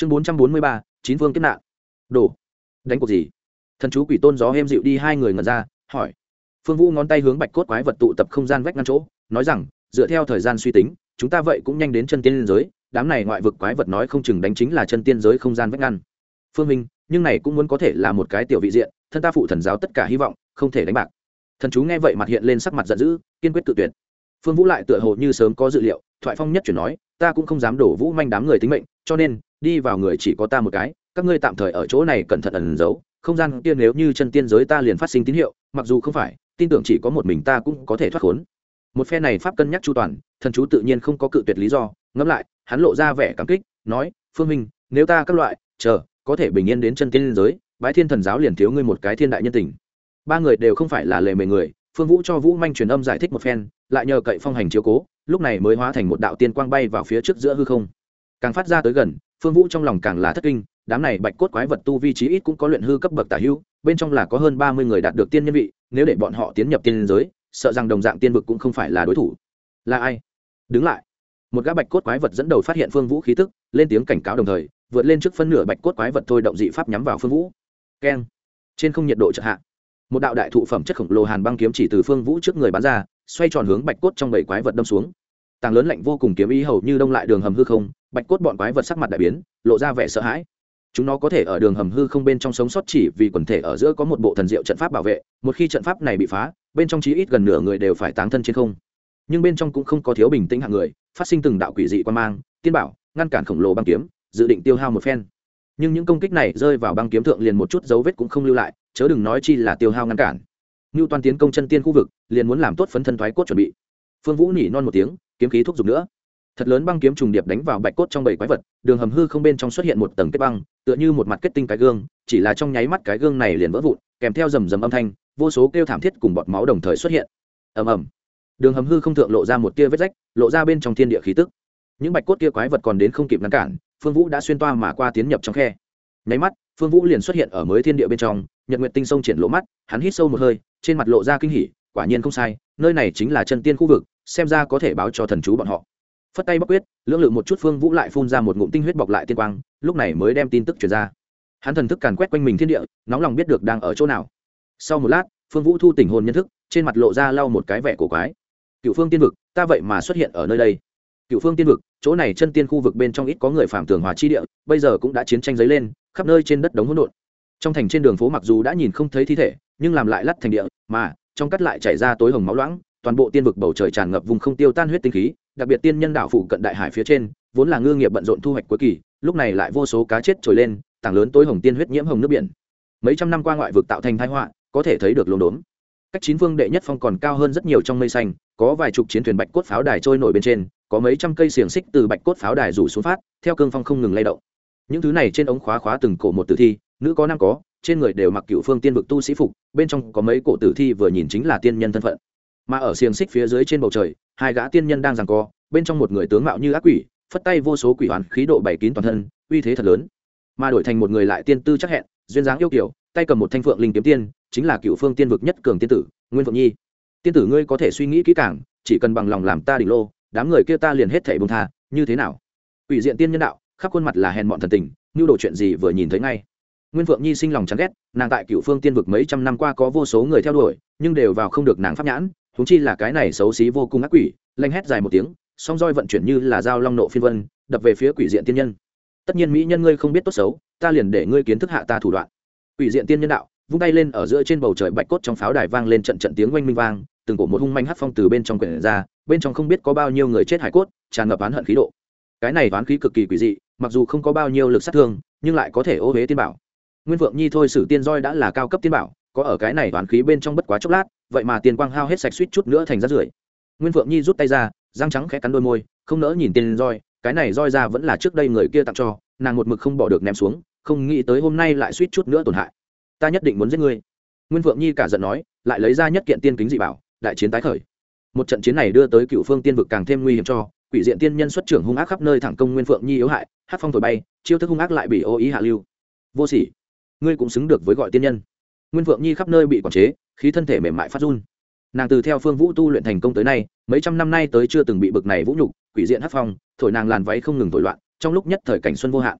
chương bốn trăm bốn mươi ba, chín vương kiếp nạn. Đổ đánh cuộc gì? Thần chú quỷ tôn gió êm dịu đi, hai người ngẩn ra, hỏi. Phương vũ ngón tay hướng bạch cốt quái vật tụ tập không gian vách ngăn chỗ, nói rằng, dựa theo thời gian suy tính, chúng ta vậy cũng nhanh đến chân tiên giới. Đám này ngoại vực quái vật nói không chừng đánh chính là chân tiên giới không gian vách ngăn. Phương minh, nhưng này cũng muốn có thể là một cái tiểu vị diện, thân ta phụ thần giáo tất cả hy vọng, không thể đánh bạc. Thần chú nghe vậy mặt hiện lên sắc mặt giận dữ, kiên quyết tự tuyệt. Phương vũ lại tựa hồ như sớm có dự liệu, thoại phong nhất chuyển nói, ta cũng không dám đổ vũ manh đám người tính mệnh cho nên, đi vào người chỉ có ta một cái, các ngươi tạm thời ở chỗ này cẩn thận ẩn giấu, không gian kia nếu như chân tiên giới ta liền phát sinh tín hiệu, mặc dù không phải, tin tưởng chỉ có một mình ta cũng có thể thoát khốn. Một phe này pháp cân nhắc chu toàn, thần chú tự nhiên không có cự tuyệt lý do, ngẫm lại, hắn lộ ra vẻ cảm kích, nói, phương minh, nếu ta các loại, chờ, có thể bình yên đến chân tiên giới, bái thiên thần giáo liền thiếu ngươi một cái thiên đại nhân tình. Ba người đều không phải là lề mề người, phương vũ cho vũ manh truyền âm giải thích một phen, lại nhờ cậy phong hành chiếu cố, lúc này mới hóa thành một đạo tiên quang bay vào phía trước giữa hư không càng phát ra tới gần, phương vũ trong lòng càng là thất kinh, đám này bạch cốt quái vật tu vi trí ít cũng có luyện hư cấp bậc tả hưu, bên trong là có hơn ba mươi người đạt được tiên nhân vị, nếu để bọn họ tiến nhập tiên giới, sợ rằng đồng dạng tiên vực cũng không phải là đối thủ. Là ai? Đứng lại. Một gã bạch cốt quái vật dẫn đầu phát hiện phương vũ khí tức, lên tiếng cảnh cáo đồng thời, vượt lên trước phân nửa bạch cốt quái vật thôi động dị pháp nhắm vào phương vũ. Keng. Trên không nhiệt độ chợt hạ. Một đạo đại thụ phẩm chất khổng lồ hàn băng kiếm chỉ từ phương vũ trước người bắn ra, xoay tròn hướng bạch cốt trong bảy quái vật đâm xuống. Tàng lớn lạnh vô cùng kiếm ý hầu như đông lại đường hầm hư không bạch cốt bọn quái vật sắc mặt đại biến, lộ ra vẻ sợ hãi. Chúng nó có thể ở đường hầm hư không bên trong sống sót chỉ vì quần thể ở giữa có một bộ thần diệu trận pháp bảo vệ, một khi trận pháp này bị phá, bên trong chí ít gần nửa người đều phải táng thân trên không. Nhưng bên trong cũng không có thiếu bình tĩnh hạng người, phát sinh từng đạo quỷ dị quan mang, tiên bảo, ngăn cản khổng lồ băng kiếm, dự định tiêu hao một phen. Nhưng những công kích này rơi vào băng kiếm thượng liền một chút dấu vết cũng không lưu lại, chớ đừng nói chi là tiêu hao ngăn cản. Như toàn tiến công chân tiên khu vực, liền muốn làm tốt phấn thân thoái cốt chuẩn bị. Phương vũ nỉ non một tiếng, kiếm khí thúc giục nữa thật lớn băng kiếm trùng điệp đánh vào bạch cốt trong bảy quái vật, đường hầm hư không bên trong xuất hiện một tầng kết băng, tựa như một mặt kết tinh cái gương, chỉ là trong nháy mắt cái gương này liền vỡ vụn, kèm theo rầm rầm âm thanh, vô số kêu thảm thiết cùng bọt máu đồng thời xuất hiện. Ầm ầm. Đường hầm hư không thượng lộ ra một tia vết rách, lộ ra bên trong thiên địa khí tức. Những bạch cốt kia quái vật còn đến không kịp ngăn cản, phương vũ đã xuyên toa mà qua tiến nhập trong khe. Nháy mắt, phương vũ liền xuất hiện ở mới thiên địa bên trong, nhật nguyệt tinh sông triển lộ mắt, hắn hít sâu một hơi, trên mặt lộ ra kinh hỉ, quả nhiên không sai, nơi này chính là chân tiên khu vực, xem ra có thể báo cho thần chú bọn họ phất tay bắc quyết, lưỡng lự một chút phương vũ lại phun ra một ngụm tinh huyết bọc lại tiên quang, lúc này mới đem tin tức truyền ra. Hắn thần thức càn quét quanh mình thiên địa, nóng lòng biết được đang ở chỗ nào. Sau một lát, phương vũ thu tình hồn nhân thức, trên mặt lộ ra lau một cái vẻ cổ quái. Cựu phương tiên vực, ta vậy mà xuất hiện ở nơi đây. Cựu phương tiên vực, chỗ này chân tiên khu vực bên trong ít có người phạm tường hòa chi địa, bây giờ cũng đã chiến tranh dấy lên, khắp nơi trên đất đống hỗn độn. Trong thành trên đường phố mặc dù đã nhìn không thấy thi thể, nhưng làm lại lắt thành địa, mà, trong cắt lại chảy ra tối hồng máu loãng, toàn bộ tiên vực bầu trời tràn ngập vùng không tiêu tan huyết tinh khí đặc biệt tiên nhân đảo phụ cận đại hải phía trên, vốn là ngư nghiệp bận rộn thu hoạch cuối kỳ, lúc này lại vô số cá chết trồi lên, tảng lớn tối hồng tiên huyết nhiễm hồng nước biển. Mấy trăm năm qua ngoại vực tạo thành thái họa, có thể thấy được lồn đốn cách chín phương đệ nhất phong còn cao hơn rất nhiều trong mây xanh, có vài chục chiến thuyền bạch cốt pháo đài trôi nổi bên trên, có mấy trăm cây xiềng xích từ bạch cốt pháo đài rủ xuống phát, theo cương phong không ngừng lay động. Những thứ này trên ống khóa khóa từng cổ một tử thi, nữ có nam có, trên người đều mặc cựu phương tiên vực tu sĩ phục, bên trong có mấy cổ tử thi vừa nhìn chính là tiên nhân thân phận mà ở xiềng xích phía dưới trên bầu trời, hai gã tiên nhân đang giằng co, bên trong một người tướng mạo như ác quỷ, phất tay vô số quỷ hoàn khí độ bảy kín toàn thân, uy thế thật lớn. Mà đổi thành một người lại tiên tư chắc hẹn, duyên dáng yêu kiểu tay cầm một thanh phượng linh kiếm tiên, chính là cựu phương tiên vực nhất cường tiên tử, nguyên phượng nhi. Tiên tử ngươi có thể suy nghĩ kỹ càng, chỉ cần bằng lòng làm ta đỉnh lô, đám người kia ta liền hết thảy bông tha, như thế nào? Ủy diện tiên nhân đạo, khắp khuôn mặt là hèn mọn thần tình, như đồ chuyện gì vừa nhìn thấy ngay. Nguyên phượng nhi sinh lòng chán ghét, nàng tại cựu phương tiên vực mấy trăm năm qua có vô số người theo đuổi, nhưng đều vào không được nàng pháp nhãn húng chi là cái này xấu xí vô cùng ác quỷ, lanh hét dài một tiếng, song roi vận chuyển như là dao long nộ phiên vân, đập về phía quỷ diện tiên nhân. Tất nhiên mỹ nhân ngươi không biết tốt xấu, ta liền để ngươi kiến thức hạ ta thủ đoạn. Quỷ diện tiên nhân đạo, vung tay lên ở giữa trên bầu trời bạch cốt trong pháo đài vang lên trận trận tiếng oanh minh vang, từng cổ một hung manh hắt phong từ bên trong quyển ra, bên trong không biết có bao nhiêu người chết hải cốt, tràn ngập oán hận khí độ. Cái này oán khí cực kỳ quỷ dị, mặc dù không có bao nhiêu lực sát thương, nhưng lại có thể ô huế tiên bảo. Nguyên vượng nhi thôi sử tiên roi đã là cao cấp tiên bảo có ở cái này toán khí bên trong bất quá chốc lát, vậy mà tiền quang hao hết sạch suýt chút nữa thành rác rưởi. Nguyên vượng nhi rút tay ra, răng trắng khẽ cắn đôi môi, không nỡ nhìn tiền roi, cái này roi ra vẫn là trước đây người kia tặng cho, nàng một mực không bỏ được ném xuống, không nghĩ tới hôm nay lại suýt chút nữa tổn hại. Ta nhất định muốn giết ngươi. Nguyên vượng nhi cả giận nói, lại lấy ra nhất kiện tiên kính dị bảo, đại chiến tái khởi. Một trận chiến này đưa tới cựu phương tiên vực càng thêm nguy hiểm cho, quỷ diện tiên nhân xuất trưởng hung ác khắp nơi thẳng công nguyên phượng nhi yếu hại, hát phong thổi bay, chiêu thức hung ác lại bị ô ý hạ lưu. Vô sỉ. Ngươi cũng xứng được với gọi tiên nhân nguyên Vượng nhi khắp nơi bị quản chế, khí thân thể mềm mại phát run. Nàng từ theo phương vũ tu luyện thành công tới nay, mấy trăm năm nay tới chưa từng bị bực này vũ nhục, quỷ diện hát phong, thổi nàng làn váy không ngừng thổi loạn, trong lúc nhất thời cảnh xuân vô hạn.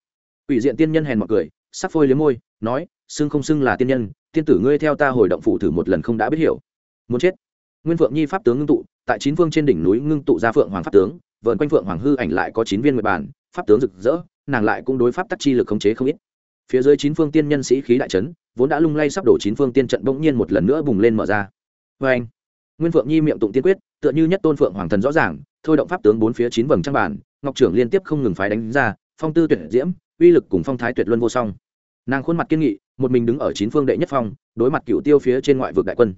Quỷ diện tiên nhân hèn mọi cười, sắc phôi liếm môi, nói, xưng không xưng là tiên nhân, tiên tử ngươi theo ta hồi động phủ thử một lần không đã biết hiểu. Muốn chết. Nguyên phượng nhi pháp tướng ngưng tụ, tại chín phương trên đỉnh núi ngưng tụ ra phượng hoàng pháp tướng vợn quanh phượng hoàng hư ảnh lại có chín viên nguyệt bản pháp tướng rực rỡ, nàng lại cũng đối pháp tắc chi lực khống chế không ít. Phía dưới chín phương tiên nhân sĩ khí đại trấn vốn đã lung lay sắp đổ chín phương tiên trận bỗng nhiên một lần nữa bùng lên mở ra. Vê anh, nguyên phượng nhi miệng tụng tiên quyết, tựa như nhất tôn phượng hoàng thần rõ ràng, thôi động pháp tướng bốn phía chín vầng trang bản ngọc trưởng liên tiếp không ngừng phái đánh ra, phong tư tuyệt diễm, uy lực cùng phong thái tuyệt luân vô song. Nàng khuôn mặt kiên nghị, một mình đứng ở chín phương đệ nhất phong, đối mặt cựu tiêu phía trên ngoại vực đại quân.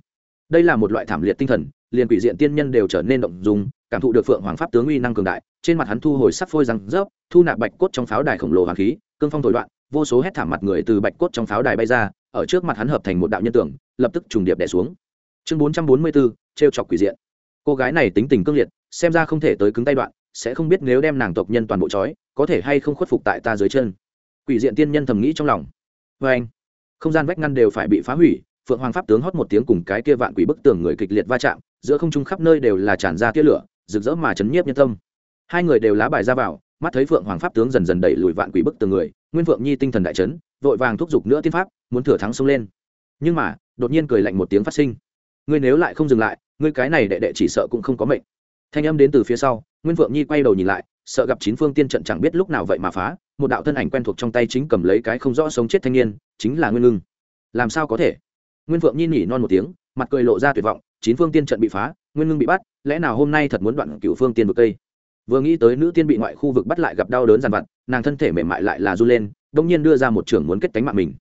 Đây là một loại thảm liệt tinh thần, liền quỷ diện tiên nhân đều trở nên động dùng cảm thụ được phượng hoàng pháp tướng uy năng cường đại, trên mặt hắn thu hồi sắc phôi răng rớp, thu nạp bạch cốt trong pháo đài khổng lồ hoàng khí, cương phong thổi đoạn, vô số hét thảm mặt người từ bạch cốt trong pháo đài bay ra ở trước mặt hắn hợp thành một đạo nhân tưởng, lập tức trùng điệp đẻ xuống. Chương bốn trăm bốn mươi bốn chọc quỷ diện. Cô gái này tính tình cương liệt, xem ra không thể tới cứng tay đoạn, sẽ không biết nếu đem nàng tộc nhân toàn bộ trói, có thể hay không khuất phục tại ta dưới chân. Quỷ diện tiên nhân thầm nghĩ trong lòng. Vê anh, không gian vách ngăn đều phải bị phá hủy, phượng hoàng pháp tướng hót một tiếng cùng cái kia vạn quỷ bức tường người kịch liệt va chạm, giữa không trung khắp nơi đều là tràn ra tia lửa, rực rỡ mà chấn nhiếp nhân tâm. Hai người đều lá bài ra vào, mắt thấy phượng hoàng pháp tướng dần dần đẩy lùi vạn quỷ bức tường người, nguyên phượng nhi tinh thần đại chấn vội vàng thúc giục nữa tiên pháp, muốn thừa thắng xông lên. Nhưng mà, đột nhiên cười lạnh một tiếng phát sinh. Ngươi nếu lại không dừng lại, ngươi cái này đệ đệ chỉ sợ cũng không có mệnh. Thanh âm đến từ phía sau, nguyên vượng nhi quay đầu nhìn lại, sợ gặp chín phương tiên trận chẳng biết lúc nào vậy mà phá, một đạo thân ảnh quen thuộc trong tay chính cầm lấy cái không rõ sống chết thanh niên, chính là nguyên ngưng. Làm sao có thể? Nguyên vượng nhi nhỉ non một tiếng, mặt cười lộ ra tuyệt vọng, chín phương tiên trận bị phá, nguyên ngưng bị bắt, lẽ nào hôm nay thật muốn đoạn cựu phương tiên vực cây vừa nghĩ tới nữ tiên bị ngoại khu vực bắt lại gặp đau đớn dằn vặt, nàng thân thể mềm mại lại là r u lên đông nhiên đưa ra một trưởng muốn kết tánh mạng mình.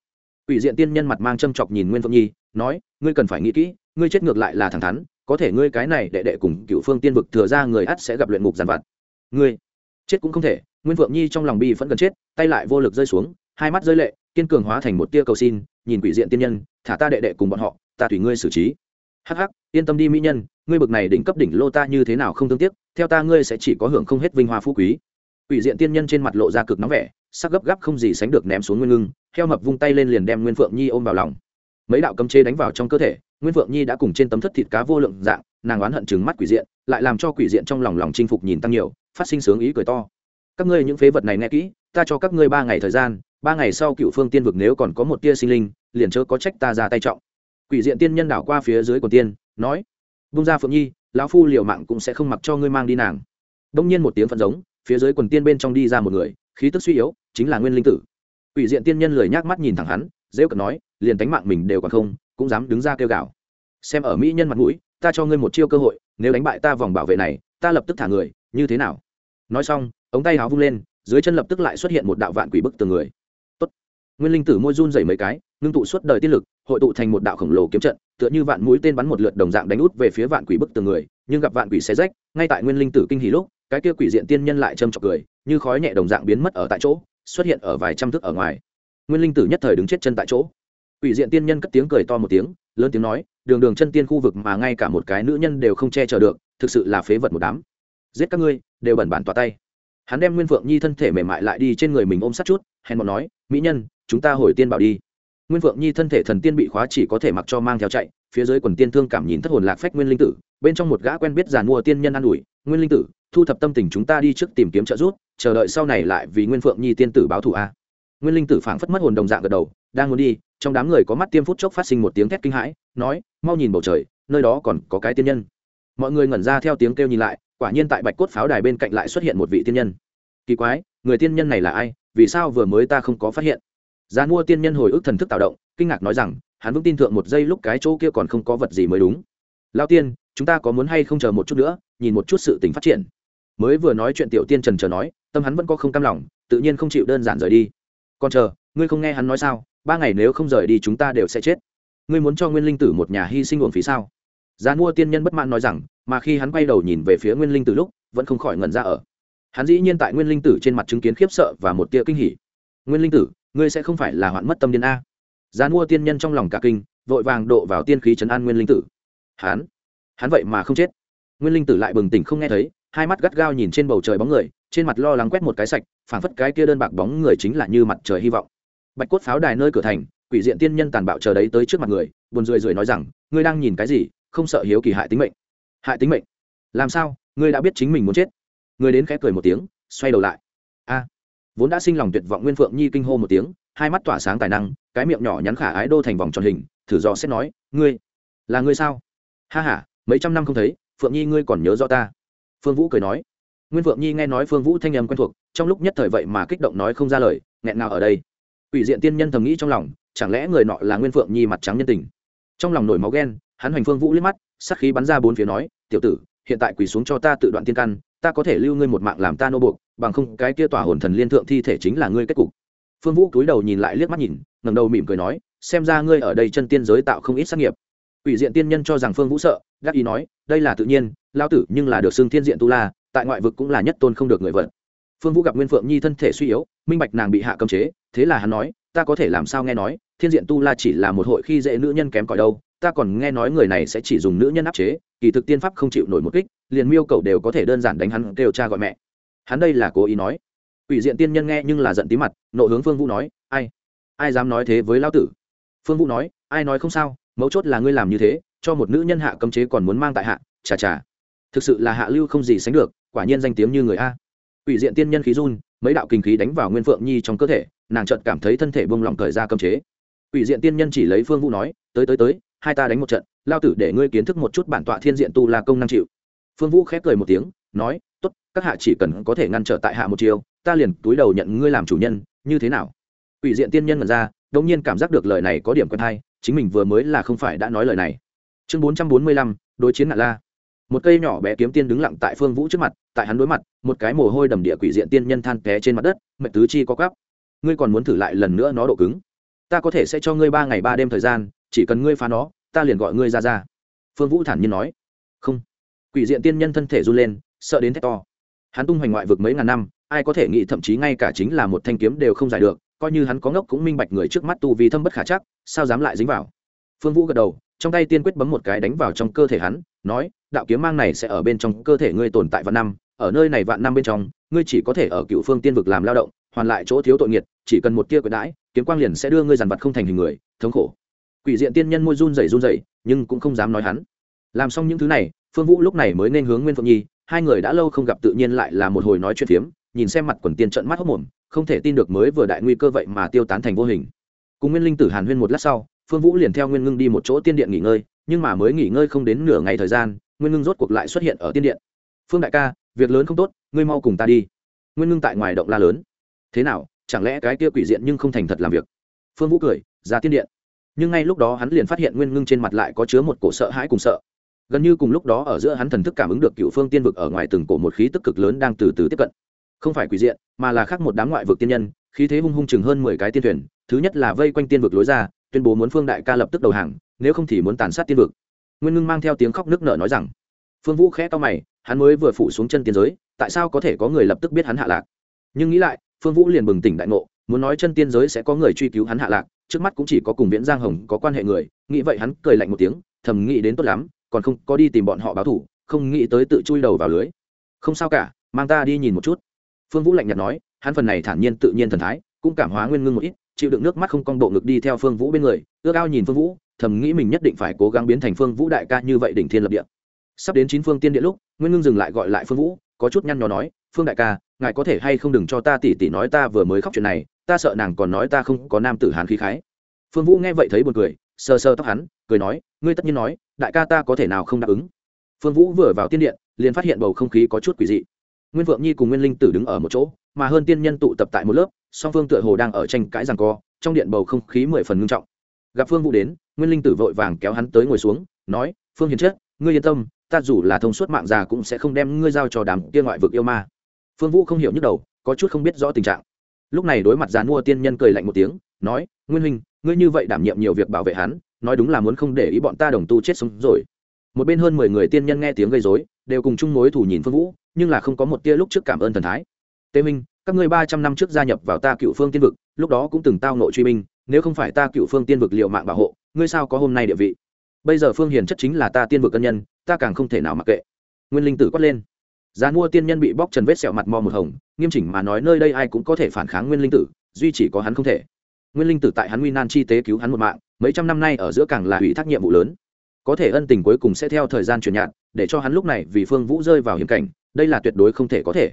Ủy diện tiên nhân mặt mang châm chọc nhìn nguyên phượng nhi, nói, ngươi cần phải nghĩ kỹ, ngươi chết ngược lại là thẳng thắn, có thể ngươi cái này đệ đệ cùng cựu phương tiên vực thừa ra người ắt sẽ gặp luyện ngục dằn vặt. Ngươi, chết cũng không thể. Nguyên phượng nhi trong lòng bi vẫn cần chết, tay lại vô lực rơi xuống, hai mắt rơi lệ, kiên cường hóa thành một tia cầu xin, nhìn quỷ diện tiên nhân, thả ta đệ đệ cùng bọn họ, ta tùy ngươi xử trí. Hắc hắc, yên tâm đi mỹ nhân ngươi bực này đỉnh cấp đỉnh lô ta như thế nào không thương tiếc, theo ta ngươi sẽ chỉ có hưởng không hết vinh hoa phú quý. Quỷ diện tiên nhân trên mặt lộ ra cực nóng vẻ, sắc gấp gáp không gì sánh được ném xuống nguyên ngưng, heo mập vung tay lên liền đem nguyên phượng nhi ôm vào lòng. Mấy đạo cấm chế đánh vào trong cơ thể, nguyên phượng nhi đã cùng trên tấm thất thịt cá vô lượng dạng, nàng oán hận chừng mắt quỷ diện, lại làm cho quỷ diện trong lòng lòng chinh phục nhìn tăng nhiều, phát sinh sướng ý cười to. Các ngươi những phế vật này nghe kỹ, ta cho các ngươi ba ngày thời gian, ba ngày sau cựu phương tiên vực nếu còn có một tia sinh linh, liền chớ có trách ta ra tay trọng. Quỷ diện tiên nhân đảo qua phía dưới của tiên, nói bung ra phượng nhi, lão phu liều mạng cũng sẽ không mặc cho ngươi mang đi nàng. Đông nhiên một tiếng phận giống, phía dưới quần tiên bên trong đi ra một người, khí tức suy yếu, chính là nguyên linh tử. Quỷ diện tiên nhân lười nhác mắt nhìn thẳng hắn dễ cận nói, liền tánh mạng mình đều còn không, cũng dám đứng ra kêu gào. Xem ở mỹ nhân mặt mũi, ta cho ngươi một chiêu cơ hội, nếu đánh bại ta vòng bảo vệ này, ta lập tức thả người, như thế nào? Nói xong, ống tay áo vung lên, dưới chân lập tức lại xuất hiện một đạo vạn quỷ bức từ người. Tốt. nguyên linh tử môi run dày mấy cái, ngưng tụ suốt đời tiết lực hội tụ thành một đạo khổng lồ kiếm trận, tựa như vạn mũi tên bắn một lượt đồng dạng đánh út về phía vạn quỷ bức tường người, nhưng gặp vạn quỷ xé rách, ngay tại nguyên linh tử kinh hỉ lúc, cái kia quỷ diện tiên nhân lại châm chọc cười, như khói nhẹ đồng dạng biến mất ở tại chỗ, xuất hiện ở vài trăm thước ở ngoài. Nguyên linh tử nhất thời đứng chết chân tại chỗ. Quỷ diện tiên nhân cất tiếng cười to một tiếng, lớn tiếng nói, đường đường chân tiên khu vực mà ngay cả một cái nữ nhân đều không che chở được, thực sự là phế vật một đám. Giết các ngươi, đều bẩn bản tỏa tay. Hắn đem nguyên phượng nhi thân thể mềm mại lại đi trên người mình ôm sát chút, hèn bọn nói, mỹ nhân, chúng ta hồi tiên bảo đi nguyên phượng nhi thân thể thần tiên bị khóa chỉ có thể mặc cho mang theo chạy, phía dưới quần tiên thương cảm nhìn thất hồn lạc phách nguyên linh tử, bên trong một gã quen biết giàn mua tiên nhân an ủi, nguyên linh tử, thu thập tâm tình chúng ta đi trước tìm kiếm trợ giúp, chờ đợi sau này lại vì nguyên phượng nhi tiên tử báo thù a. Nguyên linh tử phảng phất mất hồn đồng dạng gật đầu, đang muốn đi, trong đám người có mắt tiêm phút chốc phát sinh một tiếng thét kinh hãi, nói, mau nhìn bầu trời, nơi đó còn có cái tiên nhân. Mọi người ngẩn ra theo tiếng kêu nhìn lại, quả nhiên tại bạch cốt pháo đài bên cạnh lại xuất hiện một vị tiên nhân. Kỳ quái, người tiên nhân này là ai? Vì sao vừa mới ta không có phát hiện? Giá mua tiên nhân hồi ức thần thức tạo động, kinh ngạc nói rằng, hắn vững tin thượng một giây lúc cái chỗ kia còn không có vật gì mới đúng. Lao tiên, chúng ta có muốn hay không chờ một chút nữa, nhìn một chút sự tình phát triển. Mới vừa nói chuyện tiểu tiên trần chờ nói, tâm hắn vẫn có không cam lòng, tự nhiên không chịu đơn giản rời đi. Còn chờ, ngươi không nghe hắn nói sao? Ba ngày nếu không rời đi chúng ta đều sẽ chết. Ngươi muốn cho nguyên linh tử một nhà hy sinh uổng phí sao? Giá mua tiên nhân bất mãn nói rằng, mà khi hắn quay đầu nhìn về phía nguyên linh tử lúc, vẫn không khỏi ngẩn ra ở. Hắn dĩ nhiên tại nguyên linh tử trên mặt chứng kiến khiếp sợ và một tia kinh hỉ. Nguyên linh tử ngươi sẽ không phải là hoạn mất tâm điên a. Giá mua tiên nhân trong lòng cả kinh, vội vàng độ vào tiên khí chấn an nguyên linh tử. Hắn hắn vậy mà không chết. Nguyên linh tử lại bừng tỉnh không nghe thấy, hai mắt gắt gao nhìn trên bầu trời bóng người, trên mặt lo lắng quét một cái sạch, phảng phất cái kia đơn bạc bóng người chính là như mặt trời hy vọng. Bạch cốt pháo đài nơi cửa thành, quỷ diện tiên nhân tàn bạo chờ đấy tới trước mặt người, buồn rười rượi nói rằng, ngươi đang nhìn cái gì? Không sợ hiếu kỳ hại tính mệnh. Hại tính mệnh? Làm sao? Ngươi đã biết chính mình muốn chết. Ngươi đến khẽ cười một tiếng, xoay đầu lại. A vốn đã sinh lòng tuyệt vọng nguyên phượng nhi kinh hô một tiếng, hai mắt tỏa sáng tài năng, cái miệng nhỏ nhắn khả ái đô thành vòng tròn hình, thử do xét nói, ngươi, là ngươi sao? Ha h a mấy trăm năm không thấy, phượng nhi ngươi còn nhớ rõ ta. Phương vũ cười nói. Nguyên phượng nhi nghe nói phương vũ thanh âm quen thuộc, trong lúc nhất thời vậy mà kích động nói không ra lời, nghẹn nào ở đây. Ủy diện tiên nhân thầm nghĩ trong lòng, chẳng lẽ người nọ là nguyên phượng nhi mặt trắng nhân tình? Trong lòng nổi máu ghen, hắn hoành phương vũ liếc mắt sắc khí bắn ra bốn phía nói, tiểu tử, hiện tại quỳ xuống cho ta tự đoạn tiên căn ta có thể lưu ngươi một mạng làm ta nô buộc, bằng không cái kia tỏa hồn thần liên thượng thi thể chính là ngươi kết cục. Phương vũ cúi đầu nhìn lại liếc mắt nhìn ngầm đầu mỉm cười nói, xem ra ngươi ở đây chân tiên giới tạo không ít sát nghiệp. Ủy diện tiên nhân cho rằng phương vũ sợ gác ý nói, đây là tự nhiên lao tử nhưng là được xưng thiên diện tu la, tại ngoại vực cũng là nhất tôn không được người vật. Phương vũ gặp nguyên phượng nhi thân thể suy yếu, minh bạch nàng bị hạ cấm chế, thế là hắn nói, ta có thể làm sao nghe nói, thiên diện tu la chỉ là một hội khi dễ nữ nhân kém cỏi đâu, ta còn nghe nói người này sẽ chỉ dùng nữ nhân áp chế kỳ thực tiên pháp không chịu nổi một kích, liền miêu cầu đều có thể đơn giản đánh hắn, kêu cha gọi mẹ. Hắn đây là cố ý nói. Ủy diện tiên nhân nghe nhưng là giận tí mặt, nộ hướng phương vũ nói, ai? Ai dám nói thế với lao tử? Phương vũ nói, ai nói không sao, mấu chốt là ngươi làm như thế, cho một nữ nhân hạ cấm chế còn muốn mang tại hạ, chà chà. Thực sự là hạ lưu không gì sánh được, quả nhiên danh tiếng như người a. Ủy diện tiên nhân khí run, mấy đạo kinh khí đánh vào nguyên phượng nhi trong cơ thể, nàng chợt cảm thấy thân thể bông lỏng thời ra cấm chế. Ủy diện tiên nhân chỉ lấy phương vũ nói, tới tới tới hai ta đánh một trận, lao tử để ngươi kiến thức một chút bản tọa thiên diện tu là công năng chịu. Phương vũ khép cười một tiếng, nói, tốt, các hạ chỉ cần có thể ngăn trở tại hạ một chiều ta liền túi đầu nhận ngươi làm chủ nhân, như thế nào? Ủy diện tiên nhân mật ra đ nhiên cảm giác được lời này có điểm quen hay, chính mình vừa mới là không phải đã nói lời này. Chương bốn trăm bốn mươi lăm, đối chiến nạn la. Một cây nhỏ bé kiếm tiên đứng lặng tại phương vũ trước mặt, tại hắn đối mặt, một cái mồ hôi đầm địa quỷ diện tiên nhân than té trên mặt đất mệnh tứ chi có cắp ngươi còn muốn thử lại lần nữa nó độ cứng? Ta có thể sẽ cho ngươi ba ngày ba đêm thời gian, chỉ cần ngươi phá nó ta liền gọi ngươi ra ra. Phương vũ thản nhiên nói. Không. Quỷ diện tiên nhân thân thể run lên, sợ đến thét to. Hắn tung hoành ngoại vực mấy ngàn năm, ai có thể nghĩ thậm chí ngay cả chính là một thanh kiếm đều không giải được, coi như hắn có ngốc cũng minh bạch người trước mắt tu vì thâm bất khả chắc, sao dám lại dính vào. Phương vũ gật đầu, trong tay tiên quyết bấm một cái đánh vào trong cơ thể hắn, nói, đạo kiếm mang này sẽ ở bên trong cơ thể ngươi tồn tại vạn năm, ở nơi này vạn năm bên trong, ngươi chỉ có thể ở cựu phương tiên vực làm lao động, hoàn lại chỗ thiếu tội nghiệt, chỉ cần một tia quyền đãi, kiếm quang liền sẽ đưa ngươi dàn vật không thành hình người, thống khổ quỷ diện tiên nhân môi run rẩy run rẩy, nhưng cũng không dám nói hắn. Làm xong những thứ này, phương vũ lúc này mới nên hướng nguyên phượng nhi, hai người đã lâu không gặp tự nhiên lại là một hồi nói chuyện phiếm, nhìn xem mặt quần tiên trận mắt hốc mồm, không thể tin được mới vừa đại nguy cơ vậy mà tiêu tán thành vô hình. Cùng nguyên linh tử hàn huyên một lát sau, phương vũ liền theo nguyên ngưng đi một chỗ tiên điện nghỉ ngơi, nhưng mà mới nghỉ ngơi không đến nửa ngày thời gian, nguyên ngưng rốt cuộc lại xuất hiện ở tiên điện. Phương đại ca, việc lớn không tốt, ngươi mau cùng ta đi. Nguyên ngưng tại ngoài động la lớn. Thế nào, chẳng lẽ cái kia quỷ diện nhưng không thành thật làm việc? Phương vũ cười, ra tiên điện nhưng ngay lúc đó hắn liền phát hiện nguyên ngưng trên mặt lại có chứa một cổ sợ hãi cùng sợ. Gần như cùng lúc đó ở giữa hắn thần thức cảm ứng được cựu phương tiên vực ở ngoài từng cổ một khí tức cực lớn đang từ từ tiếp cận. Không phải quỷ diện, mà là khác một đám ngoại vực tiên nhân, khí thế hung hung chừng hơn mười cái tiên thuyền, thứ nhất là vây quanh tiên vực lối ra, tuyên bố muốn phương đại ca lập tức đầu hàng, nếu không thì muốn tàn sát tiên vực. Nguyên ngưng mang theo tiếng khóc nước nở nói rằng, phương vũ khẽ to mày, hắn mới vừa phủ xuống chân tiên giới, tại sao có thể có người lập tức biết hắn hạ lạc? Nhưng nghĩ lại, phương vũ liền bừng tỉnh đại ngộ, muốn nói chân tiên giới sẽ có người truy cứu hắn hạ lạc trước mắt cũng chỉ có cùng viễn giang hồng có quan hệ người, nghĩ vậy hắn cười lạnh một tiếng, thầm nghĩ đến tốt lắm, còn không có đi tìm bọn họ báo thủ, không nghĩ tới tự chui đầu vào lưới. Không sao cả, mang ta đi nhìn một chút. Phương vũ lạnh nhạt nói, hắn phần này thản nhiên tự nhiên thần thái, cũng cảm hóa nguyên ngưng một ít, chịu đựng nước mắt không cong bộ ngực đi theo phương vũ bên người, ước ao nhìn phương vũ, thầm nghĩ mình nhất định phải cố gắng biến thành phương vũ đại ca như vậy đỉnh thiên lập địa. Sắp đến chín phương tiên địa lúc, nguyên ngưng dừng lại gọi lại phương vũ, có chút nhăn nhó nói, phương đại ca, ngài có thể hay không đừng cho ta tỉ tỉ nói ta vừa mới khóc chuyện này ta sợ nàng còn nói ta không có nam tử hàn khí khái. Phương vũ nghe vậy thấy buồn cười, sờ sờ tóc hắn, cười nói, ngươi tất nhiên nói, đại ca ta có thể nào không đáp ứng? Phương vũ vừa vào tiên điện, liền phát hiện bầu không khí có chút quỷ dị. Nguyên vượng nhi cùng nguyên linh tử đứng ở một chỗ, mà hơn tiên nhân tụ tập tại một lớp, song phương tựa hồ đang ở tranh cãi rằng co, trong điện bầu không khí mười phần ngưng trọng. Gặp phương vũ đến, nguyên linh tử vội vàng kéo hắn tới ngồi xuống, nói, phương hiền chết, ngươi yên tâm, ta dù là thông suốt mạng già cũng sẽ không đem ngươi giao cho đám kia ngoại vực yêu ma. Phương vũ không hiểu nhức đầu, có chút không biết rõ tình trạng lúc này đối mặt già mua tiên nhân cười lạnh một tiếng, nói, nguyên huynh, ngươi như vậy đảm nhiệm nhiều việc bảo vệ hắn, nói đúng là muốn không để ý bọn ta đồng tu chết sống rồi. Một bên hơn mười người tiên nhân nghe tiếng gây dối đều cùng chung mối thủ nhìn phương vũ, nhưng là không có một tia lúc trước cảm ơn thần thái. Tê minh, các ngươi ba trăm năm trước gia nhập vào ta cựu phương tiên vực, lúc đó cũng từng tao nội truy minh nếu không phải ta cựu phương tiên vực liệu mạng bảo hộ, ngươi sao có hôm nay địa vị? Bây giờ phương hiền chất chính là ta tiên vực cân nhân, ta càng không thể nào mặc kệ. Nguyên linh tử quát lên. Gián mua tiên nhân bị bóc trần vết sẹo mặt mò một hồng, nghiêm chỉnh mà nói nơi đây ai cũng có thể phản kháng nguyên linh tử, duy chỉ có hắn không thể. Nguyên linh tử tại hắn nguy nan chi tế cứu hắn một mạng, mấy trăm năm nay ở giữa càng là ủy thác nhiệm vụ lớn. Có thể ân tình cuối cùng sẽ theo thời gian chuyển nhạt, để cho hắn lúc này vì phương vũ rơi vào hiểm cảnh, đây là tuyệt đối không thể có thể.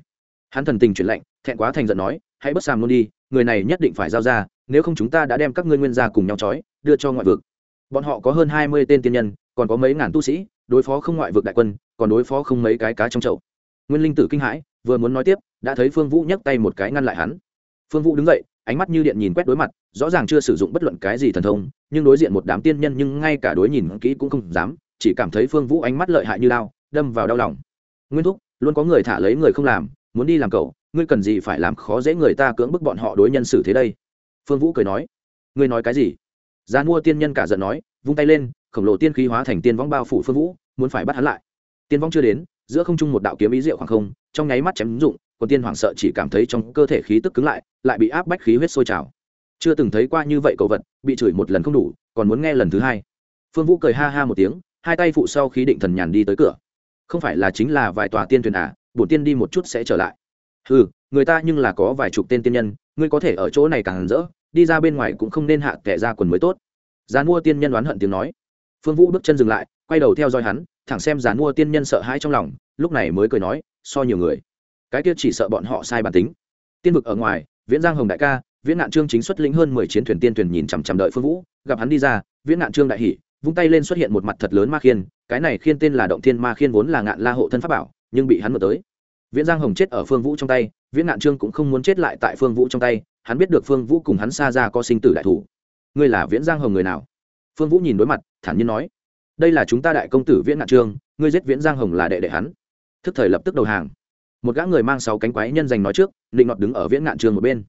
Hắn thần tình chuyển lạnh, thẹn quá thành giận nói, hãy bất sàm luôn đi, người này nhất định phải giao ra, nếu không chúng ta đã đem các ngươi nguyên gia cùng nhau trói, đưa cho ngoại vực. Bọn họ có hơn hai mươi tên tiên nhân, còn có mấy ngàn tu sĩ, đối phó không ngoại vực đại quân, còn đối phó không mấy cái cá trong chậu nguyên linh tử kinh hãi, vừa muốn nói tiếp, đã thấy phương vũ nhấc tay một cái ngăn lại hắn. Phương vũ đứng dậy, ánh mắt như điện nhìn quét đối mặt, rõ ràng chưa sử dụng bất luận cái gì thần thông, nhưng đối diện một đám tiên nhân nhưng ngay cả đối nhìn kỹ cũng không dám, chỉ cảm thấy phương vũ ánh mắt lợi hại như lao, đâm vào đau lòng. Nguyên thúc, luôn có người thả lấy người không làm, muốn đi làm cậu, ngươi cần gì phải làm khó dễ người ta cưỡng bức bọn họ đối nhân xử thế đây? Phương vũ cười nói. Ngươi nói cái gì? Gian mua tiên nhân cả giận nói, vung tay lên, khổng lồ tiên khí hóa thành tiên vong bao phủ phương vũ, muốn phải bắt hắn lại. Tiên vong chưa đến giữa không trung một đạo kiếm ý diệu khoảng không, trong nháy mắt chém dụng còn tiên hoàng sợ chỉ cảm thấy trong cơ thể khí tức cứng lại lại bị áp bách khí huyết sôi trào. Chưa từng thấy qua như vậy cậu vật, bị chửi một lần không đủ, còn muốn nghe lần thứ hai. Phương vũ cười ha ha một tiếng, hai tay phụ sau khí định thần nhàn đi tới cửa. Không phải là chính là vài tòa tiên thuyền à bổn tiên đi một chút sẽ trở lại. Ừ người ta nhưng là có vài chục tên tiên nhân, ngươi có thể ở chỗ này càng rỡ, đi ra bên ngoài cũng không nên hạ kẻ ra quần mới tốt. Gián mua tiên nhân oán hận tiếng nói. Phương vũ bước chân dừng lại quay đầu theo dõi hắn, thẳng xem giàn mua tiên nhân sợ hãi trong lòng, lúc này mới cười nói, so nhiều người. Cái kia chỉ sợ bọn họ sai bản tính. Tiên vực ở ngoài, viễn giang hồng đại ca, viễn nạn trương chính xuất lĩnh hơn mười chiến thuyền tiên thuyền nhìn chằm chằm đợi phương vũ, gặp hắn đi ra, viễn nạn trương đại hỷ vung tay lên xuất hiện một mặt thật lớn ma khiên, cái này khiên tên là động thiên ma khiên vốn là ngạn la hộ thân pháp bảo, nhưng bị hắn mở tới. Viễn giang hồng chết ở phương vũ trong tay, viễn nạn trương cũng không muốn chết lại tại phương vũ trong tay, hắn biết được phương vũ cùng hắn xa ra có sinh tử đại thủ. Ngươi là viễn giang hồng người nào? Phương vũ nhìn đối mặt, thản nhiên nói đây là chúng ta đại công tử viễn ngạn trương, ngươi giết viễn giang hồng là đệ đệ hắn. Thức thời lập tức đầu hàng. Một gã người mang sáu cánh quái nhân giành nói trước định ngọt đứng ở viễn ngạn trương một bên.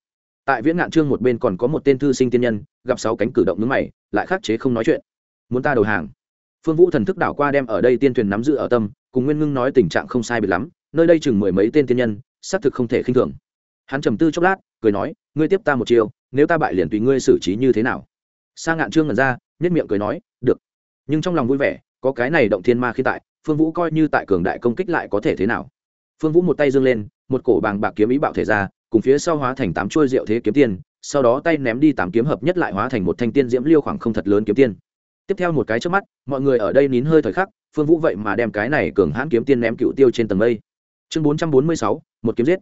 Tại viễn ngạn trương một bên còn có một tên thư sinh tiên nhân, gặp sáu cánh cử động nước mày, lại khắc chế không nói chuyện. Muốn ta đầu hàng? Phương vũ thần thức đảo qua đem ở đây tiên thuyền nắm giữ ở tâm, cùng nguyên ngưng nói tình trạng không sai biệt lắm, nơi đây chừng mười mấy tên tiên nhân, xác thực không thể khinh thường. Hắn trầm tư chốc lát, cười nói, ngươi tiếp ta một chiều nếu ta bại liền tùy ngươi xử trí như thế nào. Sa ngạn trương ngẩn ra nhất miệng cười nói, được nhưng trong lòng vui vẻ, có cái này động thiên ma khi tại, phương vũ coi như tại cường đại công kích lại có thể thế nào. Phương vũ một tay dâng lên, một cổ bàng bạc kiếm ý bạo thể ra, cùng phía sau hóa thành tám chuôi rượu thế kiếm tiên, sau đó tay ném đi tám kiếm hợp nhất lại hóa thành một thanh tiên diễm liêu khoảng không thật lớn kiếm tiên. Tiếp theo một cái trước mắt, mọi người ở đây nín hơi thời khắc, phương vũ vậy mà đem cái này cường hãn kiếm tiên ném cựu tiêu trên tầng mây. Chương bốn trăm bốn mươi sáu, một kiếm giết.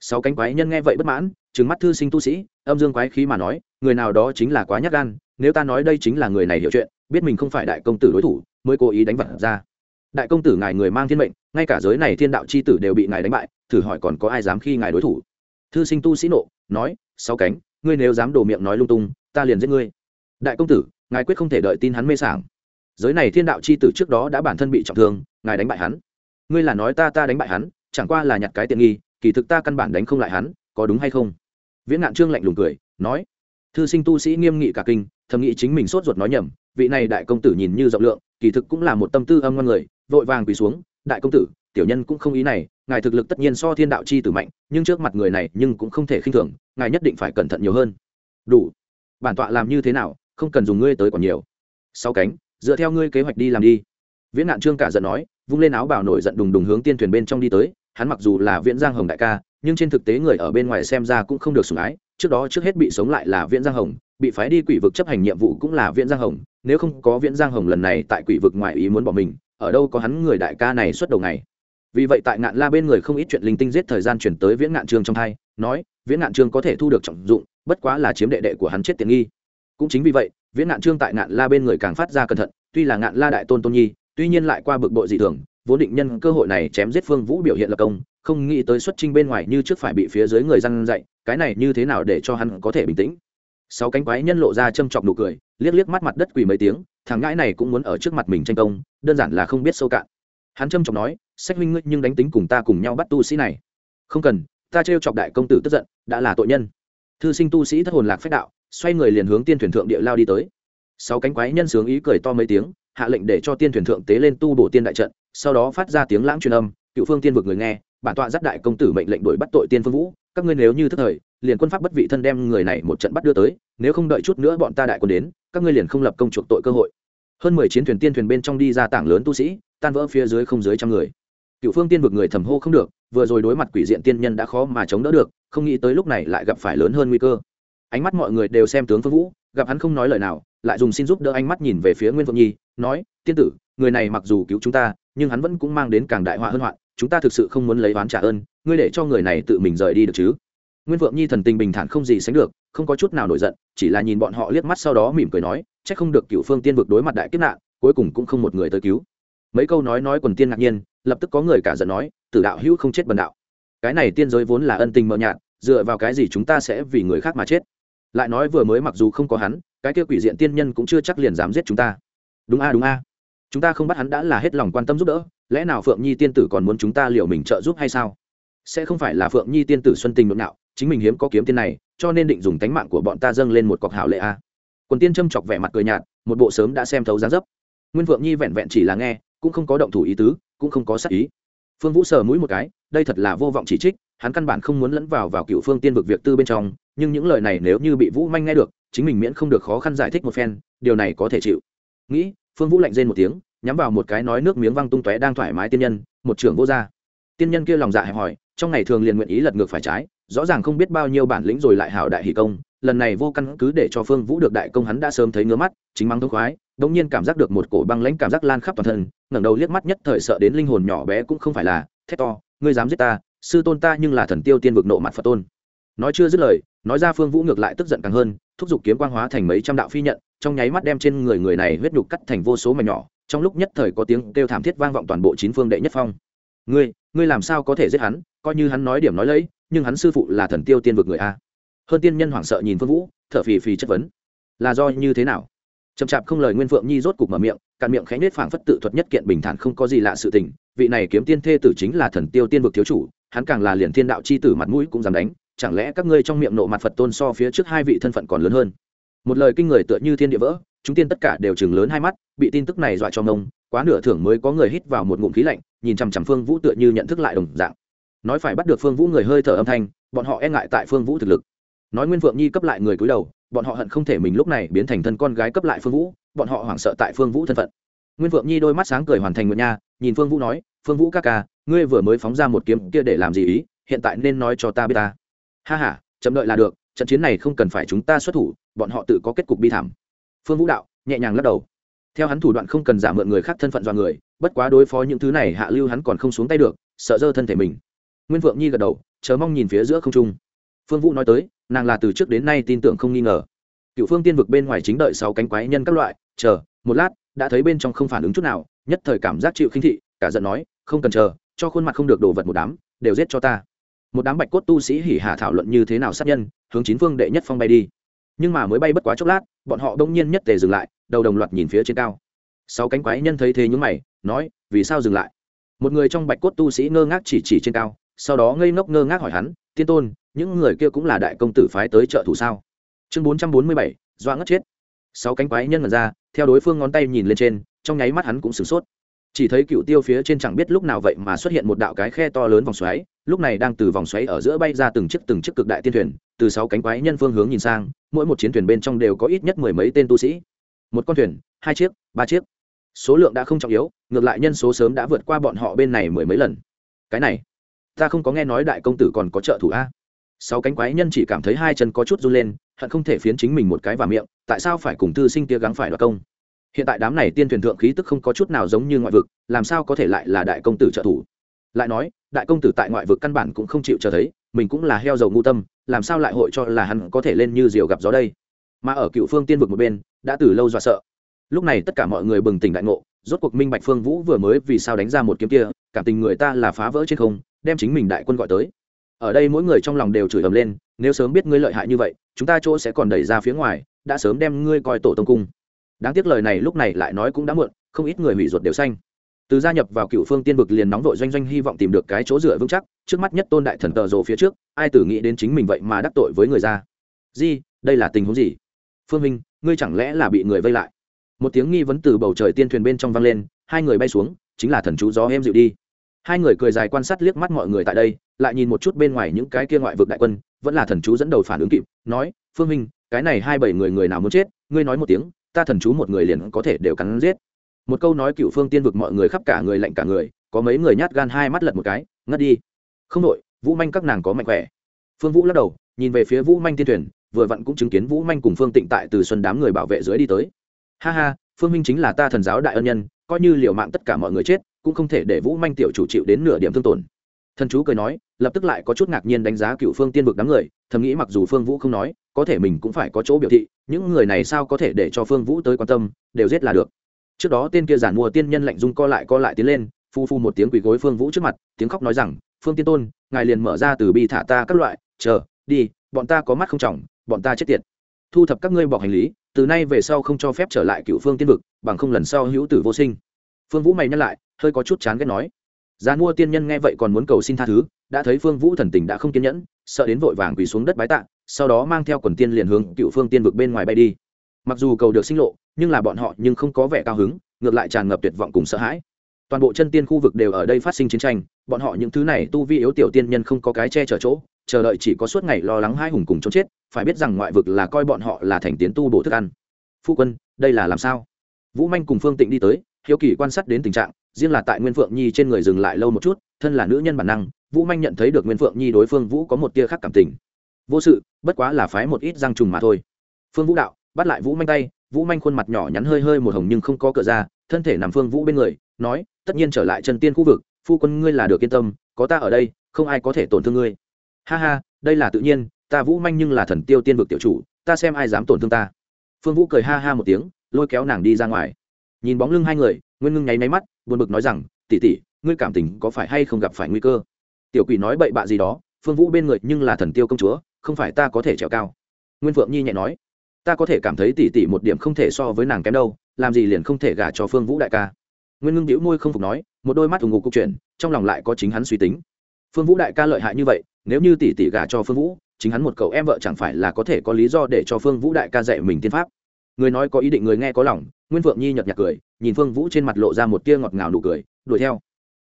Sáu cánh quái nhân nghe vậy bất mãn, trừng mắt thư sinh tu sĩ, âm dương quái khí mà nói, người nào đó chính là quá nhát gan, nếu ta nói đây chính là người này hiểu chuyện biết mình không phải đại công tử đối thủ, mới cố ý đánh vật ra. Đại công tử ngài người mang thiên mệnh, ngay cả giới này thiên đạo c h i tử đều bị ngài đánh bại, thử hỏi còn có ai dám khi ngài đối thủ? Thư sinh tu sĩ nộ, nói, sáu cánh, ngươi nếu dám đổ miệng nói lung tung, ta liền giết ngươi. Đại công tử, ngài quyết không thể đợi tin hắn mê sảng. Giới này thiên đạo c h i tử trước đó đã bản thân bị trọng thương, ngài đánh bại hắn. Ngươi là nói ta ta đánh bại hắn, chẳng qua là nhặt cái tiện nghi, kỳ thực ta căn bản đánh không lại hắn, có đúng hay không? Viễn ngạn trương lạnh lùng cười, nói. Thư sinh tu sĩ nghiêm nghị cả kinh, thầm nghĩ chính mình sốt ruột nói nhầm vị này đại công tử nhìn như rộng lượng, kỳ thực cũng là một tâm tư âm ngon người, vội vàng quỳ xuống, đại công tử, tiểu nhân cũng không ý này, ngài thực lực tất nhiên so thiên đạo chi tử mạnh, nhưng trước mặt người này nhưng cũng không thể khinh thường, ngài nhất định phải cẩn thận nhiều hơn. Đủ. Bản tọa làm như thế nào, không cần dùng ngươi tới còn nhiều. Sáu cánh, dựa theo ngươi kế hoạch đi làm đi. Viễn nạn trương cả giận nói, vung lên áo bảo nổi giận đùng đùng hướng tiên thuyền bên trong đi tới, hắn mặc dù là viễn giang hồng đại ca, nhưng trên thực tế người ở bên ngoài xem ra cũng không được sủng ái, trước đó trước hết bị sống lại là viễn giang hồng, bị phái đi quỷ vực chấp hành nhiệm vụ cũng là viễn giang hồng nếu không có viễn giang hồng lần này tại quỷ vực ngoài ý muốn bỏ mình, ở đâu có hắn người đại ca này suốt đầu ngày. Vì vậy tại ngạn la bên người không ít chuyện linh tinh giết thời gian chuyển tới viễn ngạn trương trong thai nói, viễn ngạn trương có thể thu được trọng dụng, bất quá là chiếm đệ đệ của hắn chết tiện nghi. Cũng chính vì vậy, viễn ngạn trương tại ngạn la bên người càng phát ra cẩn thận, tuy là ngạn la đại tôn tôn nhi, tuy nhiên lại qua bực bội dị thường, vốn định nhân cơ hội này chém giết phương vũ biểu hiện lập công, không nghĩ tới xuất trinh bên ngoài như trước phải bị phía dưới người răn dạy, cái này như thế nào để cho hắn có thể bình tĩnh? Sáu cánh quái nhân lộ ra châm chọc nụ cười, liếc liếc mắt mặt đất quỳ mấy tiếng, thằng ngãi này cũng muốn ở trước mặt mình tranh công, đơn giản là không biết sâu cạn. Hắn châm chọc nói, sách huynh ngươi nhưng đánh tính cùng ta cùng nhau bắt tu sĩ này. Không cần, ta trêu chọc đại công tử tức giận, đã là tội nhân. Thư sinh tu sĩ thất hồn lạc phách đạo, xoay người liền hướng tiên thuyền thượng địa lao đi tới. Sáu cánh quái nhân sướng ý cười to mấy tiếng, hạ lệnh để cho tiên thuyền thượng tế lên tu bổ tiên đại trận, sau đó phát ra tiếng lãng truyền âm, cựu phương tiên vực người nghe, bản tọa dắt đại công tử mệnh lệnh đuổi bắt tội tiên phương vũ các ngươi nếu như thức thời, liền quân pháp bất vị thân đem người này một trận bắt đưa tới, nếu không đợi chút nữa bọn ta đại quân đến, các ngươi liền không lập công chuộc tội cơ hội. Hơn mười chiến thuyền tiên thuyền bên trong đi ra tảng lớn tu sĩ, tan vỡ phía dưới không dưới trăm người. Cựu phương tiên vực người thầm hô không được, vừa rồi đối mặt quỷ diện tiên nhân đã khó mà chống đỡ được, không nghĩ tới lúc này lại gặp phải lớn hơn nguy cơ. Ánh mắt mọi người đều xem tướng phương vũ, gặp hắn không nói lời nào, lại dùng xin giúp đỡ ánh mắt nhìn về phía nguyên phượng nhi, nói, tiên tử, người này mặc dù cứu chúng ta, nhưng hắn vẫn cũng mang đến càng đại họa hơn hoạn chúng ta thực sự không muốn lấy oán trả ơn, ngươi để cho người này tự mình rời đi được chứ? Nguyên vượng nhi thần tình bình thản không gì sánh được, không có chút nào nổi giận, chỉ là nhìn bọn họ liếc mắt sau đó mỉm cười nói c h ắ c không được cựu phương tiên vực đối mặt đại kiếp nạn, cuối cùng cũng không một người tới cứu. Mấy câu nói nói quần tiên ngạc nhiên, lập tức có người cả giận nói, tử đạo hữu không chết bần đạo. Cái này tiên giới vốn là ân tình mờ nhạt, dựa vào cái gì chúng ta sẽ vì người khác mà chết? Lại nói vừa mới mặc dù không có hắn, cái kia quỷ diện tiên nhân cũng chưa chắc liền dám giết chúng ta. Đúng a đúng a chúng ta không bắt hắn đã là hết lòng quan tâm giúp đỡ, lẽ nào phượng nhi tiên tử còn muốn chúng ta liệu mình trợ giúp hay sao? Sẽ không phải là phượng nhi tiên tử xuân tình nội nạo, chính mình hiếm có kiếm tiên này, cho nên định dùng tánh mạng của bọn ta dâng lên một cọc hảo lệ a. Quần tiên châm chọc vẻ mặt cười nhạt, một bộ sớm đã xem thấu giá dấp. Nguyên phượng nhi vẹn vẹn chỉ là nghe, cũng không có động thủ ý tứ, cũng không có sắc ý. Phương vũ sờ mũi một cái, đây thật là vô vọng chỉ trích, hắn căn bản không muốn lẫn vào vào cựu phương tiên vực việc tư bên trong, nhưng những lời này nếu như bị vũ manh nghe được, chính mình miễn không được khó khăn giải thích một phen, điều này có thể chịu. Nghĩ phương vũ lạnh rên một tiếng, nhắm vào một cái nói nước miếng văng tung tóe đang thoải mái tiên nhân, một trưởng vô gia. Tiên nhân kia lòng dạ hẹp hòi, trong ngày thường liền nguyện ý lật ngược phải trái, rõ ràng không biết bao nhiêu bản lĩnh rồi lại hảo đại hỷ công, lần này vô căn cứ để cho phương vũ được đại công hắn đã sớm thấy ngứa mắt, chính mắng thông khoái đ nhiên cảm giác được một cổ băng lãnh cảm giác lan khắp toàn thân, ngẩng đầu liếc mắt nhất thời sợ đến linh hồn nhỏ bé cũng không phải là, thét to, ngươi dám giết ta, sư tôn ta nhưng là thần tiêu tiên vực nộ mặt phật tôn. Nói chưa dứt lời nói ra phương vũ ngược lại tức giận càng hơn, thúc giục kiếm quang hóa thành mấy trăm đạo phi nhận, trong nháy mắt đem trên người người này huyết nhục cắt thành vô số mảnh nhỏ, trong lúc nhất thời có tiếng kêu thảm thiết vang vọng toàn bộ chín phương đệ nhất phong. Ngươi ngươi làm sao có thể giết hắn? Coi như hắn nói điểm nói lấy, nhưng hắn sư phụ là thần tiêu tiên vực người a. Hơn tiên nhân hoảng sợ nhìn phương vũ, thở phì phì chất vấn. Là do như thế nào? Chậm chạp không lời nguyên phượng nhi rốt cục mở miệng, cạn miệng khẽ nết phảng phất tự thuật nhất kiện bình thản không có gì lạ sự tình, vị này kiếm tiên thê tử chính là thần tiêu tiên vực thiếu chủ, hắn càng là liền thiên đạo c h i tử mặt mũi cũng dám đánh chẳng lẽ các ngươi trong miệng nộ mặt phật tôn so phía trước hai vị thân phận còn lớn hơn? Một lời kinh người tựa như thiên địa vỡ, chúng tiên tất cả đều chừng lớn hai mắt, bị tin tức này dọa cho ngông, quá nửa thưởng mới có người hít vào một ngụm khí lạnh, nhìn chằm chằm phương vũ tựa như nhận thức lại đồng dạng. Nói phải bắt được phương vũ người hơi thở âm thanh, bọn họ e ngại tại phương vũ thực lực. Nói nguyên phượng nhi cấp lại người cúi đầu, bọn họ hận không thể mình lúc này biến thành thân con gái cấp lại phương vũ, bọn họ hoảng sợ tại phương vũ thân phận. Nguyên phượng nhi đôi mắt sáng cười hoàn thành nguyện nha, nhìn phương vũ nói, phương vũ ca ca, ngươi vừa mới phóng ra một kiếm kia để làm gì ý? Hiện tại nên nói cho ta biết ta ha ha, chậm đợi là được trận chiến này không cần phải chúng ta xuất thủ bọn họ tự có kết cục bi thảm. Phương vũ đạo nhẹ nhàng lắc đầu. Theo hắn thủ đoạn không cần giả mượn người khác thân phận do người bất quá đối phó những thứ này hạ lưu hắn còn không xuống tay được sợ dơ thân thể mình. Nguyên Vượng nhi gật đầu chờ mong nhìn phía giữa không trung. Phương vũ nói tới nàng là từ trước đến nay tin tưởng không nghi ngờ. Cựu phương tiên vực bên ngoài chính đợi sáu cánh quái nhân các loại chờ một lát đã thấy bên trong không phản ứng chút nào nhất thời cảm giác chịu khinh thị cả giận nói không cần chờ cho khuôn mặt không được đổ vật một đám đều giết cho ta một đám bạch cốt tu sĩ hỉ hà thảo luận như thế nào sát nhân, hướng chín phương đệ nhất phong bay đi. Nhưng mà mới bay bất quá chốc lát, bọn họ đông nhiên nhất tề dừng lại, đầu đồng loạt nhìn phía trên cao. Sáu cánh quái nhân thấy thế nhúng mày, nói, vì sao dừng lại? Một người trong bạch cốt tu sĩ ngơ ngác chỉ chỉ trên cao, sau đó ngây ngốc ngơ ngác hỏi hắn, tiên tôn, những người kia cũng là đại công tử phái tới trợ thủ sao? Chương bốn trăm bốn mươi bảy doa ngất chết. Sáu cánh quái nhân mật ra, theo đối phương ngón tay nhìn lên trên, trong nháy mắt hắn cũng sửng sốt. Chỉ thấy cựu tiêu phía trên chẳng biết lúc nào vậy mà xuất hiện một đạo cái khe to lớn vòng xoáy lúc này đang từ vòng xoáy ở giữa bay ra từng chiếc từng chiếc cực đại tiên thuyền, từ sáu cánh quái nhân phương hướng nhìn sang, mỗi một chiến thuyền bên trong đều có ít nhất mười mấy tên tu sĩ. Một con thuyền, hai chiếc, ba chiếc. Số lượng đã không trọng yếu, ngược lại nhân số sớm đã vượt qua bọn họ bên này mười mấy lần. Cái này, ta không có nghe nói đại công tử còn có trợ thủ a. Sáu cánh quái nhân chỉ cảm thấy hai chân có chút run lên, hận không thể phiến chính mình một cái và miệng, tại sao phải cùng tư sinh tia gắng phải đoạt công? Hiện tại đám này tiên thuyền thượng khí tức không có chút nào giống như ngoại vực, làm sao có thể lại là đại công tử trợ thủ? Lại nói, đại công tử tại ngoại vực căn bản cũng không chịu cho thấy, mình cũng là heo dầu ngu tâm, làm sao lại hội cho là hắn có thể lên như diều gặp gió đây? Mà ở cựu phương tiên vực một bên, đã từ lâu dọa sợ. Lúc này tất cả mọi người bừng tỉnh đại ngộ, rốt cuộc minh bạch phương vũ vừa mới vì sao đánh ra một kiếm kia, cảm tình người ta là phá vỡ trên không, đem chính mình đại quân gọi tới. Ở đây mỗi người trong lòng đều chửi ầm lên, nếu sớm biết ngươi lợi hại như vậy, chúng ta chỗ sẽ còn đẩy ra phía ngoài, đã sớm đem ngươi coi tổ tông cung. Đáng tiếc lời này lúc này lại nói cũng đã muộn, không ít người hủy ruột đều xanh từ gia nhập vào cựu phương tiên vực liền nóng vội doanh doanh hy vọng tìm được cái chỗ dựa vững chắc, trước mắt nhất tôn đại thần tờ rộ phía trước, ai tử nghĩ đến chính mình vậy mà đắc tội với người ra di, đây là tình huống gì? Phương minh, ngươi chẳng lẽ là bị người vây lại? Một tiếng nghi vấn từ bầu trời tiên thuyền bên trong vang lên, hai người bay xuống, chính là thần chú gió em dịu đi. Hai người cười dài quan sát liếc mắt mọi người tại đây, lại nhìn một chút bên ngoài những cái kia ngoại vực đại quân, vẫn là thần chú dẫn đầu phản ứng kịp, nói, phương minh, cái này hai bảy người người nào muốn chết? Ngươi nói một tiếng, ta thần chú một người liền có thể đều cắn giết một câu nói cựu phương tiên vực mọi người khắp cả người lạnh cả người, có mấy người nhát gan hai mắt lật một cái, ngất đi. Không đội, vũ manh các nàng có mạnh khỏe. Phương vũ lắc đầu, nhìn về phía vũ manh tiên thuyền, vừa vặn cũng chứng kiến vũ manh cùng phương tịnh tại từ xuân đám người bảo vệ dưới đi tới. Ha ha, phương minh chính là ta thần giáo đại ân nhân, coi như liều mạng tất cả mọi người chết, cũng không thể để vũ manh tiểu chủ chịu đến nửa điểm thương tổn. Thần chú cười nói, lập tức lại có chút ngạc nhiên đánh giá cựu phương tiên vực đám người, thầm nghĩ mặc dù phương vũ không nói, có thể mình cũng phải có chỗ biểu thị, những người này sao có thể để cho phương vũ tới quan tâm, đều giết là được trước đó tên kia giản mùa tiên nhân lạnh dung co lại co lại tiến lên, phu phu một tiếng quỳ gối phương vũ trước mặt, tiếng khóc nói rằng, phương tiên tôn, ngài liền mở ra từ bi thả ta các loại, chờ, đi, bọn ta có mắt không trọng, bọn ta chết tiệt. Thu thập các ngươi bọc hành lý, từ nay về sau không cho phép trở lại cựu phương tiên vực, bằng không lần sau hữu tử vô sinh. Phương vũ mày nhắc lại, hơi có chút chán ghét nói Giàn mua tiên nhân nghe vậy còn muốn cầu xin tha thứ, đã thấy phương vũ thần tình đã không kiên nhẫn, sợ đến vội vàng quỳ xuống đất bái tạ, sau đó mang theo quần tiên liền hướng cựu phương tiên vực bên ngoài bay đi mặc dù cầu được sinh lộ, nhưng là bọn họ nhưng không có vẻ cao hứng, ngược lại tràn ngập tuyệt vọng cùng sợ hãi. Toàn bộ chân tiên khu vực đều ở đây phát sinh chiến tranh, bọn họ những thứ này tu vi yếu tiểu tiên nhân không có cái che chở chỗ, chờ đợi chỉ có suốt ngày lo lắng hai hùng cùng chống chết, phải biết rằng ngoại vực là coi bọn họ là thành tiến tu bổ thức ăn. Phu quân, đây là làm sao? Vũ manh cùng phương tịnh đi tới, hiếu kỳ quan sát đến tình trạng, riêng là tại nguyên phượng nhi trên người dừng lại lâu một chút, thân là nữ nhân bản năng, vũ manh nhận thấy được nguyên phượng nhi đối phương vũ có một tia khác cảm tình. Vô sự, bất quá là phái một ít răng trùng mà thôi. Phương vũ đạo bắt lại vũ manh tay, vũ manh khuôn mặt nhỏ nhắn hơi hơi một hồng nhưng không có cửa ra, thân thể nằm phương vũ bên người, nói, tất nhiên trở lại chân tiên khu vực, phu quân ngươi là được yên tâm, có ta ở đây, không ai có thể tổn thương ngươi. Ha ha, đây là tự nhiên, ta vũ manh nhưng là thần tiêu tiên vực tiểu chủ, ta xem ai dám tổn thương ta. Phương vũ cười ha ha một tiếng, lôi kéo nàng đi ra ngoài. Nhìn bóng lưng hai người, nguyên ngưng nháy máy mắt, buồn bực nói rằng tỉ tỉ ngươi cảm tình có phải hay không gặp phải nguy cơ? Tiểu quỷ nói bậy bạ gì đó, phương vũ bên người nhưng là thần tiêu công chúa, không phải ta có thể trèo cao. Nguyên phượng nhi nhẹ nói ta có thể cảm thấy tỷ tỷ một điểm không thể so với nàng kém đâu, làm gì liền không thể gả cho phương vũ đại ca. Nguyên ngưng đĩu môi không phục nói, một đôi mắt ủng ngục cục chuyện trong lòng lại có chính hắn suy tính. Phương vũ đại ca lợi hại như vậy, nếu như tỷ tỷ gả cho phương vũ, chính hắn một cậu em vợ chẳng phải là có thể có lý do để cho phương vũ đại ca dạy mình tiên pháp. Người nói có ý định người nghe có lòng, nguyên phượng nhi nhợt nhạt cười, nhìn phương vũ trên mặt lộ ra một tia ngọt ngào nụ cười, đuổi theo.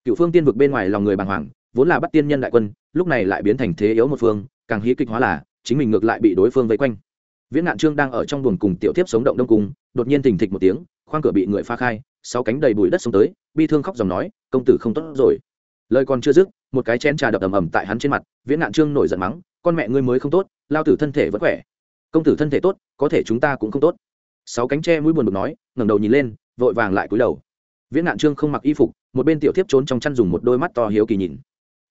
Cựu phương tiên vực bên ngoài lòng người bàng hoàng, vốn là bắt tiên nhân đại quân, lúc này lại biến thành thế yếu một phương, càng hí kịch hóa là, chính mình ngược lại bị đối phương vây quanh viễn ngạn trương đang ở trong buồng cùng tiểu tiếp sống động đông cung, đột nhiên thình thịch một tiếng, khoang cửa bị người pha khai, sáu cánh đầy bụi đất xuống tới, bi thương khóc dòng nói, công tử không tốt rồi. Lời còn chưa dứt, một cái chén trà đập ầm ầm tại hắn trên mặt, viễn ngạn trương nổi giận mắng, con mẹ ngươi mới không tốt, lao tử thân thể vẫn khỏe. Công tử thân thể tốt, có thể chúng ta cũng không tốt. Sáu cánh tre mũi buồn bực nói, ngẩng đầu nhìn lên, vội vàng lại cúi đầu. Viễn ngạn trương không mặc y phục, một bên tiểu tiếp trốn trong chăn dùng một đôi mắt to hiếu kỳ nhìn.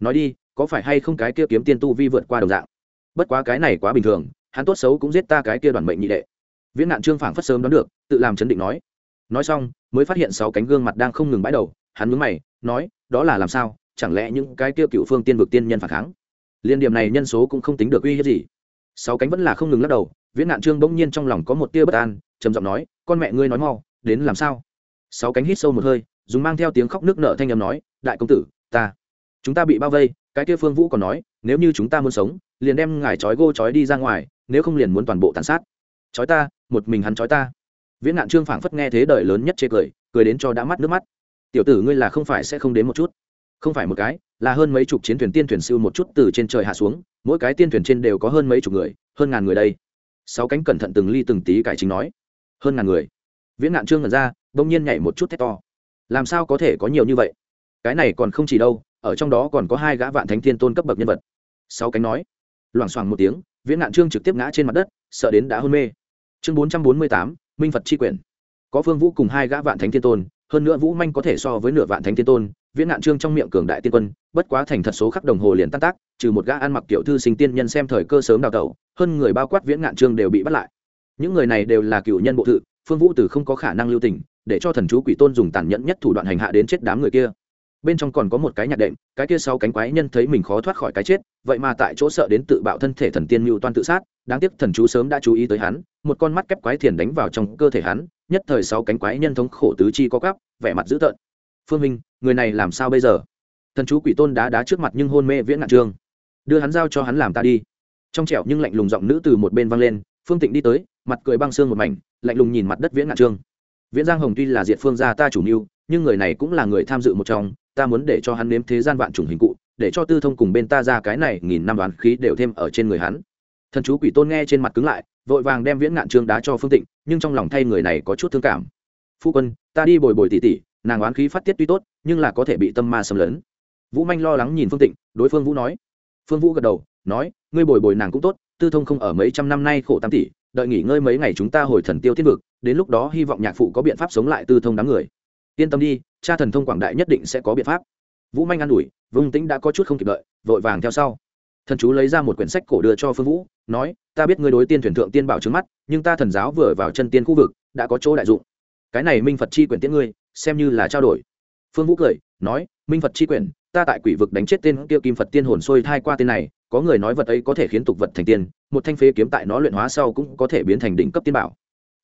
Nói đi, có phải hay không cái kia kiếm tiên tu vi vượt qua đồng dạng? Bất quá cái này quá bình thường hắn tốt xấu cũng giết ta cái kia đoàn mệnh nhị đệ. Viễn nạn trương phảng phất sớm đoán được, tự làm chấn định nói. Nói xong, mới phát hiện sáu cánh gương mặt đang không ngừng bãi đầu, hắn mướn mày, nói, đó là làm sao, chẳng lẽ những cái kia cựu phương tiên vực tiên nhân phản kháng? Liên điểm này nhân số cũng không tính được uy hiếp gì. Sáu cánh vẫn là không ngừng lắc đầu, viễn nạn trương bỗng nhiên trong lòng có một tia bất an, trầm giọng nói, con mẹ ngươi nói mau, đến làm sao? Sáu cánh hít sâu một hơi, dùng mang theo tiếng khóc nước nợ thanh âm nói, đại công tử, ta chúng ta bị bao vây, cái kia phương vũ còn nói, nếu như chúng ta muốn sống, liền đem ngài trói gô trói đi ra ngoài, nếu không liền muốn toàn bộ tàn sát. Trói ta, một mình hắn trói ta. Viễn Nạn trương phảng phất nghe thế đời lớn nhất chê cười cười đến cho đã mắt nước mắt. Tiểu tử ngươi là không phải sẽ không đến một chút. Không phải một cái, là hơn mấy chục chiến thuyền tiên thuyền siêu một chút từ trên trời hạ xuống, mỗi cái tiên thuyền trên đều có hơn mấy chục người, hơn ngàn người đây. Sáu cánh cẩn thận từng ly từng tí cải chính nói. Hơn ngàn người. Viễn Nạn trương ngẩn ra, bỗng nhiên nhảy một chút thét to. Làm sao có thể có nhiều như vậy? Cái này còn không chỉ đâu ở trong đó còn có hai gã vạn thánh thiên tôn cấp bậc nhân vật. Sáu cánh nói, loảng xoảng một tiếng, viễn ngạn trương trực tiếp ngã trên mặt đất, sợ đến đã hôn mê. Chương bốn trăm bốn mươi tám, minh phật c h i quyển. Có phương vũ cùng hai gã vạn thánh thiên tôn, hơn nữa vũ manh có thể so với nửa vạn thánh thiên tôn, viễn nạn trương trong miệng cường đại tiên quân, bất quá thành thật số khắc đồng hồ liền tan tác, trừ một gã ăn mặc kiểu thư sinh tiên nhân xem thời cơ sớm đào tẩu, hơn người bao quát viễn nạn trương đều bị bắt lại. Những người này đều là cựu nhân bộ thự, phương vũ từ không có khả năng lưu tình, để cho thần chú quỷ tôn dùng tàn nhẫn nhất thủ đoạn hành hạ đến chết đám người kia bên trong còn có một cái nhạc đệm, cái kia sau cánh quái nhân thấy mình khó thoát khỏi cái chết, vậy mà tại chỗ sợ đến tự bạo thân thể thần tiên mưu toan tự sát, đáng tiếc thần chú sớm đã chú ý tới hắn, một con mắt kép quái thiền đánh vào trong cơ thể hắn, nhất thời sau cánh quái nhân thống khổ tứ chi có cắp vẻ mặt dữ tợn. Phương minh, người này làm sao bây giờ? Thần chú quỷ tôn đá đá trước mặt nhưng hôn mê viễn ngạn trương đưa hắn giao cho hắn làm ta đi. Trong trẻo nhưng lạnh lùng giọng nữ từ một bên văng lên, phương tịnh đi tới, mặt cười băng xương một mảnh, lạnh lùng nhìn mặt đất viễn ngạn trương viễn giang hồng tuy là diệt phương gia ta chủ mưu, nhưng người này cũng là người tham dự một trong ta muốn để cho hắn nếm thế gian vạn trùng hình cụ, để cho tư thông cùng bên ta ra cái này nghìn năm đoán khí đều thêm ở trên người hắn. Thần chú quỷ tôn nghe trên mặt cứng lại, vội vàng đem viễn ngạn trương đá cho phương tịnh, nhưng trong lòng thay người này có chút thương cảm. Phu quân, ta đi bồi bồi tỉ tỉ nàng oán khí phát tiết tuy tốt, nhưng là có thể bị tâm ma xâm lấn. Vũ manh lo lắng nhìn phương tịnh, đối phương vũ nói. Phương vũ gật đầu, nói, ngươi bồi bồi nàng cũng tốt, tư thông không ở mấy trăm năm nay khổ tam tỷ, đợi nghỉ ngơi mấy ngày chúng ta hồi thần tiêu tiết vực, đến lúc đó hy vọng nhạc phụ có biện pháp sống lại tư thông đám người yên tâm đi, cha thần thông quảng đại nhất định sẽ có biện pháp. Vũ manh an ủi, vương tĩnh đã có chút không kịp đợi, vội vàng theo sau. Thần chú lấy ra một quyển sách cổ đưa cho phương vũ, nói, ta biết ngươi đối tiên thuyền thượng tiên bảo trước mắt, nhưng ta thần giáo vừa vào chân tiên khu vực, đã có chỗ đại dụng. Cái này minh phật chi quyển tiễn ngươi, xem như là trao đổi. Phương vũ cười, nói, minh phật chi quyển, ta tại quỷ vực đánh chết tên kia kim phật tiên hồn sôi thai qua tên này, có người nói vật ấy có thể khiến tục vật thành tiên, một thanh phế kiếm tại nó luyện hóa sau cũng có thể biến thành đỉnh cấp tiên bảo.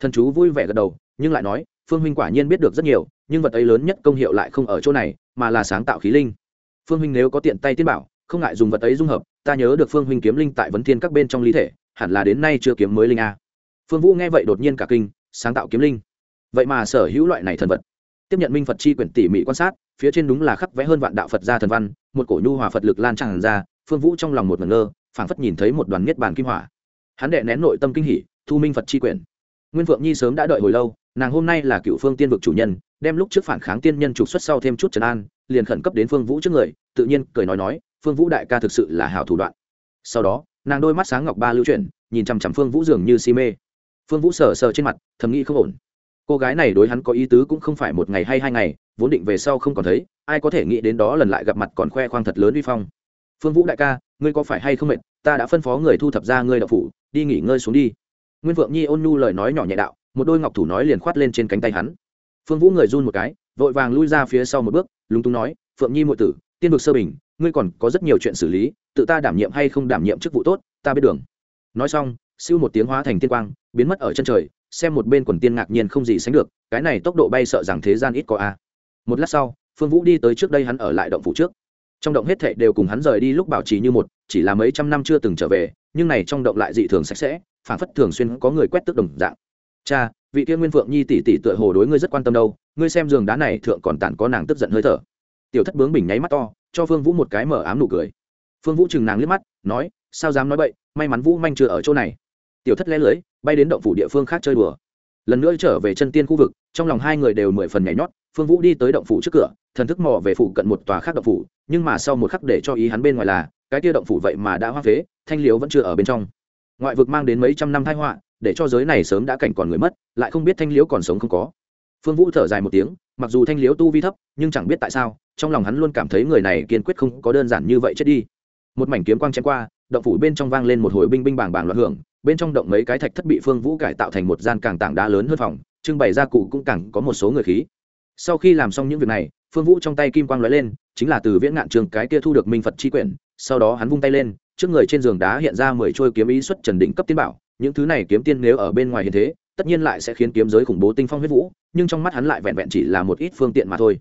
Thần chú vui vẻ gật đầu, nhưng lại nói, phương huynh quả nhiên biết được rất nhiều nhưng vật ấy lớn nhất công hiệu lại không ở chỗ này, mà là sáng tạo khí linh. Phương huynh nếu có tiện tay tiên bảo, không ngại dùng vật ấy dung hợp, ta nhớ được phương huynh kiếm linh tại vấn thiên các bên trong lý thể, hẳn là đến nay chưa kiếm mới linh a. Phương vũ nghe vậy đột nhiên cả kinh, sáng tạo kiếm linh. Vậy mà sở hữu loại này thần vật. Tiếp nhận minh phật chi quyển tỉ mỉ quan sát, phía trên đúng là khắc vẽ hơn vạn đạo phật gia thần văn, một cổ nhu hòa phật lực lan tràn ra, phương vũ trong lòng một ngẩn ngơ, phảng phất nhìn thấy một đoàn niết bàn kim hỏa. Hắn đệ nén nội tâm kinh hỉ, thu minh phật chi quyển. Nguyên phượng nhi sớm đã đợi hồi lâu, nàng hôm nay là cựu phương tiên vực chủ nhân đem lúc trước phản kháng tiên nhân trục xuất sau thêm chút trấn an, liền khẩn cấp đến phương vũ trước người, tự nhiên cười nói nói, phương vũ đại ca thực sự là hảo thủ đoạn. Sau đó, nàng đôi mắt sáng ngọc ba lưu chuyển, nhìn chằm chằm phương vũ dường như si mê. Phương vũ sờ sờ trên mặt, thầm nghĩ không ổn. Cô gái này đối hắn có ý tứ cũng không phải một ngày hay hai ngày, vốn định về sau không còn thấy, ai có thể nghĩ đến đó lần lại gặp mặt còn khoe khoang thật lớn uy phong. Phương vũ đại ca, ngươi có phải hay không mệt? Ta đã phân phó người thu thập ra ngươi đậu phủ, đi nghỉ ngơi xuống đi. Nguyên vượng nhi ôn nhu lời nói nhỏ nhẹ đạo, một đôi ngọc thủ nói liền khoát lên trên cánh tay hắn phương vũ người run một cái, vội vàng lui ra phía sau một bước, lúng túng nói, phượng nhi muội tử, tiên vực sơ bình, ngươi còn có rất nhiều chuyện xử lý, tự ta đảm nhiệm hay không đảm nhiệm chức vụ tốt, ta biết đường. Nói xong, siêu một tiếng hóa thành tiên quang, biến mất ở chân trời, xem một bên quần tiên ngạc nhiên không gì sánh được, cái này tốc độ bay sợ rằng thế gian ít có a. Một lát sau, phương vũ đi tới trước đây hắn ở lại động phủ trước. Trong động hết thệ đều cùng hắn rời đi lúc bảo trì như một, chỉ là mấy trăm năm chưa từng trở về, nhưng này trong động lại dị thường sạch sẽ phản phất thường xuyên có người quét tước đồng dạng. Cha vị kia nguyên phượng nhi tỷ tỷ tựa hồ đối ngươi rất quan tâm đâu, ngươi xem giường đá này thượng còn tàn có nàng tức giận hơi thở. Tiểu thất bướng bình nháy mắt to, cho phương vũ một cái mở ám nụ cười. Phương vũ chừng nàng liếc mắt, nói, sao dám nói bậy, may mắn vũ manh chưa ở chỗ này. Tiểu thất lẽ lưới, bay đến động phủ địa phương khác chơi đùa. Lần nữa trở về chân tiên khu vực, trong lòng hai người đều mười phần nhảy nhót, phương vũ đi tới động phủ trước cửa, thần thức mò về phủ cận một tòa khác động phủ, nhưng mà sau một khắc để cho ý hắn bên ngoài là, cái tia động phủ vậy mà đã hoa phế, thanh liếu vẫn chưa ở bên trong. Ngoại vực mang đến mấy trăm năm thái họa để cho giới này sớm đã cảnh còn người mất, lại không biết thanh liễu còn sống không có. Phương vũ thở dài một tiếng, mặc dù thanh liễu tu vi thấp, nhưng chẳng biết tại sao, trong lòng hắn luôn cảm thấy người này kiên quyết không có đơn giản như vậy chết đi. Một mảnh kiếm quang chém qua, động phủ bên trong vang lên một hồi binh binh bảng bảng loạn hưởng, bên trong động mấy cái thạch thất bị phương vũ cải tạo thành một gian càng tảng đá lớn hơn phòng, trưng bày ra cụ cũng càng có một số người khí. Sau khi làm xong những việc này, phương vũ trong tay kim quang lóe lên, chính là từ viễn ngạn trường cái kia thu được minh phật chi quyển, sau đó hắn vung tay lên, trước người trên giường đá hiện ra mười trôi kiếm ý xuất trần định cấp tiên bảo những thứ này kiếm tiên nếu ở bên ngoài hiện thế, tất nhiên lại sẽ khiến kiếm giới khủng bố tinh phong huyết vũ, nhưng trong mắt hắn lại vẹn vẹn chỉ là một ít phương tiện mà thôi.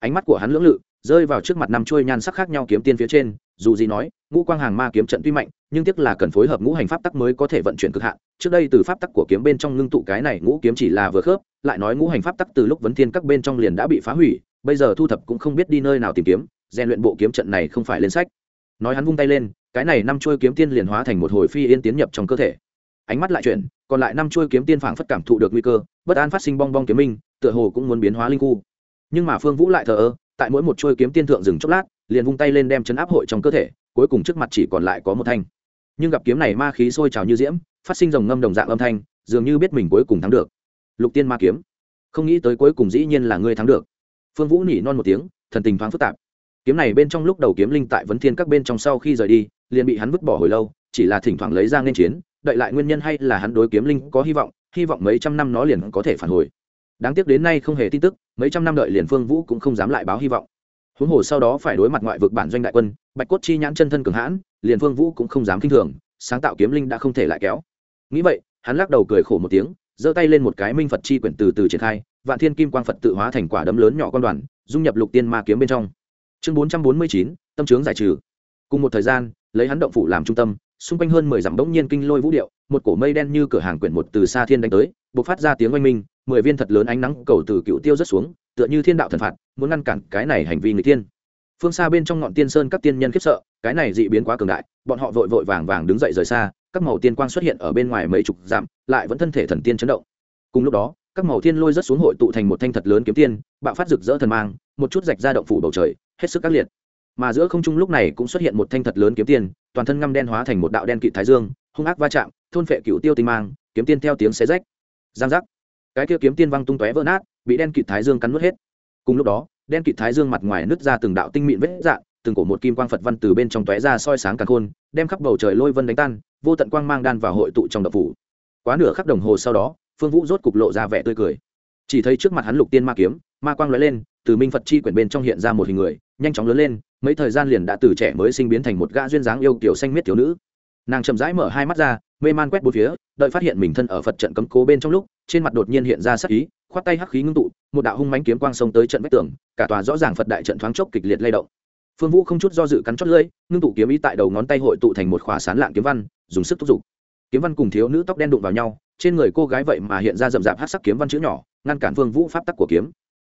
Ánh mắt của hắn lưỡng lự, rơi vào trước mặt năm chuôi nhan sắc khác nhau kiếm tiên phía trên, dù gì nói, ngũ quang hàng ma kiếm trận tuy mạnh, nhưng tiếc là cần phối hợp ngũ hành pháp tắc mới có thể vận chuyển cực hạn. Trước đây từ pháp tắc của kiếm bên trong ngưng tụ cái này ngũ kiếm chỉ là vừa khớp, lại nói ngũ hành pháp tắc từ lúc vấn thiên các bên trong liền đã bị phá hủy, bây giờ thu thập cũng không biết đi nơi nào tìm kiếm, rèn luyện bộ kiếm trận này không phải lên sách. Nói hắn vung tay lên, cái này năm chuôi kiếm tiên liền hóa thành một hồi phi yên tiến nhập trong cơ thể ánh mắt lại chuyển, còn lại năm chuôi kiếm tiên phảng phất cảm thụ được nguy cơ, bất an phát sinh bong bong kiếm minh, tựa hồ cũng muốn biến hóa linh khu. Nhưng mà phương vũ lại thờ ơ, tại mỗi một chuôi kiếm tiên thượng dừng chốc lát, liền vung tay lên đem chấn áp hội trong cơ thể, cuối cùng trước mặt chỉ còn lại có một thanh. Nhưng gặp kiếm này ma khí sôi trào như diễm, phát sinh dòng ngâm đồng dạng âm thanh, dường như biết mình cuối cùng thắng được. Lục tiên ma kiếm. Không nghĩ tới cuối cùng dĩ nhiên là ngươi thắng được. Phương vũ nhỉ non một tiếng, thần tình thoáng phức tạp. Kiếm này bên trong lúc đầu kiếm linh tại vấn thiên các bên trong sau khi rời đi, liền bị hắn vứt bỏ hồi lâu, chỉ là thỉnh thoảng lấy ra nên chiến đợi lại nguyên nhân hay là hắn đối kiếm linh có hy vọng hy vọng mấy trăm năm nó liền có thể phản hồi. Đáng tiếc đến nay không hề tin tức, mấy trăm năm đợi liền phương vũ cũng không dám lại báo hy vọng. Huống hồ sau đó phải đối mặt ngoại vực bản doanh đại quân, bạch cốt chi nhãn chân thân cường hãn, liền phương vũ cũng không dám k i n h thường, sáng tạo kiếm linh đã không thể lại kéo. Nghĩ vậy, hắn lắc đầu cười khổ một tiếng, giơ tay lên một cái minh phật chi quyển từ từ triển khai, vạn thiên kim quang phật tự hóa thành quả đấm lớn nhỏ con đoàn, dung nhập lục tiên ma kiếm bên trong. Chương bốn trăm bốn mươi chín, tâm trướng giải trừ. Cùng một thời gian, lấy hắn động phủ làm trung tâm xung quanh hơn mười dặm bỗng nhiên kinh lôi vũ điệu, một cổ mây đen như cửa hàng quyển một từ xa thiên đánh tới b ộ c phát ra tiếng oanh minh, mười viên thật lớn ánh nắng cầu từ cựu tiêu rất xuống, tựa như thiên đạo thần phạt, muốn ngăn cản cái này hành vi người tiên phương xa bên trong ngọn tiên sơn các tiên nhân khiếp sợ, cái này dị biến quá cường đại, bọn họ vội vội vàng vàng đứng dậy rời xa, các màu tiên quang xuất hiện ở bên ngoài mấy chục dặm, lại vẫn thân thể thần tiên chấn động. Cùng lúc đó, các màu thiên lôi rất xuống hội tụ thành một thanh thật lớn kiếm tiên, bạo phát rực rỡ thần mang, một chút rạch ra động phủ bầu trời, hết sức các liệt. Mà giữa không trung lúc này cũng xuất hiện một thanh thật lớn kiếm tiên toàn thân ngăm đen hóa thành một đạo đen kịt thái dương, hung ác va chạm, thôn phệ cựu tiêu tinh mang, kiếm tiên theo tiếng xé rách. Giang giác. Cái kia kiếm tiên văng tung tóe vỡ nát, bị đen kịt thái dương cắn nuốt hết. Cùng lúc đó, đen kịt thái dương mặt ngoài nứt ra từng đạo tinh mịn vết dạn từng cổ một kim quang phật văn từ bên trong tóe ra soi sáng càng khôn, đem khắp bầu trời lôi vân đánh tan, vô tận quang mang đan vào hội tụ trong đập phủ. Quá nửa khắc đồng hồ sau đó, phương vũ rốt cục lộ ra vẻ tươi cười. Chỉ thấy trước mặt hắn lục tiên ma kiếm, ma quang lóe lên từ minh phật chi quyển bên trong hiện ra một hình người, nhanh chóng lớn lên, mấy thời gian liền đã từ trẻ mới sinh biến thành một gã duyên dáng yêu kiểu xanh miết thiếu nữ. Nàng chậm rãi mở hai mắt ra, mê man quét bốn phía, đợi phát hiện mình thân ở phật trận cấm cố bên trong lúc, trên mặt đột nhiên hiện ra sắc ý, khoát tay hắc khí ngưng tụ, một đạo hung mánh kiếm quang sông tới trận vách tường, cả tòa rõ ràng phật đại trận thoáng chốc kịch liệt lay động. Phương vũ không chút do dự cắn chót lưỡi, ngưng tụ kiếm ý tại đầu ngón tay hội tụ thành một khỏa sán lạng kiếm văn, dùng sức thúc giục. Kiếm văn cùng thiếu nữ tóc đen đụng vào nhau, trên người cô gái vậy mà hiện ra rậm rạp hát sắc kiếm văn chữ nhỏ, ngăn cản phương vũ pháp tắc của kiếm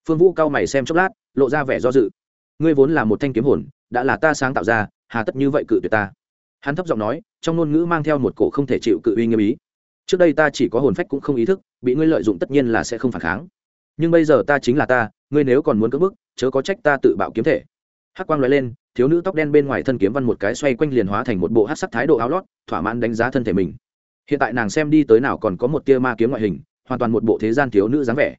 phương vũ cao mày xem chốc lát, lộ ra vẻ do dự. Ngươi vốn là một thanh kiếm hồn, đã là ta sáng tạo ra, hà tất như vậy cự tuyệt ta. Hắn thấp giọng nói, trong ngôn ngữ mang theo một cổ không thể chịu cự uy nghiêm ý. Trước đây ta chỉ có hồn phách cũng không ý thức, bị ngươi lợi dụng tất nhiên là sẽ không phản kháng. Nhưng bây giờ ta chính là ta, ngươi nếu còn muốn cưỡng bức, chớ có trách ta tự bạo kiếm thể. Hắc quang nói lên, thiếu nữ tóc đen bên ngoài thân kiếm văn một cái xoay quanh liền hóa thành một bộ hát sắc thái độ áo lót, thỏa mãn đánh giá thân thể mình. Hiện tại nàng xem đi tới nào còn có một tia ma kiếm ngoại hình, hoàn toàn một bộ thế gian thiếu nữ dáng vẻ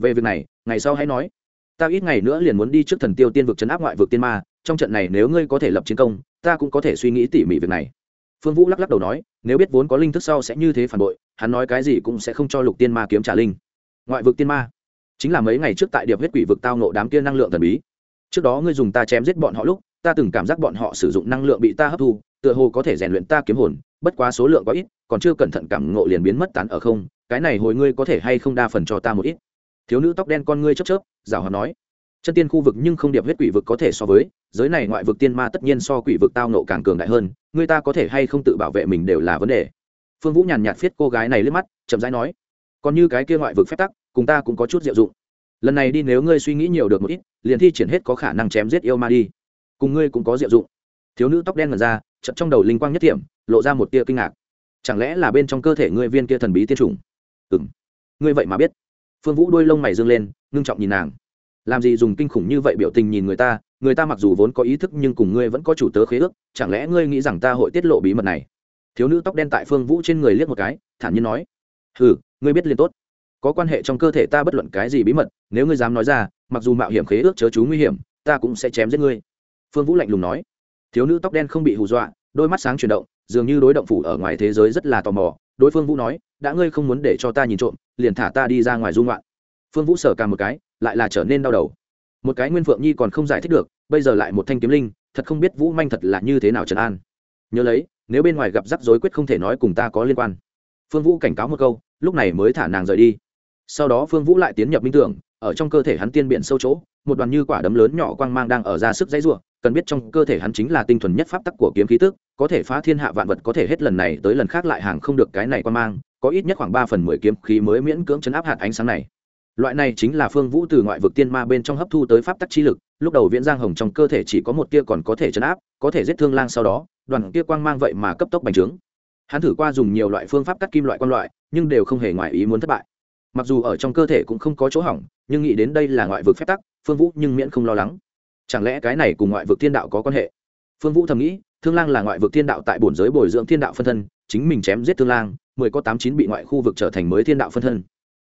về việc này, ngày sau hãy nói. Ta ít ngày nữa liền muốn đi trước thần tiêu tiên vực chấn áp ngoại vực tiên ma, trong trận này nếu ngươi có thể lập chiến công, ta cũng có thể suy nghĩ tỉ mỉ việc này. Phương vũ lắc lắc đầu nói, nếu biết vốn có linh thức sau sẽ như thế phản bội, hắn nói cái gì cũng sẽ không cho lục tiên ma kiếm trả linh. Ngoại vực tiên ma, chính là mấy ngày trước tại điệp huyết quỷ vực tao nộ đám kia năng lượng thần bí. Trước đó ngươi dùng ta chém giết bọn họ lúc, ta từng cảm giác bọn họ sử dụng năng lượng bị ta hấp thu, tựa hồ có thể rèn luyện ta kiếm hồn, bất quá số lượng quá ít, còn chưa cẩn thận cảm ngộ liền biến mất tán ở không, cái này hồi ngươi có thể hay không đa phần cho ta một ít thiếu nữ tóc đen con ngươi chớp chớp, rào hòa nói, chân tiên khu vực nhưng không điệp huyết quỷ vực có thể so với, giới này ngoại vực tiên ma tất nhiên so quỷ vực tao nộ càng cường đại hơn, người ta có thể hay không tự bảo vệ mình đều là vấn đề. Phương vũ nhàn nhạt viết cô gái này lướt mắt, chậm rãi nói, còn như cái kia ngoại vực phép tắc, cùng ta cũng có chút diệu dụng. Lần này đi nếu ngươi suy nghĩ nhiều được một ít, liền thi triển hết có khả năng chém giết yêu ma đi. Cùng ngươi cũng có diệu dụng. Thiếu nữ tóc đen ngần ra chậm trong đầu linh quang nhất điểm lộ ra một tia kinh ngạc. Chẳng lẽ là bên trong cơ thể ngươi viên kia thần bí tiên trùng ừ m ngươi vậy mà biết phương vũ đôi lông mày dương lên, ngưng trọng nhìn nàng. Làm gì dùng kinh khủng như vậy biểu tình nhìn người ta người ta mặc dù vốn có ý thức nhưng cùng ngươi vẫn có chủ tớ khế ước, chẳng lẽ ngươi nghĩ rằng ta hội tiết lộ bí mật này? Thiếu nữ tóc đen tại phương vũ trên người liếc một cái, thản nhiên nói. Ừ ngươi biết liền tốt. Có quan hệ trong cơ thể ta bất luận cái gì bí mật, nếu ngươi dám nói ra, mặc dù mạo hiểm khế ước chớ chú nguy hiểm, ta cũng sẽ chém giết ngươi. Phương vũ lạnh lùng nói. Thiếu nữ tóc đen không bị hù dọa, đôi mắt sáng chuyển động, dường như đối động phủ ở ngoài thế giới rất là tò mò. Đối phương vũ nói, đã ngươi không muốn để cho ta nhìn trộm liền thả ta đi ra ngoài dung loạn phương vũ sở cả một cái, lại là trở nên đau đầu. Một cái nguyên phượng nhi còn không giải thích được, bây giờ lại một thanh kiếm linh, thật không biết vũ manh thật là như thế nào trần an. Nhớ lấy, nếu bên ngoài gặp rắc rối quyết không thể nói cùng ta có liên quan. Phương vũ cảnh cáo một câu, lúc này mới thả nàng rời đi. Sau đó phương vũ lại tiến nhập minh tưởng, ở trong cơ thể hắn tiên biển sâu chỗ, một đoàn như quả đấm lớn nhỏ quang mang đang ở ra sức dãy ruộng cần biết trong cơ thể hắn chính là tinh thuần nhất pháp tắc của kiếm khí tức, có thể phá thiên hạ vạn vật có thể hết lần này tới lần khác lại hàng không được cái này quang mang có ít nhất khoảng ba phần mười kiếm khí mới miễn cưỡng chấn áp hạt ánh sáng này. Loại này chính là phương vũ từ ngoại vực tiên ma bên trong hấp thu tới pháp tắc chi lực, lúc đầu viễn giang hồng trong cơ thể chỉ có một tia còn có thể chấn áp, có thể giết thương lang sau đó, đoàn kia quang mang vậy mà cấp tốc bành trướng. Hắn thử qua dùng nhiều loại phương pháp cắt kim loại quan loại, nhưng đều không hề ngoài ý muốn thất bại. Mặc dù ở trong cơ thể cũng không có chỗ hỏng, nhưng nghĩ đến đây là ngoại vực phép tắc, phương vũ nhưng miễn không lo lắng. Chẳng lẽ cái này cùng ngoại vực thiên đạo có quan hệ? Phương vũ thầm nghĩ, thương lang là ngoại vực thiên đạo tại bổn giới bồi dưỡng thiên đạo phân thân, chính mình chém giết thương lang mười có tám chín bị ngoại khu vực trở thành mới thiên đạo phân thân.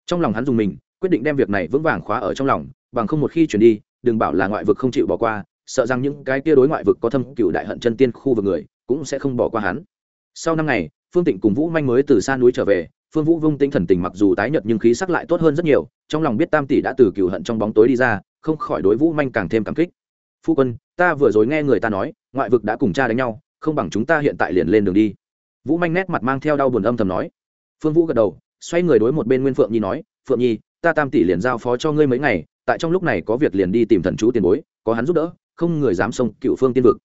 Trong lòng hắn dùng mình, quyết định đem việc này vững vàng khóa ở trong lòng, bằng không một khi chuyển đi, đừng bảo là ngoại vực không chịu bỏ qua, sợ rằng những cái tia đối ngoại vực có thâm cựu đại hận chân tiên khu vực người, cũng sẽ không bỏ qua hắn. Sau năm ngày, phương tịnh cùng vũ manh mới từ xa núi trở về, phương vũ vung tinh thần tình mặc dù tái nhợt nhưng khí sắc lại tốt hơn rất nhiều, trong lòng biết tam tỷ đã từ cựu hận trong bóng tối đi ra, không khỏi đối vũ manh càng thêm cảm kích. Phu quân, ta vừa rồi nghe người ta nói, ngoại vực đã cùng cha đánh nhau, không bằng chúng ta hiện tại liền lên đường đi vũ manh nét mặt mang theo đau buồn âm thầm nói. Phương vũ gật đầu, xoay người đối một bên nguyên phượng nhi nói, phượng nhi, ta tam tỷ liền giao phó cho ngươi mấy ngày, tại trong lúc này có việc liền đi tìm thần chú tiền bối, có hắn giúp đỡ, không người dám xông cựu phương tiên vực.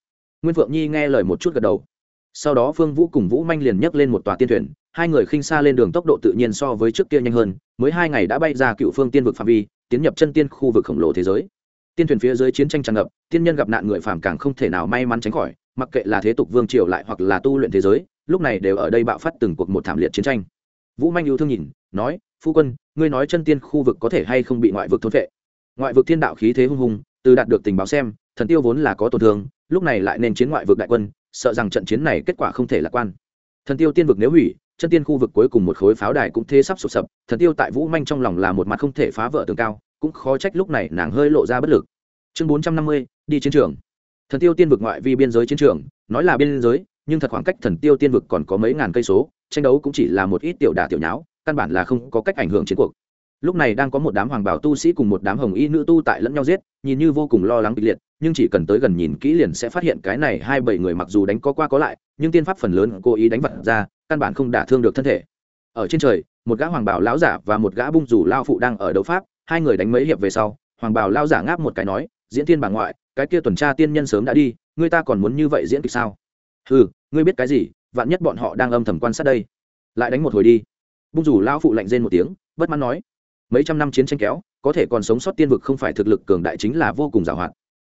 Nguyên phượng nhi nghe lời một chút gật đầu. Sau đó phương vũ cùng vũ manh liền nhấc lên một tòa tiên thuyền, hai người khinh xa lên đường tốc độ tự nhiên so với trước kia nhanh hơn, mới hai ngày đã bay ra cựu phương tiên vực phạm vi, tiến nhập chân tiên khu vực khổng lồ thế giới. Tiên thuyền phía dưới chiến tranh tràn ngập, tiên nhân gặp nạn người phàm càng không thể nào may mắn tránh khỏi mặc kệ là thế tục vương triều lại hoặc là tu luyện thế giới, lúc này đều ở đây bạo phát từng cuộc một thảm liệt chiến tranh. Vũ manh yêu thương nhìn, nói, phu quân, ngươi nói chân tiên khu vực có thể hay không bị ngoại vực thôn vệ ngoại vực thiên đạo khí thế hung hùng, từ đạt được tình báo xem, thần tiêu vốn là có tổn thương, lúc này lại nên chiến ngoại vực đại quân, sợ rằng trận chiến này kết quả không thể lạc quan. Thần tiêu tiên vực nếu hủy, chân tiên khu vực cuối cùng một khối pháo đài cũng thế sắp sụp sập, thần tiêu tại vũ manh trong lòng là một mặt không thể phá vỡ tường cao, cũng khó trách lúc này nàng hơi lộ ra bất lực. Chương bốn trăm năm mươi, đi chiến trường thần tiêu tiên vực ngoại vi biên giới chiến trường, nói là biên giới, nhưng thật khoảng cách thần tiêu tiên vực còn có mấy ngàn cây số, tranh đấu cũng chỉ là một ít tiểu đả tiểu nháo, căn bản là không có cách ảnh hưởng chiến cuộc. Lúc này đang có một đám hoàng bảo tu sĩ cùng một đám hồng y nữ tu tại lẫn nhau giết, nhìn như vô cùng lo lắng kịch liệt, nhưng chỉ cần tới gần nhìn kỹ liền sẽ phát hiện cái này hai bảy người mặc dù đánh có qua có lại, nhưng tiên pháp phần lớn cố ý đánh vật ra, căn bản không đả thương được thân thể. Ở trên trời, một gã hoàng bảo lão giả và một gã bung rủ lao phụ đang ở đấu pháp, hai người đánh mấy hiệp về sau, hoàng bảo lao giả ngáp một cái nói, diễn thiên bà ngoại cái kia tuần tra tiên nhân sớm đã đi, người ta còn muốn như vậy diễn kịch sao? Ừ ngươi biết cái gì, vạn nhất bọn họ đang âm thầm quan sát đây. Lại đánh một hồi đi. Bung rủ lao phụ lạnh rên một tiếng, bất mãn nói, mấy trăm năm chiến tranh kéo, có thể còn sống sót tiên vực không phải thực lực cường đại chính là vô cùng giàu hạn.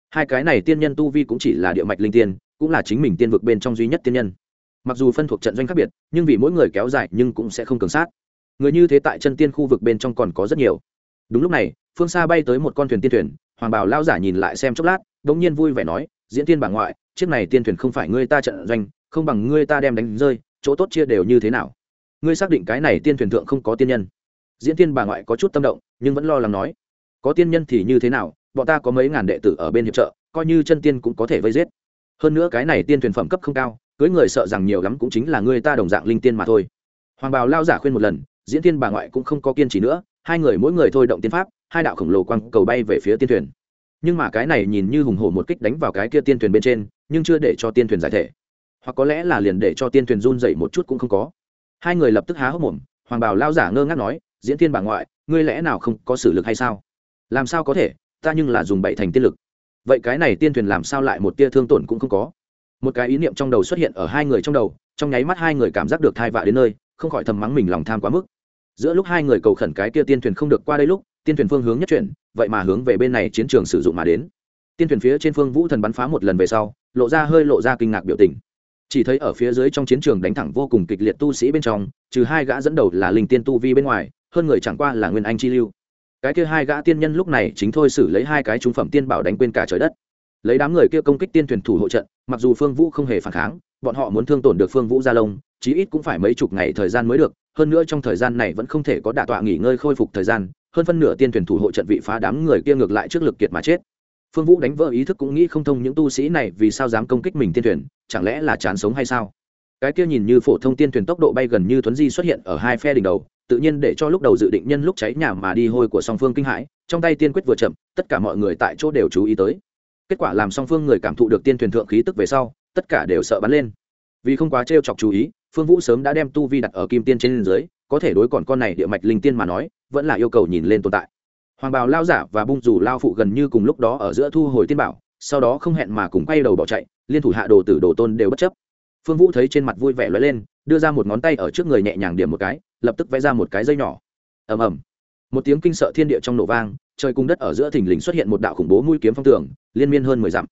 Hai cái này tiên nhân tu vi cũng chỉ là địa mạch linh tiên, cũng là chính mình tiên vực bên trong duy nhất tiên nhân. Mặc dù phân thuộc trận doanh khác biệt, nhưng vì mỗi người kéo dài nhưng cũng sẽ không cường sát. Người như thế tại chân tiên khu vực bên trong còn có rất nhiều. Đúng lúc này, phương xa bay tới một con thuyền tiên thuyền, hoàng bảo lao giả nhìn lại xem chốc lát đống nhiên vui vẻ nói, diễn tiên bà ngoại, chiếc này tiên thuyền không phải ngươi ta trận doanh, không bằng ngươi ta đem đánh rơi, chỗ tốt chia đều như thế nào? Ngươi xác định cái này tiên thuyền thượng không có tiên nhân. Diễn tiên bà ngoại có chút tâm động, nhưng vẫn lo lắng nói, có tiên nhân thì như thế nào? Bọn ta có mấy ngàn đệ tử ở bên hiệp trợ, coi như chân tiên cũng có thể vây giết. Hơn nữa cái này tiên thuyền phẩm cấp không cao, cưới người sợ rằng nhiều lắm cũng chính là ngươi ta đồng dạng linh tiên mà thôi. Hoàng bào lao giả khuyên một lần, diễn tiên bà ngoại cũng không có kiên trì nữa, hai người mỗi người thôi động tiên pháp, hai đạo khổng lồ quang cầu bay về phía tiên thuyền nhưng mà cái này nhìn như hùng hổ một kích đánh vào cái kia tiên thuyền bên trên, nhưng chưa để cho tiên thuyền giải thể. Hoặc có lẽ là liền để cho tiên thuyền run dậy một chút cũng không có. Hai người lập tức há hốc mồm, hoàng bảo lao giả ngơ ngác nói, diễn tiên bà ngoại, ngươi lẽ nào không có sử lực hay sao? Làm sao có thể? Ta nhưng là dùng bậy thành tiên lực. Vậy cái này tiên thuyền làm sao lại một tia thương tổn cũng không có? Một cái ý niệm trong đầu xuất hiện ở hai người trong đầu, trong nháy mắt hai người cảm giác được thai vạ đến nơi, không khỏi thầm mắng mình lòng tham quá mức. Giữa lúc hai người cầu khẩn cái kia tiên thuyền không được qua đây lúc tiên thuyền phương hướng nhất chuyển, vậy mà hướng về bên này chiến trường sử dụng mà đến. Tiên thuyền phía trên phương vũ thần bắn phá một lần về sau, lộ ra hơi lộ ra kinh ngạc biểu tình. Chỉ thấy ở phía dưới trong chiến trường đánh thẳng vô cùng kịch liệt tu sĩ bên trong, trừ hai gã dẫn đầu là linh tiên tu vi bên ngoài, hơn người chẳng qua là nguyên anh chi lưu. Cái kia hai gã tiên nhân lúc này chính thôi xử lấy hai cái trung phẩm tiên bảo đánh quên cả trời đất. Lấy đám người kia công kích tiên thuyền thủ hộ trận, mặc dù phương vũ không hề phản kháng, bọn họ muốn thương tổn được phương vũ gia lông chí ít cũng phải mấy chục ngày thời gian mới được, hơn nữa trong thời gian này vẫn không thể có đả tọa nghỉ ngơi khôi phục thời gian hơn phân nửa tiên thuyền thủ hộ trận vị phá đám người kia ngược lại trước lực kiệt mà chết. Phương vũ đánh vỡ ý thức cũng nghĩ không thông những tu sĩ này vì sao dám công kích mình tiên thuyền, chẳng lẽ là chán sống hay sao? Cái kia nhìn như phổ thông tiên thuyền tốc độ bay gần như thuấn di xuất hiện ở hai phe đỉnh đầu, tự nhiên để cho lúc đầu dự định nhân lúc cháy nhà mà đi hôi của song phương kinh hãi, trong tay tiên quyết vừa chậm, tất cả mọi người tại chỗ đều chú ý tới. Kết quả làm song phương người cảm thụ được tiên thuyền thượng khí tức về sau, tất cả đều sợ bắn lên. Vì không quá t chọc chú ý, phương vũ sớm đã đem tu vi đặt ở kim tiên trên dưới có thể đối còn con này địa mạch linh tiên mà nói, vẫn là yêu cầu nhìn lên tồn tại. Hoàng bào lao giả và bung dù lao phụ gần như cùng lúc đó ở giữa thu hồi tiên bảo, sau đó không hẹn mà cùng quay đầu bỏ chạy, liên thủ hạ đồ tử đồ tôn đều bất chấp. Phương vũ thấy trên mặt vui vẻ lóe lên, đưa ra một ngón tay ở trước người nhẹ nhàng điểm một cái, lập tức vẽ ra một cái dây nhỏ. Ầm ầm. Một tiếng kinh sợ thiên địa trong nổ vang, trời cung đất ở giữa thình lình xuất hiện một đạo khủng bố mũi kiếm phong tường, liên miên hơn mười dặm.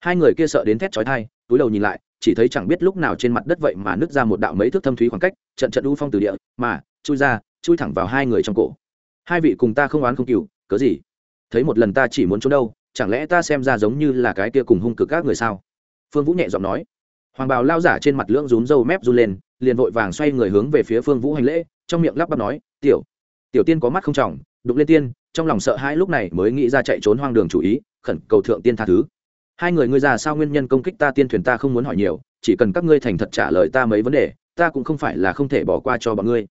Hai người kia sợ đến thét chói thai túi đầu nhìn lại chỉ thấy chẳng biết lúc nào trên mặt đất vậy mà nứt ra một đạo mấy thước thâm thúy khoảng cách, trận trận u phong từ địa, mà, chui ra, chui thẳng vào hai người trong cổ. Hai vị cùng ta không oán không cừu, cớ gì? Thấy một lần ta chỉ muốn trốn đâu, chẳng lẽ ta xem ra giống như là cái kia cùng hung cực các người sao? Phương vũ nhẹ giọng nói. Hoàng bào lao giả trên mặt lưỡng rún râu mép run lên, liền vội vàng xoay người hướng về phía phương vũ hành lễ, trong miệng lắp bắp nói, tiểu tiểu tiên có mắt không trọng đục lên tiên, trong lòng sợ hãi lúc này mới nghĩ ra chạy trốn hoang đường chủ ý, khẩn cầu thượng tiên tha thứ hai người ngươi già sao nguyên nhân công kích ta tiên thuyền ta không muốn hỏi nhiều, chỉ cần các ngươi thành thật trả lời ta mấy vấn đề, ta cũng không phải là không thể bỏ qua cho bọn ngươi.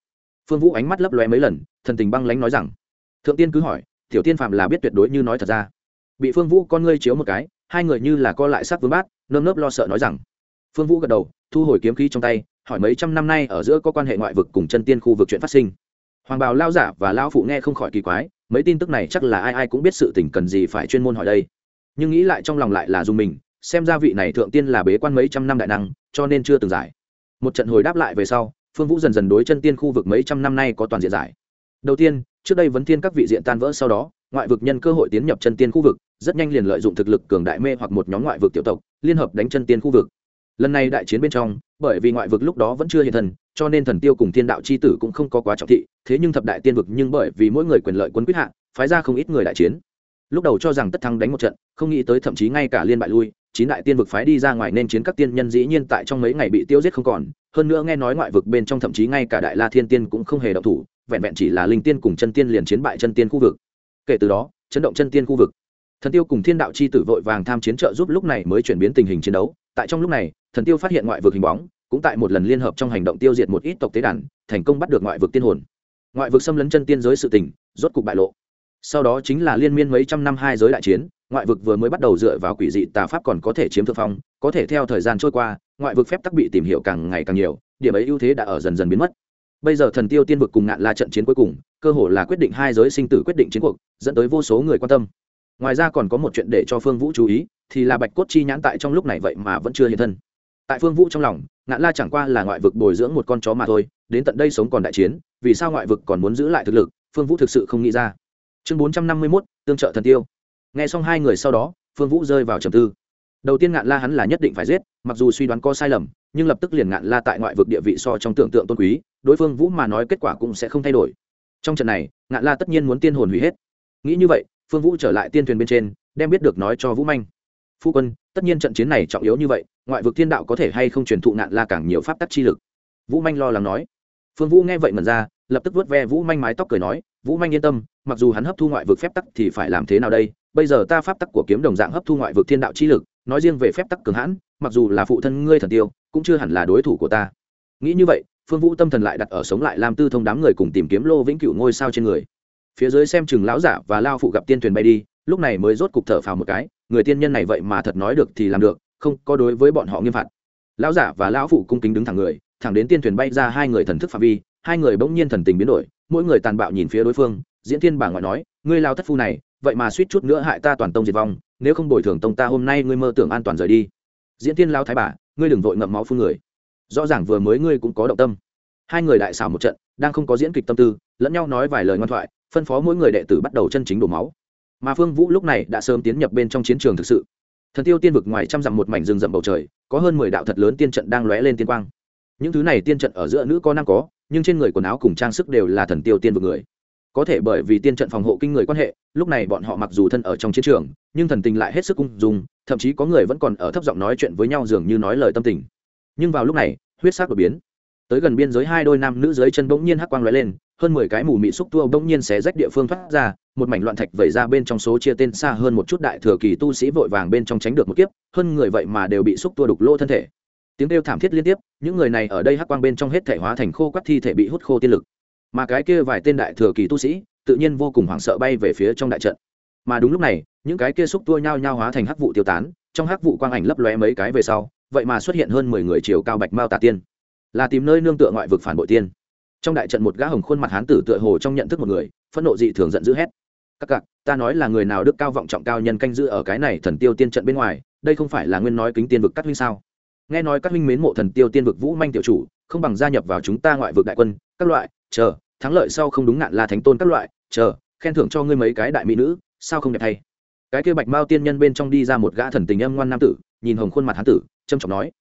Phương vũ ánh mắt lấp lóe mấy lần, thần tình băng lánh nói rằng, thượng tiên cứ hỏi, tiểu tiên phạm là biết tuyệt đối như nói thật ra. Bị phương vũ con ngươi chiếu một cái, hai người như là co lại sát vương bát, nơm nớp lo sợ nói rằng, phương vũ gật đầu, thu hồi kiếm khí trong tay, hỏi mấy trăm năm nay ở giữa có quan hệ ngoại vực cùng chân tiên khu vực chuyện phát sinh. Hoàng bào lao giả và lao phụ nghe không khỏi kỳ quái, mấy tin tức này chắc là ai ai cũng biết sự tình cần gì phải chuyên môn hỏi đây nhưng nghĩ lại trong lòng lại là dùng mình, xem ra vị này thượng tiên là bế quan mấy trăm năm đại năng, cho nên chưa từng giải. Một trận hồi đáp lại về sau, phương vũ dần dần đối chân tiên khu vực mấy trăm năm nay có toàn diện giải. Đầu tiên, trước đây vấn tiên các vị diện tan vỡ sau đó, ngoại vực nhân cơ hội tiến nhập chân tiên khu vực, rất nhanh liền lợi dụng thực lực cường đại mê hoặc một nhóm ngoại vực tiểu tộc, liên hợp đánh chân tiên khu vực. Lần này đại chiến bên trong, bởi vì ngoại vực lúc đó vẫn chưa hiện thần, cho nên thần tiêu cùng thiên đạo c h i tử cũng không có quá trọng thị, thế nhưng thập đại tiên vực nhưng bởi vì mỗi người quyền lợi quân quyết hạ, phái ra không ít người đại chiến lúc đầu cho rằng tất thắng đánh một trận, không nghĩ tới thậm chí ngay cả liên bại lui, chín đại tiên vực phái đi ra ngoài nên chiến các tiên nhân dĩ nhiên tại trong mấy ngày bị tiêu giết không còn. Hơn nữa nghe nói ngoại vực bên trong thậm chí ngay cả đại la thiên tiên cũng không hề động thủ, vẹn vẹn chỉ là linh tiên cùng chân tiên liền chiến bại chân tiên khu vực. Kể từ đó, chấn động chân tiên khu vực. Thần tiêu cùng thiên đạo chi tử vội vàng tham chiến trợ giúp lúc này mới chuyển biến tình hình chiến đấu. Tại trong lúc này, thần tiêu phát hiện ngoại vực hình bóng, cũng tại một lần liên hợp trong hành động tiêu diệt một ít tộc tế đàn, thành công bắt được ngoại vực tiên hồn. Ngoại vực xâm lấn chân tiên giới sự tình, rốt cục bại lộ sau đó chính là liên miên mấy trăm năm hai giới đại chiến, ngoại vực vừa mới bắt đầu dựa vào quỷ dị tà pháp còn có thể chiếm thượng phong, có thể theo thời gian trôi qua, ngoại vực phép tắc bị tìm hiểu càng ngày càng nhiều, điểm ấy ưu thế đã ở dần dần biến mất. Bây giờ thần tiêu tiên vực cùng ngạn la trận chiến cuối cùng, cơ hội là quyết định hai giới sinh tử quyết định chiến cuộc, dẫn tới vô số người quan tâm. Ngoài ra còn có một chuyện để cho phương vũ chú ý, thì là bạch cốt chi nhãn tại trong lúc này vậy mà vẫn chưa hiện thân. Tại phương vũ trong lòng, ngạn la chẳng qua là ngoại vực bồi dưỡng một con chó mà thôi, đến tận đây sống còn đại chiến, vì sao ngoại vực còn muốn giữ lại thực lực, phương vũ thực sự không nghĩ ra chương bốn trăm năm mươi mốt, tương trợ thần tiêu. Nghe xong hai người sau đó, phương vũ rơi vào trầm tư. Đầu tiên ngạn la hắn là nhất định phải giết, mặc dù suy đoán có sai lầm, nhưng lập tức liền ngạn la tại ngoại vực địa vị so trong tưởng tượng tôn quý, đối phương vũ mà nói kết quả cũng sẽ không thay đổi. Trong trận này, ngạn la tất nhiên muốn tiên hồn hủy hết. Nghĩ như vậy, phương vũ trở lại tiên thuyền bên trên, đem biết được nói cho vũ manh. Phu quân, tất nhiên trận chiến này trọng yếu như vậy, ngoại vực thiên đạo có thể hay không truyền thụ ngạn la càng nhiều pháp tắc chi lực? Vũ manh lo lắng nói. Phương vũ nghe vậy mật ra lập tức vớt ve vũ manh mái tóc cười nói, vũ manh yên tâm, mặc dù hắn hấp thu ngoại vực phép tắc thì phải làm thế nào đây? Bây giờ ta pháp tắc của kiếm đồng dạng hấp thu ngoại vực thiên đạo chi lực, nói riêng về phép tắc cường hãn, mặc dù là phụ thân ngươi thần tiêu, cũng chưa hẳn là đối thủ của ta. Nghĩ như vậy, phương vũ tâm thần lại đặt ở sống lại làm tư thông đám người cùng tìm kiếm lô vĩnh cửu ngôi sao trên người. Phía dưới xem chừng lão giả và lao phụ gặp tiên thuyền bay đi, lúc này mới rốt cục thở phào một cái, người tiên nhân này vậy mà thật nói được thì làm được, không có đối với bọn họ nghiêm phạt. Lão giả và lão phụ cung kính đứng thẳng người, thẳng đến tiên thuyền bay ra hai người thần thức phạm vi hai người bỗng nhiên thần tình biến đổi, mỗi người tàn bạo nhìn phía đối phương, diễn thiên bà ngoại nói, ngươi lao thất phu này, vậy mà suýt chút nữa hại ta toàn tông diệt vong, nếu không bồi thường tông ta hôm nay ngươi mơ tưởng an toàn rời đi. Diễn thiên lao thái bà, ngươi đừng vội ngậm máu phun người. Rõ ràng vừa mới ngươi cũng có động tâm. Hai người đại xảo một trận, đang không có diễn kịch tâm tư, lẫn nhau nói vài lời ngoan thoại, phân phó mỗi người đệ tử bắt đầu chân chính đổ máu. Mà phương vũ lúc này đã sớm tiến nhập bên trong chiến trường thực sự. Thần tiêu tiên vực ngoài trăm dặm một mảnh rừng rậm bầu trời, có hơn mười đạo thật lớn tiên trận đang lóe lên tiên quang. Những thứ này tiên trận ở giữa nữ có nam có nhưng trên người quần áo cùng trang sức đều là thần tiêu tiên vực người. Có thể bởi vì tiên trận phòng hộ kinh người quan hệ, lúc này bọn họ mặc dù thân ở trong chiến trường, nhưng thần tình lại hết sức cung dung, thậm chí có người vẫn còn ở thấp giọng nói chuyện với nhau dường như nói lời tâm tình. Nhưng vào lúc này, huyết sắc đột biến. Tới gần biên giới hai đôi nam nữ dưới chân bỗng nhiên hắc quang lóe lên, hơn mười cái mù mị xúc tua bỗng nhiên xé rách địa phương thoát ra, một mảnh loạn thạch vẩy ra bên trong số chia tên xa hơn một chút đại thừa kỳ tu sĩ vội vàng bên trong tránh được một kiếp, hơn người vậy mà đều bị xúc tua đục lỗ thân thể tiếng kêu thảm thiết liên tiếp, những người này ở đây hắc quang bên trong hết thể hóa thành khô quắt thi thể bị hút khô tiên lực. Mà cái kia vài tên đại thừa kỳ tu sĩ, tự nhiên vô cùng hoảng sợ bay về phía trong đại trận. Mà đúng lúc này, những cái kia xúc tua nhao nhao hóa thành hắc vụ tiêu tán, trong hắc vụ quang ảnh lấp lóe mấy cái về sau, vậy mà xuất hiện hơn mười người chiều cao bạch mao tà tiên. Là tìm nơi nương tựa ngoại vực phản bội tiên. Trong đại trận một gã hồng khuôn mặt hán tử tựa hồ trong nhận thức một người, phẫn nộ dị thường giận dữ hét. Các cặc, ta nói là người nào đức cao vọng trọng cao nhân canh giữ ở cái này thần tiêu tiên trận bên ngoài, đây không phải là nguyên nói kính tiên vực cắt huynh sao? Nghe nói các huynh mến mộ thần tiêu tiên vực vũ manh tiểu chủ, không bằng gia nhập vào chúng ta ngoại vực đại quân, các loại, chờ, thắng lợi sau không đúng ngạn là thánh tôn các loại, chờ, khen thưởng cho ngươi mấy cái đại mỹ nữ, sao không đẹp thay? Cái kia bạch mao tiên nhân bên trong đi ra một gã thần tình âm ngoan nam tử, nhìn hồng khuôn mặt hán tử trâm trọng nói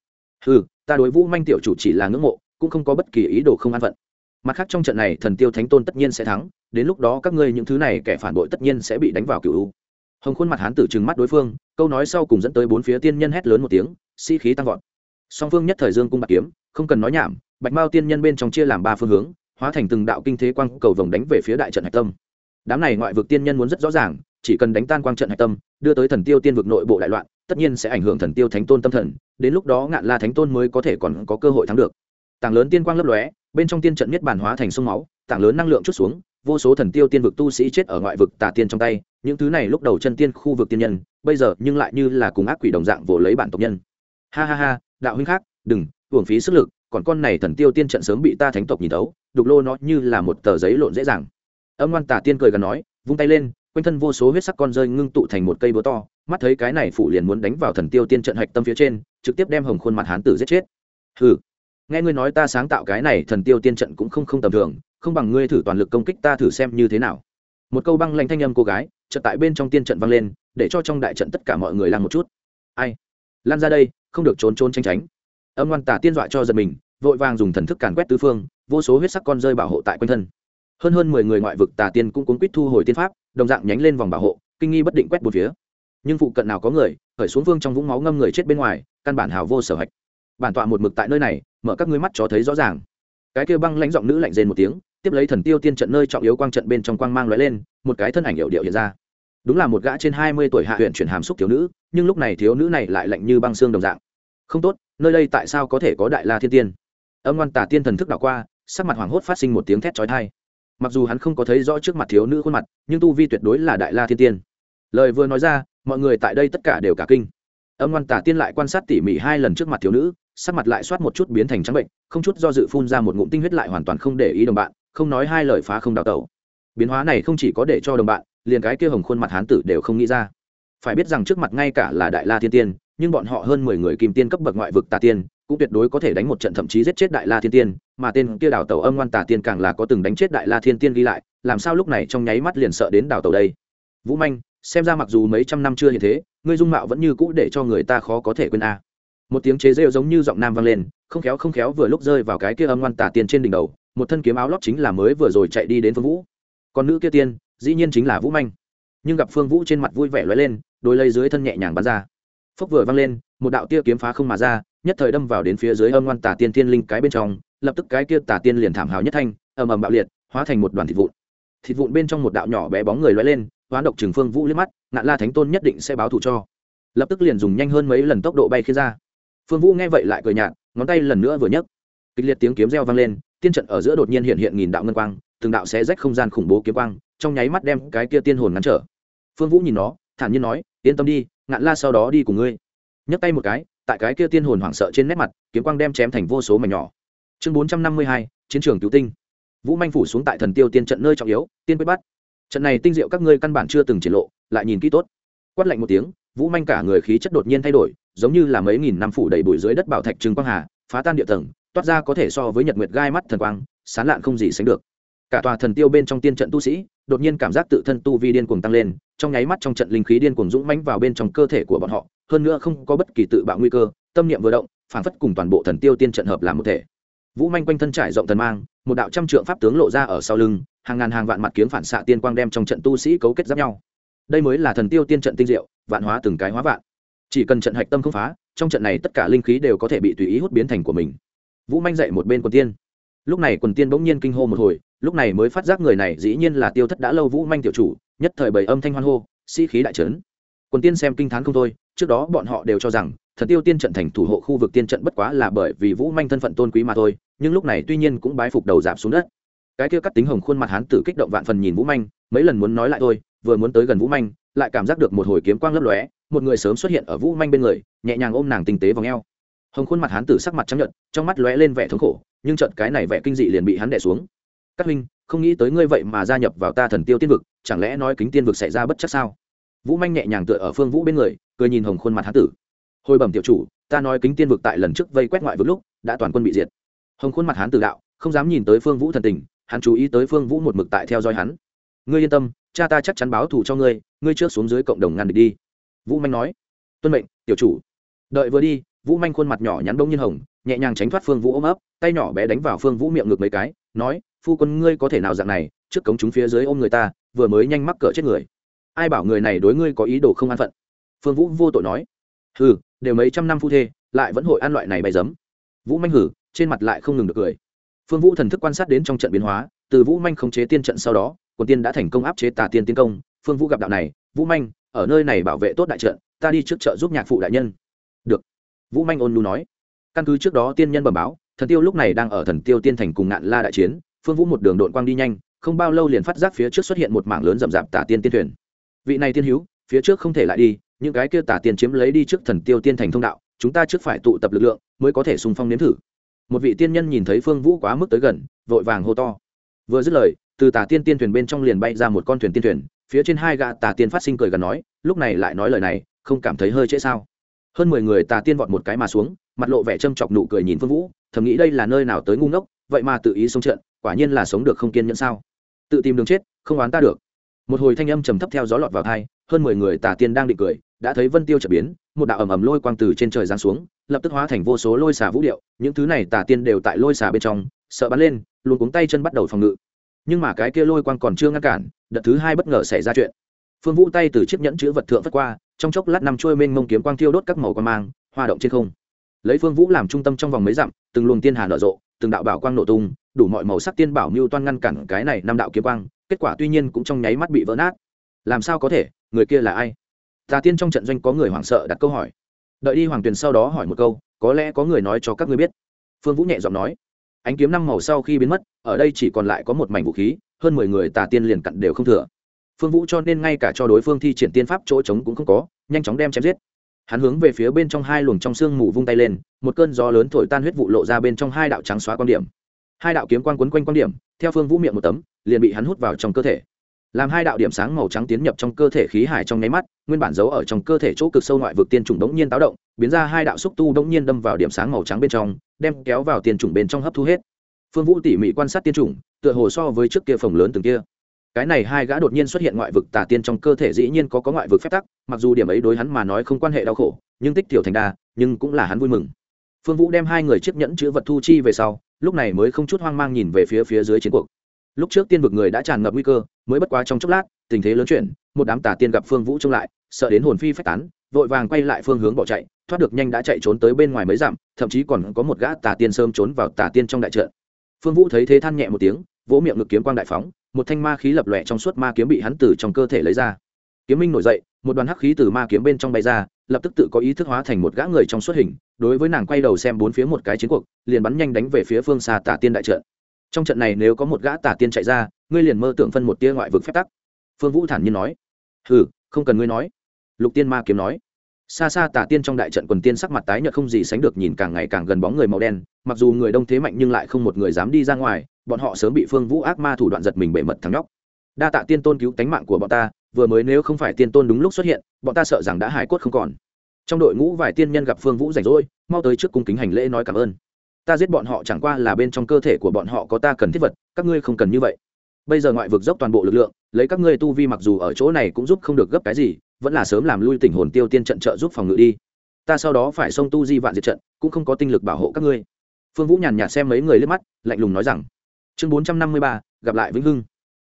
ừ ta đối vũ manh tiểu chủ chỉ là ngưỡng mộ, cũng không có bất kỳ ý đồ không an phận. Mặt khác trong trận này thần tiêu thánh tôn tất nhiên sẽ thắng, đến lúc đó các ngươi những thứ này kẻ phản bội tất nhiên sẽ bị đánh vào cựu hồng khuôn mặt hán tử trừng mắt đối phương, câu nói sau cùng dẫn tới bốn phía tiên nhân hét lớn một tiếng, sĩ、si、khí tăng vọt song phương nhất thời dương cung bạc kiếm, không cần nói nhảm, bạch mao tiên nhân bên trong chia làm ba phương hướng, hóa thành từng đạo kinh thế quang cầu vồng đánh về phía đại trận hạch tâm. Đám này ngoại vực tiên nhân muốn rất rõ ràng, chỉ cần đánh tan quang trận hạch tâm, đưa tới thần tiêu tiên vực nội bộ đại loạn, tất nhiên sẽ ảnh hưởng thần tiêu thánh tôn tâm thần, đến lúc đó ngạn la thánh tôn mới có thể còn có cơ hội thắng được. Tảng lớn tiên quang lấp lóe, bên trong tiên trận miết bản hóa thành sông máu, tảng lớn năng lượng chút xuống, vô số thần tiêu tiên vực tu sĩ chết ở ngoại vực tà tiên trong tay, những thứ này lúc đầu chân tiên khu vực tiên nhân, bây giờ nhưng lại như là cùng ác quỷ đồng dạng vồ lấy bản tộc nhân. Ha ha ha đạo huynh khác, đừng, uổng phí sức lực, còn con này thần tiêu tiên trận sớm bị ta thánh tộc nhìn thấu, đục lô nó như là một tờ giấy lộn dễ dàng. Âm ngoan tà tiên cười gần nói, vung tay lên, quanh thân vô số huyết sắc con rơi ngưng tụ thành một cây búa to, mắt thấy cái này phụ liền muốn đánh vào thần tiêu tiên trận hạch tâm phía trên, trực tiếp đem hồng khuôn mặt hán tử giết chết. Hừ, nghe ngươi nói ta sáng tạo cái này thần tiêu tiên trận cũng không không tầm thường, không bằng ngươi thử toàn lực công kích ta thử xem như thế nào. Một câu băng lanh thanh âm cô gái, chợt tại bên trong tiên trận vang lên, để cho trong đại trận tất cả mọi người lan một chút. Ai? Lan ra đây không được trốn trốn tranh tránh. Âm ngoan tả tiên dọa cho giật mình, vội vàng dùng thần thức càn quét tứ phương, vô số huyết sắc con rơi bảo hộ tại quanh thân. Hơn hơn mười người ngoại vực tà tiên cũng cuốn quýt thu hồi tiên pháp, đồng dạng nhánh lên vòng bảo hộ, kinh nghi bất định quét một phía. Nhưng phụ cận nào có người, khởi xuống vương trong vũng máu ngâm người chết bên ngoài, căn bản hào vô sở hạch. Bản tọa một mực tại nơi này, mở các ngươi mắt cho thấy rõ ràng. Cái kia băng lãnh giọng nữ lạnh rên một tiếng, tiếp lấy thần tiêu tiên trận nơi trọng yếu quang trận bên trong quang mang lóe lên, một cái thân ảnh hiệu điệu hiện ra đúng là một gã trên hai mươi tuổi hạ huyện chuyển hàm xúc thiếu nữ, nhưng lúc này thiếu nữ này lại lạnh như băng xương đồng dạng. Không tốt, nơi đây tại sao có thể có đại la thiên tiên? Âm ngoan tả tiên thần thức đảo qua, sắc mặt hoảng hốt phát sinh một tiếng thét trói thai mặc dù hắn không có thấy rõ trước mặt thiếu nữ khuôn mặt, nhưng tu vi tuyệt đối là đại la thiên tiên. Lời vừa nói ra, mọi người tại đây tất cả đều cả kinh. Âm ngoan tả tiên lại quan sát tỉ mỉ hai lần trước mặt thiếu nữ, sắc mặt lại soát một chút biến thành trắng bệnh, không chút do dự phun ra một ngụm tinh huyết lại hoàn toàn không để ý đồng bạn, không nói hai lời phá không đào tẩu biến hóa này không chỉ có để cho đồng bạn, liền cái kia hồng khuôn mặt hán tử đều không nghĩ ra. Phải biết rằng trước mặt ngay cả là đại la thiên tiên, nhưng bọn họ hơn mười người kim tiên cấp bậc ngoại vực tà tiên, cũng tuyệt đối có thể đánh một trận thậm chí giết chết đại la thiên tiên, mà tên kia đào tẩu âm ngoan tà tiên càng là có từng đánh chết đại la thiên tiên ghi lại, làm sao lúc này trong nháy mắt liền sợ đến đào tẩu đây? Vũ manh, xem ra mặc dù mấy trăm năm chưa như thế, ngươi dung mạo vẫn như cũ để cho người ta khó có thể quên a. Một tiếng chế rêu giống như giọng nam vang lên, không khéo không khéo vừa lúc rơi vào cái kia âm ngoan tà tiên trên đỉnh đầu, một thân kiếm áo lót chính là mới vừa rồi chạy đi đến phương vũ còn nữ kia tiên, dĩ nhiên chính là vũ manh. Nhưng gặp phương vũ trên mặt vui vẻ lóe lên, đôi lây dưới thân nhẹ nhàng bắn ra. Phốc vừa văng lên, một đạo tia kiếm phá không mà ra, nhất thời đâm vào đến phía dưới âm ngoan tà tiên tiên linh cái bên trong, lập tức cái kia tà tiên liền thảm hào nhất thanh, ầm ầm bạo liệt, hóa thành một đoàn thịt vụn. Thịt vụn bên trong một đạo nhỏ bé bóng người lóe lên, hoán độc trừng phương vũ liếc mắt, ngạn la thánh tôn nhất định sẽ báo thù cho. Lập tức liền dùng nhanh hơn mấy lần tốc độ bay khi ra. Phương vũ nghe vậy lại cười nhạt, ngón tay lần nữa vừa nhấc. Kịch liệt tiếng kiếm reo vang lên, tiên trận ở giữa đột nhiên hiện hiện nghìn đạo ngân quang từng đạo xé rách không gian khủng bố kiếm quang, trong nháy mắt đem cái kia tiên hồn ngăn trở. Phương vũ nhìn nó, thản nhiên nói, yên tâm đi, ngạn la sau đó đi cùng ngươi. Nhấc tay một cái, tại cái kia tiên hồn hoảng sợ trên nét mặt, kiếm quang đem chém thành vô số mảnh nhỏ. Chương bốn trăm năm mươi hai, chiến trường cứu tinh. Vũ manh phủ xuống tại thần tiêu tiên trận nơi trọng yếu, tiên quyết bắt. Trận này tinh diệu các ngươi căn bản chưa từng triển lộ, lại nhìn kỹ tốt. Quát lạnh một tiếng, vũ manh cả người khí chất đột nhiên thay đổi, giống như là mấy nghìn năm phủ đầy bụi dưới đất bảo thạch trừng quang hà, phá tan địa tầng, toát ra có thể so với nhật nguyệt gai mắt thần quang, sán lạn không gì sánh được cả tòa thần tiêu bên trong tiên trận tu sĩ, đột nhiên cảm giác tự thân tu vi điên cuồng tăng lên, trong nháy mắt trong trận linh khí điên cuồng dũng mãnh vào bên trong cơ thể của bọn họ, hơn nữa không có bất kỳ tự bạo nguy cơ, tâm niệm vừa động phản phất cùng toàn bộ thần tiêu tiên trận hợp làm một thể. Vũ manh quanh thân trải rộng thần mang, một đạo trăm trượng pháp tướng lộ ra ở sau lưng, hàng ngàn hàng vạn mặt kiếm phản xạ tiên quang đem trong trận tu sĩ cấu kết giáp nhau. Đây mới là thần tiêu tiên trận tinh diệu, vạn hóa từng cái hóa vạn. Chỉ cần trận hạch tâm không phá, trong trận này tất cả linh khí đều có thể bị tùy ý hút biến thành của mình. Vũ manh dậy một bên quần tiên. Lúc này quần tiên bỗng nhiên kinh hô một hồi lúc này mới phát giác người này dĩ nhiên là tiêu thất đã lâu vũ manh tiểu chủ, nhất thời bầy âm thanh hoan hô, sĩ、si、khí đại trấn. Quần tiên xem kinh t h á n không thôi, trước đó bọn họ đều cho rằng, thần tiêu tiên trận thành thủ hộ khu vực tiên trận bất quá là bởi vì vũ manh thân phận tôn quý mà thôi, nhưng lúc này tuy nhiên cũng bái phục đầu giảm xuống đất. Cái kia cắt tính hồng khuôn mặt hán tử kích động vạn phần nhìn vũ manh, mấy lần muốn nói lại thôi, vừa muốn tới gần vũ manh, lại cảm giác được một hồi kiếm quang lấp lóe, một người sớm xuất hiện ở vũ manh bên người, nhẹ nhàng ôm nàng tinh tế vào ngheo hồng khuôn mặt hán tử sắc mặt trắng nhận trong mắt lóe lên vẻ thống khổ, nhưng trận cái này vẻ kinh dị liền bị hắn đẻ xuống các huynh, không nghĩ tới ngươi vậy mà gia nhập vào ta thần tiêu tiên vực, chẳng lẽ nói kính tiên vực xảy ra bất chắc sao? Vũ manh nhẹ nhàng tựa ở phương vũ bên người, cười nhìn hồng khuôn mặt hán tử. Hồi bẩm tiểu chủ, ta nói kính tiên vực tại lần trước vây quét ngoại vực lúc, đã toàn quân bị diệt. Hồng khuôn mặt hán tử đạo, không dám nhìn tới phương vũ thần tình, hắn chú ý tới phương vũ một mực tại theo dõi hắn. Ngươi yên tâm, cha ta chắc chắn báo thù cho ngươi ngươi trước xuống dưới cộng đồng ngăn địch đi. Vũ manh nói. Tuân mệnh, tiểu chủ. Đợi vừa đi, vũ manh khuôn mặt nhỏ nhắn đông nhiên hồng, nhẹ nhàng tránh thoát phương vũ ôm ấp, tay nhỏ bé đánh vào phương vũ miệng ngực mấy cái, nói phu quân ngươi có thể nào dạng này, trước cống chúng phía dưới ôm người ta, vừa mới nhanh mắc cỡ chết người. Ai bảo người này đối ngươi có ý đồ không an phận? Phương vũ vô tội nói. Hừ, đều mấy trăm năm phu thê, lại vẫn hội ăn loại này bày dấm vũ manh hử, trên mặt lại không ngừng được cười. Phương vũ thần thức quan sát đến trong trận biến hóa, từ vũ manh khống chế tiên trận sau đó, quần tiên đã thành công áp chế tà tiên tiến công. Phương vũ gặp đạo này, vũ manh, ở nơi này bảo vệ tốt đại trận, ta đi trước chợ giúp nhạc phụ đại nhân. Được. Vũ manh ôn lu nói. Căn cứ trước đó tiên nhân bẩm báo, thần tiêu lúc này đang ở thần tiêu tiên thành cùng ngạn la đại chiến phương vũ một đường đội quang đi nhanh, không bao lâu liền phát giác phía trước xuất hiện một mảng lớn rậm rạp tả tiên tiên thuyền. Vị này tiên hữu, phía trước không thể lại đi, những cái kia tả tiên chiếm lấy đi trước thần tiêu tiên thành thông đạo, chúng ta trước phải tụ tập lực lượng, mới có thể xung phong nếm thử. Một vị tiên nhân nhìn thấy phương vũ quá mức tới gần, vội vàng hô to. Vừa dứt lời, từ tà tiên tiên thuyền bên trong liền bay ra một con thuyền tiên thuyền, phía trên hai gã tà tiên phát sinh cười gần nói, lúc này lại nói lời này, không cảm thấy hơi trễ sao? Hơn mười người tà tiên vọt một cái mà xuống, mặt lộ vẻ châm chọc nụ cười nhìn phương vũ, thầm nghĩ đây là nơi nào tới ngu ngốc, vậy mà tự ý xông trận quả nhiên là sống được không kiên nhẫn sao? Tự tìm đường chết, không oán ta được. Một hồi thanh âm trầm thấp theo gió lọt vào thai hơn mười người tà tiên đang định cười, đã thấy vân tiêu trở biến, một đạo ầm ầm lôi quang từ trên trời giáng xuống, lập tức hóa thành vô số lôi xà vũ điệu, những thứ này tà tiên đều tại lôi xà bên trong, sợ bắn lên luôn cuống tay chân bắt đầu phòng ngự. Nhưng mà cái kia lôi quang còn chưa ngăn cản, đợt thứ hai bất ngờ xảy ra chuyện. Phương vũ tay từ chiếc nhẫn chữ vật thượng vất qua, trong chốc lát nằm trôi mênh mông kiếm quang thiêu đốt các màu quang mang, hoa động trên không. Lấy phương vũ làm trung tâm trong vòng mấy dặm, từng luồng tiên hà nở rộ, từng đạo bảo quang nổ tung đủ mọi màu sắc tiên bảo mưu toan ngăn cản cái này năm đạo kiếm quang, kết quả tuy nhiên cũng trong nháy mắt bị vỡ nát. Làm sao có thể? Người kia là ai? Tà tiên trong trận doanh có người hoảng sợ đặt câu hỏi. Đợi đi hoàng tuyền sau đó hỏi một câu, có lẽ có người nói cho các ngươi biết. Phương vũ nhẹ giọng nói, ánh kiếm năm màu sau khi biến mất, ở đây chỉ còn lại có một mảnh vũ khí, hơn mười người tà tiên liền cặn đều không thừa. Phương vũ cho nên ngay cả cho đối phương thi triển tiên pháp chỗ trống cũng không có, nhanh chóng đem chém giết. Hắn hướng về phía bên trong hai luồng trong xương mù vung tay lên, một cơn gió lớn thổi tan huyết vụ lộ ra bên trong hai đạo trắng xóa quan điểm hai đạo kiếm quang quấn quanh quan điểm, theo phương vũ miệng một tấm, liền bị hắn hút vào trong cơ thể. Làm hai đạo điểm sáng màu trắng tiến nhập trong cơ thể khí hải trong nháy mắt, nguyên bản giấu ở trong cơ thể chỗ cực sâu ngoại vực tiên trùng đống nhiên táo động, biến ra hai đạo xúc tu đống nhiên đâm vào điểm sáng màu trắng bên trong, đem kéo vào tiên trùng bên trong hấp thu hết. Phương vũ tỉ mỉ quan sát tiên trùng tựa hồ so với trước kia phòng lớn từng kia. Cái này hai gã đột nhiên xuất hiện ngoại vực tà tiên trong cơ thể dĩ nhiên có có ngoại vực phép tắc, mặc dù điểm ấy đối hắn mà nói không quan hệ đau khổ, nhưng tích tiểu thành đa, nhưng cũng là hắn vui mừng. Phương vũ đem hai người chiếc nhẫn chữ vật thu chi về sau lúc này mới không chút hoang mang nhìn về phía phía dưới chiến cuộc. Lúc trước tiên vực người đã tràn ngập nguy cơ, mới bất quá trong chốc lát, tình thế lớn chuyển, một đám tà tiên gặp phương vũ trông lại, sợ đến hồn phi phách tán, vội vàng quay lại phương hướng bỏ chạy, thoát được nhanh đã chạy trốn tới bên ngoài mấy dặm, thậm chí còn có một gã tà tiên sớm trốn vào tà tiên trong đại trận. Phương vũ thấy thế than nhẹ một tiếng, vỗ miệng ngực kiếm quang đại phóng, một thanh ma khí lập lòe trong suốt ma kiếm bị hắn từ trong cơ thể lấy ra. Kiếm minh nổi dậy, một đoàn hắc khí từ ma kiếm bên trong bay ra, lập tức tự có ý thức hóa thành một gã người trong suốt hình đối với nàng quay đầu xem bốn phía một cái chiến cuộc, liền bắn nhanh đánh về phía phương xa tả tiên đại trận. Trong trận này nếu có một gã tả tiên chạy ra, ngươi liền mơ tưởng phân một tia ngoại vực phép tắc. Phương vũ thản nhiên nói. Ừ không cần ngươi nói. Lục tiên ma kiếm nói. Xa xa tả tiên trong đại trận quần tiên sắc mặt tái nhợt không gì sánh được nhìn càng ngày càng gần bóng người màu đen, mặc dù người đông thế mạnh nhưng lại không một người dám đi ra ngoài, bọn họ sớm bị phương vũ ác ma thủ đoạn giật mình bể mật thắng nhóc. Đa tạ tiên tôn cứu tánh mạng của bọn ta, vừa mới nếu không phải tiên tôn đúng lúc xuất hiện, bọn ta sợ rằng đã hải cốt không còn trong đội ngũ vài tiên nhân gặp phương vũ rảnh rỗi, mau tới trước cung kính hành lễ nói cảm ơn. Ta giết bọn họ chẳng qua là bên trong cơ thể của bọn họ có ta cần thiết vật, các ngươi không cần như vậy. Bây giờ ngoại vực dốc toàn bộ lực lượng, lấy các ngươi tu vi mặc dù ở chỗ này cũng giúp không được gấp cái gì, vẫn là sớm làm lui tình hồn tiêu tiên trận trợ giúp phòng ngự đi. Ta sau đó phải xông tu di vạn diệt trận, cũng không có tinh lực bảo hộ các ngươi. Phương vũ nhàn nhạt xem mấy người liếc mắt, lạnh lùng nói rằng, chương bốn trăm năm mươi ba, gặp lại vĩnh hưng.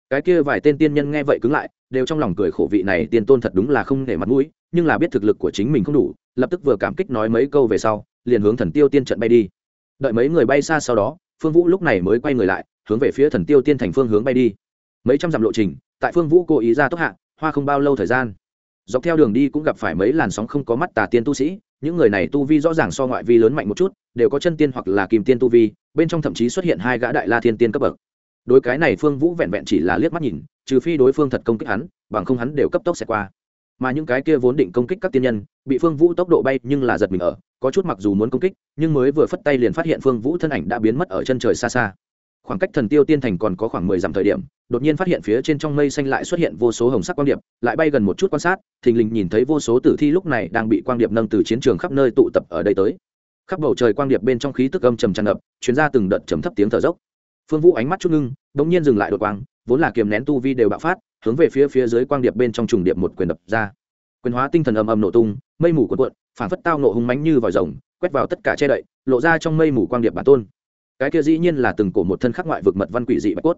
Cái kia vài tên tiên nhân nghe vậy cứng lại, đều trong lòng cười khổ vị này tiên tôn thật đúng là không để mặt mũi nhưng là biết thực lực của chính mình không đủ, lập tức vừa cảm kích nói mấy câu về sau, liền hướng thần tiêu tiên trận bay đi. Đợi mấy người bay xa sau đó, phương vũ lúc này mới quay người lại, hướng về phía thần tiêu tiên thành phương hướng bay đi. Mấy trăm dặm lộ trình, tại phương vũ cố ý ra tốc hạ, hoa không bao lâu thời gian. Dọc theo đường đi cũng gặp phải mấy làn sóng không có mắt tà tiên tu sĩ, những người này tu vi rõ ràng so ngoại vi lớn mạnh một chút, đều có chân tiên hoặc là kìm tiên tu vi, bên trong thậm chí xuất hiện hai gã đại la thiên tiên cấp bậc. Đối cái này phương vũ vẹn vẹn chỉ là liếc mắt nhìn, trừ phi đối phương thật công kích hắn, bằng không hắn đều cấp tốc xẹt qua mà những cái kia vốn định công kích các tiên nhân, bị phương vũ tốc độ bay nhưng là giật mình ở, có chút mặc dù muốn công kích, nhưng mới vừa phất tay liền phát hiện phương vũ thân ảnh đã biến mất ở chân trời xa xa. Khoảng cách thần tiêu tiên thành còn có khoảng mười dặm thời điểm, đột nhiên phát hiện phía trên trong mây xanh lại xuất hiện vô số hồng sắc quang điệp, lại bay gần một chút quan sát, thình lình nhìn thấy vô số tử thi lúc này đang bị quang điệp nâng từ chiến trường khắp nơi tụ tập ở đây tới. Khắp bầu trời quang điệp bên trong khí tức âm trầm tràn ngập chuyến ra từng đợt trầm thấp tiếng thở dốc. Phương vũ ánh mắt chút ngưng đ ỗ n g nhiên dừng lại đột quang vốn là kiềm nén tu vi đều bạo phát, hướng về phía phía dưới quang điệp bên trong trùng điệp một quyền đập ra. Quyền hóa tinh thần ầm ầm nổ tung, mây mù cuộn cuộn, phản phất tao nộ hung mánh như vòi rồng, quét vào tất cả che đậy, lộ ra trong mây mù quang điệp bản tôn. Cái kia dĩ nhiên là từng cổ một thân khắc ngoại vực mật văn quỷ dị bạch cốt.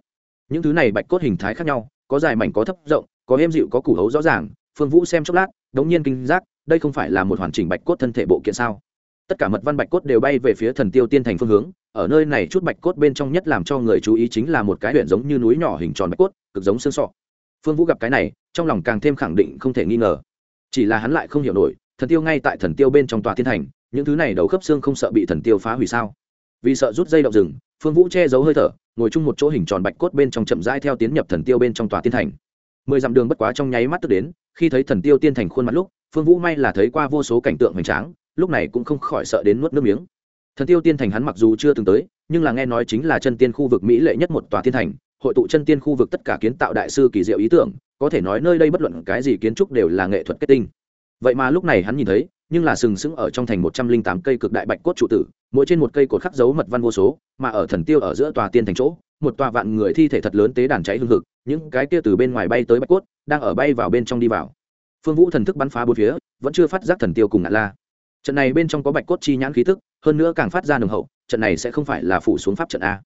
Những thứ này bạch cốt hình thái khác nhau, có dài mảnh có thấp rộng, có êm dịu có củ hấu rõ ràng, phương vũ xem chốc lát, đống nhiên kinh giác, đây không phải là một hoàn chỉnh bạch cốt thân thể bộ kiện sao? Tất cả mật văn bạch cốt đều bay về phía thần tiêu tiên thành phương hướng ở nơi này chút bạch cốt bên trong nhất làm cho người chú ý chính là một cái huyện giống như núi nhỏ hình tròn bạch cốt, cực giống xương sọ. Phương vũ gặp cái này, trong lòng càng thêm khẳng định không thể nghi ngờ. Chỉ là hắn lại không hiểu nổi, thần tiêu ngay tại thần tiêu bên trong tòa thiên thành, những thứ này đầu khớp xương không sợ bị thần tiêu phá hủy sao? Vì sợ rút dây động rừng, phương vũ che giấu hơi thở, ngồi chung một chỗ hình tròn bạch cốt bên trong chậm rãi theo tiến nhập thần tiêu bên trong tòa tiên thành. Mười dặm đường bất quá trong nháy mắt tức đến, khi thấy thần tiêu tiên thành khuôn mặt lúc, phương vũ may là thấy qua vô số cảnh tượng hoành tráng, lúc này cũng không khỏi sợ đến nuốt nước miếng thần tiêu tiên thành hắn mặc dù chưa từng tới, nhưng là nghe nói chính là chân tiên khu vực mỹ lệ nhất một tòa tiên thành, hội tụ chân tiên khu vực tất cả kiến tạo đại sư kỳ diệu ý tưởng, có thể nói nơi đây bất luận cái gì kiến trúc đều là nghệ thuật kết tinh. Vậy mà lúc này hắn nhìn thấy, nhưng là sừng sững ở trong thành một trăm linh tám cây cực đại bạch cốt trụ tử, mỗi trên một cây cột khắc dấu mật văn vô số, mà ở thần tiêu ở giữa tòa tiên thành chỗ, một tòa vạn người thi thể thật lớn tế đàn cháy hương thực những cái kia từ bên ngoài bay tới bạch cốt, đang ở bay vào bên trong đi vào. Phương vũ thần thức bắn phá bốn phía, vẫn chưa phát giác thần tiêu cùng ngạn la. Trận này bên trong có bạch cốt chi nhãn khí tức hơn nữa càng phát ra nồng hậu, trận này sẽ không phải là phủ xuống pháp trận a.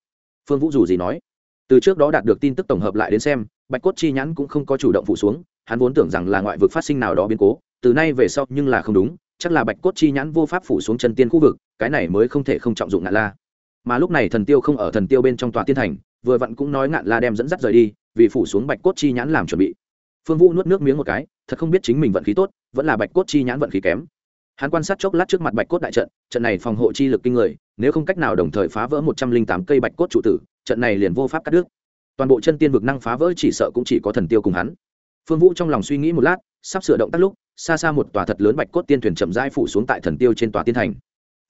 Phương vũ dù gì nói, từ trước đó đạt được tin tức tổng hợp lại đến xem, bạch cốt chi nhãn cũng không có chủ động phủ xuống, hắn vốn tưởng rằng là ngoại vực phát sinh nào đó biến cố, từ nay về sau nhưng là không đúng, chắc là bạch cốt chi nhãn vô pháp phủ xuống chân tiên khu vực, cái này mới không thể không trọng dụng ngạn la. Mà lúc này thần tiêu không ở thần tiêu bên trong tòa tiên thành, vừa vặn cũng nói ngạn la đem dẫn dắt rời đi, vì phủ xuống bạch cốt chi nhãn làm chuẩn bị. Phương vũ nuốt nước miếng một cái, thật không biết chính mình vận khí tốt, vẫn là bạch cốt chi nhãn vận khí kém hắn quan sát chốc lát trước mặt bạch cốt đại trận trận này phòng hộ chi lực kinh người, nếu không cách nào đồng thời phá vỡ một trăm linh tám cây bạch cốt trụ tử, trận này liền vô pháp cắt đứt. Toàn bộ chân tiên vực năng phá vỡ chỉ sợ cũng chỉ có thần tiêu cùng hắn. Phương vũ trong lòng suy nghĩ một lát, sắp sửa động tác lúc, xa xa một tòa thật lớn bạch cốt tiên thuyền chậm rãi phủ xuống tại thần tiêu trên tòa tiên thành.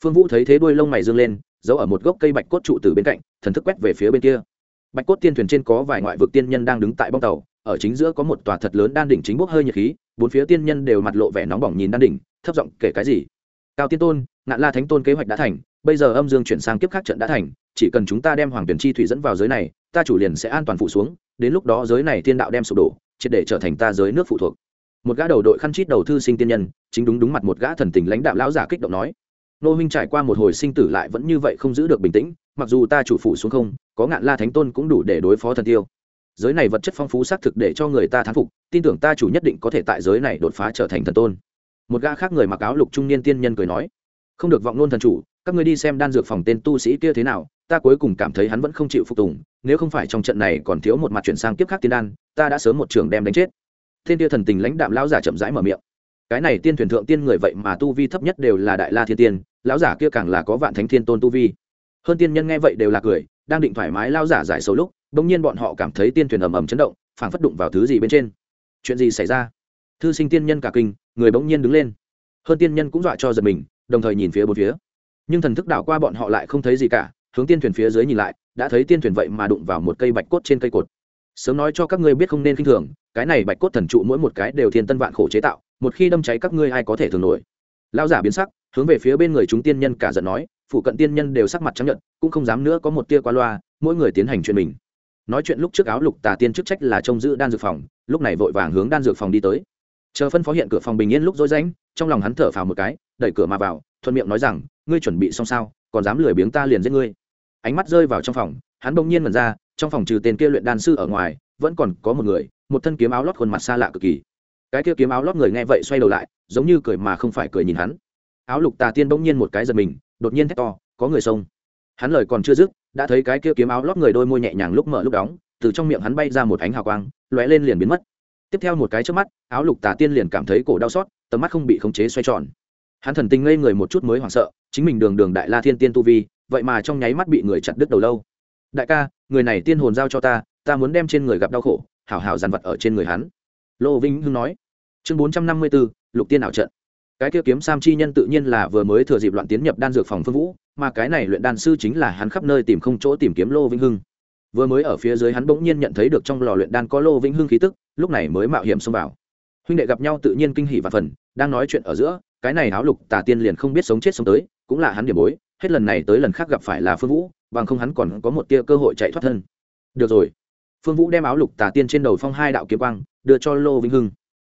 Phương vũ thấy thế đuôi lông mày dương lên, giấu ở một gốc cây bạch cốt trụ từ bên cạnh, thần thức quét về phía bên kia. Bạch cốt tiên thuyền trên có vài ngoại vực tiên nhân đang đứng tại bong tàu, ở chính giữa có một tòa thật lớn đan đỉnh chính bốc hơi nhiệt khí, bốn phía tiên nhân đều mặt lộ vẻ nóng bỏng nhìn đan đỉnh thấp giọng kể cái gì? Cao tiên tôn, ngạn la thánh tôn kế hoạch đã thành, bây giờ âm dương chuyển sang kiếp khác trận đã thành, chỉ cần chúng ta đem hoàng tuyển chi thủy dẫn vào giới này, ta chủ liền sẽ an toàn phụ xuống, đến lúc đó giới này thiên đạo đem sụp đổ, triệt để trở thành ta giới nước phụ thuộc. Một gã đầu đội khăn chít đầu thư sinh tiên nhân, chính đúng đúng mặt một gã thần tình lãnh đạo lão giả kích động nói. Nô huynh trải qua một hồi sinh tử lại vẫn như vậy không giữ được bình tĩnh, mặc dù ta chủ phụ xuống không, có ngạn la thánh tôn cũng đủ để đối phó thần tiêu. Giới này vật chất phong phú xác thực để cho người ta thán phục, tin tưởng ta chủ nhất định có thể tại giới này đột phá trở thành thần tôn một gã khác người mặc áo lục trung niên tiên nhân cười nói, không được vọng nôn thần chủ, các ngươi đi xem đan dược phòng tên tu sĩ kia thế nào, ta cuối cùng cảm thấy hắn vẫn không chịu phục tùng, nếu không phải trong trận này còn thiếu một mặt chuyển sang kiếp khác tiên đan, ta đã sớm một trường đem đánh chết. Thiên tia thần tình lãnh đạm lão giả chậm rãi mở miệng, cái này tiên thuyền thượng tiên người vậy mà tu vi thấp nhất đều là đại la thiên tiên, lão giả kia càng là có vạn thánh thiên tôn tu vi. Hơn tiên nhân nghe vậy đều là cười, đang định thoải mái lao giả giải sầu lúc bỗng nhiên bọn họ cảm thấy tiên thuyền ầm ầm chấn động, phảng phất đụng vào thứ gì bên trên. Chuyện gì xảy ra? Thư sinh tiên nhân cả kinh người bỗng nhiên đứng lên. Hơn tiên nhân cũng dọa cho giật mình, đồng thời nhìn phía bốn phía. Nhưng thần thức đảo qua bọn họ lại không thấy gì cả, hướng tiên thuyền phía dưới nhìn lại, đã thấy tiên thuyền vậy mà đụng vào một cây bạch cốt trên cây cột. Sớm nói cho các ngươi biết không nên k i n h thường, cái này bạch cốt thần trụ mỗi một cái đều thiên tân vạn khổ chế tạo, một khi đâm cháy các ngươi ai có thể thường nổi. Lao giả biến sắc, hướng về phía bên người chúng tiên nhân cả giận nói, phụ cận tiên nhân đều sắc mặt chấp nhận cũng không dám nữa có một tia qua loa, mỗi người tiến hành chuyện mình. Nói chuyện lúc trước áo lục tà tiên chức trách là trông giữ đan dược phòng, lúc này vội vàng hướng đan dược phòng đi tới chờ phân phó hiện cửa phòng bình yên lúc rối rãnh, trong lòng hắn thở phào một cái, đẩy cửa mà vào, thuận miệng nói rằng, ngươi chuẩn bị xong sao? Còn dám lười biếng ta liền giết ngươi? Ánh mắt rơi vào trong phòng, hắn bỗng nhiên mần ra, trong phòng trừ tên kia luyện đan sư ở ngoài, vẫn còn có một người, một thân kiếm áo lót khuôn mặt xa lạ cực kỳ. Cái kia kiếm áo lót người nghe vậy xoay đầu lại, giống như cười mà không phải cười nhìn hắn. Áo lục tà tiên bỗng nhiên một cái giật mình, đột nhiên thét to, có người xông. Hắn lời còn chưa dứt, đã thấy cái kia kiếm áo lót người đôi môi nhẹ nhàng lúc mở lúc đóng, từ trong miệng hắn bay ra một ánh hào quang, lóe lên liền biến mất tiếp theo một cái trước mắt, áo lục tà tiên liền cảm thấy cổ đau xót, tầm mắt không bị khống chế xoay tròn. Hắn thần tình ngây người một chút mới hoảng sợ, chính mình đường đường đại la thiên tiên tu vi, vậy mà trong nháy mắt bị người chặt đứt đầu lâu. Đại ca, người này tiên hồn giao cho ta ta muốn đem trên người gặp đau khổ, hảo hảo dàn vật ở trên người hắn. Lô vinh hưng nói. Chương bốn trăm năm mươi bốn lục tiên ảo trận. Cái kia kiếm sam chi nhân tự nhiên là vừa mới thừa dịp loạn tiến nhập đan dược phòng phương vũ, mà cái này luyện đan sư chính là hắn khắp nơi tìm không chỗ tìm kiếm lô vinh hưng vừa mới ở phía dưới hắn bỗng nhiên nhận thấy được trong lò luyện đan có lô vĩnh hưng khí tức, lúc này mới mạo hiểm xông vào. Huynh đệ gặp nhau tự nhiên kinh hỉ và phần, đang nói chuyện ở giữa, cái này áo lục tà tiên liền không biết sống chết sống tới, cũng là hắn điểm bối, hết lần này tới lần khác gặp phải là phương vũ, bằng không hắn còn có một tia cơ hội chạy thoát thân. Được rồi. Phương vũ đem áo lục tà tiên trên đầu phong hai đạo kiếm quang, đưa cho lô vĩnh hưng.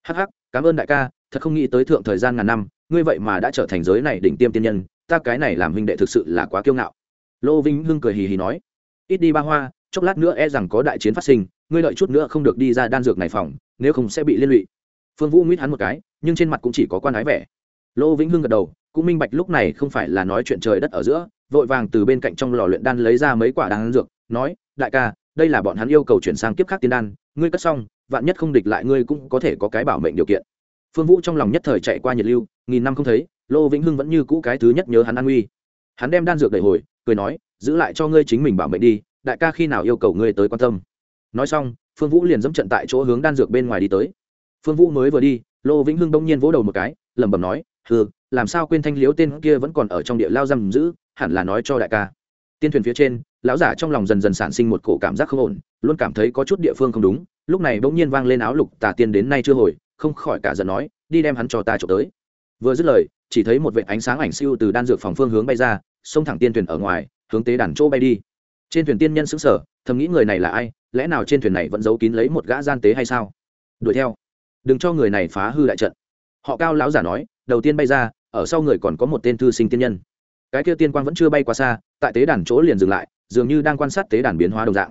Hắc hắc, cảm ơn đại ca, thật không nghĩ tới thượng thời gian ngàn năm, ngươi vậy mà đã trở thành giới này đỉnh tiêm tiên nhân, ta cái này làm huynh đệ thực sự là quá kiêu ngạo. Lô vĩnh hưng cười hì hì nói, ít đi ba hoa chốc lát nữa e rằng có đại chiến phát sinh, ngươi đợi chút nữa không được đi ra đan dược này phòng, nếu không sẽ bị liên lụy. Phương vũ nguyết hắn một cái, nhưng trên mặt cũng chỉ có quan ái vẻ. Lô vĩnh hưng gật đầu, cũng minh bạch lúc này không phải là nói chuyện trời đất ở giữa, vội vàng từ bên cạnh trong lò luyện đan lấy ra mấy quả đan dược, nói, đại ca, đây là bọn hắn yêu cầu chuyển sang kiếp khác tiên đan, ngươi cất xong, vạn nhất không địch lại ngươi cũng có thể có cái bảo mệnh điều kiện. Phương vũ trong lòng nhất thời chạy qua nhiệt lưu, nghìn năm không thấy, lô vĩnh hưng vẫn như cũ cái thứ nhất nhớ hắn an nguy. hắn đem đan dược đẩy hồi, cười nói, giữ lại cho ngươi chính mình bảo mệnh đi đại ca khi nào yêu cầu ngươi tới quan tâm? Nói xong, phương vũ liền dẫm trận tại chỗ hướng đan dược bên ngoài đi tới. Phương vũ mới vừa đi, lô vĩnh hưng đông nhiên vỗ đầu một cái, lẩm bẩm nói, hừ, làm sao quên thanh liếu tên kia vẫn còn ở trong địa lao giam giữ, hẳn là nói cho đại ca. Tiên thuyền phía trên, lão giả trong lòng dần dần sản sinh một cổ cảm giác không ổn, luôn cảm thấy có chút địa phương không đúng, lúc này bỗng nhiên vang lên áo lục tà tiên đến nay chưa hồi, không khỏi cả giận nói, đi đem hắn cho ta trộm tới. Vừa dứt lời, chỉ thấy một vệ ánh sáng ảnh siêu từ đan dược phòng phương hướng bay ra, xông thẳng tiên thuyền ở ngoài, hướng tế đàn chỗ bay đi trên thuyền tiên nhân xứng sở thầm nghĩ người này là ai, lẽ nào trên thuyền này vẫn giấu kín lấy một gã gian tế hay sao? Đuổi theo. Đừng cho người này phá hư đại trận. Họ cao lão giả nói, đầu tiên bay ra, ở sau người còn có một tên thư sinh tiên nhân. Cái kia tiên quang vẫn chưa bay qua xa, tại tế đàn chỗ liền dừng lại, dường như đang quan sát tế đàn biến hóa đồng dạng.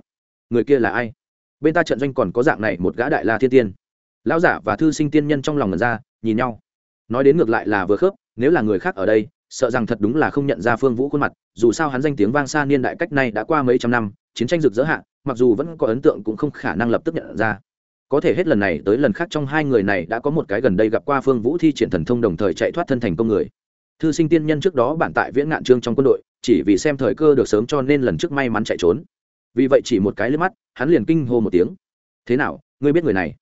Người kia là ai? Bên ta trận doanh còn có dạng này một gã đại la thiên tiên. Lão giả và thư sinh tiên nhân trong lòng ngần ra, nhìn nhau. Nói đến ngược lại là vừa khớp, nếu là người khác ở đây sợ rằng thật đúng là không nhận ra phương vũ khuôn mặt, dù sao hắn danh tiếng vang xa niên đại cách này đã qua mấy trăm năm, chiến tranh rực rỡ hạ, mặc dù vẫn có ấn tượng cũng không khả năng lập tức nhận ra. Có thể hết lần này tới lần khác trong hai người này đã có một cái gần đây gặp qua phương vũ thi triển thần thông đồng thời chạy thoát thân thành công người. Thư sinh tiên nhân trước đó bản tại viễn ngạn trương trong quân đội, chỉ vì xem thời cơ được sớm cho nên lần trước may mắn chạy trốn. Vì vậy chỉ một cái lên mắt, hắn liền kinh hô một tiếng. Thế nào, ngươi biết người này?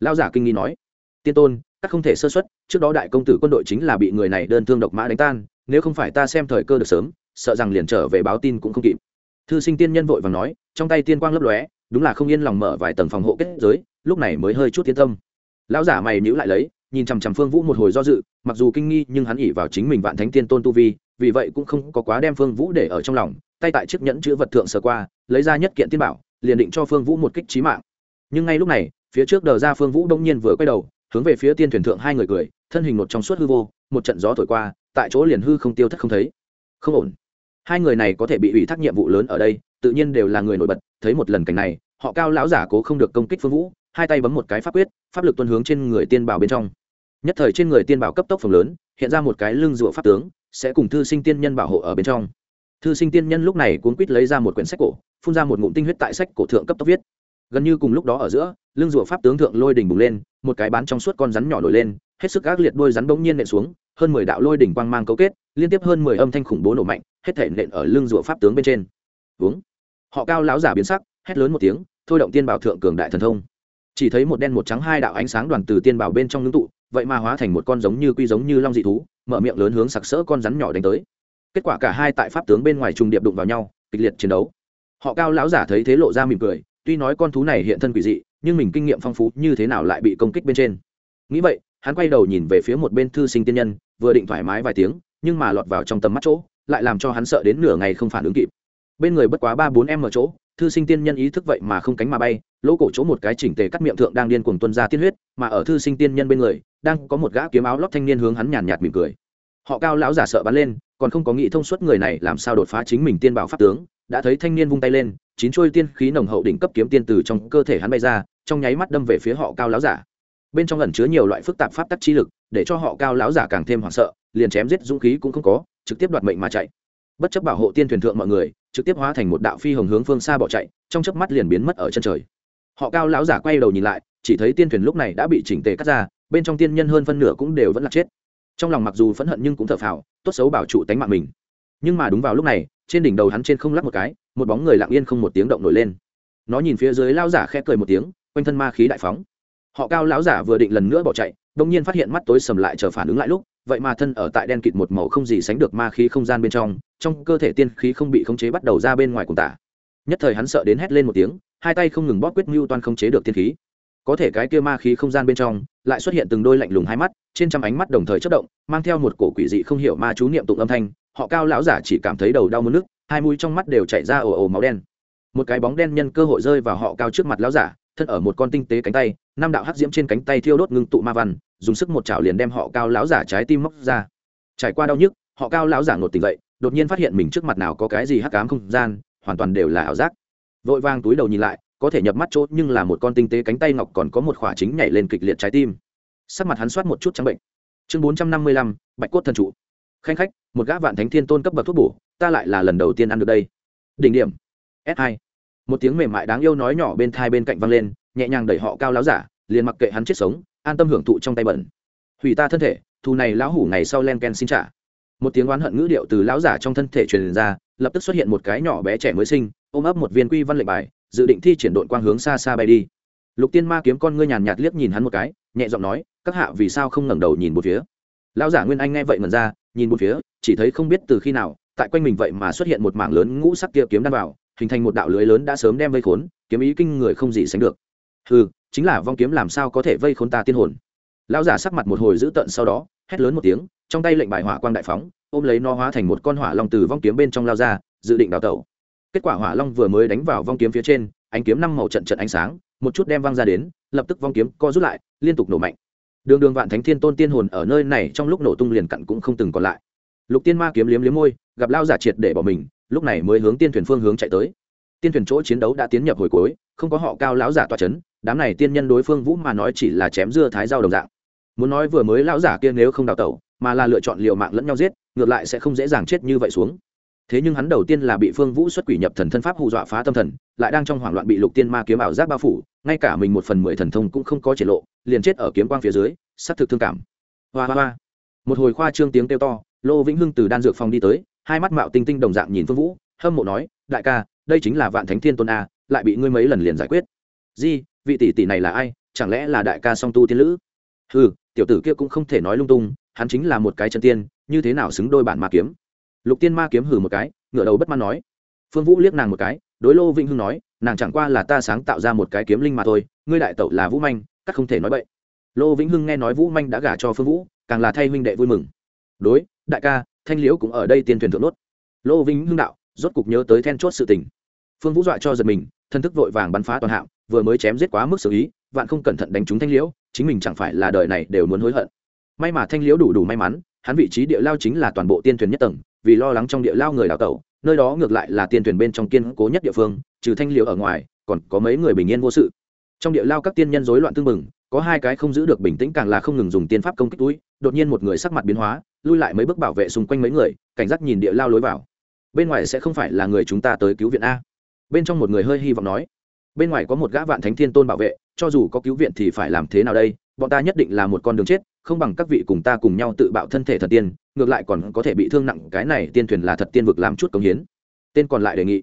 Lao giả kinh nghi nói. Tiên tôn, các không thể sơ xuất, trước đó đại công tử quân đội chính là bị người này đơn thương độc mã đánh tan nếu không phải ta xem thời cơ được sớm, sợ rằng liền trở về báo tin cũng không kịp. Thư sinh tiên nhân vội và nói, trong tay tiên quang lấp lóe, đúng là không yên lòng mở vài tầng phòng hộ kết giới, lúc này mới hơi chút tiến tâm. Lão giả mày nhữ lại lấy, nhìn chằm chằm phương vũ một hồi do dự, mặc dù kinh nghi nhưng hắn ỉ vào chính mình vạn thánh tiên tôn tu vi, vì vậy cũng không có quá đem phương vũ để ở trong lòng, tay tại chiếc nhẫn chữ vật thượng sờ qua, lấy ra nhất kiện tiên bảo, liền định cho phương vũ một kích trí mạng. Nhưng ngay lúc này, phía trước đờ ra phương vũ đông nhiên vừa quay đầu, hướng về phía tiên thuyền thượng hai người cười, thân hình một trong suốt hư vô, một trận gió thổi qua tại chỗ liền hư không tiêu thất không thấy. Không ổn. Hai người này có thể bị ủy thác nhiệm vụ lớn ở đây, tự nhiên đều là người nổi bật. Thấy một lần cảnh này, họ cao lão giả cố không được công kích phương vũ, hai tay bấm một cái pháp quyết, pháp lực tuân hướng trên người tiên bảo bên trong. Nhất thời trên người tiên bảo cấp tốc phồng lớn, hiện ra một cái lưng rụa pháp tướng, sẽ cùng thư sinh tiên nhân bảo hộ ở bên trong. Thư sinh tiên nhân lúc này cuốn quýt lấy ra một quyển sách cổ, phun ra một ngụm tinh huyết tại sách cổ thượng cấp tốc viết. Gần như cùng lúc đó ở giữa, lưng rụa pháp tướng thượng lôi đỉnh bùng lên, một cái bán trong suốt con rắn nhỏ nổi lên hết sức ác liệt đôi rắn bỗng nhiên nện xuống, hơn mười đạo lôi đỉnh quang mang cấu kết, liên tiếp hơn mười âm thanh khủng bố nổ mạnh, hết thể nện ở lưng rùa pháp tướng bên trên. Uống họ cao lão giả biến sắc, hét lớn một tiếng, thôi động tiên bảo thượng cường đại thần thông. Chỉ thấy một đen một trắng hai đạo ánh sáng đoàn từ tiên bảo bên trong ngưng tụ, vậy mà hóa thành một con giống như quy giống như long dị thú, mở miệng lớn hướng sặc sỡ con rắn nhỏ đánh tới. Kết quả cả hai tại pháp tướng bên ngoài trùng điệp đụng vào nhau, kịch liệt chiến đấu. Họ cao lão giả thấy thế lộ ra mỉm cười, tuy nói con thú này hiện thân quỷ dị, nhưng mình kinh nghiệm phong phú như thế nào lại bị công kích bên trên. Nghĩ vậy hắn quay đầu nhìn về phía một bên thư sinh tiên nhân, vừa định thoải mái vài tiếng, nhưng mà lọt vào trong tầm mắt chỗ, lại làm cho hắn sợ đến nửa ngày không phản ứng kịp. Bên người bất quá ba bốn em ở chỗ, thư sinh tiên nhân ý thức vậy mà không cánh mà bay, lỗ cổ chỗ một cái chỉnh tề cắt miệng thượng đang điên cuồng tuân ra tiên huyết, mà ở thư sinh tiên nhân bên người, đang có một gã kiếm áo lót thanh niên hướng hắn nhàn nhạt mỉm cười. Họ cao lão giả sợ bắn lên, còn không có nghĩ thông suốt người này làm sao đột phá chính mình tiên bảo pháp tướng, đã thấy thanh niên vung tay lên, chín trôi tiên khí nồng hậu đỉnh cấp kiếm tiên từ trong cơ thể hắn bay ra, trong nháy mắt đâm về phía họ cao lão giả bên trong ẩn chứa nhiều loại phức tạp pháp tắc chi lực, để cho họ cao lão giả càng thêm hoảng sợ, liền chém giết dũng khí cũng không có, trực tiếp đoạt mệnh mà chạy. Bất chấp bảo hộ tiên thuyền thượng mọi người, trực tiếp hóa thành một đạo phi hồng hướng phương xa bỏ chạy, trong chớp mắt liền biến mất ở chân trời. Họ cao lão giả quay đầu nhìn lại, chỉ thấy tiên thuyền lúc này đã bị chỉnh tề cắt ra, bên trong tiên nhân hơn phân nửa cũng đều vẫn là chết. Trong lòng mặc dù phẫn hận nhưng cũng thở phào, tốt xấu bảo trụ tánh mạng mình. Nhưng mà đúng vào lúc này, trên đỉnh đầu hắn trên không lắc một cái, một bóng người lặng yên không một tiếng động nổi lên. Nó nhìn phía dưới lao giả khẽ cười một tiếng, quanh thân ma khí đại phóng họ cao lão giả vừa định lần nữa bỏ chạy đông nhiên phát hiện mắt tối sầm lại chờ phản ứng lại lúc, vậy mà thân ở tại đen kịt một màu không gì sánh được ma khí không gian bên trong trong cơ thể tiên khí không bị khống chế bắt đầu ra bên ngoài cùng tả. Nhất thời hắn sợ đến hét lên một tiếng, hai tay không ngừng bóp quyết mưu toan khống chế được tiên khí. Có thể cái kia ma khí không gian bên trong, lại xuất hiện từng đôi lạnh lùng hai mắt, trên trăm ánh mắt đồng thời chất động, mang theo một cổ quỷ dị không hiểu ma chú niệm tụng âm thanh, họ cao lão giả chỉ cảm thấy đầu đau mất nước, hai mũi trong mắt đều chảy ra ồ ồ máu đen. Một cái bóng đen nhân cơ hội rơi vào họ cao trước mặt lão giả thân ở một con tinh tế cánh tay, năm đạo hắc diễm trên cánh tay thiêu đốt ngưng tụ ma văn, dùng sức một chảo liền đem họ cao lão giả trái tim móc ra. Trải qua đau nhức, họ cao lão giả ngột tỉnh dậy, đột nhiên phát hiện mình trước mặt nào có cái gì hắc ám không gian, hoàn toàn đều là ảo giác. Vội vang túi đầu nhìn lại, có thể nhập mắt chốt nhưng là một con tinh tế cánh tay ngọc còn có một khỏa chính nhảy lên kịch liệt trái tim. Sắc mặt hắn soát một chút trắng bệnh. Chương bốn trăm năm mươi lăm, bạch cốt thần trụ. Khanh khách, một gã vạn thánh thiên tôn cấp bậc thuốc bổ, ta lại là lần đầu tiên ăn được đây. Đỉnh điểm. S hai một tiếng mềm mại đáng yêu nói nhỏ bên thai bên cạnh văng lên, nhẹ nhàng đẩy họ cao láo giả, liền mặc kệ hắn chết sống, an tâm hưởng thụ trong tay bẩn. Hủy ta thân thể, thù này lão hủ ngày sau len ken xin trả. Một tiếng oán hận ngữ điệu từ lão giả trong thân thể truyền ra, lập tức xuất hiện một cái nhỏ bé trẻ mới sinh, ôm ấp một viên quy văn lệnh bài, dự định thi triển đội quang hướng xa xa bay đi. Lục tiên ma kiếm con ngươi nhàn nhạt liếc nhìn hắn một cái, nhẹ giọng nói, các hạ vì sao không ngẩng đầu nhìn một phía? Lão giả nguyên anh nghe vậy ngẩn ra, nhìn một phía, chỉ thấy không biết từ khi nào, tại quanh mình vậy mà xuất hiện một mảng lớn ngũ sắc kia kiếm đan vào hình thành một đạo lưới lớn đã sớm đem vây khốn, kiếm ý kinh người không gì sánh được. Ừ chính là vong kiếm làm sao có thể vây khốn ta tiên hồn? Lão giả sắc mặt một hồi dữ tợn sau đó, hét lớn một tiếng, trong tay lệnh bài hỏa quang đại phóng, ôm lấy nó hóa thành một con hỏa long từ vong kiếm bên trong lao ra, dự định đào tẩu. Kết quả hỏa long vừa mới đánh vào vong kiếm phía trên, ánh kiếm năm màu trận trận ánh sáng, một chút đem văng ra đến, lập tức vong kiếm co rút lại, liên tục nổ mạnh. Đường đường vạn thánh thiên tôn tiên hồn ở nơi này trong lúc nổ tung liền cặn cũng không từng còn lại. Lục tiên ma kiếm liếm liếm môi, gặp lao giả triệt để bỏ mình lúc này mới hướng tiên thuyền phương hướng chạy tới. Tiên thuyền chỗ chiến đấu đã tiến nhập hồi cuối, không có họ cao lão giả toa c h ấ n đám này tiên nhân đối phương vũ mà nói chỉ là chém dưa thái rau đồng dạng. Muốn nói vừa mới lão giả kia nếu không đào tẩu, mà là lựa chọn liều mạng lẫn nhau giết, ngược lại sẽ không dễ dàng chết như vậy xuống. Thế nhưng hắn đầu tiên là bị phương vũ xuất quỷ nhập thần thân pháp hù dọa phá tâm thần, lại đang trong hoảng loạn bị lục tiên ma kiếm ảo giác bao phủ, ngay cả mình một phần mười thần thông cũng không có triển lộ, liền chết ở kiếm quang phía dưới s thực thương cảm. Hoa hoa hoa. Một hồi khoa trương tiếng kêu to, lô vĩnh hưng từ đan dược phòng đi tới hai mắt mạo tinh tinh đồng dạng nhìn phương vũ, hâm mộ nói, đại ca, đây chính là vạn thánh thiên tôn a, lại bị ngươi mấy lần liền giải quyết. Di, vị tỷ tỷ này là ai? Chẳng lẽ là đại ca song tu tiên lữ? Ừ tiểu tử kia cũng không thể nói lung tung, hắn chính là một cái chân tiên, như thế nào xứng đôi bản ma kiếm? Lục tiên ma kiếm hử một cái ngựa đầu bất mãn nói. Phương vũ liếc nàng một cái, đối lô vĩnh hưng nói, nàng chẳng qua là ta sáng tạo ra một cái kiếm linh mà thôi, ngươi đại tẩu là vũ manh các không thể nói vậy lô vĩnh hưng nghe nói vũ manh đã gả cho phương vũ, càng là thay huynh đệ vui mừng. Đối, đại ca thanh liễu cũng ở đây tiên thuyền thượng nốt. Lô vĩnh hưng đạo, rốt cục nhớ tới then chốt sự tình. Phương vũ dọa cho giật mình, thân thức vội vàng bắn phá toàn hạm vừa mới chém giết quá mức xử ý, vạn không cẩn thận đánh trúng thanh liễu, chính mình chẳng phải là đời này đều muốn hối hận. May mà thanh liễu đủ đủ may mắn, hắn vị trí địa lao chính là toàn bộ tiên thuyền nhất tầng, vì lo lắng trong địa lao người đào tẩu, nơi đó ngược lại là tiên thuyền bên trong kiên cố nhất địa phương, trừ thanh liễu ở ngoài, còn có mấy người bình yên vô sự. Trong địa lao các tiên nhân rối loạn tương mừng có hai cái không giữ được bình tĩnh càng là không ngừng dùng tiên pháp công kích túi, đột nhiên một người sắc mặt biến hóa, lui lại mấy bước bảo vệ xung quanh mấy người, cảnh giác nhìn địa lao lối vào. Bên ngoài sẽ không phải là người chúng ta tới cứu viện a. Bên trong một người hơi hy vọng nói, bên ngoài có một gã vạn thánh thiên tôn bảo vệ, cho dù có cứu viện thì phải làm thế nào đây? Bọn ta nhất định là một con đường chết, không bằng các vị cùng ta cùng nhau tự bạo thân thể thần tiên, ngược lại còn có thể bị thương nặng, cái này tiên thuyền là thật tiên vực làm chút công hiến. Tên còn lại đề nghị.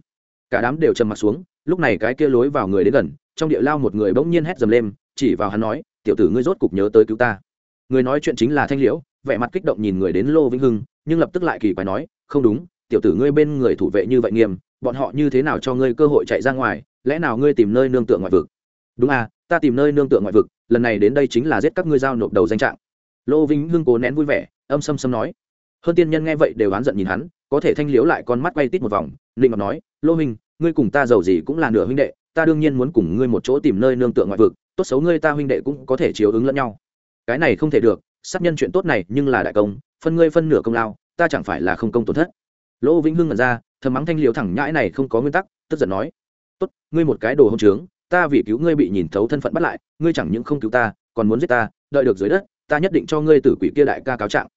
Cả đám đều trầm mặt xuống, lúc này cái kia lối vào người đến gần, trong địa lao một người bỗng nhiên hét dầm lên chỉ vào hắn nói, tiểu tử ngươi rốt cục nhớ tới cứu ta. Người nói chuyện chính là thanh liễu, vẻ mặt kích động nhìn người đến lô vĩnh hưng, nhưng lập tức lại kỳ quái nói, không đúng, tiểu tử ngươi bên người thủ vệ như vậy nghiêm, bọn họ như thế nào cho ngươi cơ hội chạy ra ngoài, lẽ nào ngươi tìm nơi nương tựa ngoại vực? Đúng à ta tìm nơi nương tựa ngoại vực, lần này đến đây chính là giết các ngươi giao nộp đầu danh trạng. Lô vĩnh hưng cố nén vui vẻ, âm xâm xâm nói. Hơn tiên nhân nghe vậy đều oán giận nhìn hắn, có thể thanh liễu lại con mắt quay tít một vòng định ngọc nói, lô huynh, ngươi cùng ta giàu gì cũng là nửa huynh đệ, ta đương nhiên muốn cùng ngươi một chỗ tìm nơi nương tựa ngoại vực tốt xấu ngươi ta huynh đệ cũng có thể chiếu ứng lẫn nhau. Cái này không thể được sát nhân chuyện tốt này nhưng là đại công phân ngươi phân nửa công lao ta chẳng phải là không công tổn thất. Lỗ vĩnh hưng ngẩn ra thầm mắng thanh liều thẳng nhãi này không có nguyên tắc tức giận nói tốt ngươi một cái đồ hông trướng ta vì cứu ngươi bị nhìn thấu thân phận bắt lại ngươi chẳng những không cứu ta còn muốn giết ta đợi được dưới đất ta nhất định cho ngươi tử quỷ kia đại ca cáo trạng.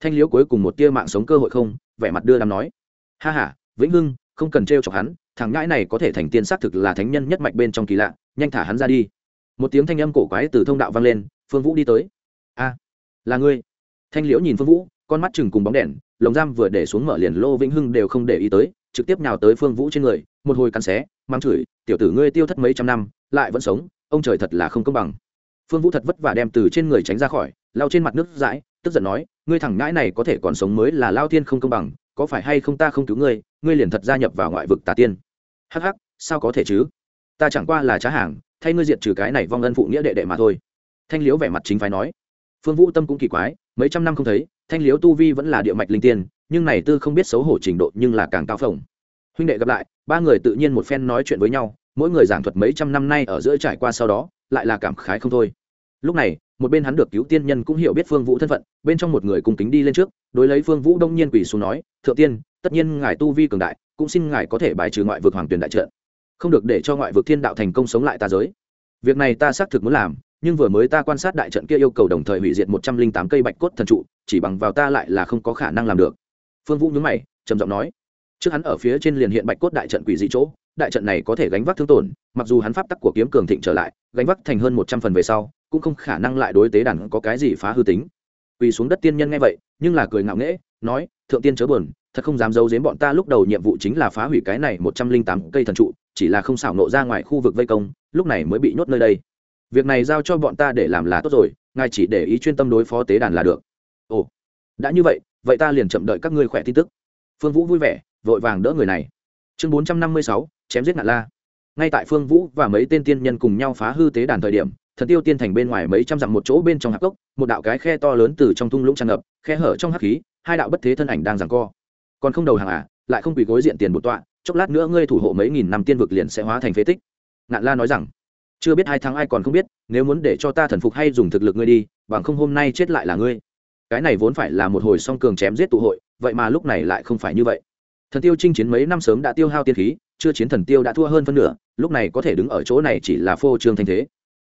Thanh liếu cuối cùng một tia mạng sống cơ hội không vẻ mặt đưa đám nói ha ha, vĩnh hưng không cần trêu chọc hắn thằng ngãi này có thể thành tiên xác thực là thánh nhân nhất mạch bên trong kỳ lạ nhanh thả hắn ra đi một tiếng thanh âm cổ quái từ thông đạo vang lên, phương vũ đi tới. A, là ngươi. Thanh liễu nhìn phương vũ, con mắt chừng cùng bóng đèn, lồng giam vừa để xuống mở liền lô vĩnh hưng đều không để ý tới, trực tiếp nhào tới phương vũ trên người, một hồi cắn xé, mang chửi, tiểu tử ngươi tiêu thất mấy trăm năm, lại vẫn sống, ông trời thật là không công bằng. Phương vũ thật vất vả đem từ trên người tránh ra khỏi lao trên mặt nước dãi tức giận nói, ngươi thẳng ngãi này có thể còn sống mới là lao thiên không công bằng, có phải hay không ta không cứu ngươi ngươi liền thật gia nhập vào ngoại vực tà tiên. Hắc hắc, sao có thể chứ? Ta chẳng qua là trá hàng thay ngươi diệt trừ cái này vong ân phụ nghĩa đệ đệ mà thôi. Thanh liễu vẻ mặt chính phái nói. Phương vũ tâm cũng kỳ quái, mấy trăm năm không thấy, thanh liễu tu vi vẫn là địa mạch linh tiên, nhưng này tư không biết xấu hổ trình độ nhưng là càng cao phồng. Huynh đệ gặp lại, ba người tự nhiên một phen nói chuyện với nhau, mỗi người giảng thuật mấy trăm năm nay ở giữa trải qua sau đó, lại là cảm khái không thôi. Lúc này, một bên hắn được cứu tiên nhân cũng hiểu biết phương vũ thân phận, bên trong một người cùng kính đi lên trước, đối lấy phương vũ đông nhiên quỳ xuống nói, thượng tiên, tất nhiên ngài tu vi cường đại, cũng xin ngài có thể bài trừ ngoại vực hoàng tuyển đại trợ không được để cho ngoại vực thiên đạo thành công sống lại ta giới. Việc này ta xác thực muốn làm, nhưng vừa mới ta quan sát đại trận kia yêu cầu đồng thời hủy diệt một trăm linh tám cây bạch cốt thần trụ, chỉ bằng vào ta lại là không có khả năng làm được. Phương vũ nhớ mày, trầm giọng nói, trước hắn ở phía trên liền hiện bạch cốt đại trận quỷ dị chỗ, đại trận này có thể gánh vác thương tổn, mặc dù hắn pháp tắc của kiếm cường thịnh trở lại, gánh vác thành hơn một trăm phần về sau, cũng không khả năng lại đối tế đàn có cái gì phá hư tính. Quỳ xuống đất tiên nhân nghe vậy, nhưng là cười ngạo nghễ, nói, thượng tiên chớ buồn, thật không dám giấu giếm bọn ta lúc đầu nhiệm vụ chính là phá hủy cái này một trăm linh tám cây thần trụ chỉ là không xảo nộ ra ngoài khu vực vây công, lúc này mới bị nhốt nơi đây. Việc này giao cho bọn ta để làm là tốt rồi, ngài chỉ để ý chuyên tâm đối phó tế đàn là được. Ồ, đã như vậy vậy ta liền chậm đợi các ngươi khỏe tin tức. Phương vũ vui vẻ, vội vàng đỡ người này. Chương bốn trăm năm mươi sáu, chém giết ngạn la. Ngay tại phương vũ và mấy tên tiên nhân cùng nhau phá hư tế đàn thời điểm, thần tiêu tiên thành bên ngoài mấy trăm dặm một chỗ bên trong hạp cốc, một đạo cái khe to lớn từ trong thung lũng tràn ngập, khe hở trong hắc khí, hai đạo bất thế thân ảnh đang giằng co. Còn không đầu hàng à lại không quỳ gối diện tiền một tọa chốc lát nữa ngươi thủ hộ mấy nghìn năm tiên vực liền sẽ hóa thành phế tích. Ngạn la nói rằng, chưa biết hai tháng ai còn không biết, nếu muốn để cho ta thần phục hay dùng thực lực ngươi đi, bằng không hôm nay chết lại là ngươi. Cái này vốn phải là một hồi song cường chém giết tụ hội, vậy mà lúc này lại không phải như vậy. Thần tiêu chinh chiến mấy năm sớm đã tiêu hao tiên khí, chưa chiến thần tiêu đã thua hơn phân nửa, lúc này có thể đứng ở chỗ này chỉ là phô trương thanh thế.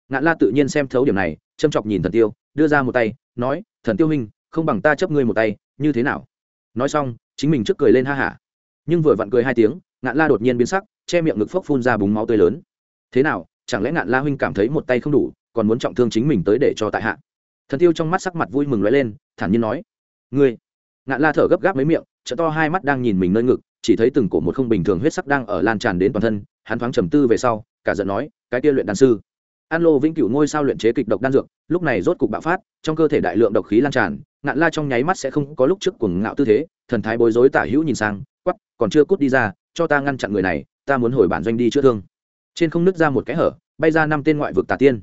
Ngạn la tự nhiên xem thấu điểm này, châm chọc nhìn thần tiêu, đưa ra một tay, nói, thần tiêu huynh, không bằng ta chấp ngươi một tay, như thế nào? Nói xong, chính mình trước cười lên ha hả. Nhưng vừa vặn cười hai tiếng ngạn la đột nhiên biến sắc, che miệng ngực phốc phun ra búng máu tươi lớn. Thế nào, chẳng lẽ ngạn la huynh cảm thấy một tay không đủ, còn muốn trọng thương chính mình tới để cho tại hạ? Thần tiêu trong mắt sắc mặt vui mừng lóe lên, thản nhiên nói, ngươi. Ngạn la thở gấp gáp mấy miệng chợ to hai mắt đang nhìn mình nơi ngực, chỉ thấy từng cổ một không bình thường huyết sắc đang ở lan tràn đến toàn thân, hắn thoáng trầm tư về sau, cả giận nói, cái kia luyện đan sư. An lô vĩnh cửu ngôi sao luyện chế kịch độc đan dược, lúc này rốt cục bạo phát, trong cơ thể đại lượng độc khí lan tràn, ngạn la trong nháy mắt sẽ không có lúc trước cuồng ngạo tư thế, thần thái bối rối tả hữu nhìn sang quắp còn chưa cút đi ra cho ta ngăn chặn người này, ta muốn hồi bản doanh đi chữa thương. Trên không nứt ra một cái hở, bay ra năm tên ngoại vực tà tiên.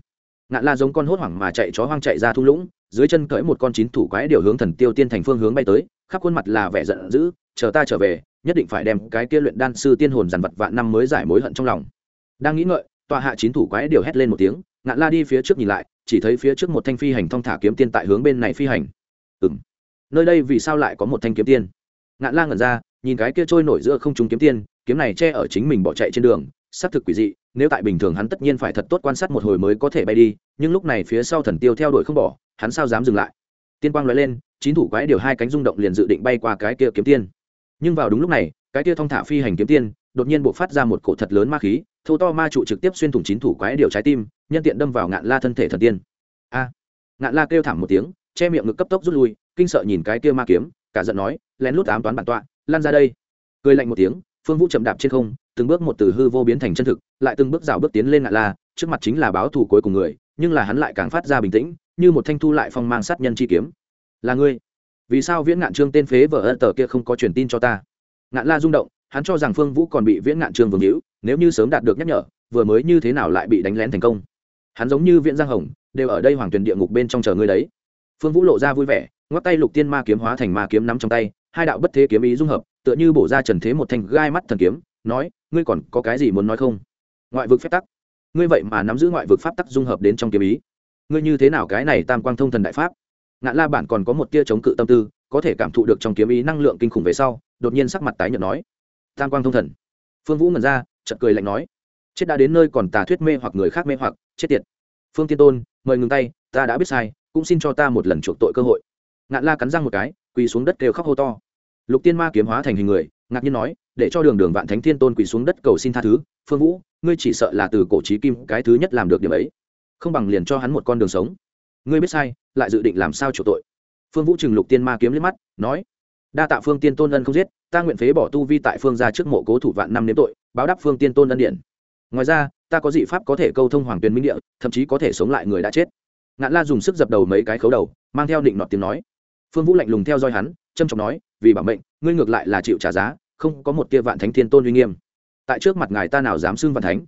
Ngạn la giống con hốt hoảng mà chạy chó hoang chạy ra thung lũng, dưới chân cởi một con chín thủ quái điều hướng thần tiêu tiên thành phương hướng bay tới, khắp khuôn mặt là vẻ giận dữ, chờ ta trở về, nhất định phải đem cái kia luyện đan sư tiên hồn dằn vật vạn năm mới giải mối hận trong lòng. Đang nghĩ ngợi, tòa hạ chín thủ quái điều hét lên một tiếng, ngạn la đi phía trước nhìn lại, chỉ thấy phía trước một thanh phi hành thong thả kiếm tiên tại hướng bên này phi hành. Ừ m nơi đây vì sao lại có một thanh kiếm tiên? Ngạn la ngẩn ra nhìn cái kia trôi nổi giữa không trung kiếm tiên, kiếm này che ở chính mình bỏ chạy trên đường, xác thực quỷ dị, nếu tại bình thường hắn tất nhiên phải thật tốt quan sát một hồi mới có thể bay đi, nhưng lúc này phía sau thần tiêu theo đuổi không bỏ, hắn sao dám dừng lại? Tiên quang nói lên, chín thủ quái điều hai cánh rung động liền dự định bay qua cái kia kiếm tiên. Nhưng vào đúng lúc này, cái kia thong thả phi hành kiếm tiên, đột nhiên buộc phát ra một cổ thật lớn ma khí, thâu to ma trụ trực tiếp xuyên thủng chín thủ quái điều trái tim, nhân tiện đâm vào ngạn la thân thể thần tiên. A! Ngạn la kêu thảm một tiếng, che miệng ngực cấp tốc rút lui, kinh sợ nhìn cái kia ma kiếm, cả giận nói, lén lút ám toán bản tọa lan ra đây. Cười lạnh một tiếng, phương vũ chậm đạp trên không, từng bước một từ hư vô biến thành chân thực, lại từng bước rào bước tiến lên ngạn la, trước mặt chính là báo thù cuối cùng người, nhưng là hắn lại càng phát ra bình tĩnh, như một thanh thu lại phong mang sát nhân chi kiếm. Là ngươi. Vì sao viễn ngạn trương tên phế vở ân tờ kia không có truyền tin cho ta? Ngạn la rung động, hắn cho rằng phương vũ còn bị viễn ngạn trương vương hữu, nếu như sớm đạt được nhắc nhở, vừa mới như thế nào lại bị đánh lén thành công? Hắn giống như viễn giang hồng, đều ở đây hoàng tuyền địa ngục bên trong chờ ngươi đấy. Phương vũ lộ ra vui vẻ, ngoắc tay lục tiên ma kiếm hóa thành ma kiếm nắm trong tay hai đạo bất thế kiếm ý dung hợp, tựa như bổ ra trần thế một thanh gai mắt thần kiếm, nói, ngươi còn có cái gì muốn nói không? Ngoại vực phép tắc. Ngươi vậy mà nắm giữ ngoại vực pháp tắc dung hợp đến trong kiếm ý. Ngươi như thế nào cái này tam quang thông thần đại pháp? Ngạn la bản còn có một tia chống cự tâm tư, có thể cảm thụ được trong kiếm ý năng lượng kinh khủng về sau, đột nhiên sắc mặt tái nhợt nói, tam quang thông thần. Phương vũ ngẩn ra, chợt cười lạnh nói, chết đã đến nơi còn tà thuyết mê hoặc người khác mê hoặc, chết tiệt. Phương tiên tôn, mời ngừng tay, ta đã biết sai, cũng xin cho ta một lần chuộc tội cơ hội. Ngạn la cắn răng một cái quỳ xuống đất kêu khóc hô to. Lục tiên ma kiếm hóa thành hình người, ngạc nhiên nói, để cho đường đường vạn thánh thiên tôn quỳ xuống đất cầu xin tha thứ, phương vũ, ngươi chỉ sợ là từ cổ trí kim cái thứ nhất làm được điểm ấy, không bằng liền cho hắn một con đường sống. Ngươi biết sai, lại dự định làm sao chủ tội. Phương vũ trừng lục tiên ma kiếm liếc mắt, nói, đa tạ phương tiên tôn ân không giết, ta nguyện phế bỏ tu vi tại phương ra trước mộ cố thủ vạn năm nếm tội, báo đáp phương tiên tôn ân điện. Ngoài ra, ta có dị pháp có thể câu thông hoàng tuyền minh địa, thậm chí có thể sống lại người đã chết. Ngạn la dùng sức dập đầu mấy cái khấu đầu, mang theo định nọt tiếng nói phương vũ lạnh lùng theo dõi hắn trâm trọng nói, vì bảo mệnh, ngươi ngược lại là chịu trả giá, không có một tia vạn thánh thiên tôn uy nghiêm. Tại trước mặt ngài ta nào dám xưng vạn thánh?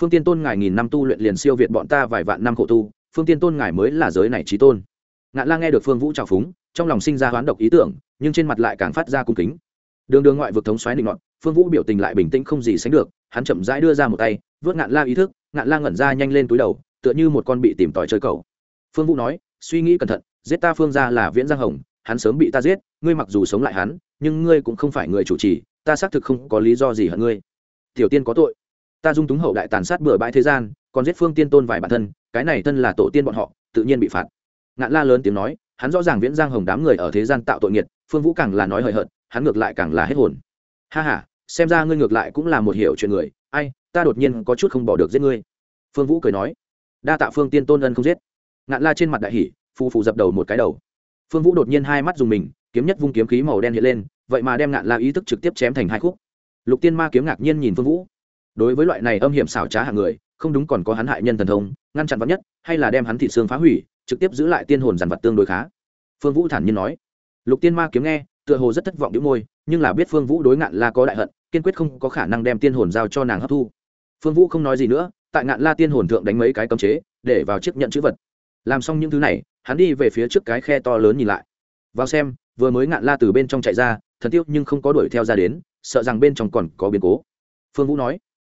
Phương tiên tôn ngài nghìn năm tu luyện liền siêu việt bọn ta vài vạn năm khổ tu, phương tiên tôn ngài mới là giới này trí tôn. Ngạn la nghe được phương vũ trào phúng, trong lòng sinh ra hoán độc ý tưởng, nhưng trên mặt lại càng phát ra cung kính. Đường đường ngoại vực thống xoáy định ngọn phương vũ biểu tình lại bình tĩnh không gì sánh được, hắn chậm rãi đưa ra một tay, vớt ngạn la ý thức, ngạn la ngẩn ra nhanh lên túi đầu, tựa như một con bị tìm tòi chơi cầu phương vũ nói, suy nghĩ cẩn thận giết ta phương ra là viễn giang hồng, hắn sớm bị ta giết, ngươi mặc dù sống lại hắn, nhưng ngươi cũng không phải người chủ trì, ta xác thực không có lý do gì hận ngươi. Tiểu tiên có tội. Ta dung túng hậu đại tàn sát bừa bãi thế gian, còn giết phương tiên tôn vài bản thân, cái này thân là tổ tiên bọn họ, tự nhiên bị phạt. Ngạn la lớn tiếng nói, hắn rõ ràng viễn giang hồng đám người ở thế gian tạo tội nghiệt, phương vũ càng là nói hời hợt, hắn ngược lại càng là hết hồn. Ha h a xem ra ngươi ngược lại cũng là một hiểu chuyện người, ai, ta đột nhiên có chút không bỏ được giết ngươi. Phương vũ cười nói, đa tạ phương tiên tôn ân không giết. Ngạn la trên mặt đại hỷ phù phù dập đầu một cái đầu. Phương vũ đột nhiên hai mắt dùng mình, kiếm nhất vung kiếm khí màu đen hiện lên, vậy mà đem ngạn la ý thức trực tiếp chém thành hai khúc. Lục tiên ma kiếm ngạc nhiên nhìn phương vũ. Đối với loại này âm hiểm xảo trá hạng người, không đúng còn có hắn hại nhân thần thông, ngăn chặn vắn nhất, hay là đem hắn thị xương phá hủy, trực tiếp giữ lại tiên hồn dàn vật tương đối khá. Phương vũ thản nhiên nói. Lục tiên ma kiếm nghe, tựa hồ rất thất vọng đĩu môi, nhưng là biết phương vũ đối ngạn la có đại hận, kiên quyết không có khả năng đem tiên hồn giao cho nàng hấp thu. Phương vũ không nói gì nữa, tại ngạn la tiên hồn thượng đánh mấy cái cấm chế, để vào chiếc nhận chữ vật làm xong những thứ này, hắn đi về phía trước cái khe to lớn nhìn lại. Vào xem, vừa mới ngạn la từ bên trong chạy ra, thần tiêu nhưng không có đuổi theo ra đến, sợ rằng bên trong còn có biến cố. Phương vũ nói,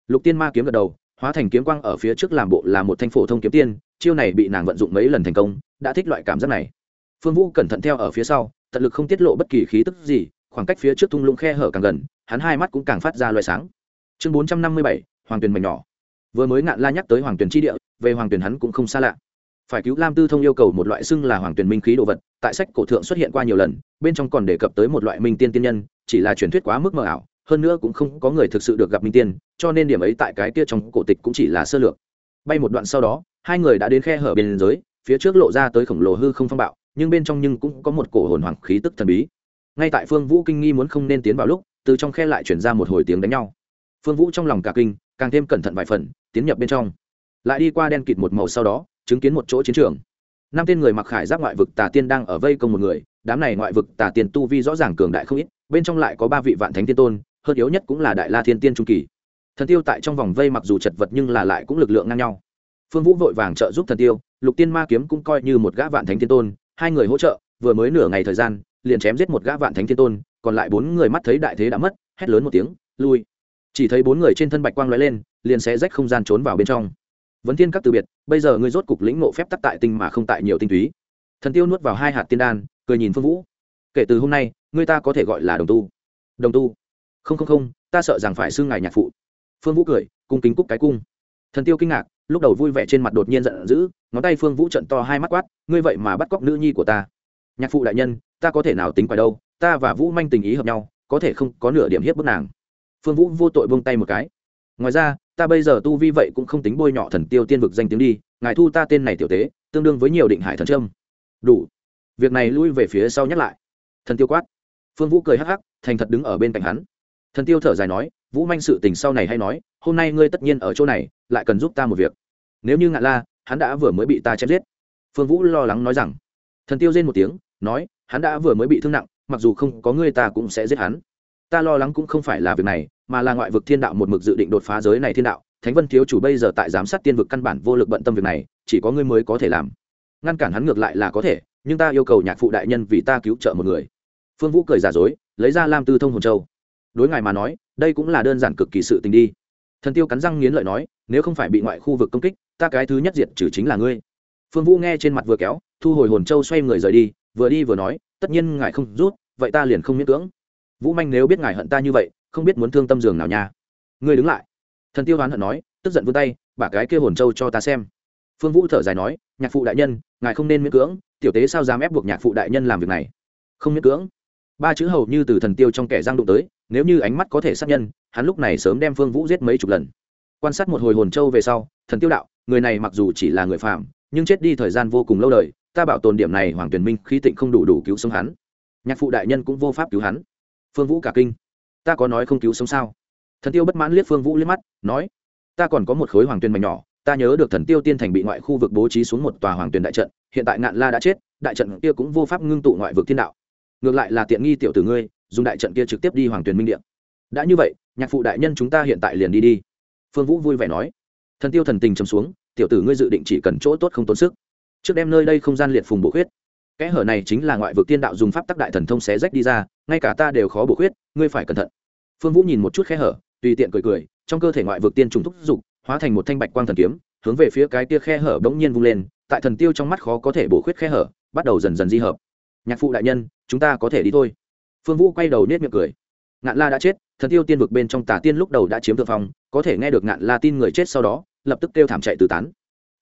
lục tiên ma kiếm gật đầu, hóa thành kiếm quang ở phía trước làm bộ là một thanh phổ thông kiếm tiên, chiêu này bị nàng vận dụng mấy lần thành công, đã thích loại cảm giác này. Phương vũ cẩn thận theo ở phía sau, tận lực không tiết lộ bất kỳ khí tức gì, khoảng cách phía trước thung lũng khe hở càng gần, hắn hai mắt cũng càng phát ra loại sáng. Chương bốn trăm năm mươi bảy, hoàng tuyền mảnh nhỏ. Vừa mới ngạn la nhắc tới hoàng tuyền tri địa, về hoàng tuyền hắn cũng không xa lạ phải cứu lam tư thông yêu cầu một loại xưng là hoàng tuyển minh khí đồ vật, tại sách cổ thượng xuất hiện qua nhiều lần, bên trong còn đề cập tới một loại minh tiên tiên nhân, chỉ là truyền thuyết quá mức mờ ảo, hơn nữa cũng không có người thực sự được gặp minh tiên, cho nên điểm ấy tại cái kia trong cổ tịch cũng chỉ là sơ lược. Bay một đoạn sau đó, hai người đã đến khe hở bên giới, phía trước lộ ra tới khổng lồ hư không phong bạo, nhưng bên trong nhưng cũng có một cổ hồn hoàng khí tức thần bí. Ngay tại phương vũ kinh nghi muốn không nên tiến vào lúc, từ trong khe lại chuyển ra một hồi tiếng đánh nhau. Phương vũ trong lòng cả kinh, càng thêm cẩn thận vài phần, tiến nhập bên trong lại đi qua đen kịt một màu sau đó, chứng kiến một chỗ chiến trường. Năm tên người mặc khải giáp ngoại vực tà tiên đang ở vây công một người, đám này ngoại vực tà tiên tu vi rõ ràng cường đại không ít, bên trong lại có ba vị vạn thánh tiên tôn, hơn yếu nhất cũng là đại la thiên tiên trung kỳ. Thần tiêu tại trong vòng vây mặc dù chật vật nhưng là lại cũng lực lượng ngang nhau. Phương vũ vội vàng trợ giúp thần tiêu, lục tiên ma kiếm cũng coi như một gã vạn thánh tiên tôn, hai người hỗ trợ, vừa mới nửa ngày thời gian, liền chém giết một gã vạn thánh tiên tôn, còn lại bốn người mắt thấy đại thế đã mất, hét lớn một tiếng, lui. Chỉ thấy bốn người trên thân bạch quang lóe lên, liền sẽ rách không gian trốn vào bên trong vấn thiên các từ biệt, bây giờ ngươi rốt cục lĩnh ngộ phép tắc tại tinh mà không tại nhiều tinh túy. Thần tiêu nuốt vào hai hạt tiên đan, cười nhìn phương vũ. Kể từ hôm nay, ngươi ta có thể gọi là đồng tu. Đồng tu? Không không không, ta sợ rằng phải xưng ngài nhạc phụ. Phương vũ cười, cung kính cúc cái cung. Thần tiêu kinh ngạc, lúc đầu vui vẻ trên mặt đột nhiên giận dữ, ngón tay phương vũ trận to hai mắt quát, ngươi vậy mà bắt cóc nữ nhi của ta. Nhạc phụ đại nhân, ta có thể nào tính quái đâu, ta và vũ manh tình ý hợp nhau, có thể không có nửa điểm hiếp bức nàng. Phương vũ vô tội vung tay một cái. Ngoài ra ta bây giờ tu vi vậy cũng không tính bôi nhọ thần tiêu tiên vực danh tiếng đi, ngài thu ta tên này tiểu tế, tương đương với nhiều định hải thần trâm đủ. Việc này lui về phía sau nhắc lại. Thần tiêu quát. Phương vũ cười hắc hắc, thành thật đứng ở bên cạnh hắn. Thần tiêu thở dài nói, vũ manh sự tình sau này hay nói, hôm nay ngươi tất nhiên ở chỗ này, lại cần giúp ta một việc. Nếu như ngạn la, hắn đã vừa mới bị ta chém giết. Phương vũ lo lắng nói rằng. Thần tiêu rên một tiếng, nói, hắn đã vừa mới bị thương nặng, mặc dù không có ngươi ta cũng sẽ giết hắn. Ta lo lắng cũng không phải là việc này mà là ngoại vực thiên đạo một mực dự định đột phá giới này thiên đạo. Thánh vân thiếu chủ bây giờ tại giám sát tiên vực căn bản vô lực bận tâm việc này, chỉ có ngươi mới có thể làm. Ngăn cản hắn ngược lại là có thể, nhưng ta yêu cầu nhạc phụ đại nhân vì ta cứu trợ một người. Phương vũ cười giả dối, lấy ra lam tư thông hồn châu. Đối ngài mà nói, đây cũng là đơn giản cực kỳ sự tình đi. Thần tiêu cắn răng nghiến lợi nói, nếu không phải bị ngoại khu vực công kích, ta cái thứ nhất diệt trừ chính là ngươi. Phương vũ nghe trên mặt vừa kéo, thu hồi hồn châu xoay người rời đi, vừa đi vừa nói, tất nhiên ngài không rút, vậy ta liền không miễn cưỡng. Vũ manh nếu biết ngài hận ta như vậy không biết muốn thương tâm giường nào nha. Ngươi đứng lại. Thần tiêu hoán hận nói, tức giận vươn tay, bả cái kia hồn châu cho ta xem. Phương vũ thở dài nói, nhạc phụ đại nhân, ngài không nên miễn cưỡng, tiểu tế sao dám ép buộc nhạc phụ đại nhân làm việc này? Không miễn cưỡng. Ba chữ hầu như từ thần tiêu trong kẻ giang đụng tới, nếu như ánh mắt có thể sát nhân, hắn lúc này sớm đem phương vũ giết mấy chục lần. Quan sát một hồi hồn châu về sau, thần tiêu đạo, người này mặc dù chỉ là người phạm nhưng chết đi thời gian vô cùng lâu đời, ta bảo tồn điểm này hoàng tuyển minh khi tịnh không đủ đủ cứu sống hắn. Nhạc phụ đại nhân cũng vô pháp cứu hắn. Phương vũ cả kinh ta có nói không cứu sống sao? Thần tiêu bất mãn liếc phương vũ liếc mắt, nói, ta còn có một khối hoàng tuyên mảnh nhỏ, ta nhớ được thần tiêu tiên thành bị ngoại khu vực bố trí xuống một tòa hoàng tuyên đại trận, hiện tại ngạn la đã chết, đại trận kia cũng vô pháp ngưng tụ ngoại vực thiên đạo. Ngược lại là tiện nghi tiểu tử ngươi, dùng đại trận kia trực tiếp đi hoàng tuyên minh điện đã như vậy, nhạc phụ đại nhân chúng ta hiện tại liền đi đi. Phương vũ vui vẻ nói. Thần tiêu thần tình chấm xuống, tiểu tử ngươi dự định chỉ cần chỗ tốt không tốn sức. Trước đem nơi đây không gian liệt phùng bổ khuyết kẽ hở này chính là ngoại vực tiên đạo dùng pháp tắc đại thần thông xé rách đi ra, ngay cả ta đều khó bổ khuyết, ngươi phải cẩn thận. Phương vũ nhìn một chút kẽ hở, tùy tiện cười cười, trong cơ thể ngoại vực tiên trùng thúc giục hóa thành một thanh bạch quang thần kiếm, hướng về phía cái tia khe hở bỗng nhiên vung lên, tại thần tiêu trong mắt khó có thể bổ khuyết khe hở, bắt đầu dần dần di hợp. Nhạc phụ đại nhân, chúng ta có thể đi thôi. Phương vũ quay đầu nết miệng cười. Ngạn la đã chết, thần tiêu tiên vực bên trong tà tiên lúc đầu đã chiếm thượng phong, có thể nghe được ngạn la tin người chết sau đó, lập tức kêu thảm chạy từ tán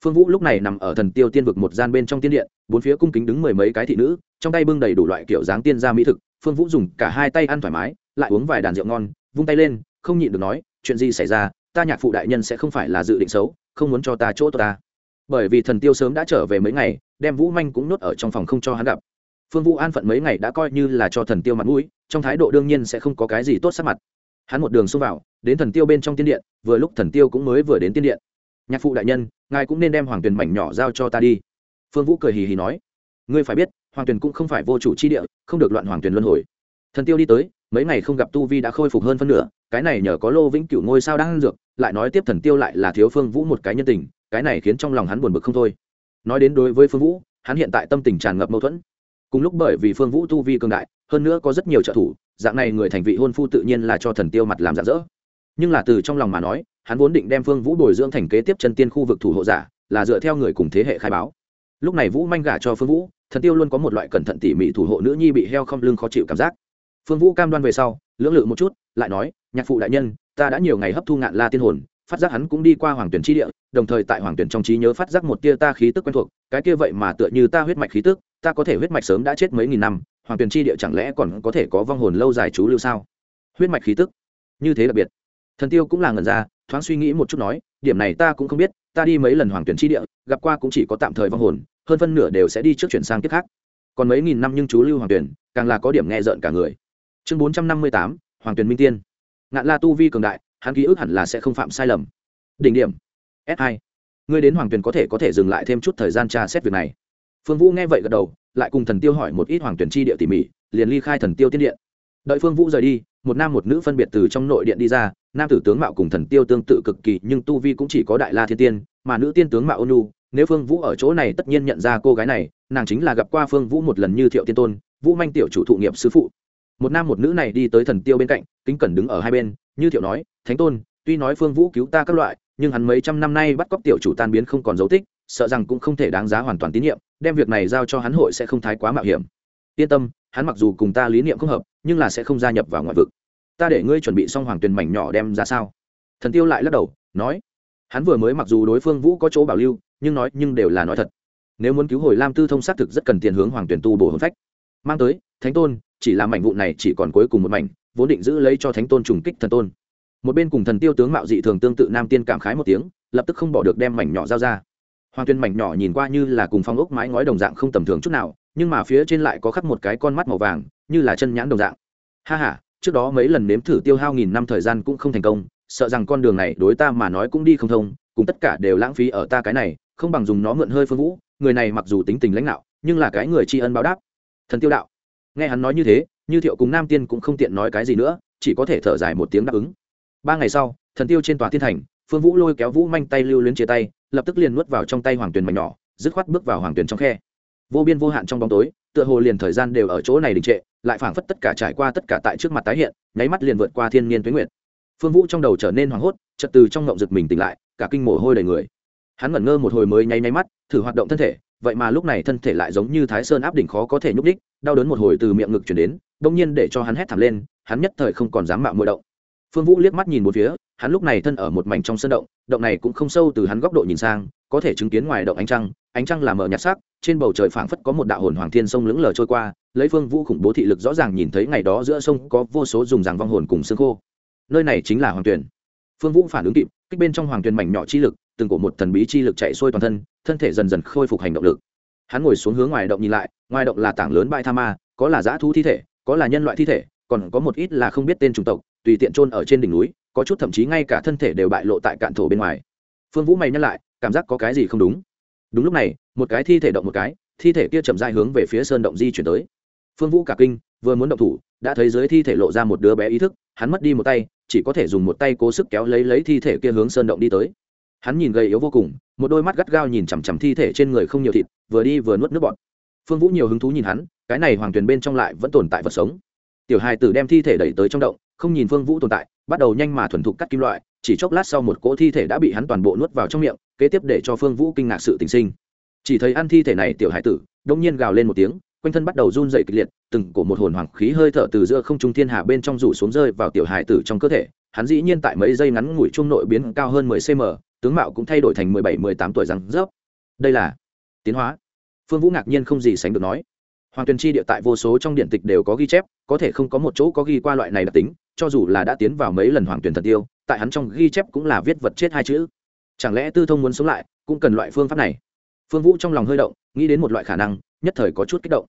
phương vũ lúc này nằm ở thần tiêu tiên vực một gian bên trong tiên điện, bốn phía cung kính đứng mười mấy cái thị nữ, trong tay bưng đầy đủ loại kiểu dáng tiên gia mỹ thực. Phương vũ dùng cả hai tay ăn thoải mái, lại uống vài đàn rượu ngon, vung tay lên, không nhịn được nói, chuyện gì xảy ra? Ta nhạc phụ đại nhân sẽ không phải là dự định xấu, không muốn cho ta chỗ ta. Bởi vì thần tiêu sớm đã trở về mấy ngày, đem vũ manh cũng nhốt ở trong phòng không cho hắn gặp. Phương vũ an phận mấy ngày đã coi như là cho thần tiêu mặt mũi, trong thái độ đương nhiên sẽ không có cái gì tốt sắc mặt. Hắn một đường xông vào, đến thần tiêu bên trong tiên điện, vừa lúc thần tiêu cũng mới vừa đến tiên điện nhạc phụ đại nhân, ngài cũng nên đem hoàng tuyền mảnh nhỏ giao cho ta đi. Phương vũ cười hì hì nói. Ngươi phải biết, hoàng tuyền cũng không phải vô chủ chi địa, không được loạn hoàng tuyền luân hồi. Thần tiêu đi tới, mấy ngày không gặp tu vi đã khôi phục hơn phân nửa, cái này nhờ có lô vĩnh cửu ngôi sao đang ăn dược, lại nói tiếp thần tiêu lại là thiếu phương vũ một cái nhân tình, cái này khiến trong lòng hắn buồn bực không thôi. Nói đến đối với phương vũ, hắn hiện tại tâm tình tràn ngập mâu thuẫn. Cùng lúc bởi vì phương vũ tu vi cường đại, hơn nữa có rất nhiều trợ thủ, dạng này người thành vị hôn phu tự nhiên là cho thần tiêu mặt làm giả dỡ nhưng là từ trong lòng mà nói, hắn vốn định đem phương vũ bồi dưỡng thành kế tiếp chân tiên khu vực thủ hộ giả, là dựa theo người cùng thế hệ khai báo. Lúc này vũ manh gả cho phương vũ, thần tiêu luôn có một loại cẩn thận tỉ mỉ thủ hộ nữ nhi bị heo không lưng khó chịu cảm giác. Phương vũ cam đoan về sau, lưỡng lự một chút, lại nói, nhạc phụ đại nhân, ta đã nhiều ngày hấp thu ngạn la tiên hồn, phát giác hắn cũng đi qua hoàng tuyển tri địa, đồng thời tại hoàng tuyển trong trí nhớ phát giác một tia ta khí tức quen thuộc, cái kia vậy mà tựa như ta huyết mạch khí tức, ta có thể huyết mạch sớm đã chết mấy nghìn năm, hoàng tuyển chi địa chẳng lẽ còn có thể có vong hồn lâu dài chú lưu sao? Huyết mạch khí tức, như thế đặc biệt thần tiêu cũng là ngần ra, thoáng suy nghĩ một chút nói, điểm này ta cũng không biết, ta đi mấy lần hoàng tuyển chi địa, gặp qua cũng chỉ có tạm thời vong hồn, hơn phân nửa đều sẽ đi trước chuyển sang kiếp khác. Còn mấy nghìn năm nhưng chú lưu hoàng tuyển, càng là có điểm nghe rợn cả người. Chương bốn trăm năm mươi tám, hoàng tuyển minh tiên. Ngạn la tu vi cường đại, hắn ký ức hẳn là sẽ không phạm sai lầm. Đỉnh điểm. S hai. Ngươi đến hoàng tuyển có thể có thể dừng lại thêm chút thời gian tra xét việc này. Phương vũ nghe vậy gật đầu, lại cùng thần tiêu hỏi một ít hoàng tuyển chi địa tỉ mỉ, liền ly khai thần tiêu tiên điện. Đợi phương vũ rời đi, một nam một nữ phân biệt từ trong nội điện đi ra nam tử tướng mạo cùng thần tiêu tương tự cực kỳ, nhưng tu vi cũng chỉ có đại la thiên tiên, mà nữ tiên tướng mạo ônu nếu phương vũ ở chỗ này tất nhiên nhận ra cô gái này, nàng chính là gặp qua phương vũ một lần như thiệu tiên tôn, vũ manh tiểu chủ thụ nghiệp sư phụ. Một nam một nữ này đi tới thần tiêu bên cạnh, kính cẩn đứng ở hai bên, như thiệu nói, thánh tôn, tuy nói phương vũ cứu ta các loại, nhưng hắn mấy trăm năm nay bắt cóc tiểu chủ tan biến không còn dấu tích, sợ rằng cũng không thể đáng giá hoàn toàn tín nhiệm, đem việc này giao cho hắn hội sẽ không thái quá mạo hiểm. Yên tâm, hắn mặc dù cùng ta lý niệm không hợp, nhưng là sẽ không gia nhập vào ngoại vực ta để ngươi chuẩn bị xong hoàng tuyền mảnh nhỏ đem ra sao? Thần tiêu lại lắc đầu, nói, hắn vừa mới mặc dù đối phương vũ có chỗ bảo lưu, nhưng nói, nhưng đều là nói thật. Nếu muốn cứu hồi lam tư thông xác thực rất cần tiền hướng hoàng tuyển tu bổ hồn phách. Mang tới, thánh tôn, chỉ là mảnh vụ này chỉ còn cuối cùng một mảnh, vốn định giữ lấy cho thánh tôn trùng kích thần tôn. Một bên cùng thần tiêu tướng mạo dị thường tương tự nam tiên cảm khái một tiếng, lập tức không bỏ được đem mảnh nhỏ giao ra. Hoàng tuyên mảnh nhỏ nhìn qua như là cùng phong ốc mái ngói đồng dạng không tầm thường chút nào, nhưng mà phía trên lại có khắc một cái con mắt màu vàng, như là chân nhãn đồng dạng. Ha ha trước đó mấy lần nếm thử tiêu hao nghìn năm thời gian cũng không thành công, sợ rằng con đường này đối ta mà nói cũng đi không thông, cùng tất cả đều lãng phí ở ta cái này, không bằng dùng nó mượn hơi phương vũ, người này mặc dù tính tình lãnh đạo, nhưng là cái người tri ân báo đáp. Thần tiêu đạo. Nghe hắn nói như thế, như thiệu cùng nam tiên cũng không tiện nói cái gì nữa, chỉ có thể thở dài một tiếng đáp ứng. Ba ngày sau, thần tiêu trên tòa thiên thành, phương vũ lôi kéo vũ manh tay lưu luyến chia tay, lập tức liền nuốt vào trong tay hoàng tuyền mảnh nhỏ, dứt khoát bước vào hoàng tuyền trong khe vô biên vô hạn trong bóng tối, tựa hồ liền thời gian đều ở chỗ này đình trệ, lại phảng phất tất cả trải qua tất cả tại trước mặt tái hiện, nháy mắt liền vượt qua thiên niên tuế nguyệt. Phương vũ trong đầu trở nên hoảng hốt, chợt từ trong ngộng giật mình tỉnh lại, cả kinh mồ hôi đầy người. Hắn ngẩn ngơ một hồi mới nháy nháy mắt, thử hoạt động thân thể, vậy mà lúc này thân thể lại giống như thái sơn áp đỉnh khó có thể nhúc đích đau đớn một hồi từ miệng ngực chuyển đến đông nhiên để cho hắn hét thảm lên, hắn nhất thời không còn dám mạo mội động. Phương vũ liếc mắt nhìn một phía, hắn lúc này thân ở một mảnh trong sân động động này cũng không sâu từ hắn góc độ nhìn sang, có thể chứng kiến ngoài động ánh trăng ánh trăng là mờ nhạt sắc trên bầu trời phảng phất có một đạo hồn hoàng thiên sông lững lờ trôi qua, lấy phương vũ khủng bố thị lực rõ ràng nhìn thấy ngày đó giữa sông có vô số dùng ràng vong hồn cùng xương khô. Nơi này chính là hoàng tuyển. Phương vũ phản ứng kịp, kích bên trong hoàng tuyển mảnh nhỏ chi lực, từng cổ một thần bí chi lực chạy xuôi toàn thân thân thể dần dần khôi phục hành động lực. Hắn ngồi xuống hướng ngoài động nhìn lại, ngoài động là tảng lớn bãi tha ma, có là dã thú thi thể, có là nhân loại thi thể, còn có một ít là không biết tên chủng tộc, tùy tiện trôn ở trên đỉnh núi, có chút thậm chí ngay cả thân thể đều bại lộ tại cạn thổ bên ngoài. Phương vũ mày nhắc lại, cảm giác có cái gì không đúng? Đúng lúc này, một cái thi thể động một cái, thi thể kia chậm dại hướng về phía sơn động di chuyển tới. Phương vũ cả kinh, vừa muốn động thủ, đã thấy dưới thi thể lộ ra một đứa bé ý thức, hắn mất đi một tay, chỉ có thể dùng một tay cố sức kéo lấy lấy thi thể kia hướng sơn động đi tới. Hắn nhìn gầy yếu vô cùng, một đôi mắt gắt gao nhìn chằm chằm thi thể trên người không nhiều thịt, vừa đi vừa nuốt nước bọt. Phương vũ nhiều hứng thú nhìn hắn, cái này hoàng tuyền bên trong lại vẫn tồn tại vật sống. Tiểu hài tử đem thi thể đẩy tới trong động, không nhìn phương vũ tồn tại, bắt đầu nhanh mà thuần thục cắt kim loại chỉ chốc lát sau một cỗ thi thể đã bị hắn toàn bộ nuốt vào trong miệng, kế tiếp để cho phương vũ kinh ngạc sự tình sinh. Chỉ thấy ăn thi thể này, tiểu hải tử, đông nhiên gào lên một tiếng, quanh thân bắt đầu run rẩy kịch liệt, từng cổ một hồn hoàng khí hơi thở từ giữa không trung thiên hạ bên trong rủ xuống rơi vào tiểu hải tử trong cơ thể. Hắn dĩ nhiên tại mấy giây ngắn ngủi trung nội biến cao hơn mười cm tướng mạo cũng thay đổi thành mười bảy, mười tám tuổi răng rớp. Đây là tiến hóa. Phương vũ ngạc nhiên không gì sánh được nói. Hoàng tuyền chi địa tại vô số trong điện tịch đều có ghi chép, có thể không có một chỗ có ghi qua loại này đặc tính, cho dù là đã tiến vào mấy lần hoàng tuyển thật tiêu tại hắn trong ghi chép cũng là viết vật chết hai chữ. Chẳng lẽ tư thông muốn sống lại, cũng cần loại phương pháp này? Phương vũ trong lòng hơi động, nghĩ đến một loại khả năng, nhất thời có chút kích động.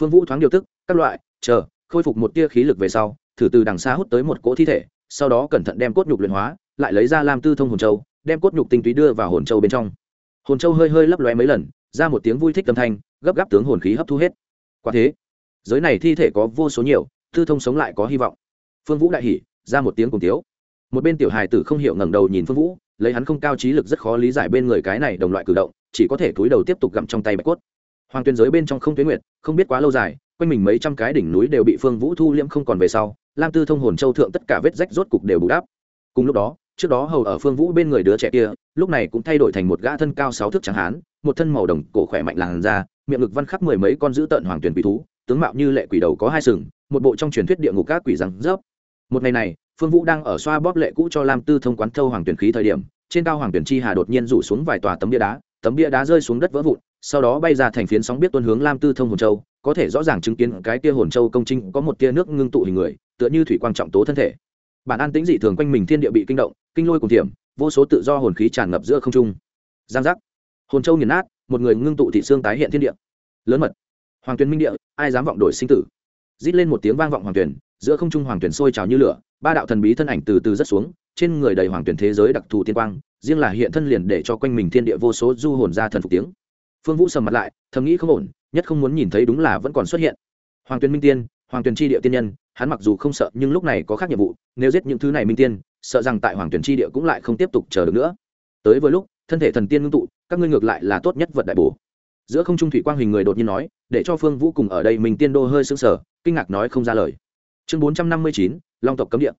Phương vũ thoáng điều tức, các loại, chờ, khôi phục một tia khí lực về sau, thử từ đằng xa hút tới một cỗ thi thể, sau đó cẩn thận đem cốt nhục luyện hóa, lại lấy ra làm tư thông hồn châu, đem cốt nhục tinh túy đưa vào hồn châu bên trong. Hồn châu hơi hơi lấp lóe mấy lần, ra một tiếng vui thích âm thanh, gấp gáp tướng hồn khí hấp thu hết. Quả thế, giới này thi thể có vô số nhiều, tư thông sống lại có hy vọng. Phương vũ đại hỉ, ra một tiếng cùng tiếu một bên tiểu hài tử không hiểu ngẩng đầu nhìn phương vũ, lấy hắn không cao trí lực rất khó lý giải bên người cái này đồng loại cử động, chỉ có thể túi đầu tiếp tục gặm trong tay bạch cốt. Hoàng tuyên giới bên trong không tuyến nguyệt, không biết quá lâu dài, quanh mình mấy trăm cái đỉnh núi đều bị phương vũ thu liễm không còn về sau, lam tư thông hồn châu thượng tất cả vết rách rốt cục đều bù đắp. Cùng lúc đó, trước đó hầu ở phương vũ bên người đứa trẻ kia, lúc này cũng thay đổi thành một gã thân cao sáu thước trắng hán, một thân màu đồng cổ khỏe mạnh làn da, miệng ngực văn khắc mười mấy con dữ tợn hoàng tuyển quỷ thú, tướng mạo như lệ quỷ đầu có hai sừng, một bộ trong truyền thuyết địa ngục các quỷ rắn rớp. Một ngày này phương vũ đang ở xoa bóp lệ cũ cho lam tư thông quán thâu hoàng tuyển khí thời điểm, trên cao hoàng tuyển chi hà đột nhiên rủ xuống vài tòa tấm bia đá, tấm bia đá rơi xuống đất vỡ vụn, sau đó bay ra thành phiến sóng biết tuân hướng lam tư thông hồn châu, có thể rõ ràng chứng kiến cái tia hồn châu công trinh có một tia nước ngưng tụ hình người, tựa như thủy quang trọng tố thân thể. Bản an tĩnh dị thường quanh mình thiên địa bị kinh động, kinh lôi cùng thiểm, vô số tự do hồn khí tràn ngập giữa không trung. Giang giác. Hồn châu nghiền nát, một người ngưng tụ thị xương tái hiện thiên địa. Lớn mật. Hoàng tuyền minh địa, ai dám vọng đổi sinh tử? Rít lên một tiếng vang vọng hoàng tuyển, giữa không trung hoàng tuyển sôi trào như lửa ba đạo thần bí thân ảnh từ từ rất xuống, trên người đầy hoàng tuyển thế giới đặc thù tiên quang, riêng là hiện thân liền để cho quanh mình thiên địa vô số du hồn ra thần phục tiếng. Phương vũ sầm mặt lại, thầm nghĩ không ổn, nhất không muốn nhìn thấy đúng là vẫn còn xuất hiện. Hoàng tuyển minh tiên, hoàng tuyển tri địa tiên nhân, hắn mặc dù không sợ, nhưng lúc này có khác nhiệm vụ, nếu giết những thứ này minh tiên, sợ rằng tại hoàng tuyển tri địa cũng lại không tiếp tục chờ được nữa. Tới với lúc, thân thể thần tiên ngưng tụ, các ngươi ngược lại là tốt nhất vật đại bổ. Giữa không trung thủy quang hình người đột nhiên nói, để cho phương vũ cùng ở đây mình tiên đô hơi sững sờ, kinh ngạc nói không ra lời. Chương bốn trăm năm mươi chín long tộc cấm địa.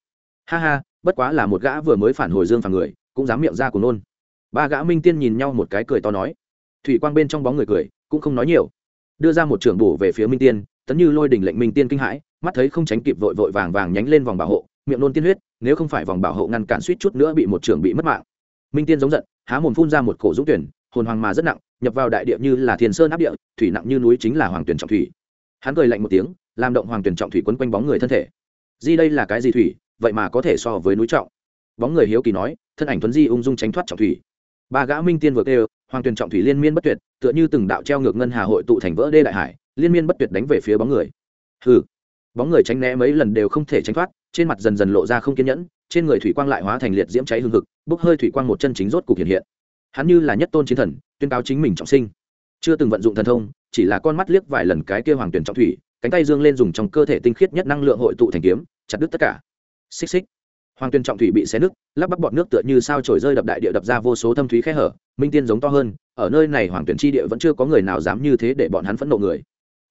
Ha ha, bất quá là một gã vừa mới phản hồi dương phàm người, cũng dám miệng ra của nôn. Ba gã minh tiên nhìn nhau một cái cười to nói. Thủy quang bên trong bóng người cười, cũng không nói nhiều. Đưa ra một trưởng bổ về phía minh tiên, tấn như lôi đỉnh lệnh minh tiên kinh hãi, mắt thấy không tránh kịp vội vội vàng vàng nhánh lên vòng bảo hộ, miệng nôn tiên huyết, nếu không phải vòng bảo hộ ngăn cản suýt chút nữa bị một trưởng bị mất mạng. Minh tiên giống giận, há mồm phun ra một cổ dũng tuyển, hồn hoàng mà rất nặng, nhập vào đại địa như là thiền sơn áp địa, thủy nặng như núi chính là hoàng tuyển trọng thủy. Hắn cười lạnh một tiếng, làm động hoàng tuyển trọng thủy quấn quanh bóng người thân thể di đây là cái gì thủy, vậy mà có thể so với núi trọng. Bóng người hiếu kỳ nói, thân ảnh tuấn di ung dung tránh thoát trọng thủy. Ba gã minh tiên vừa kêu, hoàng tuyền trọng thủy liên miên bất tuyệt, tựa như từng đạo treo ngược ngân hà hội tụ thành vỡ đê đại hải, liên miên bất tuyệt đánh về phía bóng người. Hừ. Bóng người tránh né mấy lần đều không thể tránh thoát, trên mặt dần dần lộ ra không kiên nhẫn, trên người thủy quang lại hóa thành liệt diễm cháy hương hực, bốc hơi thủy quang một chân chính rốt cục hiện hiện. Hắn như là nhất tôn chiến thần, tuyên cáo chính mình trọng sinh. Chưa từng vận dụng thần thông chỉ là con mắt liếc vài lần cái kia hoàng tuyển trọng thủy, cánh tay dương lên dùng trong cơ thể tinh khiết nhất năng lượng hội tụ thành kiếm, chặt đứt tất cả. Xích xích. Hoàng tuyển trọng thủy bị xé nứt, lắp bắp bọt nước tựa như sao trổi rơi đập đại địa đập ra vô số thâm thúy khe hở, minh tiên giống to hơn, ở nơi này hoàng tuyển chi địa vẫn chưa có người nào dám như thế để bọn hắn phẫn nộ người.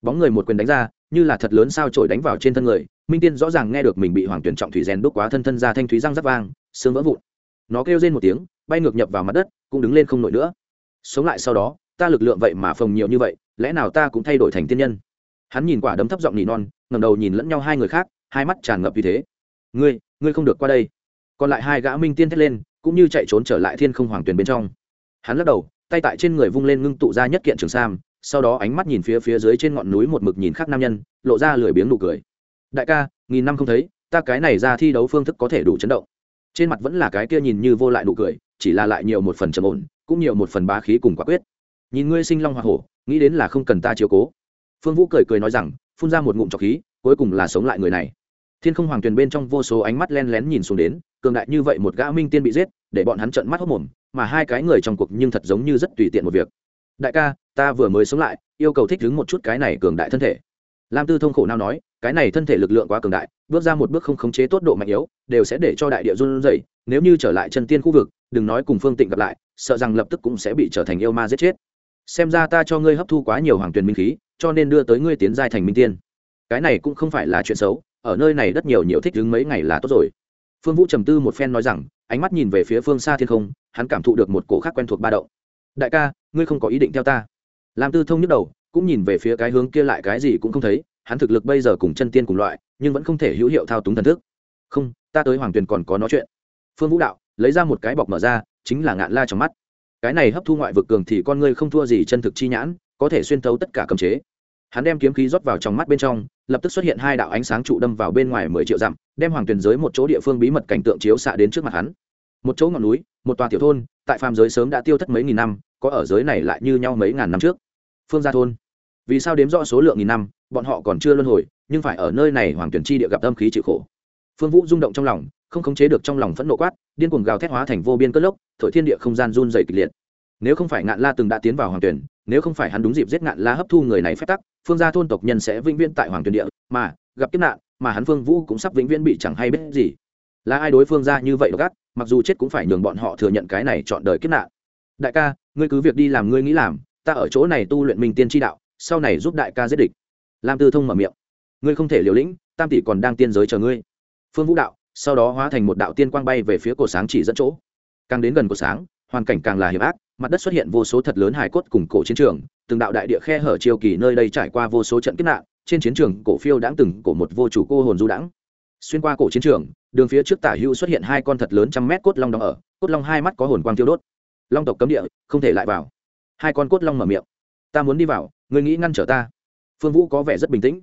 Bóng người một quyền đánh ra, như là thật lớn sao trổi đánh vào trên thân người, minh tiên rõ ràng nghe được mình bị hoàng tuyển trọng thủy rèn đúc quá thân thân ra thanh thúy răng rắc vang, xương vỡ vụn. Nó kêu lên một tiếng, bay ngược nhập vào mặt đất, cũng đứng lên không nổi nữa. Sống lại sau đó, ta lực lượng vậy mà phồng nhiều như vậy lẽ nào ta cũng thay đổi thành tiên nhân? Hắn nhìn quả đấm thấp giọng nỉ non ngầm đầu nhìn lẫn nhau hai người khác, hai mắt tràn ngập vì thế. Ngươi ngươi không được qua đây. Còn lại hai gã minh tiên thét lên, cũng như chạy trốn trở lại thiên không hoàng tuyền bên trong. Hắn lắc đầu, tay tại trên người vung lên ngưng tụ ra nhất kiện trường sam, sau đó ánh mắt nhìn phía phía dưới trên ngọn núi một mực nhìn khác nam nhân, lộ ra lười biếng nụ cười. Đại ca, nghìn năm không thấy, ta cái này ra thi đấu phương thức có thể đủ chấn động. Trên mặt vẫn là cái kia nhìn như vô lại nụ cười, chỉ là lại nhiều một phần trầm ổn, cũng nhiều một phần bá khí cùng quả quyết nhìn ngươi sinh long hoa hổ, nghĩ đến là không cần ta chiếu cố. Phương vũ cười cười nói rằng, phun ra một ngụm trọc khí, cuối cùng là sống lại người này. Thiên không hoàng tuyền bên trong vô số ánh mắt len lén nhìn xuống đến, cường đại như vậy một gã minh tiên bị giết, để bọn hắn trận mắt hốc mồm, mà hai cái người trong cuộc nhưng thật giống như rất tùy tiện một việc. Đại ca, ta vừa mới sống lại, yêu cầu thích ứng một chút cái này cường đại thân thể. Lam tư thông khổ nào nói, cái này thân thể lực lượng quá cường đại, bước ra một bước không khống chế tốt độ mạnh yếu, đều sẽ để cho đại địa run rẩy, nếu như trở lại chân tiên khu vực, đừng nói cùng phương tịnh gặp lại, sợ rằng lập tức cũng sẽ bị trở thành yêu ma giết chết xem ra ta cho ngươi hấp thu quá nhiều hoàng tuyền minh khí, cho nên đưa tới ngươi tiến giai thành minh tiên. Cái này cũng không phải là chuyện xấu, ở nơi này rất nhiều nhiều thích đứng mấy ngày là tốt rồi. Phương vũ trầm tư một phen nói rằng, ánh mắt nhìn về phía phương xa thiên không, hắn cảm thụ được một cổ khác quen thuộc ba động. Đại ca, ngươi không có ý định theo ta. Làm tư thông nhức đầu, cũng nhìn về phía cái hướng kia lại cái gì cũng không thấy, hắn thực lực bây giờ cùng chân tiên cùng loại, nhưng vẫn không thể hữu hiệu thao túng thần thức. Không, ta tới hoàng tuyền còn có nói chuyện. Phương vũ đạo, lấy ra một cái bọc mở ra, chính là ngạn la trong mắt cái này hấp thu ngoại vực cường thì con ngươi không thua gì chân thực chi nhãn, có thể xuyên thấu tất cả cầm chế. Hắn đem kiếm khí rót vào trong mắt bên trong, lập tức xuất hiện hai đạo ánh sáng trụ đâm vào bên ngoài mười triệu dặm, đem hoàng tuyền giới một chỗ địa phương bí mật cảnh tượng chiếu xạ đến trước mặt hắn. Một chỗ ngọn núi, một tòa tiểu thôn, tại phàm giới sớm đã tiêu thất mấy nghìn năm, có ở giới này lại như nhau mấy ngàn năm trước. Phương gia thôn. Vì sao đếm rõ số lượng nghìn năm, bọn họ còn chưa luân hồi, nhưng phải ở nơi này hoàng tuyển chi địa gặp âm khí chịu khổ. Phương vũ rung động trong lòng không khống chế được trong lòng phẫn nộ quát, điên cuồng gào thét hóa thành vô biên cất lốc, thổi thiên địa không gian run dày kịch liệt. Nếu không phải ngạn la từng đã tiến vào hoàng tuyển, nếu không phải hắn đúng dịp giết ngạn la hấp thu người này phép tắc, phương gia thôn tộc nhân sẽ vĩnh viễn tại hoàng tuyển địa, mà, gặp kiếp nạn, mà hắn phương vũ cũng sắp vĩnh viễn bị chẳng hay biết gì. Là ai đối phương ra như vậy gắt mặc dù chết cũng phải nhường bọn họ thừa nhận cái này chọn đời kiếp nạn. Đại ca, ngươi cứ việc đi làm ngươi nghĩ làm, ta ở chỗ này tu luyện minh tiên tri đạo, sau này giúp đại ca giết địch. Lam tư thông mở miệng. Ngươi không thể liều lĩnh, tam tỷ còn đang tiên giới chờ ngươi. Phương vũ đạo sau đó hóa thành một đạo tiên quang bay về phía cổ sáng chỉ dẫn chỗ. Càng đến gần cổ sáng, hoàn cảnh càng là hiểm ác, mặt đất xuất hiện vô số thật lớn hải cốt cùng cổ chiến trường, từng đạo đại địa khe hở chiêu kỳ nơi đây trải qua vô số trận kiếp nạn, trên chiến trường cổ phiêu đãng từng cổ một vô chủ cô hồn du đãng. Xuyên qua cổ chiến trường, đường phía trước tả hữu xuất hiện hai con thật lớn trăm mét cốt long đóng ở, cốt long hai mắt có hồn quang tiêu đốt. Long tộc cấm địa, không thể lại vào. Hai con cốt long mở miệng. Ta muốn đi vào, ngươi nghĩ ngăn trở ta. Phương vũ có vẻ rất bình tĩnh.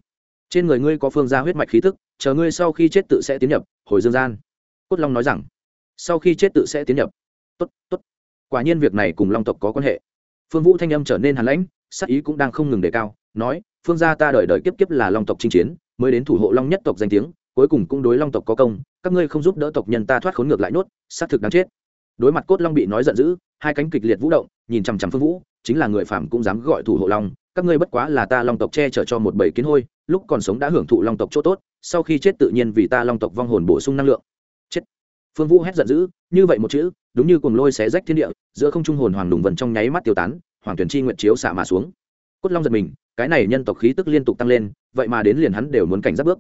Trên người ngươi có phương gia huyết mạch khí thức chờ ngươi sau khi chết tự sẽ tiến nhập, hồi dương gian. Cốt long nói rằng. Sau khi chết tự sẽ tiến nhập. Tốt tốt. Quả nhiên việc này cùng long tộc có quan hệ. Phương vũ thanh âm trở nên hàn lãnh sắc ý cũng đang không ngừng đề cao, nói, phương gia ta đợi đợi kiếp kiếp là long tộc chinh chiến, mới đến thủ hộ long nhất tộc danh tiếng, cuối cùng cũng đối long tộc có công, các ngươi không giúp đỡ tộc nhân ta thoát khốn ngược lại nốt, xác thực đáng chết. Đối mặt cốt long bị nói giận dữ, hai cánh kịch liệt vũ động, nhìn chằm chằm phương vũ, chính là người phạm cũng dám gọi thủ hộ long, các ngươi bất quá là ta long tộc che chở cho một bầy kiến hôi, lúc còn sống đã hưởng thụ long tộc chỗ tốt sau khi chết tự nhiên vì ta long tộc vong hồn bổ sung năng lượng. Chết. Phương vũ hét giận dữ, như vậy một chữ, đúng như cuồng lôi xé rách thiên địa, giữa không trung hồn hoàng đùng vần trong nháy mắt tiêu tán, hoàng tuyển chi nguyện chiếu xả mà xuống. Cốt long giật mình, cái này nhân tộc khí tức liên tục tăng lên, vậy mà đến liền hắn đều muốn cảnh giác bước.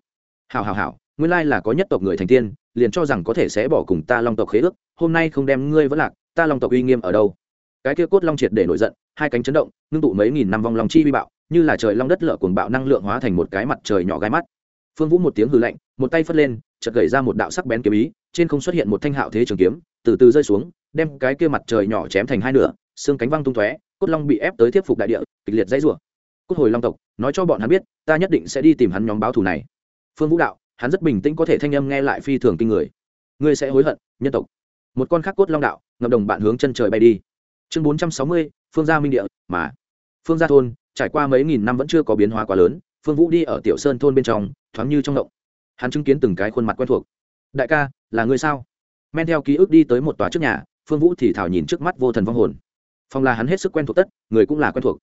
Hào hào hào nguyên lai là có nhất tộc người thành tiên, liền cho rằng có thể sẽ bỏ cùng ta long tộc khế ước, hôm nay không đem ngươi vẫn lạc, ta long tộc uy nghiêm ở đâu? Cái kia cốt long triệt để nổi giận, hai cánh chấn động, ngưng tụ mấy nghìn năm vong long chi vi bạo, như là trời long đất lở cuồng bạo năng lượng hóa thành một cái mặt trời nhỏ gai mắt phương vũ một tiếng hư lạnh, một tay phất lên, chợt gầy ra một đạo sắc bén kiếm ý, trên không xuất hiện một thanh hạo thế trường kiếm, từ từ rơi xuống, đem cái kia mặt trời nhỏ chém thành hai nửa, xương cánh văng tung tóe, cốt long bị ép tới tiếp phục đại địa, kịch liệt dãy rủa. Cốt hồi long tộc, nói cho bọn hắn biết, ta nhất định sẽ đi tìm hắn nhóm báo thù này. Phương vũ đạo, hắn rất bình tĩnh có thể thanh âm nghe lại phi thường kinh người. Ngươi sẽ hối hận, nhân tộc. Một con khác cốt long đạo, ngập đồng bạn hướng chân trời bay đi. Chương bốn trăm sáu mươi, phương gia minh địa, mà. Phương gia thôn, trải qua mấy nghìn năm vẫn chưa có biến hóa quá lớn phương vũ đi ở tiểu sơn thôn bên trong, thoáng như trong động hắn chứng kiến từng cái khuôn mặt quen thuộc. Đại ca, là người sao? Men theo ký ức đi tới một tòa trước nhà, phương vũ thì thảo nhìn trước mắt vô thần vong hồn. Phong là hắn hết sức quen thuộc tất, người cũng là quen thuộc.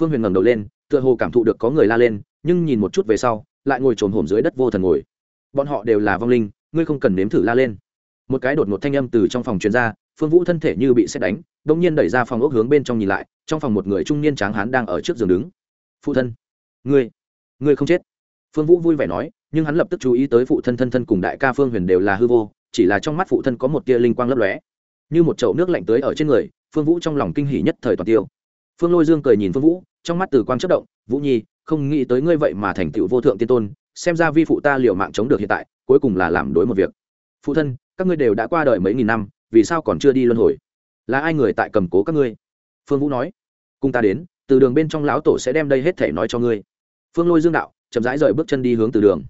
Phương huyền ngẩng đầu lên, tựa hồ cảm thụ được có người la lên, nhưng nhìn một chút về sau, lại ngồi trồm hổm dưới đất vô thần ngồi. Bọn họ đều là vong linh, ngươi không cần nếm thử la lên. Một cái đột ngột thanh âm từ trong phòng truyền ra, phương vũ thân thể như bị xét đánh đ ỗ n g nhiên đẩy ra phòng ốc hướng bên trong nhìn lại, trong phòng một người trung niên tráng hán đang ở trước giường đứng. Phụ thân, ngươi ngươi không chết. Phương vũ vui vẻ nói, nhưng hắn lập tức chú ý tới phụ thân thân thân cùng đại ca phương huyền đều là hư vô, chỉ là trong mắt phụ thân có một tia linh quang lấp lóe. Như một chậu nước lạnh tới ở trên người, phương vũ trong lòng kinh hỉ nhất thời toàn tiêu. Phương lôi dương cười nhìn phương vũ, trong mắt từ quang chất động, vũ nhi, không nghĩ tới ngươi vậy mà thành tựu vô thượng tiên tôn, xem ra vi phụ ta liệu mạng chống được hiện tại, cuối cùng là làm đối một việc. Phụ thân, các ngươi đều đã qua đời mấy nghìn năm, vì sao còn chưa đi luân hồi? Là ai người tại cầm cố các ngươi? Phương vũ nói. Cùng ta đến, từ đường bên trong lão tổ sẽ đem đây hết thể nói cho ngươi phương lôi dương đạo, chậm rãi rời bước chân đi hướng từ đường.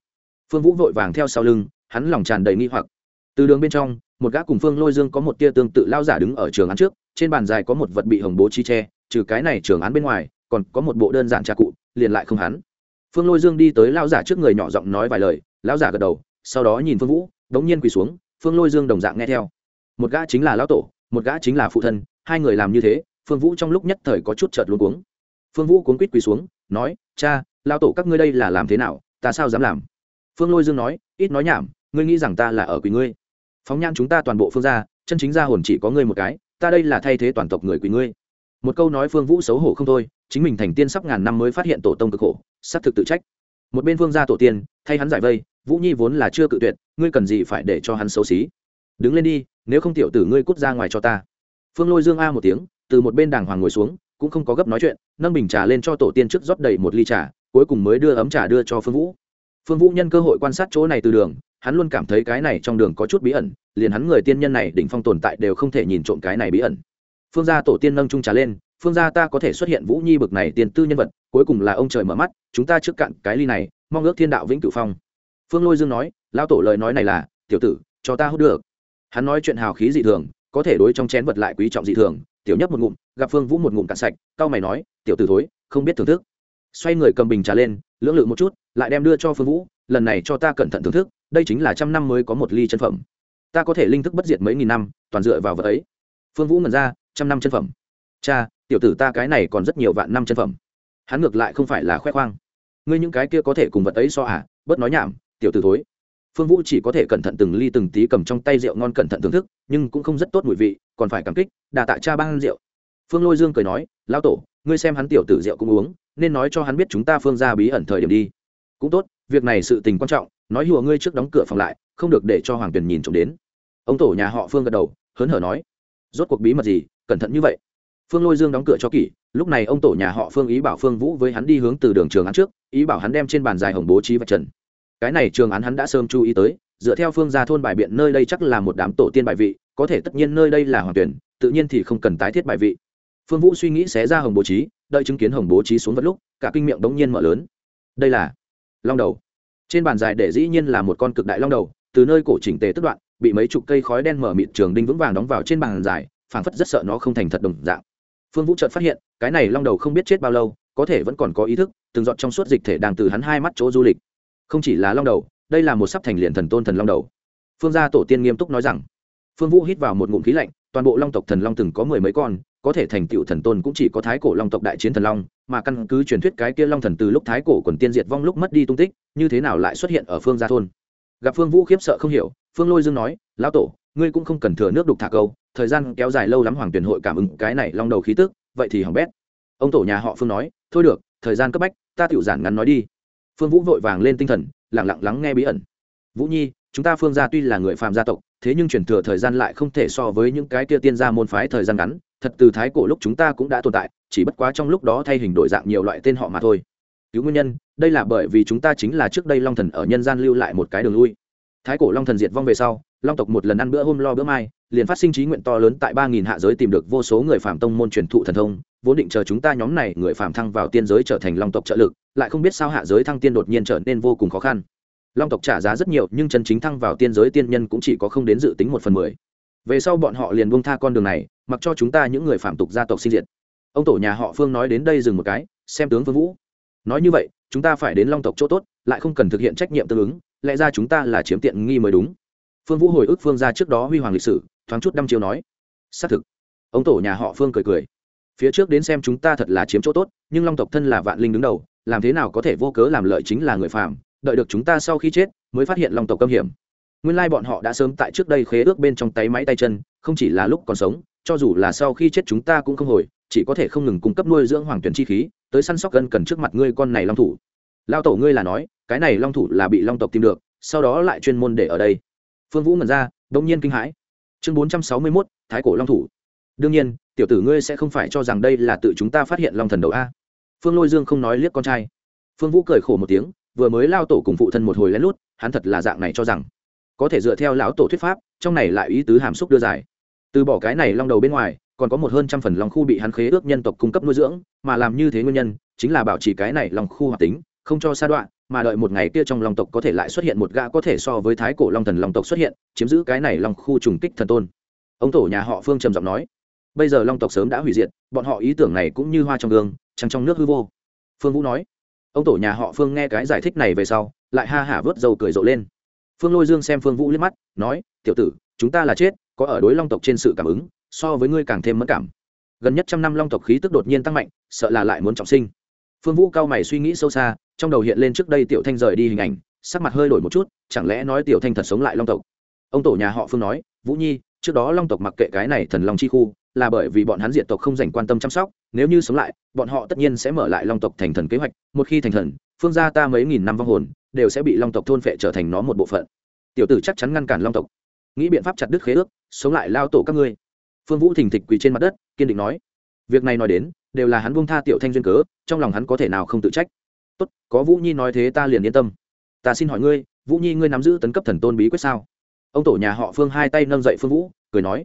Phương vũ vội vàng theo sau lưng, hắn lòng tràn đầy nghi hoặc. Từ đường bên trong, một gã cùng phương lôi dương có một tia tương tự lao giả đứng ở trường án trước, trên bàn dài có một vật bị hồng bố chi tre trừ cái này trường án bên ngoài, còn có một bộ đơn giản tra cụ, liền lại không hắn. Phương lôi dương đi tới lao giả trước người nhỏ giọng nói vài lời lao giả gật đầu, sau đó nhìn phương vũ, đống nhiên quỳ xuống, phương lôi dương đồng dạng nghe theo. Một gã chính là lão tổ, một gã chính là phụ thân, hai người làm như thế, phương vũ trong lúc nhất thời có chút chợt luôn cuống. Phương vũ cuốn quýt quỳ xuống, nói, cha lao tổ các ngươi đây là làm thế nào, ta sao dám làm? Phương lôi dương nói, ít nói nhảm, ngươi nghĩ rằng ta là ở quỷ ngươi. Phóng nhan chúng ta toàn bộ phương gia, chân chính gia hồn chỉ có ngươi một cái, ta đây là thay thế toàn tộc người quỷ ngươi. Một câu nói phương vũ xấu hổ không thôi, chính mình thành tiên sắp ngàn năm mới phát hiện tổ tông cực khổ, xác thực tự trách. Một bên phương gia tổ tiên, thay hắn giải vây, vũ nhi vốn là chưa cự tuyệt, ngươi cần gì phải để cho hắn xấu xí? Đứng lên đi, nếu không tiểu tử ngươi cút ra ngoài cho ta. Phương lôi dương a một tiếng, từ một bên đàng hoàng ngồi xuống, cũng không có gấp nói chuyện, nâng bình trà lên cho tổ tiên trước rót đầy một ly trà cuối cùng mới đưa ấm trà đưa cho phương vũ. Phương vũ nhân cơ hội quan sát chỗ này từ đường, hắn luôn cảm thấy cái này trong đường có chút bí ẩn, liền hắn người tiên nhân này đỉnh phong tồn tại đều không thể nhìn trộm cái này bí ẩn. Phương gia tổ tiên nâng trung trà lên, phương gia ta có thể xuất hiện vũ nhi bực này tiền tư nhân vật, cuối cùng là ông trời mở mắt, chúng ta trước cạn cái ly này, mong ước thiên đạo vĩnh cửu phong. Phương lôi dương nói lao tổ lời nói này là, tiểu tử, cho ta hút được. Hắn nói chuyện hào khí dị thường, có thể đối trong chén vật lại quý trọng dị thường, tiểu nhất một ngụm, gặp phương vũ một ngụm cạn sạch cao mày nói, tiểu tử thối, không biết thưởng thức xoay người cầm bình trà lên, lưỡng lự một chút, lại đem đưa cho phương vũ, lần này cho ta cẩn thận thưởng thức, đây chính là trăm năm mới có một ly chân phẩm. Ta có thể linh thức bất diệt mấy nghìn năm, toàn dựa vào vật ấy. Phương vũ ngần ra, trăm năm chân phẩm? Cha, tiểu tử ta cái này còn rất nhiều vạn năm chân phẩm. Hắn ngược lại không phải là khoe khoang. Ngươi những cái kia có thể cùng vật ấy so à? Bớt nói nhảm, tiểu tử thối. Phương vũ chỉ có thể cẩn thận từng ly từng tí cầm trong tay rượu ngon cẩn thận thưởng thức, nhưng cũng không rất tốt mùi vị, còn phải cảm kích, đà tạ cha ban rượu. Phương lôi dương cười nói, lão tổ, ngươi xem hắn tiểu tử rượu cũng uống nên nói cho hắn biết chúng ta phương ra bí ẩn thời điểm đi. Cũng tốt, việc này sự tình quan trọng, nói hùa ngươi trước đóng cửa phòng lại, không được để cho hoàng tuyền nhìn trộm đến. Ông tổ nhà họ phương gật đầu, hớn hở nói, rốt cuộc bí mật gì? Cẩn thận như vậy. Phương lôi dương đóng cửa cho kỹ, lúc này ông tổ nhà họ phương ý bảo phương vũ với hắn đi hướng từ đường trường án trước, ý bảo hắn đem trên bàn dài hồng bố trí vạch trần. Cái này trường án hắn đã sớm chú ý tới, dựa theo phương gia thôn bài biện nơi đây chắc là một đám tổ tiên bài vị, có thể tất nhiên nơi đây là hoàng tuyển tự nhiên thì không cần tái thiết bài vị. Phương vũ suy nghĩ xé ra hồng bố trí đợi chứng kiến hồng bố trí xuống vật lúc, cả kinh miệng đống nhiên mở lớn. Đây là long đầu. Trên bàn dài để dĩ nhiên là một con cực đại long đầu, từ nơi cổ chỉnh tề tức đoạn, bị mấy chục cây khói đen mở mịt trường đinh vững vàng đóng vào trên bàn dài, phảng phất rất sợ nó không thành thật đồng dạng. Phương vũ chợt phát hiện, cái này long đầu không biết chết bao lâu, có thể vẫn còn có ý thức, từng dọn trong suốt dịch thể đang từ hắn hai mắt chỗ du lịch. Không chỉ là long đầu, đây là một sắp thành liền thần tôn thần long đầu. Phương gia tổ tiên nghiêm túc nói rằng. Phương vũ hít vào một ngụm khí lạnh, toàn bộ long tộc thần long từng có mười mấy con có thể thành tựu thần tôn cũng chỉ có thái cổ long tộc đại chiến thần long, mà căn cứ truyền thuyết cái kia long thần từ lúc thái cổ quần tiên diệt vong lúc mất đi tung tích, như thế nào lại xuất hiện ở phương gia thôn? Gặp phương vũ khiếp sợ không hiểu, phương lôi dương nói, lão tổ, ngươi cũng không cần thừa nước đục thả câu, thời gian kéo dài lâu lắm hoàng tuyển hội cảm ứng cái này long đầu khí tức, vậy thì hỏng bét. Ông tổ nhà họ phương nói, thôi được, thời gian cấp bách, ta tiểu giản ngắn nói đi. Phương vũ vội vàng lên tinh thần lẳng lặng lắng nghe bí ẩn. Vũ nhi, chúng ta phương gia tuy là người phàm gia tộc, thế nhưng chuyển thừa thời gian lại không thể so với những cái kia tiên gia môn phái thời gian ngắn thật từ thái cổ lúc chúng ta cũng đã tồn tại, chỉ bất quá trong lúc đó thay hình đổi dạng nhiều loại tên họ mà thôi. Cứu nguyên nhân, đây là bởi vì chúng ta chính là trước đây long thần ở nhân gian lưu lại một cái đường lui. Thái cổ long thần diệt vong về sau, long tộc một lần ăn bữa hôm lo bữa mai, liền phát sinh trí nguyện to lớn tại ba nghìn hạ giới tìm được vô số người phạm tông môn truyền thụ thần thông, vốn định chờ chúng ta nhóm này người phạm thăng vào tiên giới trở thành long tộc trợ lực, lại không biết sao hạ giới thăng tiên đột nhiên trở nên vô cùng khó khăn. Long tộc trả giá rất nhiều, nhưng chân chính thăng vào tiên giới tiên nhân cũng chỉ có không đến dự tính một phần mười về sau bọn họ liền buông tha con đường này, mặc cho chúng ta những người phạm tục gia tộc sinh diệt. Ông tổ nhà họ phương nói đến đây dừng một cái, xem tướng phương vũ. Nói như vậy, chúng ta phải đến long tộc chỗ tốt, lại không cần thực hiện trách nhiệm tương ứng, lẽ ra chúng ta là chiếm tiện nghi mới đúng. Phương vũ hồi ức phương ra trước đó huy hoàng lịch sử, thoáng chút năm chiều nói. Xác thực. Ông tổ nhà họ phương cười cười. Phía trước đến xem chúng ta thật là chiếm chỗ tốt, nhưng long tộc thân là vạn linh đứng đầu, làm thế nào có thể vô cớ làm lợi chính là người phạm đợi được chúng ta sau khi chết, mới phát hiện long tộc câm hiểm nguyên lai bọn họ đã sớm tại trước đây khế ước bên trong tay máy tay chân, không chỉ là lúc còn sống, cho dù là sau khi chết chúng ta cũng không hồi, chỉ có thể không ngừng cung cấp nuôi dưỡng hoàng tuyển chi khí, tới săn sóc gần cần trước mặt ngươi con này long thủ. Lao tổ ngươi là nói, cái này long thủ là bị long tộc tìm được, sau đó lại chuyên môn để ở đây. Phương vũ ngẩn ra, đông nhiên kinh hãi. Chương bốn trăm sáu mươi mốt, thái cổ long thủ. Đương nhiên, tiểu tử ngươi sẽ không phải cho rằng đây là tự chúng ta phát hiện long thần đầu a. Phương lôi dương không nói liếc con trai. Phương vũ cười khổ một tiếng, vừa mới lao tổ cùng phụ thân một hồi lén lút, hắn thật là dạng này cho rằng có thể dựa theo lão tổ thuyết pháp, trong này lại ý tứ hàm xúc đưa giải từ bỏ cái này long đầu bên ngoài, còn có một hơn trăm phần lòng khu bị hắn khế ước nhân tộc cung cấp nuôi dưỡng, mà làm như thế nguyên nhân, chính là bảo trì cái này lòng khu hoạt tính, không cho sa đoạn mà đợi một ngày kia trong long tộc có thể lại xuất hiện một gã có thể so với thái cổ long thần long tộc xuất hiện, chiếm giữ cái này long khu trùng kích thần tôn. Ông tổ nhà họ phương trầm giọng nói, bây giờ long tộc sớm đã hủy diệt, bọn họ ý tưởng này cũng như hoa trong gương, trăng trong nước hư vô. Phương vũ nói. Ông tổ nhà họ phương nghe cái giải thích này về sau, lại ha hả vớt dầu cười rộ lên phương lôi dương xem phương vũ liếc mắt, nói, tiểu tử, chúng ta là chết, có ở đối long tộc trên sự cảm ứng, so với ngươi càng thêm mất cảm. Gần nhất trăm năm long tộc khí tức đột nhiên tăng mạnh, sợ là lại muốn trọng sinh. Phương vũ cao mày suy nghĩ sâu xa, trong đầu hiện lên trước đây tiểu thanh rời đi hình ảnh, sắc mặt hơi đổi một chút, chẳng lẽ nói tiểu thanh thật sống lại long tộc? Ông tổ nhà họ phương nói, vũ nhi, trước đó long tộc mặc kệ cái này thần long chi khu, là bởi vì bọn hắn diện tộc không dành quan tâm chăm sóc, nếu như sống lại, bọn họ tất nhiên sẽ mở lại long tộc thành thần kế hoạch, một khi thành thần, phương gia ta mấy nghìn năm vong hồn đều sẽ bị long tộc thôn phệ trở thành nó một bộ phận. Tiểu tử chắc chắn ngăn cản long tộc. Nghĩ biện pháp chặt đứt khế ước, sống lại lao tổ các ngươi. Phương vũ thình thịch quỳ trên mặt đất, kiên định nói. Việc này nói đến, đều là hắn buông tha tiểu thanh duyên cớ, trong lòng hắn có thể nào không tự trách. Tốt, có vũ nhi nói thế ta liền yên tâm. Ta xin hỏi ngươi, vũ nhi ngươi nắm giữ tấn cấp thần tôn bí quyết sao? Ông tổ nhà họ phương hai tay nâng dậy phương vũ, cười nói.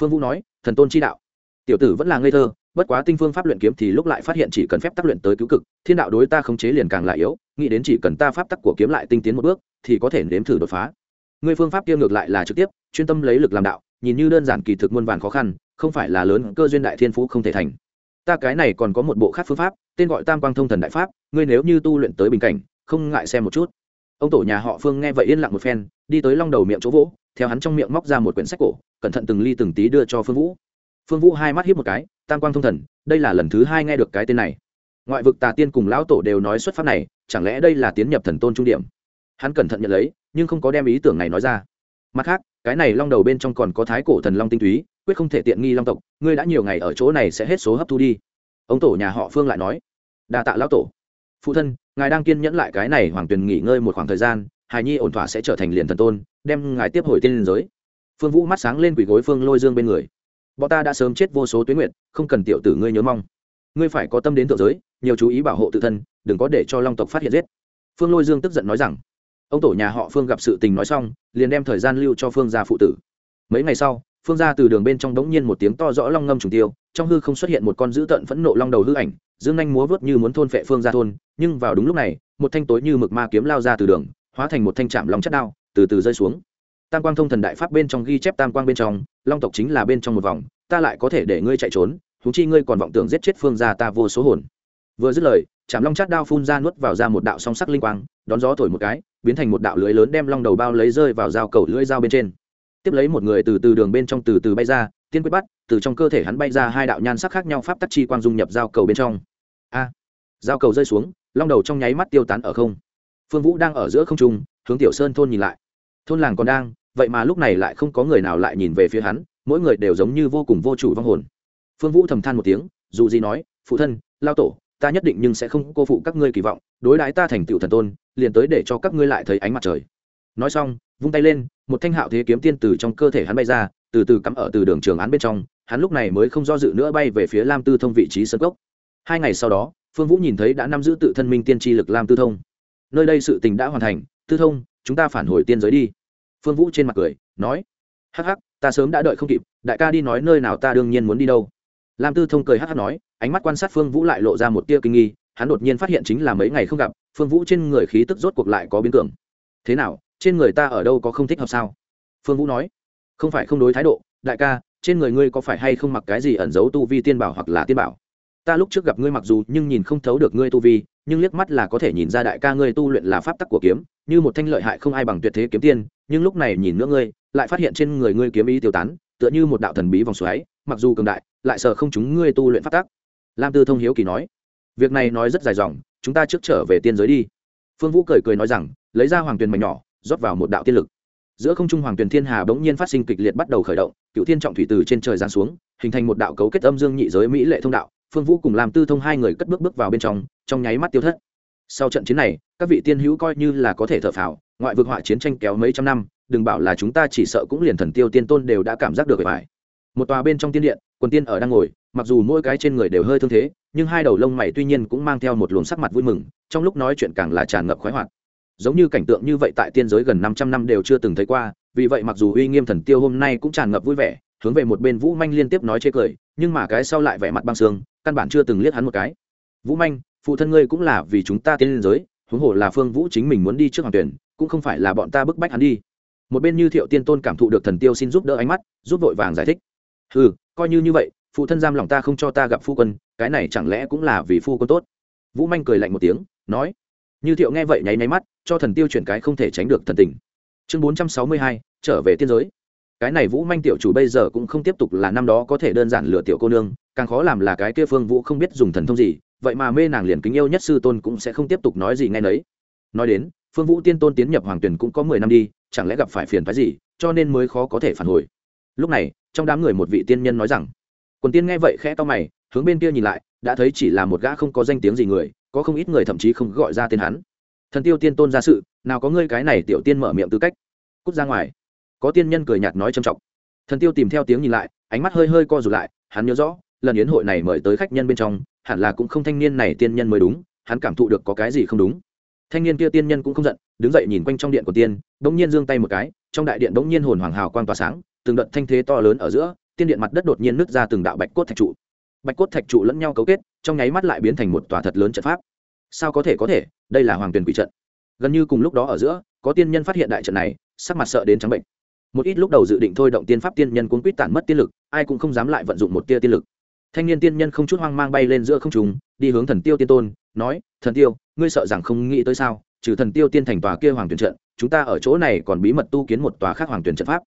Phương vũ nói, thần tôn chi đạo. Tiểu tử vẫn là ngây thơ, bất quá tinh phương pháp luyện kiếm thì lúc lại phát hiện chỉ cần phép tác luyện tới cứu cực, thiên đạo đối ta khống chế liền càng lại yếu nghĩ đến chỉ cần ta pháp tắc của kiếm lại tinh tiến một bước, thì có thể nếm thử đột phá. Ngươi phương pháp kia ngược lại là trực tiếp, chuyên tâm lấy lực làm đạo, nhìn như đơn giản kỳ thực muôn vàn khó khăn, không phải là lớn cơ duyên đại thiên phú không thể thành. Ta cái này còn có một bộ khác phương pháp, tên gọi tam quang thông thần đại pháp, ngươi nếu như tu luyện tới bình cảnh, không ngại xem một chút. Ông tổ nhà họ phương nghe vậy yên lặng một phen, đi tới long đầu miệng chỗ vỗ, theo hắn trong miệng móc ra một quyển sách cổ, cẩn thận từng ly từng tí đưa cho phương vũ. Phương vũ hai mắt hiếp một cái, tam quang thông thần, đây là lần thứ hai nghe được cái tên này ngoại vực tà tiên cùng lão tổ đều nói xuất phát này, chẳng lẽ đây là tiến nhập thần tôn trung điểm? Hắn cẩn thận nhận lấy, nhưng không có đem ý tưởng này nói ra. Mặt khác, cái này long đầu bên trong còn có thái cổ thần long tinh túy, quyết không thể tiện nghi long tộc, ngươi đã nhiều ngày ở chỗ này sẽ hết số hấp thu đi. Ông tổ nhà họ phương lại nói. Đa tạ lão tổ. Phụ thân, ngài đang kiên nhẫn lại cái này hoàng tuyền nghỉ ngơi một khoảng thời gian, hài nhi ổn thỏa sẽ trở thành liền thần tôn, đem ngài tiếp hồi tiên liên giới. Phương vũ mắt sáng lên quỷ gối phương lôi dương bên người. Bọn ta đã sớm chết vô số tuyến nguyện không cần tiểu tử ngươi nhớ mong ngươi phải có tâm đến thượng giới, nhiều chú ý bảo hộ tự thân, đừng có để cho long tộc phát hiện giết. Phương lôi dương tức giận nói rằng. Ông tổ nhà họ phương gặp sự tình nói xong, liền đem thời gian lưu cho phương gia phụ tử. Mấy ngày sau, phương ra từ đường bên trong đống nhiên một tiếng to rõ long ngâm trùng tiêu, trong hư không xuất hiện một con dữ tợn phẫn nộ long đầu hư ảnh, dương nhanh múa vớt như muốn thôn phệ phương ra thôn, nhưng vào đúng lúc này, một thanh tối như mực ma kiếm lao ra từ đường, hóa thành một thanh chạm long chất đao, từ từ rơi xuống. Tam quang thông thần đại pháp bên trong ghi chép tam quang bên trong, long tộc chính là bên trong một vòng, ta lại có thể để ngươi chạy trốn huống chi ngươi còn vọng tưởng giết chết phương gia ta vô số hồn. Vừa dứt lời chạm long chát đao phun ra nuốt vào ra một đạo song sắc linh quang, đón gió thổi một cái, biến thành một đạo lưới lớn đem long đầu bao lấy rơi vào dao cầu lưỡi dao bên trên. Tiếp lấy một người từ từ đường bên trong từ từ bay ra, tiên quyết bắt, từ trong cơ thể hắn bay ra hai đạo nhan sắc khác nhau pháp tắc chi quang dung nhập dao cầu bên trong. A! Dao cầu rơi xuống, long đầu trong nháy mắt tiêu tán ở không. Phương vũ đang ở giữa không trung, hướng tiểu sơn thôn nhìn lại. Thôn làng còn đang, vậy mà lúc này lại không có người nào lại nhìn về phía hắn, mỗi người đều giống như vô cùng vô chủ vong hồn phương vũ thầm than một tiếng, dù gì nói, phụ thân, lao tổ, ta nhất định nhưng sẽ không cô phụ các ngươi kỳ vọng, đối đãi ta thành tựu thần tôn, liền tới để cho các ngươi lại thấy ánh mặt trời. Nói xong, vung tay lên, một thanh hạo thế kiếm tiên từ trong cơ thể hắn bay ra, từ từ cắm ở từ đường trường án bên trong, hắn lúc này mới không do dự nữa bay về phía lam tư thông vị trí sân gốc. Hai ngày sau đó, phương vũ nhìn thấy đã nắm giữ tự thân minh tiên tri lực lam tư thông. Nơi đây sự tình đã hoàn thành, tư thông, chúng ta phản hồi tiên giới đi. Phương vũ trên mặt cười, nói, hắc hắc, ta sớm đã đợi không kịp, đại ca đi nói nơi nào ta đương nhiên muốn đi đâu lam tư thông cười hắc hắc nói, ánh mắt quan sát phương vũ lại lộ ra một tia kinh nghi, hắn đột nhiên phát hiện chính là mấy ngày không gặp, phương vũ trên người khí tức rốt cuộc lại có biến cường. Thế nào, trên người ta ở đâu có không thích hợp sao? Phương vũ nói. Không phải không đối thái độ, đại ca, trên người ngươi có phải hay không mặc cái gì ẩn giấu tu vi tiên bảo hoặc là tiên bảo? Ta lúc trước gặp ngươi mặc dù nhưng nhìn không thấu được ngươi tu vi, nhưng liếc mắt là có thể nhìn ra đại ca ngươi tu luyện là pháp tắc của kiếm, như một thanh lợi hại không ai bằng tuyệt thế kiếm tiên, nhưng lúc này nhìn nữa ngươi, lại phát hiện trên người ngươi kiếm ý tiêu tán, tựa như một đạo thần bí vòng xoáy mặc dù cường đại, lại sợ không chúng ngươi tu luyện phát tác. lam tư thông hiếu kỳ nói, việc này nói rất dài dòng, chúng ta trước trở về tiên giới đi. Phương vũ cười cười nói rằng, lấy ra hoàng tuyền mảnh nhỏ, rót vào một đạo tiên lực. Giữa không trung hoàng tuyền thiên hà bỗng nhiên phát sinh kịch liệt bắt đầu khởi động, cựu thiên trọng thủy từ trên trời giáng xuống, hình thành một đạo cấu kết âm dương nhị giới mỹ lệ thông đạo. Phương vũ cùng làm tư thông hai người cất bước bước vào bên trong trong nháy mắt tiêu thất. Sau trận chiến này, các vị tiên hữu coi như là có thể thở phào, ngoại vực họa chiến tranh kéo mấy trăm năm, đừng bảo là chúng ta chỉ sợ cũng liền thần tiêu tiên tôn đều đã cảm giác được bề bài một tòa bên trong tiên điện, quần tiên ở đang ngồi, mặc dù mỗi cái trên người đều hơi thương thế, nhưng hai đầu lông mày tuy nhiên cũng mang theo một luồng sắc mặt vui mừng, trong lúc nói chuyện càng là tràn ngập khoái hoạt. Giống như cảnh tượng như vậy tại tiên giới gần năm trăm năm đều chưa từng thấy qua, vì vậy mặc dù uy nghiêm thần tiêu hôm nay cũng tràn ngập vui vẻ, hướng về một bên vũ manh liên tiếp nói chê cười, nhưng mà cái sau lại vẻ mặt băng xương căn bản chưa từng liếc hắn một cái. Vũ manh, phụ thân ngươi cũng là vì chúng ta tiên liên giới, huống hồ là phương vũ chính mình muốn đi trước hoàng tuyển, cũng không phải là bọn ta bức bách hắn đi. Một bên như thiệu tiên tôn cảm thụ được thần tiêu xin giúp đỡ ánh mắt giúp vội vàng giải thích ừ coi như như vậy, phụ thân giam lòng ta không cho ta gặp phu quân, cái này chẳng lẽ cũng là vì phu quân tốt? Vũ manh cười lạnh một tiếng, nói, như thiệu nghe vậy nháy nháy mắt, cho thần tiêu chuyển cái không thể tránh được thần tình. Chương bốn trăm sáu mươi hai, trở về tiên giới. Cái này vũ manh tiểu chủ bây giờ cũng không tiếp tục là năm đó có thể đơn giản lừa tiểu cô nương, càng khó làm là cái kia phương vũ không biết dùng thần thông gì, vậy mà mê nàng liền kính yêu nhất sư tôn cũng sẽ không tiếp tục nói gì ngay nấy. Nói đến, phương vũ tiên tôn tiến nhập hoàng tuyển cũng có mười năm đi, chẳng lẽ gặp phải phiền phái gì, cho nên mới khó có thể phản hồi. Lúc này trong đám người một vị tiên nhân nói rằng, quần tiên nghe vậy khẽ to mày, hướng bên kia nhìn lại, đã thấy chỉ là một gã không có danh tiếng gì người, có không ít người thậm chí không gọi ra tên hắn. Thần tiêu tiên tôn ra sự, nào có ngươi cái này tiểu tiên mở miệng tư cách? Cút ra ngoài. Có tiên nhân cười nhạt nói trầm trọng. Thần tiêu tìm theo tiếng nhìn lại, ánh mắt hơi hơi co rụt lại, hắn nhớ rõ, lần yến hội này mời tới khách nhân bên trong, hẳn là cũng không thanh niên này tiên nhân mới đúng, hắn cảm thụ được có cái gì không đúng thanh niên kia tiên nhân cũng không giận, đứng dậy nhìn quanh trong điện của tiên, bỗng nhiên giương tay một cái, trong đại điện bỗng nhiên hồn hoàng hào quang tỏa sáng, từng đợt thanh thế to lớn ở giữa, tiên điện mặt đất đột nhiên nứt ra từng đạo bạch cốt thạch trụ. Bạch cốt thạch trụ lẫn nhau cấu kết, trong nháy mắt lại biến thành một tòa thật lớn trận pháp. Sao có thể có thể? Đây là hoàng tuyền quỷ trận. Gần như cùng lúc đó ở giữa, có tiên nhân phát hiện đại trận này, sắc mặt sợ đến trắng bệnh. Một ít lúc đầu dự định thôi động tiên pháp tiên nhân cuốn quýt tản mất tiên lực, ai cũng không dám lại vận dụng một tia tiên lực. Thanh niên tiên nhân không chút hoang mang bay lên giữa không trùng đi hướng thần tiêu tiên tôn, nói, thần tiêu ngươi sợ rằng không nghĩ tới sao? Trừ thần tiêu tiên thành tòa kia hoàng tuyển trận, chúng ta ở chỗ này còn bí mật tu kiến một tòa khác hoàng tuyển trận pháp.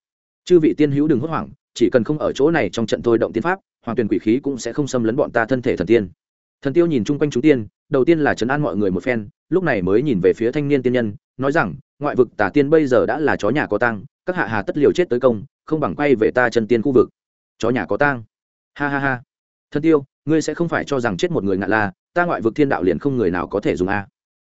Chư vị tiên hữu đừng hốt hoảng, chỉ cần không ở chỗ này trong trận thôi động tiên pháp, hoàng tuyển quỷ khí cũng sẽ không xâm lấn bọn ta thân thể thần tiên. Thần tiêu nhìn chung quanh chúng tiên, đầu tiên là chấn an mọi người một phen, lúc này mới nhìn về phía thanh niên tiên nhân, nói rằng, ngoại vực tà tiên bây giờ đã là chó nhà có tang, các hạ hà tất liều chết tới công, không bằng quay về ta chân tiên khu vực. Chó nhà có tang? Ha ha ha. Thân tiêu, ngươi sẽ không phải cho rằng chết một người ngạn la ta ngoại vực thiên đạo liền không người nào có thể dùng a.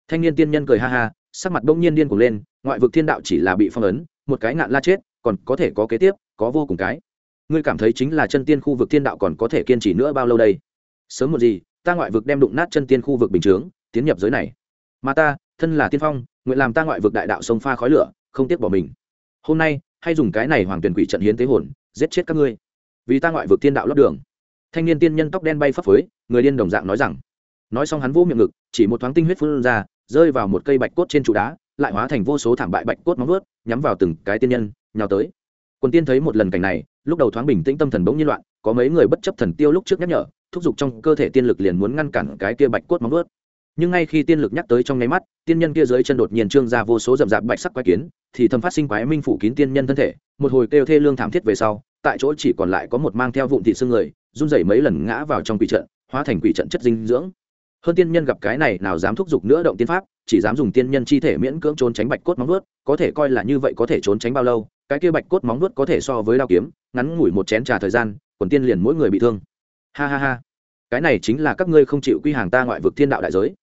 Thanh niên tiên nhân cười ha ha, sắc mặt bỗng nhiên điên cuồng lên, ngoại vực thiên đạo chỉ là bị phong ấn, một cái ngạn la chết, còn có thể có kế tiếp, có vô cùng cái. Ngươi cảm thấy chính là chân tiên khu vực thiên đạo còn có thể kiên trì nữa bao lâu đây? Sớm một gì, ta ngoại vực đem đụng nát chân tiên khu vực bình chướng, tiến nhập giới này. Mà ta, thân là tiên phong, nguyện làm ta ngoại vực đại đạo sông pha khói lửa, không tiếc bỏ mình. Hôm nay, hay dùng cái này hoàng tuyển quỷ trận hiến tế hồn, giết chết các ngươi. Vì ta ngoại vực thiên đạo lót đường. Thanh niên tiên nhân tóc đen bay phấp phới, người điên đồng dạng nói rằng nói xong hắn vô miệng ngực, chỉ một thoáng tinh huyết phun ra, rơi vào một cây bạch cốt trên trụ đá, lại hóa thành vô số thảm bại bạch cốt móng vớt nhắm vào từng cái tiên nhân, nhào tới. Quần tiên thấy một lần cảnh này, lúc đầu thoáng bình tĩnh tâm thần bỗng nhiên loạn, có mấy người bất chấp thần tiêu lúc trước nhắc nhở, thúc giục trong cơ thể tiên lực liền muốn ngăn cản cái kia bạch cốt móng vớt nhưng ngay khi tiên lực nhắc tới trong nháy mắt, tiên nhân kia dưới chân đột nhiên trương ra vô số rậm rạp bạch sắc quái kiến, thì thầm phát sinh quái minh phủ kín tiên nhân thân thể, một hồi kêu thê lương thảm thiết về sau, tại chỗ chỉ còn lại có một mang theo vụn thị xương người, run rẩy mấy lần ngã vào trong quỷ trận, hóa thành quỷ trận chất dinh dưỡng hơn tiên nhân gặp cái này nào dám thúc giục nữa động tiên pháp, chỉ dám dùng tiên nhân chi thể miễn cưỡng trốn tránh bạch cốt móng vuốt, có thể coi là như vậy có thể trốn tránh bao lâu, cái kia bạch cốt móng vuốt có thể so với đao kiếm, ngắn ngủi một chén trà thời gian, quần tiên liền mỗi người bị thương. Ha ha ha. Cái này chính là các ngươi không chịu quy hàng ta ngoại vực thiên đạo đại giới.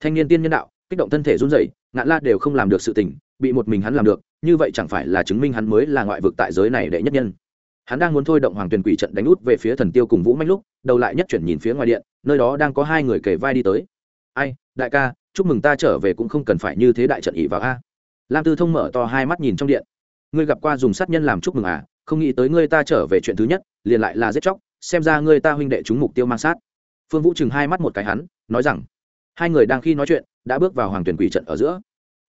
Thanh niên tiên nhân đạo, kích động thân thể run rẩy, ngạn la đều không làm được sự tình, bị một mình hắn làm được, như vậy chẳng phải là chứng minh hắn mới là ngoại vực tại giới này đệ nhất nhân. Hắn đang muốn thôi động hoàng tuyển quỷ trận đánh út về phía thần tiêu cùng vũ manh lúc, đầu lại nhất chuyển nhìn phía ngoài điện nơi đó đang có hai người kể vai đi tới. Ai, đại ca, chúc mừng ta trở về cũng không cần phải như thế đại trận ỉ vào a. Lam tư thông mở to hai mắt nhìn trong điện. Ngươi gặp qua dùng sát nhân làm chúc mừng à? Không nghĩ tới ngươi ta trở về chuyện thứ nhất, liền lại là giết chóc, xem ra ngươi ta huynh đệ chúng mục tiêu mang sát. Phương vũ chừng hai mắt một cái hắn, nói rằng, hai người đang khi nói chuyện, đã bước vào hoàng tuyển quỷ trận ở giữa.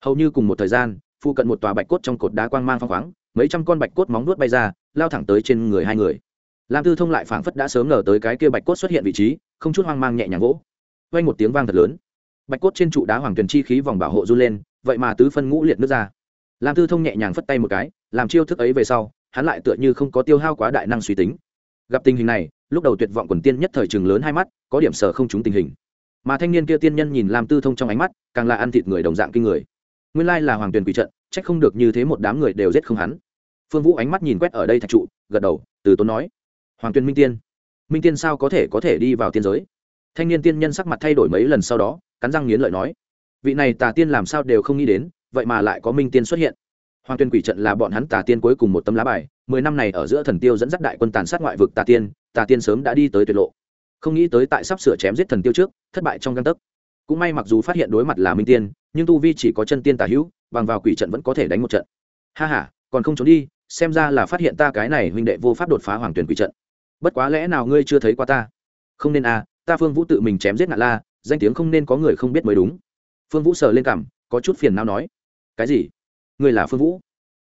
Hầu như cùng một thời gian phụ cận một tòa bạch cốt trong cột đá quang mang phong khoáng, mấy trăm con bạch cốt móng nuốt bay ra, lao thẳng tới trên người hai người lam tư thông lại phảng phất đã sớm ngờ tới cái kia bạch cốt xuất hiện vị trí, không chút hoang mang nhẹ nhàng gỗ vang một tiếng vang thật lớn. Bạch cốt trên trụ đá hoàng tuyền chi khí vòng bảo hộ run lên, vậy mà tứ phân ngũ liệt nước ra. Lam tư thông nhẹ nhàng phất tay một cái, làm chiêu thức ấy về sau, hắn lại tựa như không có tiêu hao quá đại năng suy tính. Gặp tình hình này, lúc đầu tuyệt vọng quần tiên nhất thời trường lớn hai mắt, có điểm sở không trúng tình hình. Mà thanh niên kia tiên nhân nhìn lam tư thông trong ánh mắt, càng là ăn thịt người đồng dạng kinh người. Nguyên lai là hoàng tuyền quỷ trận trách không được như thế một đám người đều giết không hắn. Phương vũ ánh mắt nhìn quét ở đây thạch trụ, gật đầu, từ tốn nói hoàng Tuyên minh tiên. Minh tiên sao có thể có thể đi vào tiên giới? Thanh niên tiên nhân sắc mặt thay đổi mấy lần sau đó, cắn răng nghiến lợi nói, vị này tà tiên làm sao đều không nghĩ đến, vậy mà lại có minh tiên xuất hiện. Hoàng tuyên quỷ trận là bọn hắn tà tiên cuối cùng một tấm lá bài, mười năm này ở giữa thần tiêu dẫn dắt đại quân tàn sát ngoại vực tà tiên tà tiên sớm đã đi tới tuyệt lộ. Không nghĩ tới tại sắp sửa chém giết thần tiêu trước, thất bại trong găng tấc. Cũng may mặc dù phát hiện đối mặt là minh tiên, nhưng tu vi chỉ có chân tiên tà hữu, bằng vào quỷ trận vẫn có thể đánh một trận. Ha h a còn không trốn đi, xem ra là phát hiện ta cái này huynh đệ vô pháp đột phá hoàng tuyển quỷ trận bất quá lẽ nào ngươi chưa thấy qua ta? Không nên à ta phương vũ tự mình chém giết ngạn la, danh tiếng không nên có người không biết mới đúng. Phương vũ sờ lên cảm có chút phiền nào nói. Cái gì? Người là phương vũ?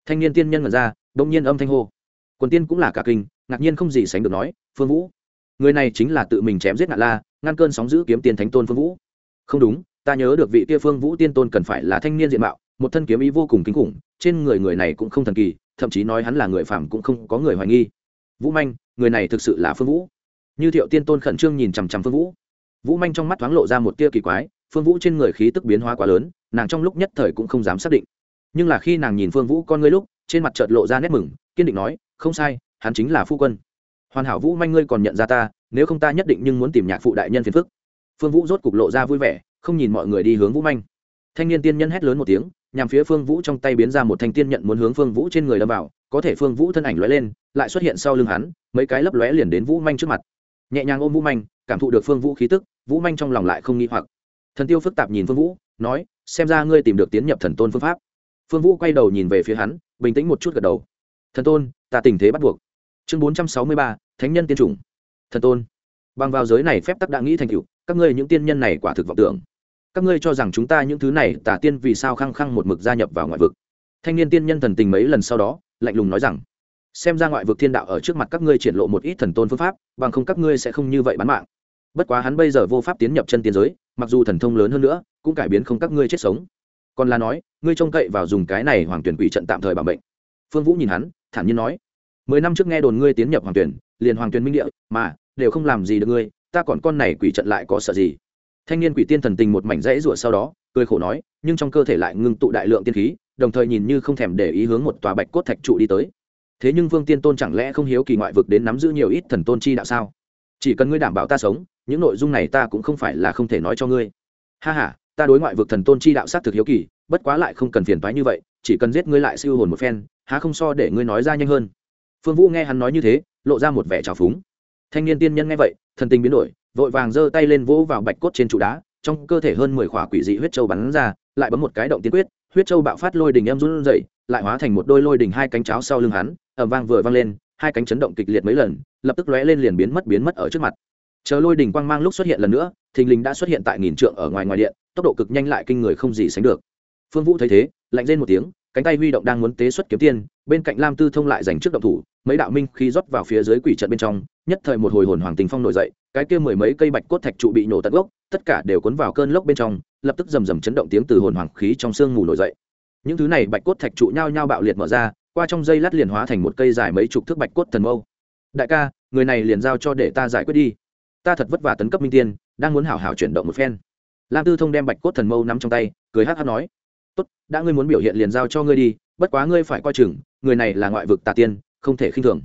Thanh niên tiên nhân mật ra, đông nhiên âm thanh hô. Quần tiên cũng là cả kinh, ngạc nhiên không gì sánh được nói, phương vũ. Người này chính là tự mình chém giết ngạn la, ngăn cơn sóng giữ kiếm tiền thánh tôn phương vũ. Không đúng, ta nhớ được vị kia phương vũ tiên tôn cần phải là thanh niên diện mạo, một thân kiếm ý vô cùng kinh khủng, trên người người này cũng không thần kỳ, thậm chí nói hắn là người phạm cũng không có người hoài nghi vũ manh, người này thực sự là phương vũ. Như thiệu tiên tôn khẩn trương nhìn chằm chằm phương vũ. Vũ manh trong mắt thoáng lộ ra một tia kỳ quái, phương vũ trên người khí tức biến hóa quá lớn, nàng trong lúc nhất thời cũng không dám xác định. Nhưng là khi nàng nhìn phương vũ con ngươi lúc, trên mặt chợt lộ ra nét mừng, kiên định nói, không sai, hắn chính là phu quân. Hoàn hảo vũ manh ngươi còn nhận ra ta, nếu không ta nhất định nhưng muốn tìm nhạc phụ đại nhân phiền phức. Phương vũ rốt cục lộ ra vui vẻ, không nhìn mọi người đi hướng vũ manh. Thanh niên tiên nhân hét lớn một tiếng nhằm phía phương vũ trong tay biến ra một thanh tiên nhận muốn hướng phương vũ trên người đâm vào, có thể phương vũ thân ảnh lóe lên, lại xuất hiện sau lưng hắn, mấy cái lấp lóe liền đến vũ manh trước mặt. Nhẹ nhàng ôm vũ manh, cảm thụ được phương vũ khí tức, vũ manh trong lòng lại không nghi hoặc. Thần tiêu phức tạp nhìn phương vũ, nói, xem ra ngươi tìm được tiến nhập thần tôn phương pháp. Phương vũ quay đầu nhìn về phía hắn, bình tĩnh một chút gật đầu. Thần tôn, ta tình thế bắt buộc. Chương bốn trăm sáu mươi ba, thánh nhân tiên chủng. Thần tôn, bằng vào giới này phép tắc đã nghĩ thành cựu các ngươi những tiên nhân này quả thực vọng tưởng các ngươi cho rằng chúng ta những thứ này tả tiên vì sao khăng khăng một mực gia nhập vào ngoại vực? Thanh niên tiên nhân thần tình mấy lần sau đó, lạnh lùng nói rằng, xem ra ngoại vực thiên đạo ở trước mặt các ngươi triển lộ một ít thần tôn phương pháp, bằng không các ngươi sẽ không như vậy bán mạng. Bất quá hắn bây giờ vô pháp tiến nhập chân tiên giới, mặc dù thần thông lớn hơn nữa, cũng cải biến không các ngươi chết sống. Còn là nói, ngươi trông cậy vào dùng cái này hoàng tuyển quỷ trận tạm thời bảo bệnh phương vũ nhìn hắn, thản nhiên nói, mười năm trước nghe đồn ngươi tiến nhập hoàng tuyển, liền hoàng tuyển minh địa, mà, đều không làm gì được ngươi, ta còn con này quỷ trận lại có sợ gì? Thanh niên quỷ tiên thần tình một mảnh rẫy rủa sau đó, cười khổ nói, nhưng trong cơ thể lại ngưng tụ đại lượng tiên khí, đồng thời nhìn như không thèm để ý hướng một tòa bạch cốt thạch trụ đi tới. Thế nhưng vương tiên tôn chẳng lẽ không hiếu kỳ ngoại vực đến nắm giữ nhiều ít thần tôn chi đạo sao? Chỉ cần ngươi đảm bảo ta sống, những nội dung này ta cũng không phải là không thể nói cho ngươi. Ha h a ta đối ngoại vực thần tôn chi đạo s á t thực hiếu kỳ, bất quá lại không cần phiền toái như vậy, chỉ cần giết ngươi lại siêu hồn một phen, há không so để ngươi nói ra nhanh hơn. Phương vũ nghe hắn nói như thế, lộ ra một vẻ trào phúng. Thanh niên tiên nhân nghe vậy, thần tình biến đổi vội vàng giơ tay lên vỗ vào bạch cốt trên trụ đá, trong cơ thể hơn mười khỏa quỷ dị huyết châu bắn ra, lại bấm một cái động tiên quyết, huyết châu bạo phát lôi đình em run dậy lại hóa thành một đôi lôi đình hai cánh cháo sau lưng hắn ẩm vang vừa vang lên, hai cánh chấn động kịch liệt mấy lần, lập tức lóe lên liền biến mất biến mất ở trước mặt. Chờ lôi đỉnh quang mang lúc xuất hiện lần nữa, thình lình đã xuất hiện tại nghìn trượng ở ngoài ngoài điện, tốc độ cực nhanh lại kinh người không gì sánh được. Phương vũ thấy thế, lạnh lên một tiếng cánh tay huy động đang muốn tế xuất kiếm tiên, bên cạnh lam tư thông lại giành trước động thủ, mấy đạo minh khi rót vào phía dưới quỷ trận bên trong, nhất thời một hồi hồn hoàng tình phong nổi dậy, cái kia mười mấy cây bạch cốt thạch trụ bị nổ tận gốc, tất cả đều cuốn vào cơn lốc bên trong, lập tức rầm rầm chấn động tiếng từ hồn hoàng khí trong sương mù nổi dậy. Những thứ này bạch cốt thạch trụ nhao nhao bạo liệt mở ra, qua trong dây lát liền hóa thành một cây dài mấy chục thước bạch cốt thần mâu. Đại ca, người này liền giao cho để ta giải quyết đi. Ta thật vất vả tấn cấp minh tiên, đang muốn hảo hảo chuyển động một phen. Lam tư thông đem bạch cốt thần mâu nắm trong tay, cười hát hát nói tốt, đã ngươi muốn biểu hiện liền giao cho ngươi đi, bất quá ngươi phải coi chừng, người này là ngoại vực tà tiên, không thể khinh thường.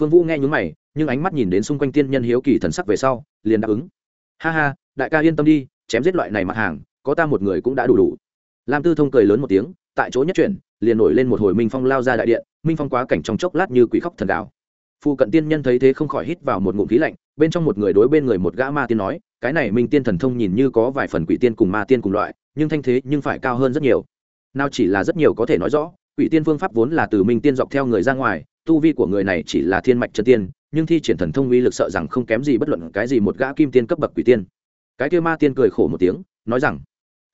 Phương vũ nghe nhúng mày, nhưng ánh mắt nhìn đến xung quanh tiên nhân hiếu kỳ thần sắc về sau, liền đáp ứng. Ha ha, đại ca yên tâm đi, chém giết loại này mặt hàng, có ta một người cũng đã đủ đủ. Lam tư thông cười lớn một tiếng, tại chỗ nhất chuyển, liền nổi lên một hồi minh phong lao ra đại điện, minh phong quá cảnh trong chốc lát như quỷ khóc thần đảo. Phụ cận tiên nhân thấy thế không khỏi hít vào một ngụm khí lạnh, bên trong một người đối bên người một gã ma tiên nói, cái này minh tiên thần thông nhìn như có vài phần quỷ tiên cùng ma tiên cùng loại nhưng thanh thế nhưng phải cao hơn rất nhiều. Nào chỉ là rất nhiều có thể nói rõ, quỷ tiên phương pháp vốn là từ minh tiên dọc theo người ra ngoài, tu vi của người này chỉ là thiên mạch chân tiên, nhưng thi triển thần thông uy lực sợ rằng không kém gì bất luận cái gì một gã kim tiên cấp bậc quỷ tiên. Cái kia ma tiên cười khổ một tiếng, nói rằng,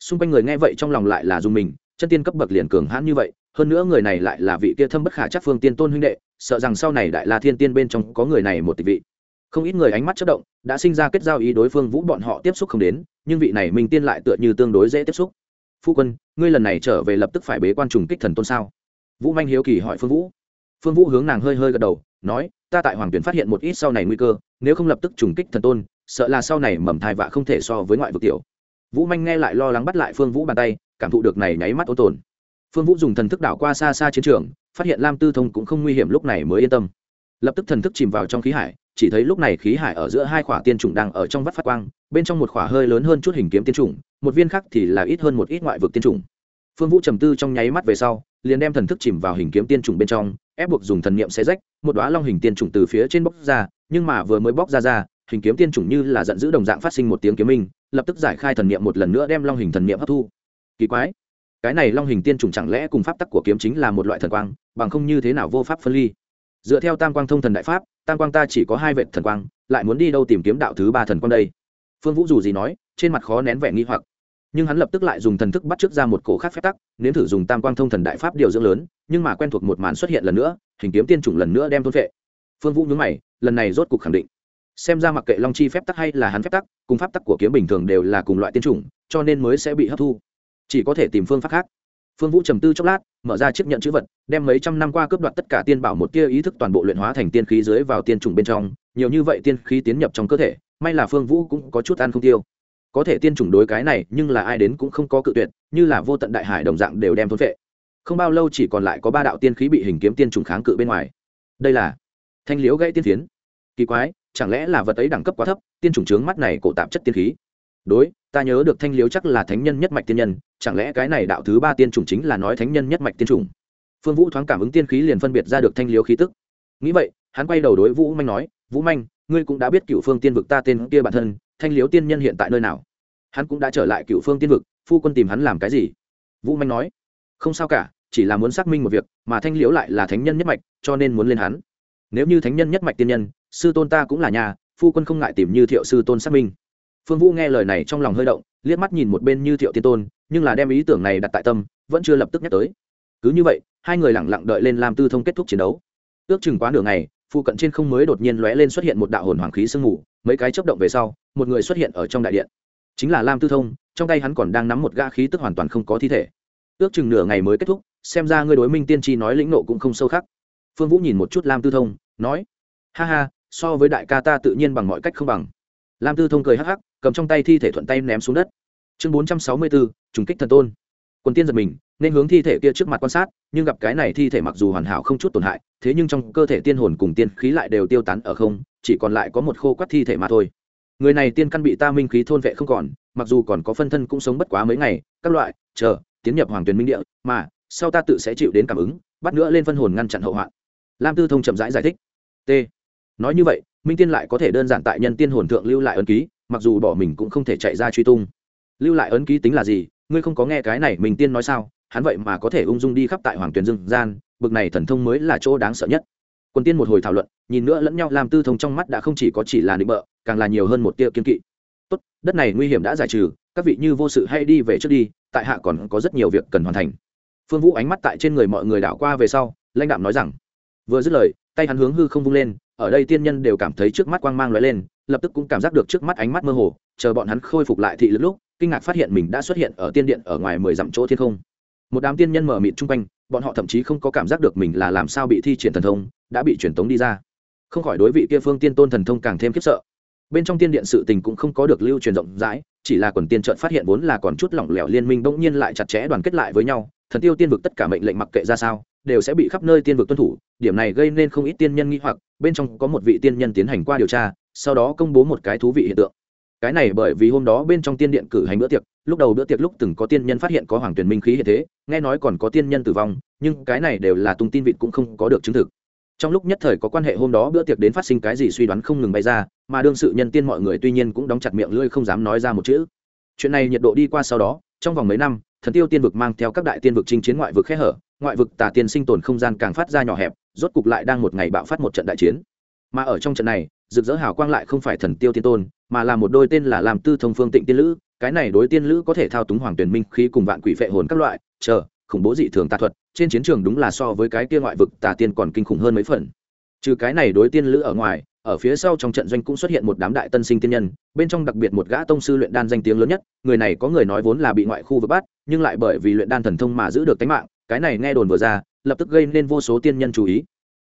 xung quanh người nghe vậy trong lòng lại là dùng mình, chân tiên cấp bậc liền cường hãn như vậy, hơn nữa người này lại là vị kia thâm bất khả chắc phương tiên tôn huynh đệ, sợ rằng sau này đại la thiên tiên bên trong có người này một tịch vị. Không ít người ánh mắt chất động đã sinh ra kết giao ý đối phương vũ bọn họ tiếp xúc không đến, nhưng vị này minh tiên lại tựa như tương đối dễ tiếp xúc. Phu quân, ngươi lần này trở về lập tức phải bế quan trùng kích thần tôn sao? Vũ manh hiếu kỳ hỏi phương vũ. Phương vũ hướng nàng hơi hơi gật đầu, nói, ta tại hoàng tuyển phát hiện một ít sau này nguy cơ, nếu không lập tức trùng kích thần tôn, sợ là sau này mầm thai vạ không thể so với ngoại vực tiểu. Vũ manh nghe lại lo lắng bắt lại phương vũ bàn tay, cảm thụ được này nháy mắt ô tồn. Phương vũ dùng thần thức đảo qua xa xa chiến trường, phát hiện lam tư thông cũng không nguy hiểm lúc này mới yên tâm. Lập tức thần thức chìm vào trong khí hải chỉ thấy lúc này khí hải ở giữa hai khỏa tiên trùng đang ở trong vắt phát quang, bên trong một khỏa hơi lớn hơn chút hình kiếm tiên trùng một viên khác thì là ít hơn một ít ngoại vực tiên trùng phương vũ trầm tư trong nháy mắt về sau, liền đem thần thức chìm vào hình kiếm tiên trùng bên trong, ép buộc dùng thần niệm xé rách, một đoá long hình tiên trùng từ phía trên bóc ra, nhưng mà vừa mới bóc ra ra, hình kiếm tiên trùng như là giận dữ đồng dạng phát sinh một tiếng kiếm minh, lập tức giải khai thần niệm một lần nữa đem long hình thần niệm hấp thu. Kỳ quái, cái này long hình tiên trùng chẳng lẽ cùng pháp tắc của kiếm chính là một loại thần quang, bằng không như thế nào vô pháp phân ly? Dựa theo tam quang thông thần đại pháp, tam quang ta chỉ có hai vệ thần quang, lại muốn đi đâu tìm kiếm đạo thứ ba thần quang đây? Phương vũ dù gì nói, trên mặt khó nén vẻ nghi hoặc. Nhưng hắn lập tức lại dùng thần thức bắt trước ra một cổ khác phép tắc, nếm thử dùng tam quang thông thần đại pháp điều dưỡng lớn, nhưng mà quen thuộc một màn xuất hiện lần nữa, hình kiếm tiên chủng lần nữa đem thôn vệ phương vũ nhớ mày, lần này rốt cục khẳng định. Xem ra mặc kệ long chi phép tắc hay là hắn phép tắc, cùng pháp tắc của kiếm bình thường đều là cùng loại tiên chủng cho nên mới sẽ bị hấp thu. Chỉ có thể tìm phương pháp khác phương vũ trầm tư chốc lát, mở ra chiếc nhận chữ vật, đem mấy trăm năm qua cướp đoạt tất cả tiên bảo một tia ý thức toàn bộ luyện hóa thành tiên khí dưới vào tiên trùng bên trong, nhiều như vậy tiên khí tiến nhập trong cơ thể, may là phương vũ cũng có chút ăn không tiêu. Có thể tiên trùng đối cái này, nhưng là ai đến cũng không có cự tuyệt, như là vô tận đại hải đồng dạng đều đem thôn vệ không bao lâu chỉ còn lại có ba đạo tiên khí bị hình kiếm tiên trùng kháng cự bên ngoài. Đây là thanh liễu gãy tiên phiến. Kỳ quái, chẳng lẽ là vật ấy đẳng cấp quá thấp, tiên trùng trướng mắt này cổ tạp chất tiên khí? Đối, ta nhớ được thanh liếu chắc là thánh nhân nhất mạch tiên nhân, chẳng lẽ cái này đạo thứ ba tiên chủng chính là nói thánh nhân nhất mạch tiên chủng? Phương vũ thoáng cảm ứng tiên khí liền phân biệt ra được thanh liếu khí tức. Nghĩ vậy, hắn quay đầu đối vũ manh nói, vũ manh, ngươi cũng đã biết cựu phương tiên vực ta tên kia bản thân, thanh liếu tiên nhân hiện tại nơi nào? Hắn cũng đã trở lại cựu phương tiên vực, phu quân tìm hắn làm cái gì? Vũ manh nói, không sao cả, chỉ là muốn xác minh một việc, mà thanh liếu lại là thánh nhân nhất mạch, cho nên muốn lên hắn. Nếu như thánh nhân nhất mạch tiên nhân, sư tôn ta cũng là nhà, phu quân không ngại tìm như thiệu sư tôn xác minh phương vũ nghe lời này trong lòng hơi động, liếc mắt nhìn một bên như thiệu tiên tôn, nhưng là đem ý tưởng này đặt tại tâm, vẫn chưa lập tức nhắc tới. Cứ như vậy, hai người lẳng lặng đợi lên làm tư thông kết thúc chiến đấu. Ước chừng quá nửa ngày, phụ cận trên không mới đột nhiên lóe lên xuất hiện một đạo hồn hoàng khí sương mù, mấy cái chớp động về sau, một người xuất hiện ở trong đại điện. Chính là lam tư thông, trong tay hắn còn đang nắm một gã khí tức hoàn toàn không có thi thể. Ước chừng nửa ngày mới kết thúc, xem ra ngươi đối minh tiên tri nói lĩnh nộ cũng không sâu khác. Phương vũ nhìn một chút lam tư thông, nói, ha ha, so với đại ca ta tự nhiên bằng mọi cách không bằng. Lam tư thông cười hắc hắc cầm trong tay thi thể thuận tay ném xuống đất. Chương bốn trăm sáu mươi bốn trùng kích thần tôn. Quần tiên giật mình nên hướng thi thể kia trước mặt quan sát nhưng gặp cái này thi thể mặc dù hoàn hảo không chút tổn hại thế nhưng trong cơ thể tiên hồn cùng tiên khí lại đều tiêu tán ở không chỉ còn lại có một khô quắt thi thể mà thôi. Người này tiên căn bị ta minh khí thôn vệ không còn mặc dù còn có phân thân cũng sống bất quá mấy ngày các loại chờ tiến nhập hoàng tuyền minh địa mà sau ta tự sẽ chịu đến cảm ứng bắt nữa lên phân hồn ngăn chặn hậu hoạn. Lam tư thông chậm rãi giải, giải thích. T. Nói như vậy minh tiên lại có thể đơn giản tại nhân tiên hồn thượng lưu lại ân ký mặc dù bỏ mình cũng không thể chạy ra truy tung. Lưu lại ấn ký tính là gì? Ngươi không có nghe cái này mình tiên nói sao? Hắn vậy mà có thể ung dung đi khắp tại hoàng tuyền dương gian, bực này thần thông mới là chỗ đáng sợ nhất. Quân tiên một hồi thảo luận, nhìn nữa lẫn nhau làm tư thông trong mắt đã không chỉ có chỉ là nịnh bợ, càng là nhiều hơn một tia kiên kỵ. Tốt, đất này nguy hiểm đã giải trừ, các vị như vô sự hay đi về trước đi, tại hạ còn có rất nhiều việc cần hoàn thành. Phương vũ ánh mắt tại trên người mọi người đảo qua về sau, lãnh đạm nói rằng, vừa dứt lời, tay hắn hướng hư không vung lên, ở đây tiên nhân đều cảm thấy trước mắt quang mang lóe lên lập tức cũng cảm giác được trước mắt ánh mắt mơ hồ, chờ bọn hắn khôi phục lại thị lực lúc, kinh ngạc phát hiện mình đã xuất hiện ở tiên điện ở ngoài mười dặm chỗ thiên không. Một đám tiên nhân mở mịt chung quanh, bọn họ thậm chí không có cảm giác được mình là làm sao bị thi triển thần thông, đã bị truyền tống đi ra. Không khỏi đối vị kia phương tiên tôn thần thông càng thêm khiếp sợ. Bên trong tiên điện sự tình cũng không có được lưu truyền rộng rãi, chỉ là quần tiên trợn phát hiện vốn là còn chút lỏng lẻo liên minh bỗng nhiên lại chặt chẽ đoàn kết lại với nhau, thần tiêu tiên vực tất cả mệnh lệnh mặc kệ ra sao, đều sẽ bị khắp nơi tiên vực tuân thủ, điểm này gây nên không ít tiên nhân nghi hoặc, bên trong có một vị tiên nhân tiến hành qua điều tra sau đó công bố một cái thú vị hiện tượng. Cái này bởi vì hôm đó bên trong tiên điện cử hành bữa tiệc, lúc đầu bữa tiệc lúc từng có tiên nhân phát hiện có hoàng tuyển minh khí hiện thế, nghe nói còn có tiên nhân tử vong, nhưng cái này đều là tung tin vịt cũng không có được chứng thực. Trong lúc nhất thời có quan hệ hôm đó bữa tiệc đến phát sinh cái gì suy đoán không ngừng bay ra, mà đương sự nhân tiên mọi người tuy nhiên cũng đóng chặt miệng lưỡi không dám nói ra một chữ. Chuyện này nhiệt độ đi qua sau đó, trong vòng mấy năm, thần tiêu tiên vực mang theo các đại tiên vực chinh chiến ngoại vực khẽ hở, ngoại vực tà tiên sinh tồn không gian càng phát ra nhỏ hẹp, rốt cục lại đang một ngày bạo phát một trận đại chiến. Mà ở trong trận này rực rỡ hào quang lại không phải thần tiêu tiên tôn, mà là một đôi tên là làm tư thông phương tịnh tiên lữ, cái này đối tiên lữ có thể thao túng hoàng tuyển minh khí cùng vạn quỷ phệ hồn các loại, chờ, khủng bố dị thường tà thuật, trên chiến trường đúng là so với cái kia ngoại vực tà tiên còn kinh khủng hơn mấy phần. Trừ cái này đối tiên lữ ở ngoài, ở phía sau trong trận doanh cũng xuất hiện một đám đại tân sinh tiên nhân, bên trong đặc biệt một gã tông sư luyện đan danh tiếng lớn nhất, người này có người nói vốn là bị ngoại khu vực bắt, nhưng lại bởi vì luyện đan thần thông mà giữ được tính mạng, cái này nghe đồn vừa ra, lập tức gây nên vô số tiên nhân chú ý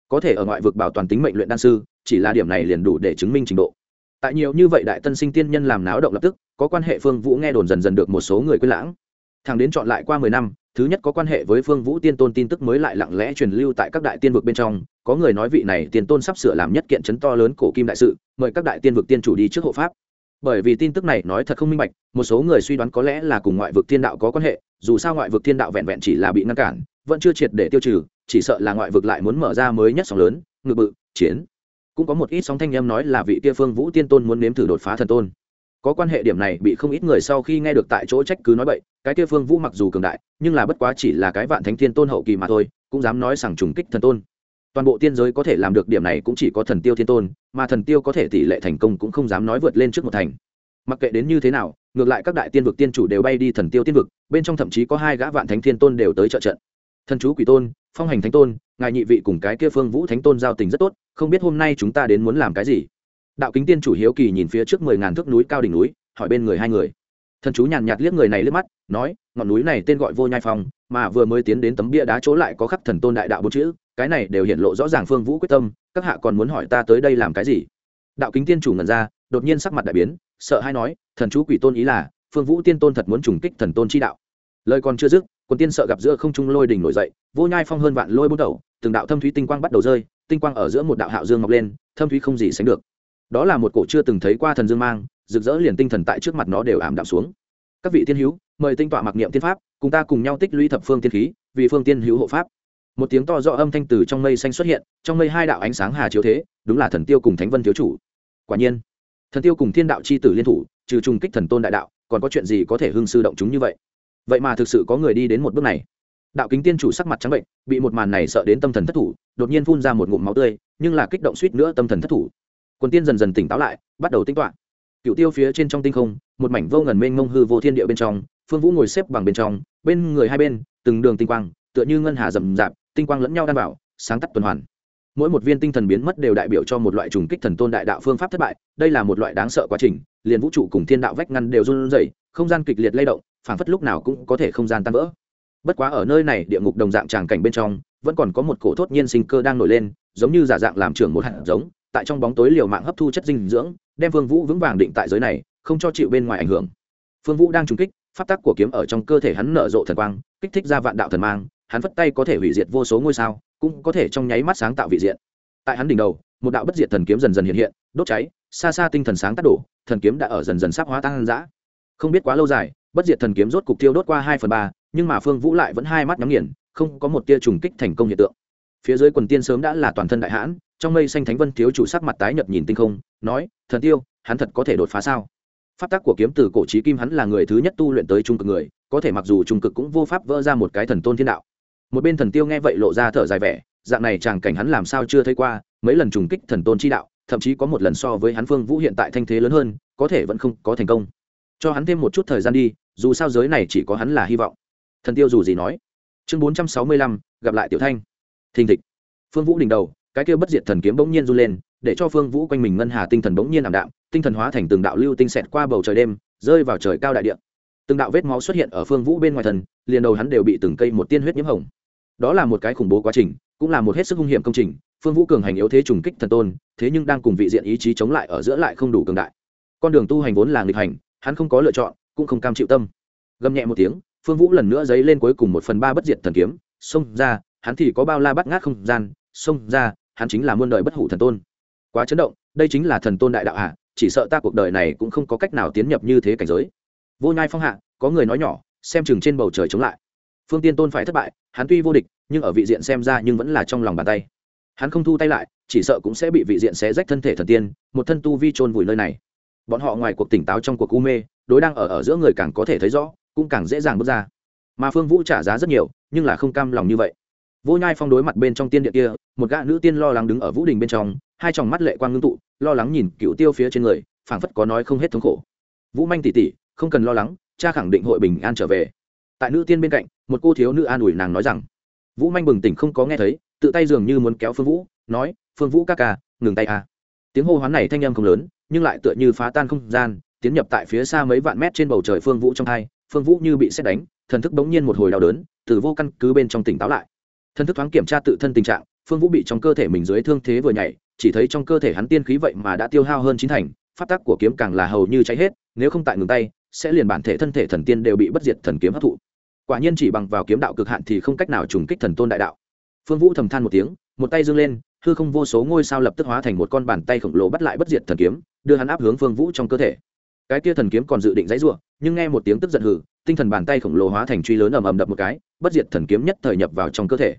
có thể ở ngoại vực bảo toàn tính mệnh luyện đan sư, chỉ là điểm này liền đủ để chứng minh trình độ. Tại nhiều như vậy đại tân sinh tiên nhân làm náo động lập tức, có quan hệ phương vũ nghe đồn dần dần được một số người quên lãng. Thằng đến chọn lại qua mười năm, thứ nhất có quan hệ với phương vũ tiên tôn tin tức mới lại lặng lẽ truyền lưu tại các đại tiên vực bên trong, có người nói vị này tiên tôn sắp sửa làm nhất kiện chấn to lớn cổ kim đại sự, mời các đại tiên vực tiên chủ đi trước hộ pháp. Bởi vì tin tức này nói thật không minh bạch, một số người suy đoán có lẽ là cùng ngoại vực thiên đạo có quan hệ, dù sao ngoại vực thiên đạo vẹn vẹn chỉ là bị ngăn cản, vẫn chưa triệt để tiêu trừ chỉ sợ là ngoại vực lại muốn mở ra mới nhất sóng lớn, ngự bự, chiến. Cũng có một ít sóng thanh em nói là vị kia phương vũ tiên tôn muốn nếm thử đột phá thần tôn. Có quan hệ điểm này bị không ít người sau khi nghe được tại chỗ trách cứ nói bậy, cái kia phương vũ mặc dù cường đại, nhưng là bất quá chỉ là cái vạn thánh thiên tôn hậu kỳ mà thôi, cũng dám nói rằng trùng kích thần tôn. Toàn bộ tiên giới có thể làm được điểm này cũng chỉ có thần tiêu thiên tôn, mà thần tiêu có thể tỷ lệ thành công cũng không dám nói vượt lên trước một thành. Mặc kệ đến như thế nào, ngược lại các đại tiên vực tiên chủ đều bay đi thần tiêu tiên vực, bên trong thậm chí có hai gã vạn thánh thiên tôn đều tới trợ trận thần chú quỷ tôn, phong hành thánh tôn, ngài nhị vị cùng cái kia phương vũ thánh tôn giao tình rất tốt, không biết hôm nay chúng ta đến muốn làm cái gì? Đạo kính tiên chủ hiếu kỳ nhìn phía trước mười ngàn thước núi cao đỉnh núi, hỏi bên người hai người. Thần chú nhàn nhạt liếc người này liếc mắt, nói, ngọn núi này tên gọi vô nhai phong, mà vừa mới tiến đến tấm bia đá chỗ lại có khắc thần tôn đại đạo bốn chữ, cái này đều hiện lộ rõ ràng phương vũ quyết tâm, các hạ còn muốn hỏi ta tới đây làm cái gì? Đạo kính tiên chủ ngần ra, đột nhiên sắc mặt đại biến, sợ hay nói, thần chú quỷ tôn ý là, phương vũ tiên tôn thật muốn trùng kích thần tôn chi đạo lời còn chưa dứt quân tiên sợ gặp giữa không trung lôi đỉnh nổi dậy, vô nhai phong hơn vạn lôi bút đầu, từng đạo thâm thúy tinh quang bắt đầu rơi, tinh quang ở giữa một đạo hạo dương mọc lên, thâm thúy không gì sánh được. Đó là một cổ chưa từng thấy qua thần dương mang, rực rỡ liền tinh thần tại trước mặt nó đều ảm đạm xuống. Các vị tiên hữu, mời tinh tọa mặc niệm tiên pháp, cùng ta cùng nhau tích lũy thập phương tiên khí, vì phương tiên hữu hộ pháp. Một tiếng to do âm thanh từ trong mây xanh xuất hiện, trong mây hai đạo ánh sáng hà chiếu thế, đúng là thần tiêu cùng thánh vân thiếu chủ. Quả nhiên, thần tiêu cùng thiên đạo c h i tử liên thủ, trừ trùng kích thần tôn đại đạo, còn có chuyện gì có thể hưng sư động chúng như vậy? Vậy mà thực sự có người đi đến một bước này. Đạo kính tiên chủ sắc mặt trắng bệnh, bị một màn này sợ đến tâm thần thất thủ, đột nhiên phun ra một ngụm máu tươi, nhưng là kích động suýt nữa tâm thần thất thủ. Quần tiên dần dần tỉnh táo lại, bắt đầu tinh toạ cựu tiêu phía trên trong tinh không, một mảnh vô ngần mênh mông hư vô thiên địa bên trong, phương vũ ngồi xếp bằng bên trong, bên người hai bên, từng đường tinh quang, tựa như ngân hà rầm rạp, tinh quang lẫn nhau đan bảo sáng tắt tuần hoàn. Mỗi một viên tinh thần biến mất đều đại biểu cho một loại trùng kích thần tôn đại đạo phương pháp thất bại, đây là một loại đáng sợ quá trình, liền vũ trụ cùng thiên đạo vách ngăn đều run rẩy không gian kịch liệt lay động, phảng phất lúc nào cũng có thể không gian tan vỡ. Bất quá ở nơi này địa ngục đồng dạng tràng cảnh bên trong, vẫn còn có một cổ thốt nhiên sinh cơ đang nổi lên, giống như giả dạng làm trưởng một hạt giống, tại trong bóng tối liều mạng hấp thu chất dinh dưỡng, đem phương vũ vững vàng định tại giới này, không cho chịu bên ngoài ảnh hưởng. Phương vũ đang trung kích phát tắc của kiếm ở trong cơ thể hắn nở rộ thần quang, kích thích ra vạn đạo thần mang, hắn phất tay có thể hủy diệt vô số ngôi sao, cũng có thể trong nháy mắt sáng tạo vị diện. Tại hắn đỉnh đầu, một đạo bất diệt thần kiếm dần dần hiện hiện, đốt cháy, xa xa tinh thần sáng tác đổ, thần kiếm đã ở dần dần sắp hóa tăng giã không biết quá lâu dài, bất diệt thần kiếm rốt cục tiêu đốt qua hai phần ba, nhưng mà phương vũ lại vẫn hai mắt nhắm nghiền, không có một tia trùng kích thành công hiện tượng. Phía dưới quần tiên sớm đã là toàn thân đại hãn, trong mây xanh thánh vân thiếu chủ sắc mặt tái nhợt nhìn tinh không, nói, thần tiêu, hắn thật có thể đột phá sao? Pháp tắc của kiếm từ cổ trí kim hắn là người thứ nhất tu luyện tới trung cực người, có thể mặc dù trung cực cũng vô pháp vỡ ra một cái thần tôn thiên đạo. Một bên thần tiêu nghe vậy lộ ra thở dài vẻ, dạng này chàng cảnh hắn làm sao chưa thấy qua, mấy lần trùng kích thần tôn chi đạo, thậm chí có một lần so với hắn phương vũ hiện tại thanh thế lớn hơn, có thể vẫn không có thành công cho hắn thêm một chút thời gian đi, dù sao giới này chỉ có hắn là hy vọng. Thần tiêu dù gì nói. Chương bốn trăm sáu mươi lăm, gặp lại tiểu thanh. Thình thịch. Phương vũ đỉnh đầu, cái kia bất diệt thần kiếm bỗng nhiên run lên, để cho phương vũ quanh mình ngân hà tinh thần bỗng nhiên ảm đạm, tinh thần hóa thành từng đạo lưu tinh xẹt qua bầu trời đêm, rơi vào trời cao đại địa. Từng đạo vết máu xuất hiện ở phương vũ bên ngoài thần, liền đầu hắn đều bị từng cây một tiên huyết nhiễm hồng. Đó là một cái khủng bố quá trình, cũng là một hết sức hung hiểm công trình, phương vũ cường hành yếu thế trùng kích thần tôn, thế nhưng đang cùng vị diện ý chí chống lại ở giữa lại không đủ cường đại. Con đường tu hành vốn là nghịch hành hắn không có lựa chọn, cũng không cam chịu tâm. Gầm nhẹ một tiếng, phương vũ lần nữa dấy lên cuối cùng một phần ba bất diệt thần kiếm. Xông ra, hắn thì có bao la bắt ngát không gian. Xông ra, hắn chính là muôn đời bất hủ thần tôn. Quá chấn động, đây chính là thần tôn đại đạo hạ chỉ sợ ta cuộc đời này cũng không có cách nào tiến nhập như thế cảnh giới. Vô nhai phong hạ, có người nói nhỏ, xem chừng trên bầu trời chống lại. Phương tiên tôn phải thất bại, hắn tuy vô địch, nhưng ở vị diện xem ra nhưng vẫn là trong lòng bàn tay. Hắn không thu tay lại, chỉ sợ cũng sẽ bị vị diện xé rách thân thể thần tiên, một thân tu vi trôn vùi nơi này bọn họ ngoài cuộc tỉnh táo trong cuộc u mê, đối đang ở ở giữa người càng có thể thấy rõ, cũng càng dễ dàng bước ra. Mà phương vũ trả giá rất nhiều, nhưng là không cam lòng như vậy. Vô nhai phong đối mặt bên trong tiên điện kia, một gã nữ tiên lo lắng đứng ở vũ đình bên trong, hai tròng mắt lệ quang ngưng tụ, lo lắng nhìn cựu tiêu phía trên người, phảng phất có nói không hết thống khổ. Vũ manh tỉ tỉ không cần lo lắng, cha khẳng định hội bình an trở về. Tại nữ tiên bên cạnh, một cô thiếu nữ an ủi nàng nói rằng, vũ manh bừng tỉnh không có nghe thấy, tự tay dường như muốn kéo phương vũ, nói, phương vũ ca ca, ngừng tay à tiếng hô hoán này thanh âm không lớn, nhưng lại tựa như phá tan không gian, tiến nhập tại phía xa mấy vạn mét trên bầu trời phương vũ trong thai phương vũ như bị xét đánh, thần thức bỗng nhiên một hồi đau đớn, từ vô căn cứ bên trong tỉnh táo lại. Thần thức thoáng kiểm tra tự thân tình trạng, phương vũ bị trong cơ thể mình dưới thương thế vừa nhảy, chỉ thấy trong cơ thể hắn tiên khí vậy mà đã tiêu hao hơn chín thành phát tác của kiếm càng là hầu như cháy hết, nếu không tại ngừng tay, sẽ liền bản thể thân thể thần tiên đều bị bất diệt thần kiếm hấp thụ. Quả nhiên chỉ bằng vào kiếm đạo cực hạn thì không cách nào trùng kích thần tôn đại đạo. Phương vũ thầm than một tiếng một tay dương lên, hư không vô số ngôi sao lập tức hóa thành một con bàn tay khổng lồ bắt lại bất diệt thần kiếm, đưa hắn áp hướng phương vũ trong cơ thể. Cái kia thần kiếm còn dự định dãy ruộng nhưng nghe một tiếng tức giận hử, tinh thần bàn tay khổng lồ hóa thành truy lớn ầm ầm đập một cái, bất diệt thần kiếm nhất thời nhập vào trong cơ thể.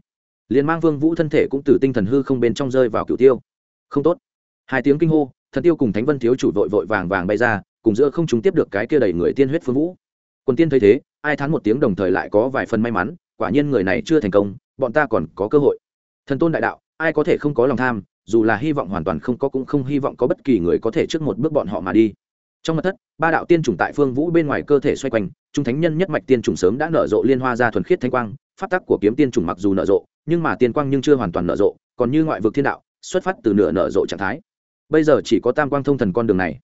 Liền mang vương vũ thân thể cũng từ tinh thần hư không bên trong rơi vào cựu tiêu. Không tốt. Hai tiếng kinh hô, thần tiêu cùng thánh vân thiếu chủ vội vội vàng vàng bay ra, cùng giữa không chúng tiếp được cái kia đầy người tiên huyết phương vũ. Quân tiên thấy thế, ai thán một tiếng đồng thời lại có vài phần may mắn, quả nhiên người này chưa thành công, bọn ta còn có cơ hội thần tôn đại đạo, ai có thể không có lòng tham, dù là hy vọng hoàn toàn không có cũng không hy vọng có bất kỳ người có thể trước một bước bọn họ mà đi. Trong mặt thất, ba đạo tiên chủng tại phương vũ bên ngoài cơ thể xoay quanh trung thánh nhân nhất mạch tiên chủng sớm đã nở rộ liên hoa ra thuần khiết thanh quang phát tắc của kiếm tiên chủng mặc dù nở rộ, nhưng mà tiên quang nhưng chưa hoàn toàn nở rộ, còn như ngoại vực thiên đạo, xuất phát từ nửa nở rộ trạng thái. Bây giờ chỉ có tam quang thông thần con đường này.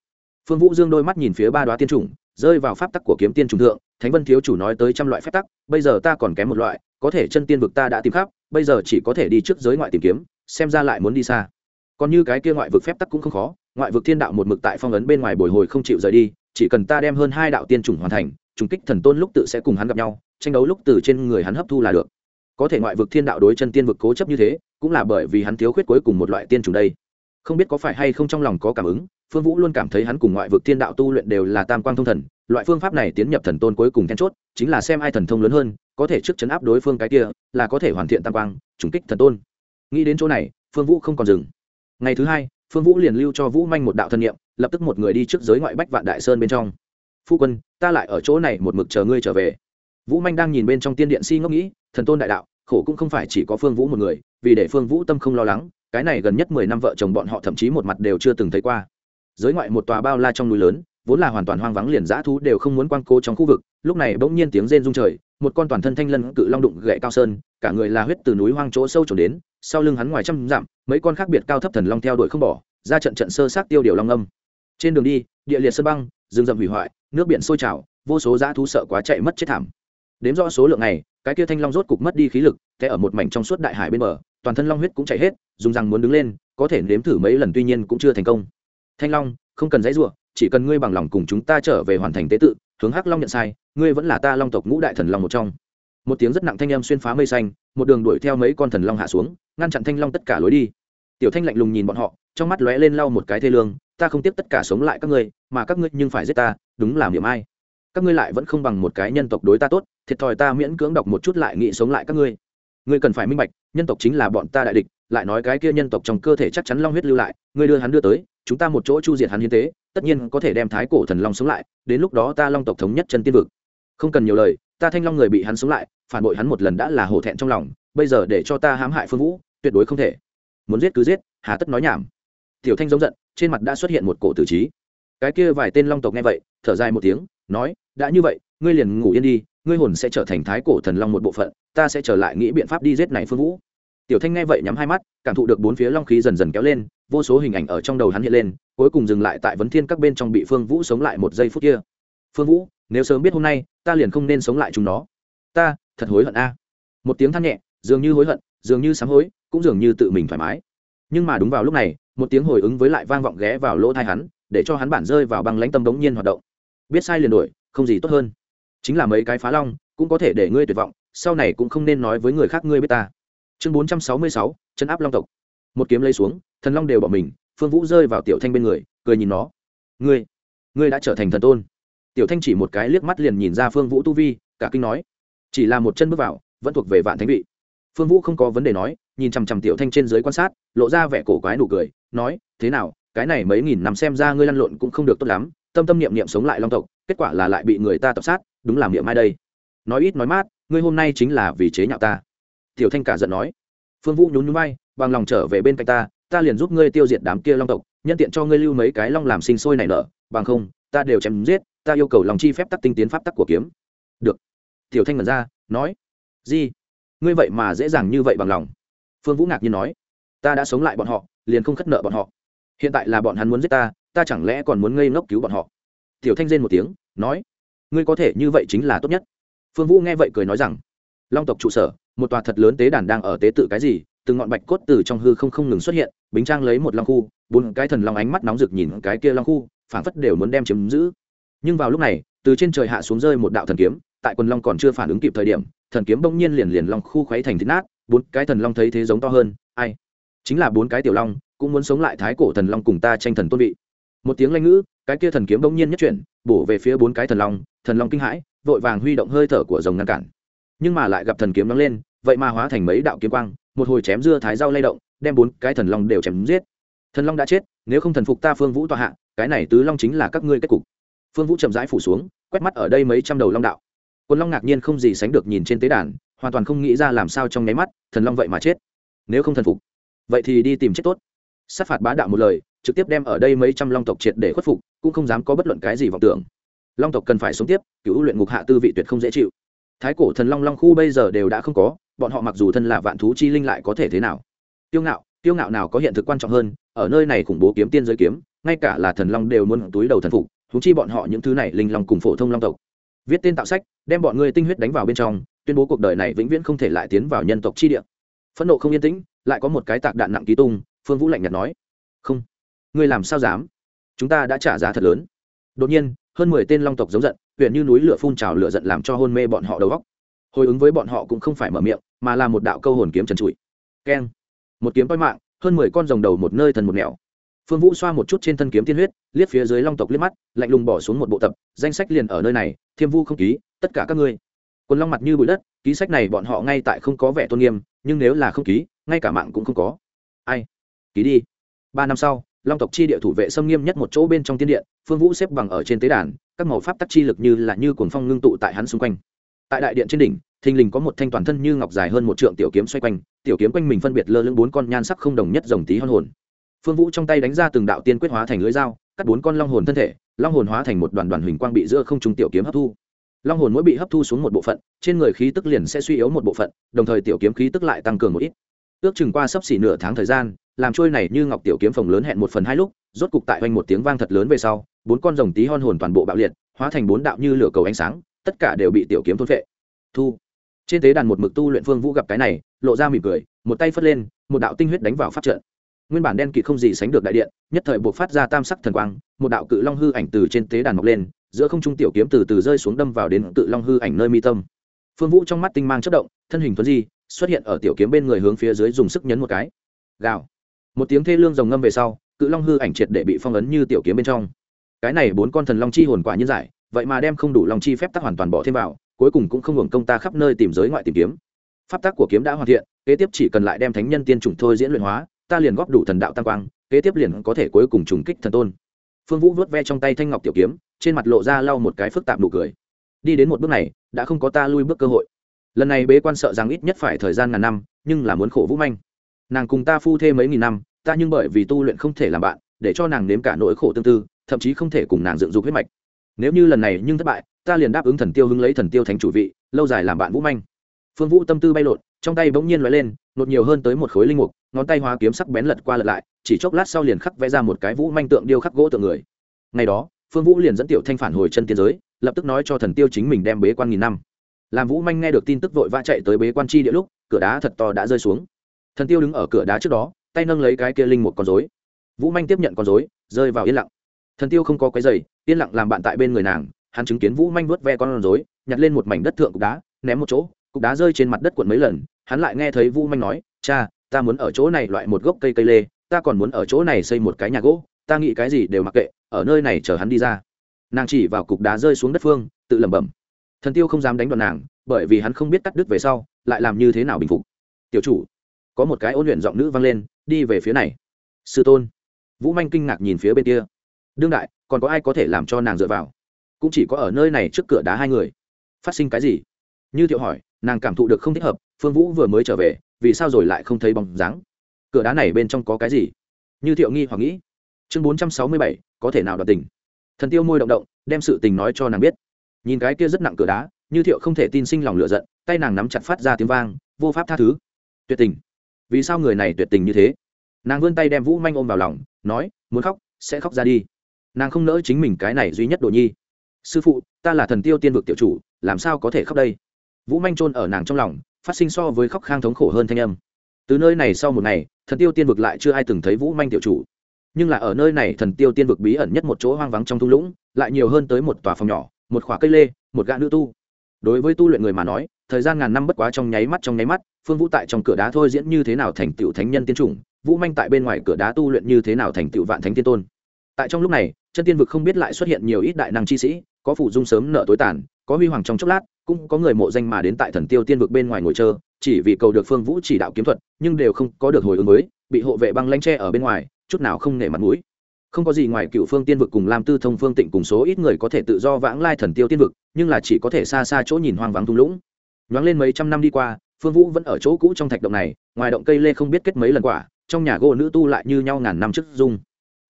Phương vũ dương đôi mắt nhìn phía ba đoá tiên chủng, rơi vào pháp tắc của kiếm tiên trùng thượng, thánh vân thiếu chủ nói tới trăm loại phép tắc, bây giờ ta còn kém một loại, có thể chân tiên vực ta đã tìm khắp bây giờ chỉ có thể đi trước giới ngoại tìm kiếm, xem ra lại muốn đi xa. Còn như cái kia ngoại vực phép tắc cũng không khó, ngoại vực thiên đạo một mực tại phong ấn bên ngoài bồi hồi không chịu rời đi, chỉ cần ta đem hơn hai đạo tiên chủng hoàn thành, trùng kích thần tôn lúc tự sẽ cùng hắn gặp nhau, tranh đấu lúc từ trên người hắn hấp thu là được. Có thể ngoại vực thiên đạo đối chân tiên vực cố chấp như thế, cũng là bởi vì hắn thiếu khuyết cuối cùng một loại tiên chủng đây. Không biết có phải hay không trong lòng có cảm ứng, phương vũ luôn cảm thấy hắn cùng ngoại vực thiên đạo tu luyện đều là tam quang thông thần, loại phương pháp này tiến nhập thần tôn cuối cùng then chốt, chính là xem ai thần thông lớn hơn có thể trước chấn áp đối phương cái kia, là có thể hoàn thiện tam quang, trùng kích thần tôn. Nghĩ đến chỗ này, phương vũ không còn dừng. Ngày thứ hai, phương vũ liền lưu cho vũ manh một đạo thân nhiệm lập tức một người đi trước giới ngoại bách vạn đại sơn bên trong. Phu quân, ta lại ở chỗ này một mực chờ ngươi trở về. Vũ manh đang nhìn bên trong tiên điện si ngẫm nghĩ, thần tôn đại đạo, khổ cũng không phải chỉ có phương vũ một người, vì để phương vũ tâm không lo lắng, cái này gần nhất mười năm vợ chồng bọn họ thậm chí một mặt đều chưa từng thấy qua. Giới ngoại một tòa bao la trong núi lớn, vốn là hoàn toàn hoang vắng liền dã thú đều không muốn quang cố trong khu vực, lúc này bỗng nhiên tiếng rên rung trời một con toàn thân thanh lân cự long đụng gậy cao sơn, cả người là huyết từ núi hoang chỗ sâu trồn đến, sau lưng hắn ngoài trăm dặm, mấy con khác biệt cao thấp thần long theo đuổi không bỏ, ra trận trận sơ sát tiêu điều long âm. Trên đường đi, địa liệt sơn băng, rừng rậm hủy hoại, nước biển sôi trào, vô số dã thú sợ quá chạy mất chết thảm. Đếm rõ số lượng này, cái kia thanh long rốt cục mất đi khí lực, té ở một mảnh trong suốt đại hải bên bờ, toàn thân long huyết cũng chạy hết, dùng rằng muốn đứng lên, có thể nếm thử mấy lần tuy nhiên cũng chưa thành công. Thanh long, không cần dãy ruộng chỉ cần ngươi bằng lòng cùng chúng ta trở về hoàn thành tế tự hướng hắc long nhận sai, ngươi vẫn là ta long tộc ngũ đại thần long một trong. Một tiếng rất nặng thanh âm xuyên phá mây xanh, một đường đuổi theo mấy con thần long hạ xuống, ngăn chặn thanh long tất cả lối đi. Tiểu thanh lạnh lùng nhìn bọn họ, trong mắt lóe lên lau một cái thê lương, ta không tiếp tất cả sống lại các ngươi, mà các ngươi nhưng phải giết ta, đúng làm điểm ai. Các ngươi lại vẫn không bằng một cái nhân tộc đối ta tốt, thiệt thòi ta miễn cưỡng đọc một chút lại nghĩ sống lại các ngươi. Ngươi cần phải minh bạch, nhân tộc chính là bọn ta đại địch, lại nói cái kia nhân tộc trong cơ thể chắc chắn long huyết lưu lại, ngươi đưa hắn đưa tới chúng ta một chỗ chu diệt hắn hiến tế, tất nhiên có thể đem thái cổ thần long sống lại, đến lúc đó ta long tộc thống nhất chân tiên vực. Không cần nhiều lời, ta thanh long người bị hắn sống lại, phản bội hắn một lần đã là hổ thẹn trong lòng, bây giờ để cho ta hãm hại phương vũ, tuyệt đối không thể. Muốn giết cứ giết, hà tất nói nhảm. Tiểu thanh giống giận, trên mặt đã xuất hiện một cổ tử trí. Cái kia vài tên long tộc nghe vậy, thở dài một tiếng, nói, đã như vậy, ngươi liền ngủ yên đi, ngươi hồn sẽ trở thành thái cổ thần long một bộ phận, ta sẽ trở lại nghĩ biện pháp đi giết này phương vũ tiểu thanh nghe vậy nhắm hai mắt, cảm thụ được bốn phía long khí dần dần kéo lên, vô số hình ảnh ở trong đầu hắn hiện lên, cuối cùng dừng lại tại vấn thiên các bên trong bị phương vũ sống lại một giây phút kia. Phương vũ, nếu sớm biết hôm nay, ta liền không nên sống lại chúng nó. Ta, thật hối hận a. Một tiếng than nhẹ, dường như hối hận, dường như sám hối, cũng dường như tự mình thoải mái. Nhưng mà đúng vào lúc này, một tiếng hồi ứng với lại vang vọng ghé vào lỗ thai hắn, để cho hắn bản rơi vào băng lãnh tâm đống nhiên hoạt động. Biết sai liền đổi không gì tốt hơn. Chính là mấy cái phá long, cũng có thể để ngươi tuyệt vọng, sau này cũng không nên nói với người khác ngươi biết ta chương bốn trăm sáu mươi sáu, chân áp long tộc. Một kiếm lấy xuống, thần long đều bỏ mình, phương vũ rơi vào tiểu thanh bên người, cười nhìn nó. Ngươi ngươi đã trở thành thần tôn. Tiểu thanh chỉ một cái liếc mắt liền nhìn ra phương vũ tu vi, cả kinh nói. Chỉ là một chân bước vào, vẫn thuộc về vạn thánh vị. Phương vũ không có vấn đề nói, nhìn chằm chằm tiểu thanh trên dưới quan sát, lộ ra vẻ cổ quái nụ cười, nói, thế nào, cái này mấy nghìn năm xem ra ngươi lăn lộn cũng không được tốt lắm, tâm tâm niệm niệm sống lại long tộc, kết quả là lại bị người ta tập sát, đúng làm niệm ai đây. Nói ít nói mát, ngươi hôm nay chính là vì chế nhạo ta tiểu thanh cả giận nói. Phương vũ nhún nhún bay bằng lòng trở về bên cạnh ta ta liền giúp ngươi tiêu diệt đám kia long tộc, nhân tiện cho ngươi lưu mấy cái long làm sinh sôi nảy nở, bằng không, ta đều chém giết, ta yêu cầu lòng chi phép tắc tinh tiến pháp tắc của kiếm. Được. Tiểu thanh mật ra, nói. Gì? Ngươi vậy mà dễ dàng như vậy bằng lòng. Phương vũ ngạc nhiên nói. Ta đã sống lại bọn họ, liền không khất nợ bọn họ. Hiện tại là bọn hắn muốn giết ta ta chẳng lẽ còn muốn ngây ngốc cứu bọn họ? Tiểu thanh rên một tiếng, nói. Ngươi có thể như vậy chính là tốt nhất. Phương vũ nghe vậy cười nói rằng. Long tộc trụ sở một tòa thật lớn tế đàn đang ở tế tự cái gì, từng ngọn bạch cốt từ trong hư không không ngừng xuất hiện, bính trang lấy một long khu, bốn cái thần long ánh mắt nóng rực nhìn cái kia long khu phản phất đều muốn đem chiếm giữ. Nhưng vào lúc này, từ trên trời hạ xuống rơi một đạo thần kiếm, tại quần long còn chưa phản ứng kịp thời điểm, thần kiếm bỗng nhiên liền liền long khu khuấy thành thịt nát, bốn cái thần long thấy thế giống to hơn, ai? Chính là bốn cái tiểu long, cũng muốn sống lại thái cổ thần long cùng ta tranh thần tôn vị. Một tiếng lanh ngữ, cái kia thần kiếm bỗng nhiên nhất chuyển, bổ về phía bốn cái thần long thần long kinh hãi, vội vàng huy động hơi thở của rồng ngăn cản nhưng mà lại gặp thần kiếm nóng lên, vậy mà hóa thành mấy đạo kiếm quang, một hồi chém dưa thái dao lay động, đem bốn cái thần long đều chém giết. Thần long đã chết, nếu không thần phục ta phương vũ tọa hạ, cái này tứ long chính là các ngươi kết cục. Phương vũ chậm rãi phủ xuống, quét mắt ở đây mấy trăm đầu long đạo. Quân long ngạc nhiên không gì sánh được nhìn trên tế đàn, hoàn toàn không nghĩ ra làm sao trong nháy mắt, thần long vậy mà chết. Nếu không thần phục, vậy thì đi tìm chết tốt. Sát phạt bá đạo một lời, trực tiếp đem ở đây mấy trăm long tộc triệt để khuất phục, cũng không dám có bất luận cái gì vọng tưởng. Long tộc cần phải sống tiếp cứu luyện ngục hạ tư vị tuyệt không dễ chịu thái cổ thần long long khu bây giờ đều đã không có, bọn họ mặc dù thân là vạn thú chi linh lại có thể thế nào? Tiêu ngạo tiêu ngạo nào có hiện thực quan trọng hơn, ở nơi này khủng bố kiếm tiên giới kiếm, ngay cả là thần long đều muốn túi đầu thần phục thú chi bọn họ những thứ này linh long cùng phổ thông long tộc. Viết tên tạo sách, đem bọn người tinh huyết đánh vào bên trong, tuyên bố cuộc đời này vĩnh viễn không thể lại tiến vào nhân tộc chi địa. Phẫn nộ không yên tĩnh, lại có một cái tạc đạn nặng ký tung, phương vũ lạnh nhạt nói. Không, ngươi làm sao dám? Chúng ta đã trả giá thật lớn. Đột nhiên hơn mười tên long tộc giống giận, huyện như núi lửa phun trào lửa giận làm cho hôn mê bọn họ đầu góc hồi ứng với bọn họ cũng không phải mở miệng, mà là một đạo câu hồn kiếm trần trụi. Keng. Một kiếm toi mạng, hơn mười con rồng đầu một nơi thần một nẻo. Phương vũ xoa một chút trên thân kiếm tiên huyết, liếc phía dưới long tộc liếc mắt, lạnh lùng bỏ xuống một bộ tập, danh sách liền ở nơi này, thiêm vu không ký, tất cả các ngươi. Quần long mặt như bụi đất, ký sách này bọn họ ngay tại không có vẻ tôn nghiêm, nhưng nếu là không ký, ngay cả mạng cũng không có. Ai? Ký đi. Ba năm sau long tộc chi địa thủ vệ xâm nghiêm nhất một chỗ bên trong tiên điện, phương vũ xếp bằng ở trên tế đàn, các màu pháp tắc chi lực như là như cuồng phong ngưng tụ tại hắn xung quanh. Tại đại điện trên đỉnh, thình lình có một thanh toàn thân như ngọc dài hơn một trượng tiểu kiếm xoay quanh, tiểu kiếm quanh mình phân biệt lơ lưng bốn con nhan sắc không đồng nhất dòng tí hon hồn. Phương vũ trong tay đánh ra từng đạo tiên quyết hóa thành lưới dao, cắt bốn con long hồn thân thể, long hồn hóa thành một đoàn đoàn huỳnh quang bị giữa không trung tiểu kiếm hấp thu. Long hồn mỗi bị hấp thu xuống một bộ phận, trên người khí tức liền sẽ suy yếu một bộ phận, đồng thời tiểu kiếm khí tức lại tăng cường một ít ước chừng qua sấp xỉ nửa tháng thời gian, làm trôi này như ngọc tiểu kiếm phồng lớn hẹn một phần hai lúc, rốt cục tại oanh một tiếng vang thật lớn về sau, bốn con rồng tí hon hồn toàn bộ bạo liệt, hóa thành bốn đạo như lửa cầu ánh sáng, tất cả đều bị tiểu kiếm thôn phệ. Thu. Trên tế đàn một mực tu luyện phương vũ gặp cái này, lộ ra mỉm cười, một tay phất lên, một đạo tinh huyết đánh vào phát trận. Nguyên bản đen kịt không gì sánh được đại điện, nhất thời buộc phát ra tam sắc thần quang, một đạo cự long hư ảnh từ trên tế đàn mọc lên, giữa không trung tiểu kiếm từ từ rơi xuống đâm vào đến cự long hư ảnh nơi mi tâm. Phương vũ trong mắt tinh mang chất động, thân hình tuấn di xuất hiện ở tiểu kiếm bên người hướng phía dưới dùng sức nhấn một cái. Gào. Một tiếng thê lương rồng ngâm về sau, cự long hư ảnh triệt để bị phong ấn như tiểu kiếm bên trong. Cái này bốn con thần long chi hồn quả nhân giải, vậy mà đem không đủ long chi phép tắc hoàn toàn bỏ thêm vào, cuối cùng cũng không hưởng công ta khắp nơi tìm giới ngoại tìm kiếm. Pháp tắc của kiếm đã hoàn thiện, kế tiếp chỉ cần lại đem thánh nhân tiên trùng thôi diễn luyện hóa, ta liền góp đủ thần đạo tăng quang, kế tiếp liền có thể cuối cùng trùng kích thần tôn. Phương vũ vớt ve trong tay thanh ngọc tiểu kiếm, trên mặt lộ ra lau một cái phức tạp nụ cười. Đi đến một bước này, đã không có ta lui bước cơ hội lần này bế quan sợ rằng ít nhất phải thời gian ngàn năm, nhưng là muốn khổ vũ manh. Nàng cùng ta phu thê mấy nghìn năm, ta nhưng bởi vì tu luyện không thể làm bạn, để cho nàng nếm cả nỗi khổ tương tư, thậm chí không thể cùng nàng dựng dục huyết mạch. Nếu như lần này nhưng thất bại, ta liền đáp ứng thần tiêu hứng lấy thần tiêu thành chủ vị, lâu dài làm bạn vũ manh. Phương vũ tâm tư bay lộn, trong tay bỗng nhiên loại lên, nột nhiều hơn tới một khối linh mục, ngón tay hóa kiếm sắc bén lật qua lật lại, chỉ chốc lát sau liền khắc vẽ ra một cái vũ manh tượng điêu khắc gỗ tượng người. Ngày đó, phương vũ liền dẫn tiểu thanh phản hồi chân tiên giới, lập tức nói cho thần tiêu chính mình đem bế quan nghìn năm làm vũ manh nghe được tin tức vội vã chạy tới bế quan chi địa lúc, cửa đá thật to đã rơi xuống. Thần tiêu đứng ở cửa đá trước đó, tay nâng lấy cái kia linh một con dối vũ manh tiếp nhận con dối rơi vào yên lặng. Thần tiêu không có cái giày yên lặng làm bạn tại bên người nàng, hắn chứng kiến vũ manh vớt ve con rối, nhặt lên một mảnh đất thượng cục đá, ném một chỗ, cục đá rơi trên mặt đất cuộn mấy lần, hắn lại nghe thấy vũ manh nói, cha, ta muốn ở chỗ này loại một gốc cây cây lê, ta còn muốn ở chỗ này xây một cái nhà gỗ, ta nghĩ cái gì đều mặc kệ, ở nơi này chờ hắn đi ra. Nàng chỉ vào cục đá rơi xuống đất phương, tự lẩm bẩm thần tiêu không dám đánh đoạn nàng, bởi vì hắn không biết cắt đứt về sau, lại làm như thế nào bình phục. Tiểu chủ, có một cái ôn luyện giọng nữ vang lên, đi về phía này. Sư tôn. Vũ manh kinh ngạc nhìn phía bên kia. Đương đại, còn có ai có thể làm cho nàng dựa vào? Cũng chỉ có ở nơi này trước cửa đá hai người. Phát sinh cái gì? Như thiệu hỏi, nàng cảm thụ được không thích hợp, phương vũ vừa mới trở về, vì sao rồi lại không thấy bóng dáng? Cửa đá này bên trong có cái gì? Như thiệu nghi hoặc nghĩ. Chương bốn trăm sáu mươi bảy, có thể nào đoạt tình? Thần tiêu môi động động, đem sự tình nói cho nàng biết nhìn cái kia rất nặng cửa đá, như thiệu không thể tin sinh lòng lựa giận, tay nàng nắm chặt phát ra tiếng vang, vô pháp tha thứ. Tuyệt tình. Vì sao người này tuyệt tình như thế? Nàng vươn tay đem vũ manh ôm vào lòng, nói, muốn khóc, sẽ khóc ra đi. Nàng không nỡ chính mình cái này duy nhất đồ nhi. Sư phụ, ta là thần tiêu tiên vực tiểu chủ, làm sao có thể khóc đây? Vũ manh trôn ở nàng trong lòng, phát sinh so với khóc khang thống khổ hơn thanh âm. Từ nơi này sau một ngày, thần tiêu tiên vực lại chưa ai từng thấy vũ manh tiểu chủ. Nhưng là ở nơi này thần tiêu tiên vực bí ẩn nhất một chỗ hoang vắng trong thung lũng, lại nhiều hơn tới một tòa phòng nhỏ một khoả cây lê, một gã nữ tu. Đối với tu luyện người mà nói, thời gian ngàn năm bất quá trong nháy mắt trong nháy mắt, phương vũ tại trong cửa đá thôi diễn như thế nào thành tựu thánh nhân tiên chủng, vũ manh tại bên ngoài cửa đá tu luyện như thế nào thành tựu vạn thánh tiên tôn. Tại trong lúc này, chân tiên vực không biết lại xuất hiện nhiều ít đại năng chi sĩ, có phụ dung sớm nợ tối tàn, có huy hoàng trong chốc lát, cũng có người mộ danh mà đến tại thần tiêu tiên vực bên ngoài ngồi chờ, chỉ vì cầu được phương vũ chỉ đạo kiếm thuật, nhưng đều không có được hồi ứng mới, bị hộ vệ băng lanh tre ở bên ngoài, chút nào không nể mặt mũi không có gì ngoài cựu phương tiên vực cùng lam tư thông phương tịnh cùng số ít người có thể tự do vãng lai thần tiêu tiên vực, nhưng là chỉ có thể xa xa chỗ nhìn hoang vắng thung lũng. Nhoáng lên mấy trăm năm đi qua, phương vũ vẫn ở chỗ cũ trong thạch động này, ngoài động cây lê không biết kết mấy lần quả, trong nhà gỗ nữ tu lại như nhau ngàn năm trước dung.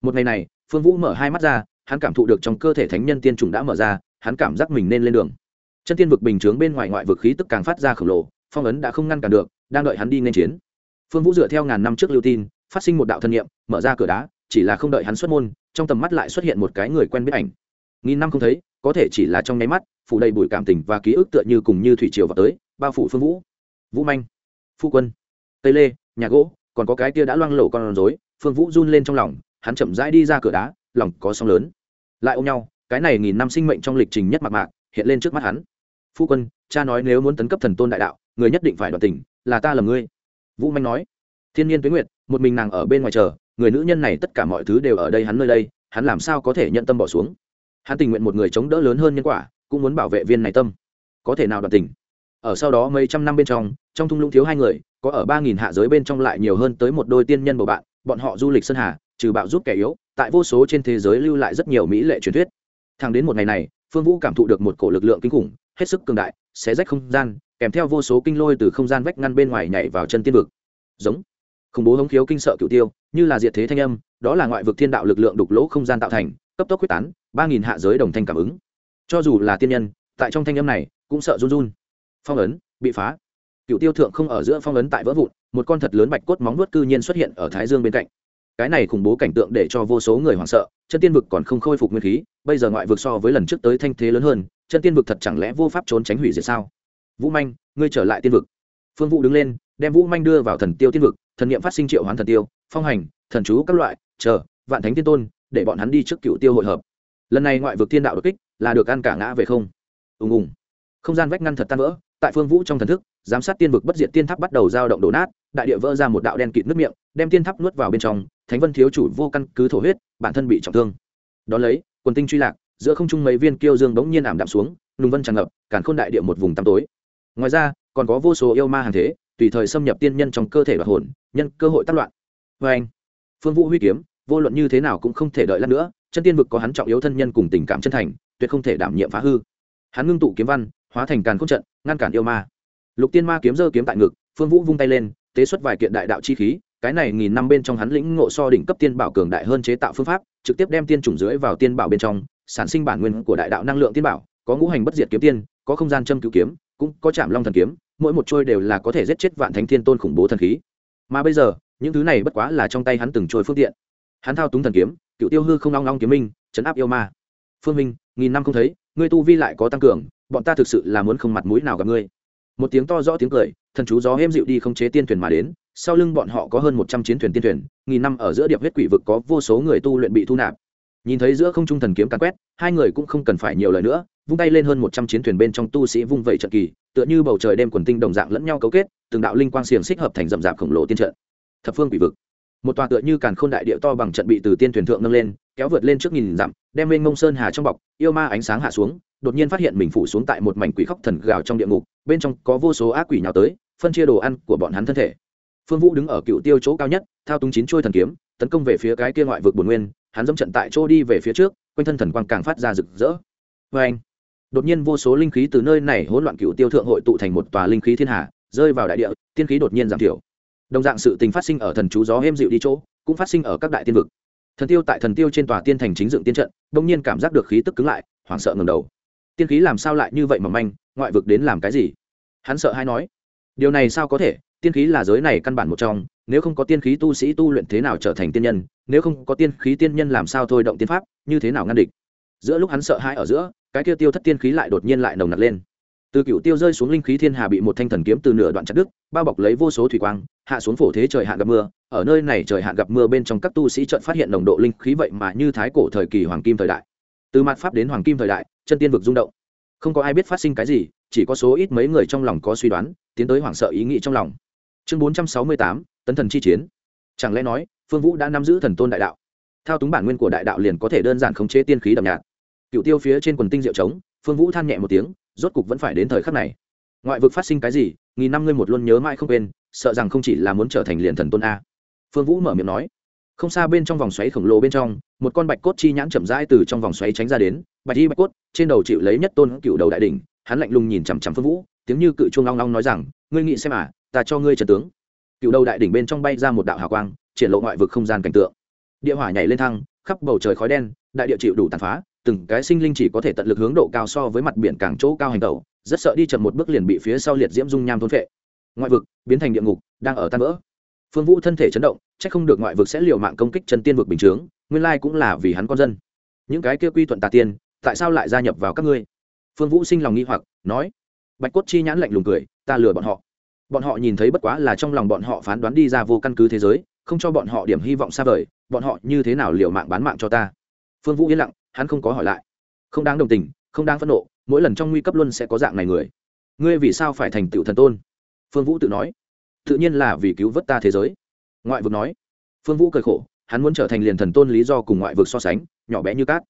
Một ngày này, phương vũ mở hai mắt ra, hắn cảm thụ được trong cơ thể thánh nhân tiên trùng đã mở ra, hắn cảm giác mình nên lên đường. Chân tiên vực bình chướng bên ngoài ngoại vực khí tức càng phát ra khổng lồ, phong ấn đã không ngăn cản được, đang đợi hắn đi nên chiến. Phương vũ dựa theo ngàn năm trước lưu tin, phát sinh một đạo thân nhiệm mở ra cửa đá chỉ là không đợi hắn xuất môn, trong tầm mắt lại xuất hiện một cái người quen biết ảnh. Nghìn năm không thấy, có thể chỉ là trong nháy mắt, phủ đầy bụi cảm tình và ký ức tựa như cùng như thủy triều vào tới, bao phủ phương vũ. Vũ manh, phu quân, tây lê, nhà gỗ, còn có cái kia đã loang lổ con rối, phương vũ run lên trong lòng, hắn chậm rãi đi ra cửa đá, lòng có sóng lớn. Lại ôm nhau, cái này nghìn năm sinh mệnh trong lịch trình nhất mạc mạc, hiện lên trước mắt hắn. Phu quân, cha nói nếu muốn tấn cấp thần tôn đại đạo, người nhất định phải đoạt tình, là ta là ngươi. Vũ manh nói, thiên nhiên tuế nguyệt, một mình nàng ở bên ngoài chờ người nữ nhân này tất cả mọi thứ đều ở đây hắn nơi đây, hắn làm sao có thể nhận tâm bỏ xuống? Hắn tình nguyện một người chống đỡ lớn hơn nhân quả, cũng muốn bảo vệ viên này tâm. Có thể nào đoạt tình? Ở sau đó mấy trăm năm bên trong trong thung lũng thiếu hai người, có ở ba nghìn hạ giới bên trong lại nhiều hơn tới một đôi tiên nhân bầu bạn, bọn họ du lịch sơn hà, trừ bạo giúp kẻ yếu, tại vô số trên thế giới lưu lại rất nhiều mỹ lệ truyền thuyết. Thẳng đến một ngày này, phương vũ cảm thụ được một cổ lực lượng kinh khủng, hết sức cường đại, xé rách không gian, kèm theo vô số kinh lôi từ không gian vách ngăn bên ngoài nhảy vào chân tiên vực. Giống khủng bố hống khiếu kinh sợ cựu tiêu, như là diệt thế thanh âm, đó là ngoại vực thiên đạo lực lượng đục lỗ không gian tạo thành, cấp tốc quyết tán, ba nghìn hạ giới đồng thanh cảm ứng. Cho dù là tiên nhân, tại trong thanh âm này, cũng sợ run run. Phong ấn, bị phá. Cựu tiêu thượng không ở giữa phong ấn tại vỡ vụn, một con thật lớn bạch cốt móng vuốt cư nhiên xuất hiện ở thái dương bên cạnh. Cái này khủng bố cảnh tượng để cho vô số người hoảng sợ, chân tiên vực còn không khôi phục nguyên khí, bây giờ ngoại vực so với lần trước tới thanh thế lớn hơn, chân tiên vực thật chẳng lẽ vô pháp trốn tránh hủy diệt sao? Vũ manh, ngươi trở lại tiên vực. Phương vũ đứng lên, đem vũ manh đưa vào thần tiêu tiên vực thần nghiệm phát sinh triệu hoán thần tiêu, phong hành, thần chú các loại, chờ, vạn thánh tiên tôn, để bọn hắn đi trước cựu tiêu hội hợp. Lần này ngoại vực thiên đạo đột kích, là được ăn cả ngã về không. Ùng ùng. Không gian vách ngăn thật tan vỡ, tại phương vũ trong thần thức, giám sát tiên vực bất diệt tiên tháp bắt đầu dao động đổ nát, đại địa vỡ ra một đạo đen kịt nước miệng, đem tiên tháp nuốt vào bên trong, thánh vân thiếu chủ vô căn cứ thổ huyết, bản thân bị trọng thương. Đón lấy, quần tinh truy lạc, giữa không trung mấy viên kiêu dương bỗng nhiên ảm đạm xuống, nùng vân tràn ngập, càn khôn đại địa một vùng tăm tối. Ngoài ra, còn có vô số yêu ma hàng thế tùy thời xâm nhập tiên nhân trong cơ thể và hồn, nhân cơ hội tác loạn. Vê anh, phương vũ huy kiếm, vô luận như thế nào cũng không thể đợi lát nữa, chân tiên vực có hắn trọng yếu thân nhân cùng tình cảm chân thành, tuyệt không thể đảm nhiệm phá hư. Hắn ngưng tụ kiếm văn, hóa thành càn khôn trận, ngăn cản yêu ma. Lục tiên ma kiếm giơ kiếm tại ngực, phương vũ vung tay lên, tế xuất vài kiện đại đạo chi khí, cái này nghìn năm bên trong hắn lĩnh ngộ so đỉnh cấp tiên bảo cường đại hơn chế tạo phương pháp, trực tiếp đem tiên chủng dưới vào tiên bảo bên trong, sản sinh bản nguyên của đại đạo năng lượng tiên bảo, có ngũ hành bất diệt kiếm tiên, có không gian châm cứu kiếm cũng có chạm long thần kiếm, mỗi một trôi đều là có thể giết chết vạn thánh thiên tôn khủng bố thần khí. Mà bây giờ, những thứ này bất quá là trong tay hắn từng trôi phương tiện. Hắn thao túng thần kiếm, cựu tiêu hư không long long kiếm minh, chấn áp yêu ma. Phương minh, nghìn năm không thấy, ngươi tu vi lại có tăng cường, bọn ta thực sự là muốn không mặt mũi nào gặp ngươi. Một tiếng to rõ tiếng cười, thần chú gió hêm dịu đi không chế tiên thuyền mà đến, sau lưng bọn họ có hơn một trăm chiến thuyền tiên thuyền, nghìn năm ở giữa điệp huyết quỷ vực có vô số người tu luyện bị thu nạp. Nhìn thấy giữa không trung thần kiếm càn quét, hai người cũng không cần phải nhiều lời nữa vung tay lên hơn một trăm chiến thuyền bên trong tu sĩ vung vẩy trận kỳ, tựa như bầu trời đêm quần tinh đồng dạng lẫn nhau cấu kết, từng đạo linh quang xiềng xích hợp thành rậm rạp khổng lồ tiên trận. Thập phương quỷ vực. Một tòa tựa như càn khôn đại địa to bằng trận bị từ tiên thuyền thượng nâng lên, kéo vượt lên trước nghìn dặm, đem lên ngông sơn hà trong bọc, yêu ma ánh sáng hạ xuống, đột nhiên phát hiện mình phủ xuống tại một mảnh quỷ khóc thần gào trong địa ngục, bên trong có vô số ác quỷ nhào tới, phân chia đồ ăn của bọn hắn thân thể. Phương vũ đứng ở cựu tiêu chỗ cao nhất, thao túng chín chuôi thần kiếm, tấn công về phía cái kia ngoại vực bồn nguyên, hắn dẫm trận tại chỗ đi về phía trước, quanh thân thần quang càng phát ra rực rỡ. Vê anh đột nhiên vô số linh khí từ nơi này hỗn loạn cựu tiêu thượng hội tụ thành một tòa linh khí thiên hà, rơi vào đại địa, tiên khí đột nhiên giảm thiểu. Đồng dạng sự tình phát sinh ở thần chú gió êm dịu đi chỗ, cũng phát sinh ở các đại tiên vực. Thần tiêu tại thần tiêu trên tòa tiên thành chính dựng tiên trận đông nhiên cảm giác được khí tức cứng lại, hoảng sợ ngầm đầu. Tiên khí làm sao lại như vậy mà manh, ngoại vực đến làm cái gì? Hắn sợ hay nói. Điều này sao có thể? Tiên khí là giới này căn bản một trong, nếu không có tiên khí tu sĩ tu luyện thế nào trở thành tiên nhân, nếu không có tiên khí tiên nhân làm sao thôi động tiên pháp, như thế nào ngăn địch? Giữa lúc hắn sợ hãi ở giữa cái kia tiêu thất tiên khí lại đột nhiên lại nồng nặc lên. Từ cựu tiêu rơi xuống linh khí thiên hà bị một thanh thần kiếm từ nửa đoạn chặt đứt, bao bọc lấy vô số thủy quang, hạ xuống phổ thế trời hạn gặp mưa, ở nơi này trời hạn gặp mưa bên trong các tu sĩ chợt phát hiện nồng độ linh khí vậy mà như thái cổ thời kỳ hoàng kim thời đại. Từ mặt pháp đến hoàng kim thời đại, chân tiên vực rung động. Không có ai biết phát sinh cái gì, chỉ có số ít mấy người trong lòng có suy đoán, tiến tới hoảng sợ ý nghĩ trong lòng. Chương bốn trăm sáu mươi tám, tấn thần chi chiến. Chẳng lẽ nói, phương vũ đã nắm giữ thần tôn đại đạo? Thao túng bản nguyên của đại đạo liền có thể đơn giản khống chế tiên khí đậm nhạt cựu tiêu phía trên quần tinh diệu trống, phương vũ than nhẹ một tiếng, rốt cục vẫn phải đến thời khắc này. Ngoại vực phát sinh cái gì, nghìn năm ngươi một luôn nhớ mãi không quên, sợ rằng không chỉ là muốn trở thành liền thần tôn a. Phương vũ mở miệng nói. Không xa bên trong vòng xoáy khổng lồ bên trong, một con bạch cốt chi nhãn chậm rãi từ trong vòng xoáy tránh ra đến, bạch y bạch cốt, trên đầu chịu lấy nhất tôn cựu đầu đại đ ỉ n h hắn lạnh lùng nhìn chằm chằm phương vũ, tiếng như cự chuông long long nói rằng, ngươi nghĩ xem à ta cho ngươi trần tướng. Cựu đầu đại đỉnh bên trong bay ra một đạo hào quang, triển lộ ngoại vực không gian cảnh tượng. Địa hỏa nhảy lên thăng, khắp bầu trời khói đen, đại địa chịu đủ tàn phá từng cái sinh linh chỉ có thể tận lực hướng độ cao so với mặt biển càng chỗ cao hành tẩu, rất sợ đi chậm một bước liền bị phía sau liệt diễm dung nham thôn phệ. Ngoại vực, biến thành địa ngục, đang ở tan vỡ. Phương vũ thân thể chấn động c h ắ c không được ngoại vực sẽ liều mạng công kích chân tiên vực bình chướng, nguyên lai cũng là vì hắn con dân. Những cái kia quy thuận tà tiên, tại sao lại gia nhập vào các ngươi? Phương vũ sinh lòng nghi hoặc, nói. Bạch cốt chi nhãn lạnh lùng cười, ta lừa bọn họ. Bọn họ nhìn thấy bất quá là trong lòng bọn họ phán đoán đi ra vô căn cứ thế giới, không cho bọn họ điểm hy vọng xa vời, bọn họ như thế nào liều mạng bán mạng cho ta? Phương vũ yên lặng hắn không có hỏi lại. Không đáng đồng tình, không đáng phẫn nộ, mỗi lần trong nguy cấp luôn sẽ có dạng này người. Ngươi vì sao phải thành tựu thần tôn? Phương vũ tự nói. Tự nhiên là vì cứu vớt ta thế giới. Ngoại vực nói. Phương vũ cười khổ, hắn muốn trở thành liền thần tôn lý do cùng ngoại vực so sánh, nhỏ bé như cát.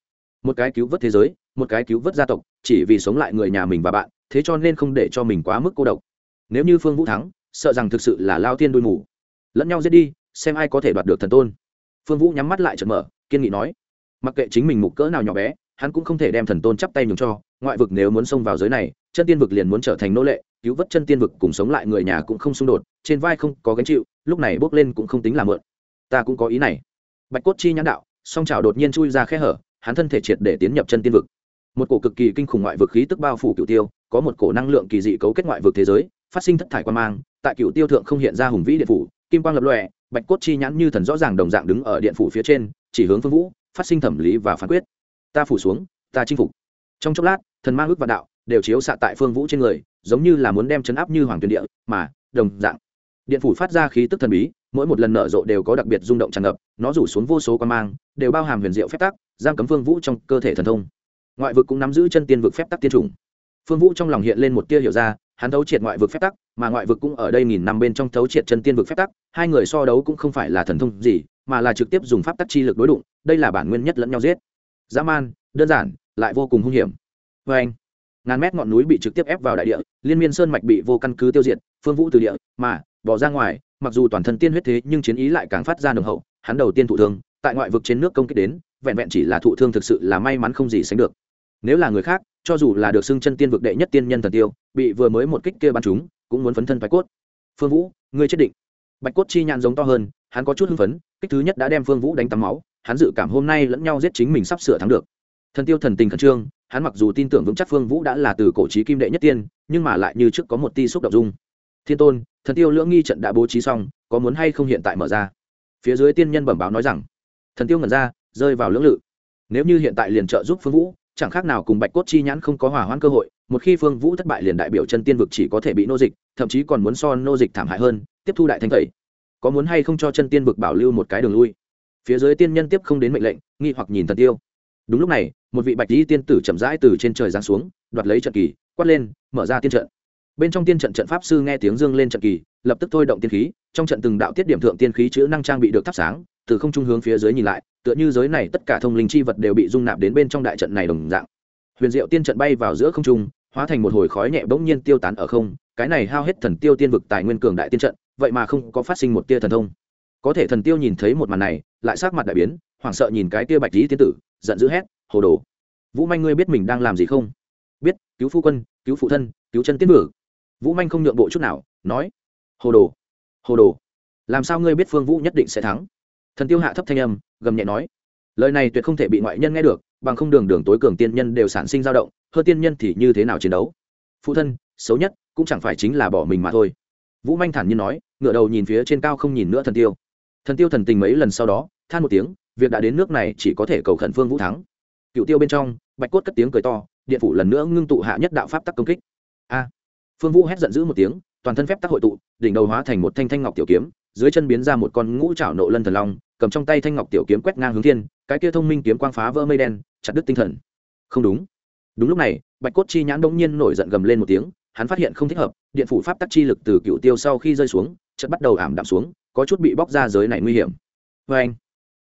Một cái cứu vớt thế giới, một cái cứu vớt gia tộc, chỉ vì sống lại người nhà mình và bạn, thế cho nên không để cho mình quá mức cô độc. Nếu như phương vũ thắng, sợ rằng thực sự là lao tiên đuôi mù. Lẫn nhau giết đi, xem ai có thể đoạt được thần tôn. Phương vũ nhắm mắt lại trận mở, kiên nghị nói mặc kệ chính mình mục cỡ nào nhỏ bé, hắn cũng không thể đem thần tôn chắp tay nhường cho, ngoại vực nếu muốn xông vào giới này, chân tiên vực liền muốn trở thành nô lệ, cứu vớt chân tiên vực cùng sống lại người nhà cũng không xung đột, trên vai không có gánh chịu, lúc này bước lên cũng không tính là mượn. Ta cũng có ý này. Bạch cốt chi nhãn đạo, song trào đột nhiên chui ra khe hở, hắn thân thể triệt để tiến nhập chân tiên vực. Một cổ cực kỳ kinh khủng ngoại vực khí tức bao phủ cựu tiêu, có một cổ năng lượng kỳ dị cấu kết ngoại vực thế giới, phát sinh thất thải quan mang, tại cựu tiêu thượng không hiện ra hùng vĩ điện phủ, kim quang lập lòe, bạch cốt chi nhãn như thần rõ ràng đồng dạng đứng ở điện phủ phía trên, chỉ hướng phương vũ phát sinh thẩm lý và phán quyết. Ta phủ xuống, ta chinh phục. Trong chốc lát, thần mang ước vạn đạo đều chiếu xạ tại phương vũ trên người, giống như là muốn đem chấn áp như hoàng tuyền địa, mà, đồng dạng. Điện phủ phát ra khí tức thần bí, mỗi một lần nở rộ đều có đặc biệt rung động tràn ngập, nó rủ xuống vô số quan mang, đều bao hàm huyền diệu phép tắc, giam cấm phương vũ trong cơ thể thần thông. Ngoại vực cũng nắm giữ chân tiên vực phép tắc tiên chủng. Phương vũ trong lòng hiện lên một tia hiểu ra, hắn thấu triệt ngoại vực phép tắc, mà ngoại vực cũng ở đây nghìn năm bên trong thấu triệt chân tiên vực phép tắc, hai người so đấu cũng không phải là thần thông gì mà là trực tiếp dùng pháp tắc chi lực đối đụng, đây là bản nguyên nhất lẫn nhau giết. Dã man, đơn giản, lại vô cùng hung hiểm. Vê anh, ngàn mét ngọn núi bị trực tiếp ép vào đại địa, liên miên sơn mạch bị vô căn cứ tiêu diệt, phương vũ từ địa, mà, bỏ ra ngoài, mặc dù toàn thân tiên huyết thế nhưng chiến ý lại càng phát ra nồng hậu, hắn đầu tiên thụ thương, tại ngoại vực trên nước công kích đến, vẹn vẹn chỉ là thụ thương thực sự là may mắn không gì sánh được. Nếu là người khác, cho dù là được xưng chân tiên vực đệ nhất tiên nhân thần tiêu, bị vừa mới một kích kia bắn chúng cũng muốn phấn thân phái cốt. Phương vũ, ngươi chết định bạch cốt chi nhãn giống to hơn, hắn có chút hưng phấn, kích thứ nhất đã đem phương vũ đánh tắm máu, hắn dự cảm hôm nay lẫn nhau giết chính mình sắp sửa thắng được. Thần tiêu thần tình khẩn trương, hắn mặc dù tin tưởng vững chắc phương vũ đã là từ cổ trí kim đệ nhất tiên, nhưng mà lại như trước có một ti xúc động dung. Thiên tôn, thần tiêu lưỡng nghi trận đã bố trí xong, có muốn hay không hiện tại mở ra? Phía dưới tiên nhân bẩm báo nói rằng, thần tiêu ngẩn ra, rơi vào lưỡng lự. Nếu như hiện tại liền trợ giúp phương vũ, chẳng khác nào cùng bạch cốt chi nhãn không có hòa hoãn cơ hội, một khi phương vũ thất bại liền đại biểu chân tiên vực chỉ có thể bị nô dịch, thậm chí còn muốn so nô dịch thảm hại hơn tiếp thu đại thanh tẩy. Có muốn hay không cho chân tiên vực bảo lưu một cái đường lui? Phía dưới tiên nhân tiếp không đến mệnh lệnh, nghi hoặc nhìn thần tiêu. Đúng lúc này, một vị bạch lý tiên tử chậm rãi từ trên trời giáng xuống, đoạt lấy trận kỳ, quát lên, mở ra tiên trận. Bên trong tiên trận trận pháp sư nghe tiếng dương lên trận kỳ, lập tức thôi động tiên khí, trong trận từng đạo tiết điểm thượng tiên khí chữ năng trang bị được thắp sáng, từ không trung hướng phía dưới nhìn lại, tựa như giới này tất cả thông linh chi vật đều bị dung nạp đến bên trong đại trận này đồng dạng. Huyền diệu tiên trận bay vào giữa không trung, hóa thành một hồi khói nhẹ bỗng nhiên tiêu tán ở không, cái này hao hết thần tiêu tiên vực tài nguyên cường đại tiên trận vậy mà không có phát sinh một tia thần thông. Có thể thần tiêu nhìn thấy một màn này, lại sát mặt đại biến, hoảng sợ nhìn cái tia bạch lý tiên tử, giận dữ hét, hồ đồ, vũ manh ngươi biết mình đang làm gì không? Biết, cứu phu quân, cứu phụ thân, cứu chân tiến bử vũ manh không nhượng bộ chút nào, nói, hồ đồ hồ đồ, làm sao ngươi biết phương vũ nhất định sẽ thắng? Thần tiêu hạ thấp thanh âm, gầm nhẹ nói, lời này tuyệt không thể bị ngoại nhân nghe được, bằng không đường đường tối cường tiên nhân đều sản sinh dao động, hơn tiên nhân thì như thế nào chiến đấu? Phụ thân, xấu nhất, cũng chẳng phải chính là bỏ mình mà thôi vũ manh thản nhiên nói ngựa đầu nhìn phía trên cao không nhìn nữa thần tiêu. Thần tiêu thần tình mấy lần sau đó, than một tiếng, việc đã đến nước này chỉ có thể cầu khẩn phương vũ thắng. Cựu tiêu bên trong, bạch cốt cất tiếng cười to, điện phủ lần nữa ngưng tụ hạ nhất đạo pháp tắc công kích. A! Phương vũ hét giận dữ một tiếng, toàn thân phép tắc hội tụ, đỉnh đầu hóa thành một thanh thanh ngọc tiểu kiếm, dưới chân biến ra một con ngũ trảo nộ lân thần long, cầm trong tay thanh ngọc tiểu kiếm quét ngang hướng thiên, cái kia thông minh kiếm quang phá vỡ mây đen, chặt đứt tinh thần. Không đúng. Đúng lúc này, bạch cốt chi nhãn đ nhiên nổi giận gầm lên một tiếng, hắn phát hiện không thích hợp điện phủ pháp tắc chi lực từ cựu tiêu sau khi rơi xuống, chợt bắt đầu ảm đạm xuống, có chút bị bóc ra giới này nguy hiểm. Vê anh,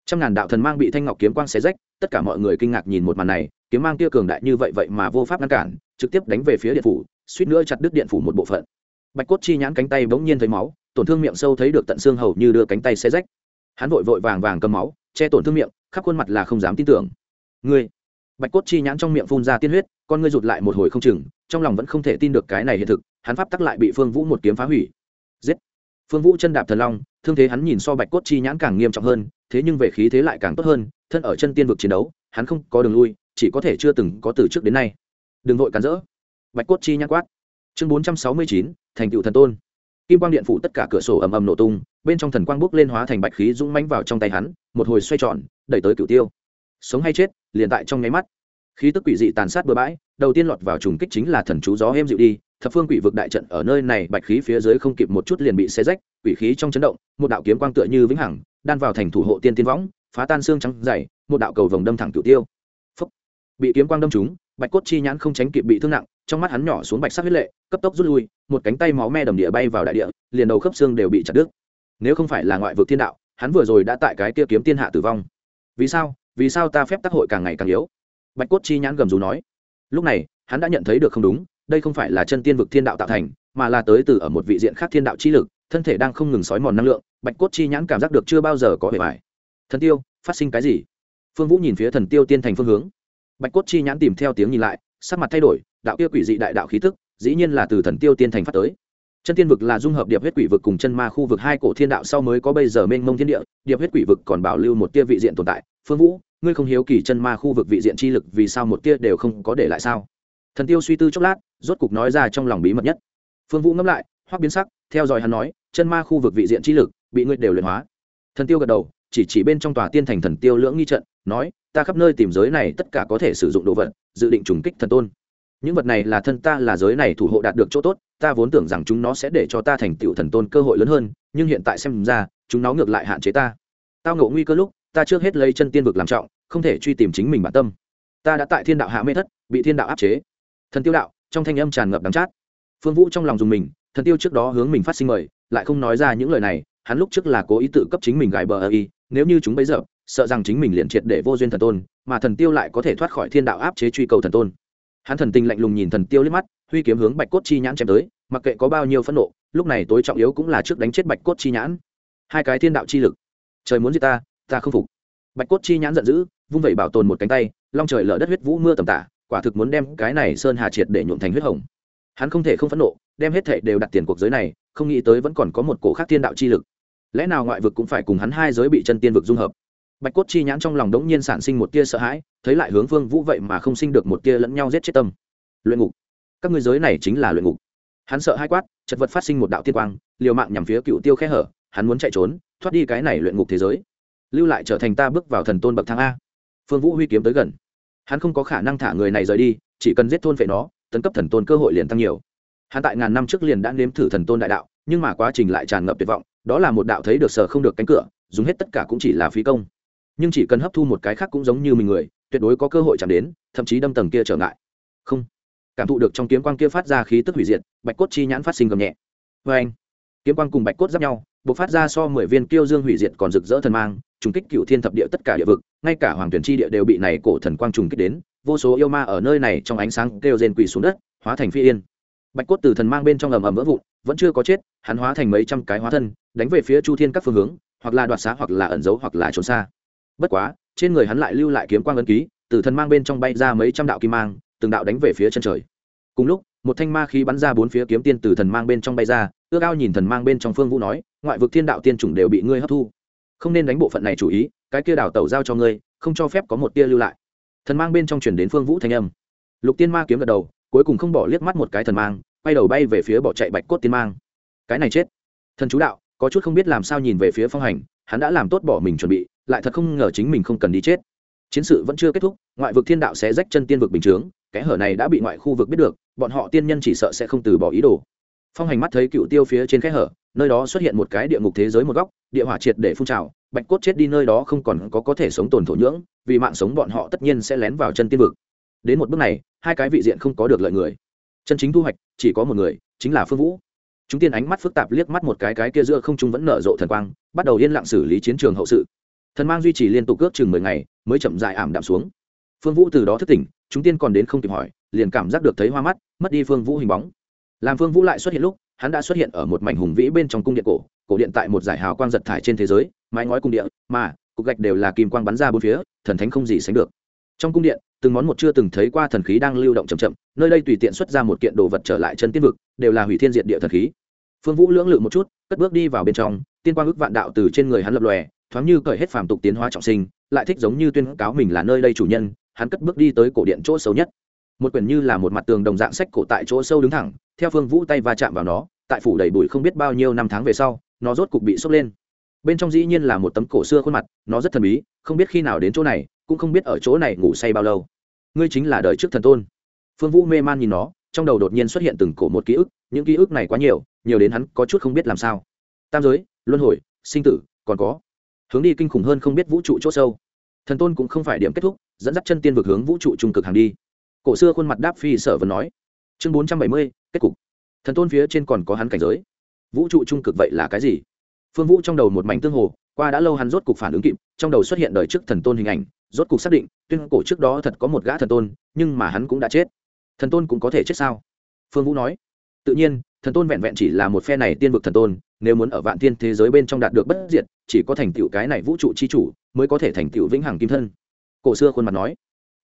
trăm ngàn đạo thần mang bị thanh ngọc kiếm quang xé rách, tất cả mọi người kinh ngạc nhìn một màn này, kiếm mang kia cường đại như vậy vậy mà vô pháp ngăn cản, trực tiếp đánh về phía điện phủ, suýt nữa chặt đứt điện phủ một bộ phận. Bạch cốt chi nhãn cánh tay bỗng nhiên thấy máu, tổn thương miệng sâu thấy được tận xương hầu như đưa cánh tay xé rách. Hắn vội vội vàng vàng cầm máu, che tổn thương miệng, khắp khuôn mặt là không dám tin tưởng. Ngươi bạch cốt chi nhãn trong miệng phun ra tiên huyết, con ngươi rụt lại một hồi không chừng, trong lòng vẫn không thể tin được cái này hiện thực, hắn pháp tắc lại bị phương vũ một kiếm phá hủy. Giết! Phương vũ chân đạp thần long, thương thế hắn nhìn so bạch cốt chi nhãn càng nghiêm trọng hơn, thế nhưng về khí thế lại càng tốt hơn, thân ở chân tiên vực chiến đấu, hắn không có đường lui, chỉ có thể chưa từng có từ trước đến nay. Đừng vội cắn rỡ. Bạch cốt chi nhãn quát. Chương bốn trăm sáu mươi chín, thành cựu thần tôn. Kim quang điện phủ tất cả cửa sổ ầm ầm nổ tung, bên trong thần quang bốc lên hóa thành bạch khí dũng mánh vào trong tay hắn, một hồi xoay tròn, đẩy tới cửu tiêu sống hay chết, liền tại trong nháy mắt. Khí tức quỷ dị tàn sát bừa bãi, đầu tiên lọt vào trùng kích chính là thần chú gió êm dịu đi, thập phương quỷ vực đại trận ở nơi này bạch khí phía dưới không kịp một chút liền bị xé rách, quỷ khí trong chấn động, một đạo kiếm quang tựa như vĩnh hằng, đan vào thành thủ hộ tiên tiên võng, phá tan xương trắng dày, một đạo cầu vồng đâm thẳng cửu tiêu. Phúc. bị kiếm quang đâm trúng, bạch cốt chi nhãn không tránh kịp bị thương nặng, trong mắt hắn nhỏ xuống bạch sắc huyết lệ, cấp tốc rút lui, một cánh tay máu me đầm địa bay vào đại địa, liền đầu khớp xương đều bị chặt đứt. Nếu không phải là ngoại vực thiên đạo, hắn vừa rồi đã tại cái kia kiếm tiên hạ tử vong. Vì sao? Vì sao ta phép tác hội càng ngày càng yếu? Bạch cốt chi nhãn gầm rú nói. Lúc này, hắn đã nhận thấy được không đúng, đây không phải là chân tiên vực thiên đạo tạo thành, mà là tới từ ở một vị diện khác thiên đạo chi lực, thân thể đang không ngừng sói mòn năng lượng, bạch cốt chi nhãn cảm giác được chưa bao giờ có vẻ vải. Thần tiêu, phát sinh cái gì? Phương vũ nhìn phía thần tiêu tiên thành phương hướng. Bạch cốt chi nhãn tìm theo tiếng nhìn lại, sắc mặt thay đổi, đạo kia quỷ dị đại đạo khí tức, dĩ nhiên là từ thần tiêu tiên thành phát tới. Chân tiên vực là dung hợp điệp huyết quỷ vực cùng chân ma khu vực hai cổ thiên đạo sau mới có bây giờ mênh mông thiên địa, điệp huyết quỷ vực còn bảo lưu một tia vị diện tồn tại phương vũ, ngươi không hiếu kỳ chân ma khu vực vị diện chi lực vì sao một tia đều không có để lại sao? Thần tiêu suy tư chốc lát, rốt cục nói ra trong lòng bí mật nhất. Phương vũ ngẫm lại, hoắc biến sắc, theo dõi hắn nói, chân ma khu vực vị diện chi lực, bị ngươi đều luyện hóa. Thần tiêu gật đầu, chỉ chỉ bên trong tòa tiên thành thần tiêu lưỡng nghi trận, nói, ta khắp nơi tìm giới này tất cả có thể sử dụng đồ vật, dự định trùng kích thần tôn. Những vật này là thân ta, là giới này thủ hộ đạt được chỗ tốt, ta vốn tưởng rằng chúng nó sẽ để cho ta thành tựu thần tôn cơ hội lớn hơn, nhưng hiện tại xem ra, chúng nó ngược lại hạn chế ta. Tao ngộ nguy cơ lúc ta trước hết lấy chân tiên vực làm trọng, không thể truy tìm chính mình bản tâm. Ta đã tại thiên đạo hạ mê thất, bị thiên đạo áp chế. Thần tiêu đạo, trong thanh âm tràn ngập đắng chát. Phương vũ trong lòng dùng mình, thần tiêu trước đó hướng mình phát sinh mời, lại không nói ra những lời này, hắn lúc trước là cố ý tự cấp chính mình gài bờ ơ y, nếu như chúng bấy giờ, sợ rằng chính mình liền triệt để vô duyên thần tôn, mà thần tiêu lại có thể thoát khỏi thiên đạo áp chế truy cầu thần tôn. Hắn thần tình lạnh lùng nhìn thần tiêu liếc mắt, huy kiếm hướng bạch cốt chi nhãn chém tới, mặc kệ có bao nhiêu phẫn nộ, lúc này tối trọng yếu cũng là trước đánh chết bạch cốt chi nhãn. Hai cái thiên đạo chi lực. Trời muốn giết ta ta không phục. Bạch cốt chi nhãn giận dữ, vung vẩy bảo tồn một cánh tay, long trời lở đất huyết vũ mưa tầm tả, quả thực muốn đem cái này sơn hà triệt để nhuộm thành huyết hồng. Hắn không thể không phẫn nộ, đem hết thệ đều đặt tiền cuộc giới này, không nghĩ tới vẫn còn có một cổ khác thiên đạo chi lực. Lẽ nào ngoại vực cũng phải cùng hắn hai giới bị chân tiên vực dung hợp? Bạch cốt chi nhãn trong lòng đống nhiên sản sinh một tia sợ hãi, thấy lại hướng phương vũ vậy mà không sinh được một tia lẫn nhau giết chết tâm. Luyện ngục. Các ngươi giới này chính là luyện ngục. Hắn sợ hai quát, chật vật phát sinh một đạo tiên quang, liều mạng nhằm phía cựu tiêu khe hở, hắn muốn chạy trốn, thoát đi cái này luyện ngục thế giới lưu lại trở thành ta bước vào thần tôn bậc thang a. Phương vũ huy kiếm tới gần. Hắn không có khả năng thả người này rời đi, chỉ cần giết thôn vệ nó, tấn cấp thần tôn cơ hội liền tăng nhiều. Hắn tại ngàn năm trước liền đã nếm thử thần tôn đại đạo, nhưng mà quá trình lại tràn ngập tuyệt vọng, đó là một đạo thấy được sở không được cánh cửa, dùng hết tất cả cũng chỉ là phí công. Nhưng chỉ cần hấp thu một cái khác cũng giống như mình người, tuyệt đối có cơ hội chạm đến, thậm chí đâm tầng kia trở ngại. Không. Cảm thụ được trong kiếm quang kia phát ra khí tức hủy diệt, bạch cốt chi nhãn phát sinh gầm nhẹ. Vê anh kiếm quang cùng bạch cốt giáp nhau b ộ c phát ra so mười viên kiêu dương hủy diệt còn rực rỡ thần mang trùng kích cựu thiên thập địa tất cả địa vực, ngay cả hoàng tuyển chi địa đều bị này cổ thần quang trùng kích đến, vô số yêu ma ở nơi này trong ánh sáng kêu rên quỳ xuống đất, hóa thành phi yên. Bạch cốt từ thần mang bên trong ầm ầm vỡ vụn, vẫn chưa có chết, hắn hóa thành mấy trăm cái hóa thân, đánh về phía chu thiên các phương hướng, hoặc là đoạt xá, hoặc là ẩn giấu, hoặc là trốn xa. Bất quá, trên người hắn lại lưu lại kiếm quang ấn ký, từ thần mang bên trong bay ra mấy trăm đạo kim mang, từng đạo đánh về phía chân trời. Cùng lúc, một thanh ma khí bắn ra bốn phía kiếm tiên từ thần mang bên trong bay ra, ước ao nhìn thần mang bên trong phương vũ nói, ngoại vực thiên đạo tiên chủng đều bị ngươi hấp thu không nên đánh bộ phận này chủ ý, cái kia đảo tẩu giao cho ngươi, không cho phép có một tia lưu lại. Thần mang bên trong chuyển đến phương vũ thanh âm. Lục tiên ma kiếm gật đầu, cuối cùng không bỏ liếc mắt một cái thần mang, quay đầu bay về phía bỏ chạy bạch cốt tiên mang. Cái này chết. Thần chú đạo, có chút không biết làm sao nhìn về phía phong hành, hắn đã làm tốt bỏ mình chuẩn bị, lại thật không ngờ chính mình không cần đi chết. Chiến sự vẫn chưa kết thúc, ngoại vực thiên đạo sẽ rách chân tiên vực bình chướng kẽ hở này đã bị ngoại khu vực biết được, bọn họ tiên nhân chỉ sợ sẽ không từ bỏ ý đồ. Phong hành mắt thấy cựu tiêu phía trên kẽ hở nơi đó xuất hiện một cái địa ngục thế giới một góc, địa hỏa triệt để phun trào, bạch cốt chết đi nơi đó không còn có có thể sống tồn thổ nhưỡng, vì mạng sống bọn họ tất nhiên sẽ lén vào chân tiên vực. Đến một bước này, hai cái vị diện không có được lợi người. Chân chính thu hoạch, chỉ có một người, chính là phương vũ. Chúng tiên ánh mắt phức tạp liếc mắt một cái cái kia giữa không trung vẫn nở rộ thần quang, bắt đầu yên lặng xử lý chiến trường hậu sự. Thần mang duy trì liên tục ước chừng mười ngày, mới chậm dại ảm đạm xuống. Phương vũ từ đó thức tỉnh, chúng tiên còn đến không kịp hỏi, liền cảm giác được thấy hoa mắt, mất đi phương vũ hình bóng. Làm phương vũ lại xuất hiện lúc hắn đã xuất hiện ở một mảnh hùng vĩ bên trong cung điện cổ cổ điện tại một giải hào quang giật thải trên thế giới, mái ngói cung điện, mà, cục gạch đều là kim quang bắn ra bốn phía, thần thánh không gì sánh được. Trong cung điện, từng món một chưa từng thấy qua thần khí đang lưu động chậm chậm, nơi đây tùy tiện xuất ra một kiện đồ vật trở lại chân tiên vực, đều là hủy thiên diện địa thần khí. Phương vũ lưỡng lự một chút, cất bước đi vào bên trong, tiên quang ức vạn đạo từ trên người hắn lập lòe, thoáng như cởi hết phàm tục tiến hóa trọng sinh, lại thích giống như tuyên cáo mình là nơi đây chủ nhân, hắn cất bước đi tới cổ điện chỗ xấu nhất. Một quyển như là một mặt tường đồng dạng sách cổ tại chỗ sâu đứng thẳng theo phương vũ tay va chạm vào nó, tại phủ đầy bụi không biết bao nhiêu năm tháng về sau, nó rốt cục bị sốc lên. Bên trong dĩ nhiên là một tấm cổ xưa khuôn mặt, nó rất thần bí, không biết khi nào đến chỗ này, cũng không biết ở chỗ này ngủ say bao lâu. Ngươi chính là đời trước thần tôn. Phương vũ mê man nhìn nó, trong đầu đột nhiên xuất hiện từng cổ một ký ức, những ký ức này quá nhiều nhiều đến hắn có chút không biết làm sao. Tam giới, luân hồi, sinh tử, còn có. Hướng đi kinh khủng hơn không biết vũ trụ c h ỗ sâu. Thần tôn cũng không phải điểm kết thúc, dẫn dắt chân tiên vực hướng vũ trụ trung cực hàng đi. Cổ xưa khuôn mặt đáp phi sở vẫn nói. Chương bốn trăm bảy mươi kết cục. Thần tôn phía trên còn có hắn cảnh giới. Vũ trụ trung cực vậy là cái gì? Phương vũ trong đầu một mảnh tương hồ, qua đã lâu hắn rốt cục phản ứng kịp, trong đầu xuất hiện đời trước thần tôn hình ảnh, rốt cục xác định, tuyên cổ trước đó thật có một gã thần tôn, nhưng mà hắn cũng đã chết. Thần tôn cũng có thể chết sao? Phương vũ nói. Tự nhiên, thần tôn vẹn vẹn chỉ là một phe này tiên vực thần tôn, nếu muốn ở vạn tiên thế giới bên trong đạt được bất diệt, chỉ có thành tựu cái này vũ trụ chi chủ, mới có thể thành tựu vĩnh hằng kim thân. Cổ xưa khuôn mặt nói.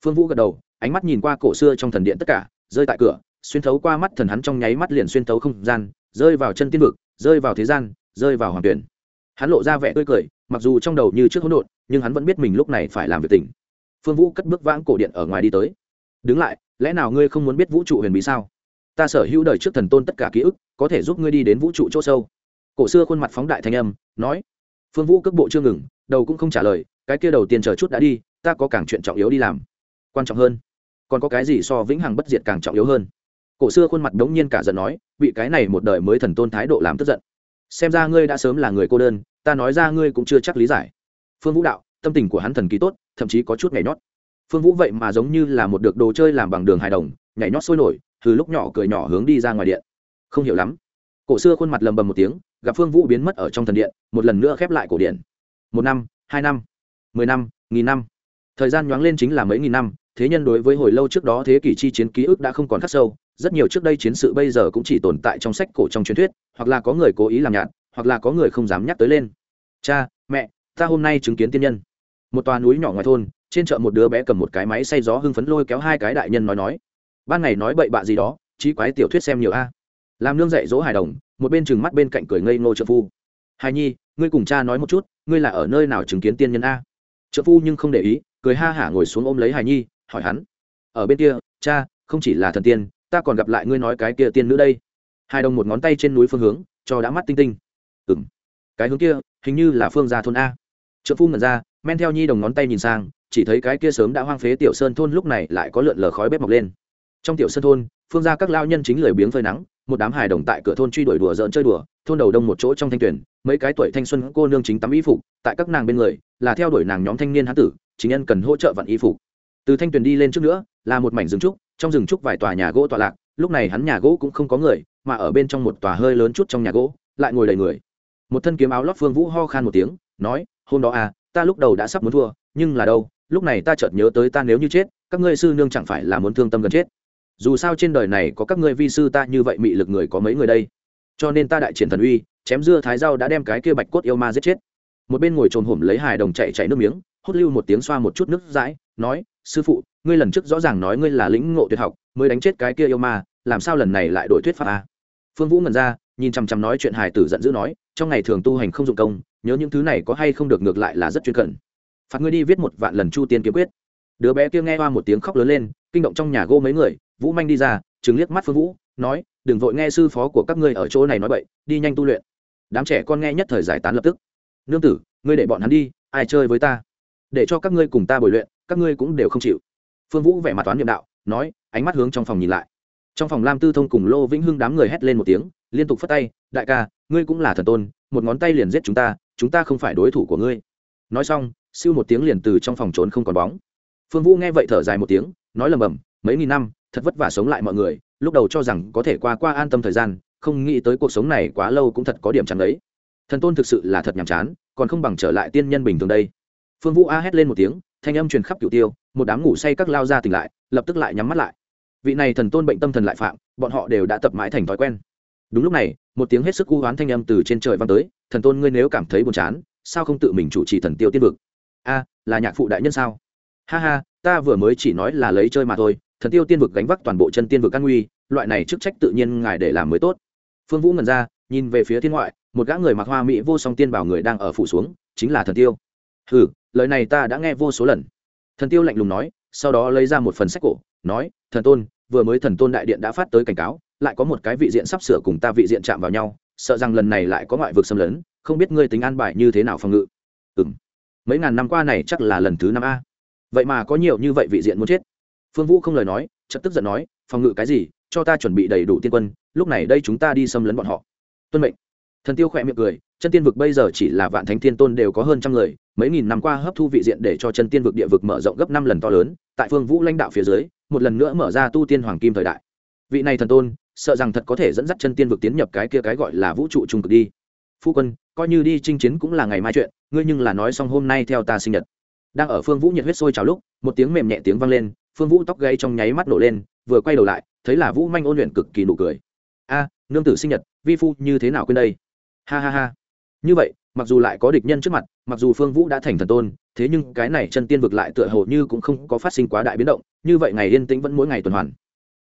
Phương vũ gật đầu, ánh mắt nhìn qua cổ xưa trong thần điện tất cả, rơi tại cửa xuyên thấu qua mắt thần hắn trong nháy mắt liền xuyên thấu không gian, rơi vào chân tiên vực, rơi vào thế gian, rơi vào hoàng tuyển. Hắn lộ ra vẻ tươi cười, mặc dù trong đầu như trước hỗn độn, nhưng hắn vẫn biết mình lúc này phải làm việc tỉnh phương vũ cất bước vãng cổ điện ở ngoài đi tới. Đứng lại, lẽ nào ngươi không muốn biết vũ trụ huyền bí sao? Ta sở hữu đời trước thần tôn tất cả ký ức, có thể giúp ngươi đi đến vũ trụ chỗ sâu. Cổ xưa khuôn mặt phóng đại thanh âm, nói. Phương vũ cước bộ chưa ngừng, đầu cũng không trả lời, cái kia đầu tiên chờ chút đã đi, ta có càng chuyện trọng yếu đi làm. Quan trọng hơn, còn có cái gì so vĩnh hằng bất diệt càng trọng yếu hơn? Cổ xưa khuôn mặt đống nhiên cả giận nói, bị cái này một đời mới thần tôn thái độ làm tức giận. Xem ra ngươi đã sớm là người cô đơn, ta nói ra ngươi cũng chưa chắc lý giải. Phương vũ đạo, tâm tình của hắn thần kỳ tốt, thậm chí có chút nhảy nhót. Phương vũ vậy mà giống như là một được đồ chơi làm bằng đường hài đồng, nhảy nhót sôi nổi, từ lúc nhỏ cười nhỏ hướng đi ra ngoài điện. Không hiểu lắm. Cổ xưa khuôn mặt lầm bầm một tiếng, gặp phương vũ biến mất ở trong thần điện, một lần nữa khép lại cổ điện. Một năm, hai năm, mười năm, nghìn năm. Thời gian nhoáng lên chính là mấy nghìn năm, thế nhân đối với hồi lâu trước đó thế kỷ chi chiến ký ức đã không còn khắc sâu rất nhiều trước đây chiến sự bây giờ cũng chỉ tồn tại trong sách cổ trong truyền thuyết, hoặc là có người cố ý làm nhạt, hoặc là có người không dám nhắc tới lên. Cha, mẹ, ta hôm nay chứng kiến tiên nhân. Một tòa núi nhỏ ngoài thôn, trên chợ một đứa bé cầm một cái máy xay gió hưng phấn lôi kéo hai cái đại nhân nói nói. Ban ngày nói bậy bạ gì đó trí quái tiểu thuyết xem nhiều a. Làm nương dạy dỗ hài đồng, một bên chừng mắt bên cạnh cười ngây ngô trợ phu. Hài nhi, ngươi cùng cha nói một chút, ngươi là ở nơi nào chứng kiến tiên nhân a? Trợ phu nhưng không để ý, cười ha hả ngồi xuống ôm lấy hài nhi, hỏi hắn. Ở bên kia, cha, không chỉ là thần tiên ta còn gặp lại ngươi nói cái kia tiên nữ đây. Hai đồng một ngón tay trên núi phương hướng, cho đã mắt tinh tinh. Ừng cái hướng kia, hình như là phương gia thôn a. Trợ phu ngẩn ra, men theo nhi đồng ngón tay nhìn sang, chỉ thấy cái kia sớm đã hoang phế tiểu sơn thôn lúc này lại có lượn lờ khói bếp mọc lên. Trong tiểu sơn thôn, phương gia các lao nhân chính lười biếng phơi nắng, một đám hài đồng tại cửa thôn truy đuổi đùa dỡn chơi đùa, thôn đầu đông một chỗ trong thanh tuyển, mấy cái tuổi thanh xuân cô nương chính tắm y phục, tại các nàng bên người, là theo đuổi nàng nhóm thanh niên hán tử, chính nhân cần hỗ trợ vặn y phục. Từ thanh tuyển đi lên trước nữa, là một mảnh rừng trúc trong rừng trúc vài tòa nhà gỗ tọa lạc, lúc này hắn nhà gỗ cũng không có người, mà ở bên trong một tòa hơi lớn chút trong nhà gỗ, lại ngồi đầy người. Một thân kiếm áo lót phương vũ ho khan một tiếng, nói, hôm đó à ta lúc đầu đã sắp muốn thua, nhưng là đâu, lúc này ta chợt nhớ tới ta nếu như chết, các ngươi sư nương chẳng phải là muốn thương tâm gần chết. Dù sao trên đời này có các ngươi vi sư ta như vậy mị lực người có mấy người đây? Cho nên ta đại triển thần uy, chém dưa thái rau đã đem cái kia bạch cốt yêu ma giết chết. Một bên ngồi trồm hổm lấy hài đồng chạy chạy nước miếng hút lưu một tiếng xoa một chút nước dãi, nói, sư phụ ngươi lần trước rõ ràng nói ngươi là lĩnh ngộ tuyệt học, mới đánh chết cái kia yêu ma, làm sao lần này lại đổi thuyết pháp a? Phương vũ ngẩn ra, nhìn chằm chằm nói chuyện hài tử giận dữ nói, trong ngày thường tu hành không dụng công, nhớ những thứ này có hay không được ngược lại là rất chuyên cần. phạt ngươi đi viết một vạn lần chu tiên kiếm quyết. Đứa bé kia nghe hoa một tiếng khóc lớn lên, kinh động trong nhà gô mấy người, vũ manh đi ra chứng liếc mắt phương vũ, nói, đừng vội nghe sư phó của các ngươi ở chỗ này nói bậy, đi nhanh tu luyện. Đám trẻ con nghe nhất thời giải tán lập tức. Nương tử, ngươi để bọn hắn đi, ai chơi với ta? Để cho các ngươi cùng ta bồi luyện, các ngươi cũng đều không chịu phương vũ vẻ mặt toán nhiệm đạo, nói, ánh mắt hướng trong phòng nhìn lại. Trong phòng lam tư thông cùng lô vĩnh hưng đám người hét lên một tiếng, liên tục phất tay, đại ca, ngươi cũng là thần tôn, một ngón tay liền giết chúng ta chúng ta không phải đối thủ của ngươi. Nói xong, siêu một tiếng liền từ trong phòng trốn không còn bóng. Phương vũ nghe vậy thở dài một tiếng, nói lầm bầm, mấy nghìn năm, thật vất vả sống lại mọi người, lúc đầu cho rằng có thể qua qua an tâm thời gian, không nghĩ tới cuộc sống này quá lâu cũng thật có điểm chẳng đấy thần tôn thực sự là thật nhàm chán, còn không bằng trở lại tiên nhân bình thường đây. Phương vũ a hét lên một tiếng, thanh âm truyền khắp cựu tiêu một đám ngủ say các lao ra tỉnh lại, lập tức lại nhắm mắt lại. Vị này thần tôn bệnh tâm thần lại phạm, bọn họ đều đã tập mãi thành thói quen. Đúng lúc này, một tiếng hết sức u hoán thanh âm từ trên trời vang tới, thần tôn ngươi nếu cảm thấy buồn chán, sao không tự mình chủ trì thần tiêu tiên vực? A, là nhạc phụ đại nhân sao? Ha ha, ta vừa mới chỉ nói là lấy chơi mà thôi, thần tiêu tiên vực gánh vác toàn bộ chân tiên vực căn nguy, loại này chức trách tự nhiên ngài để làm mới tốt. Phương vũ ngẩn ra, nhìn về phía thiên ngoại, một gã người mặc hoa mỹ vô song tiên bảo người đang ở phủ xuống, chính là thần tiêu. Hừ, lời này ta đã nghe vô số lần thần tiêu lạnh lùng nói, sau đó lấy ra một phần sách cổ, nói, thần tôn, vừa mới thần tôn đại điện đã phát tới cảnh cáo, lại có một cái vị diện sắp sửa cùng ta vị diện chạm vào nhau, sợ rằng lần này lại có ngoại vực xâm lấn, không biết ngươi tính an bài như thế nào phòng ngự. Ừ m mấy ngàn năm qua này chắc là lần thứ năm a. Vậy mà có nhiều như vậy vị diện muốn chết. Phương vũ không lời nói, chợt tức giận nói, phòng ngự cái gì? Cho ta chuẩn bị đầy đủ tiên quân, lúc này đây chúng ta đi xâm lấn bọn họ. Tuân mệnh thần tiêu khỏe miệng cười, chân tiên vực bây giờ chỉ là vạn thánh thiên tôn đều có hơn trăm người, mấy nghìn năm qua hấp thu vị diện để cho chân tiên vực địa vực mở rộng gấp năm lần to lớn, tại phương vũ lãnh đạo phía dưới, một lần nữa mở ra tu tiên hoàng kim thời đại. Vị này thần tôn, sợ rằng thật có thể dẫn dắt chân tiên vực tiến nhập cái kia cái gọi là vũ trụ trung cực đi. Phu quân, coi như đi chinh chiến cũng là ngày mai chuyện, ngươi nhưng là nói xong hôm nay theo ta sinh nhật. Đang ở phương vũ nhiệt huyết sôi trào lúc, một tiếng mềm nhẹ tiếng vang lên, phương vũ tóc gây trong nháy mắt nổ lên, vừa quay đầu lại, thấy là vũ manh ôn luyện cực kỳ nụ cười. A, nương tử sinh nhật, vi phu như thế nào quên đây? Ha ha ha. Như vậy, mặc dù lại có địch nhân trước mặt, mặc dù phương vũ đã thành thần tôn, thế nhưng cái này chân tiên vực lại tựa hồ như cũng không có phát sinh quá đại biến động, như vậy ngày yên tĩnh vẫn mỗi ngày tuần hoàn.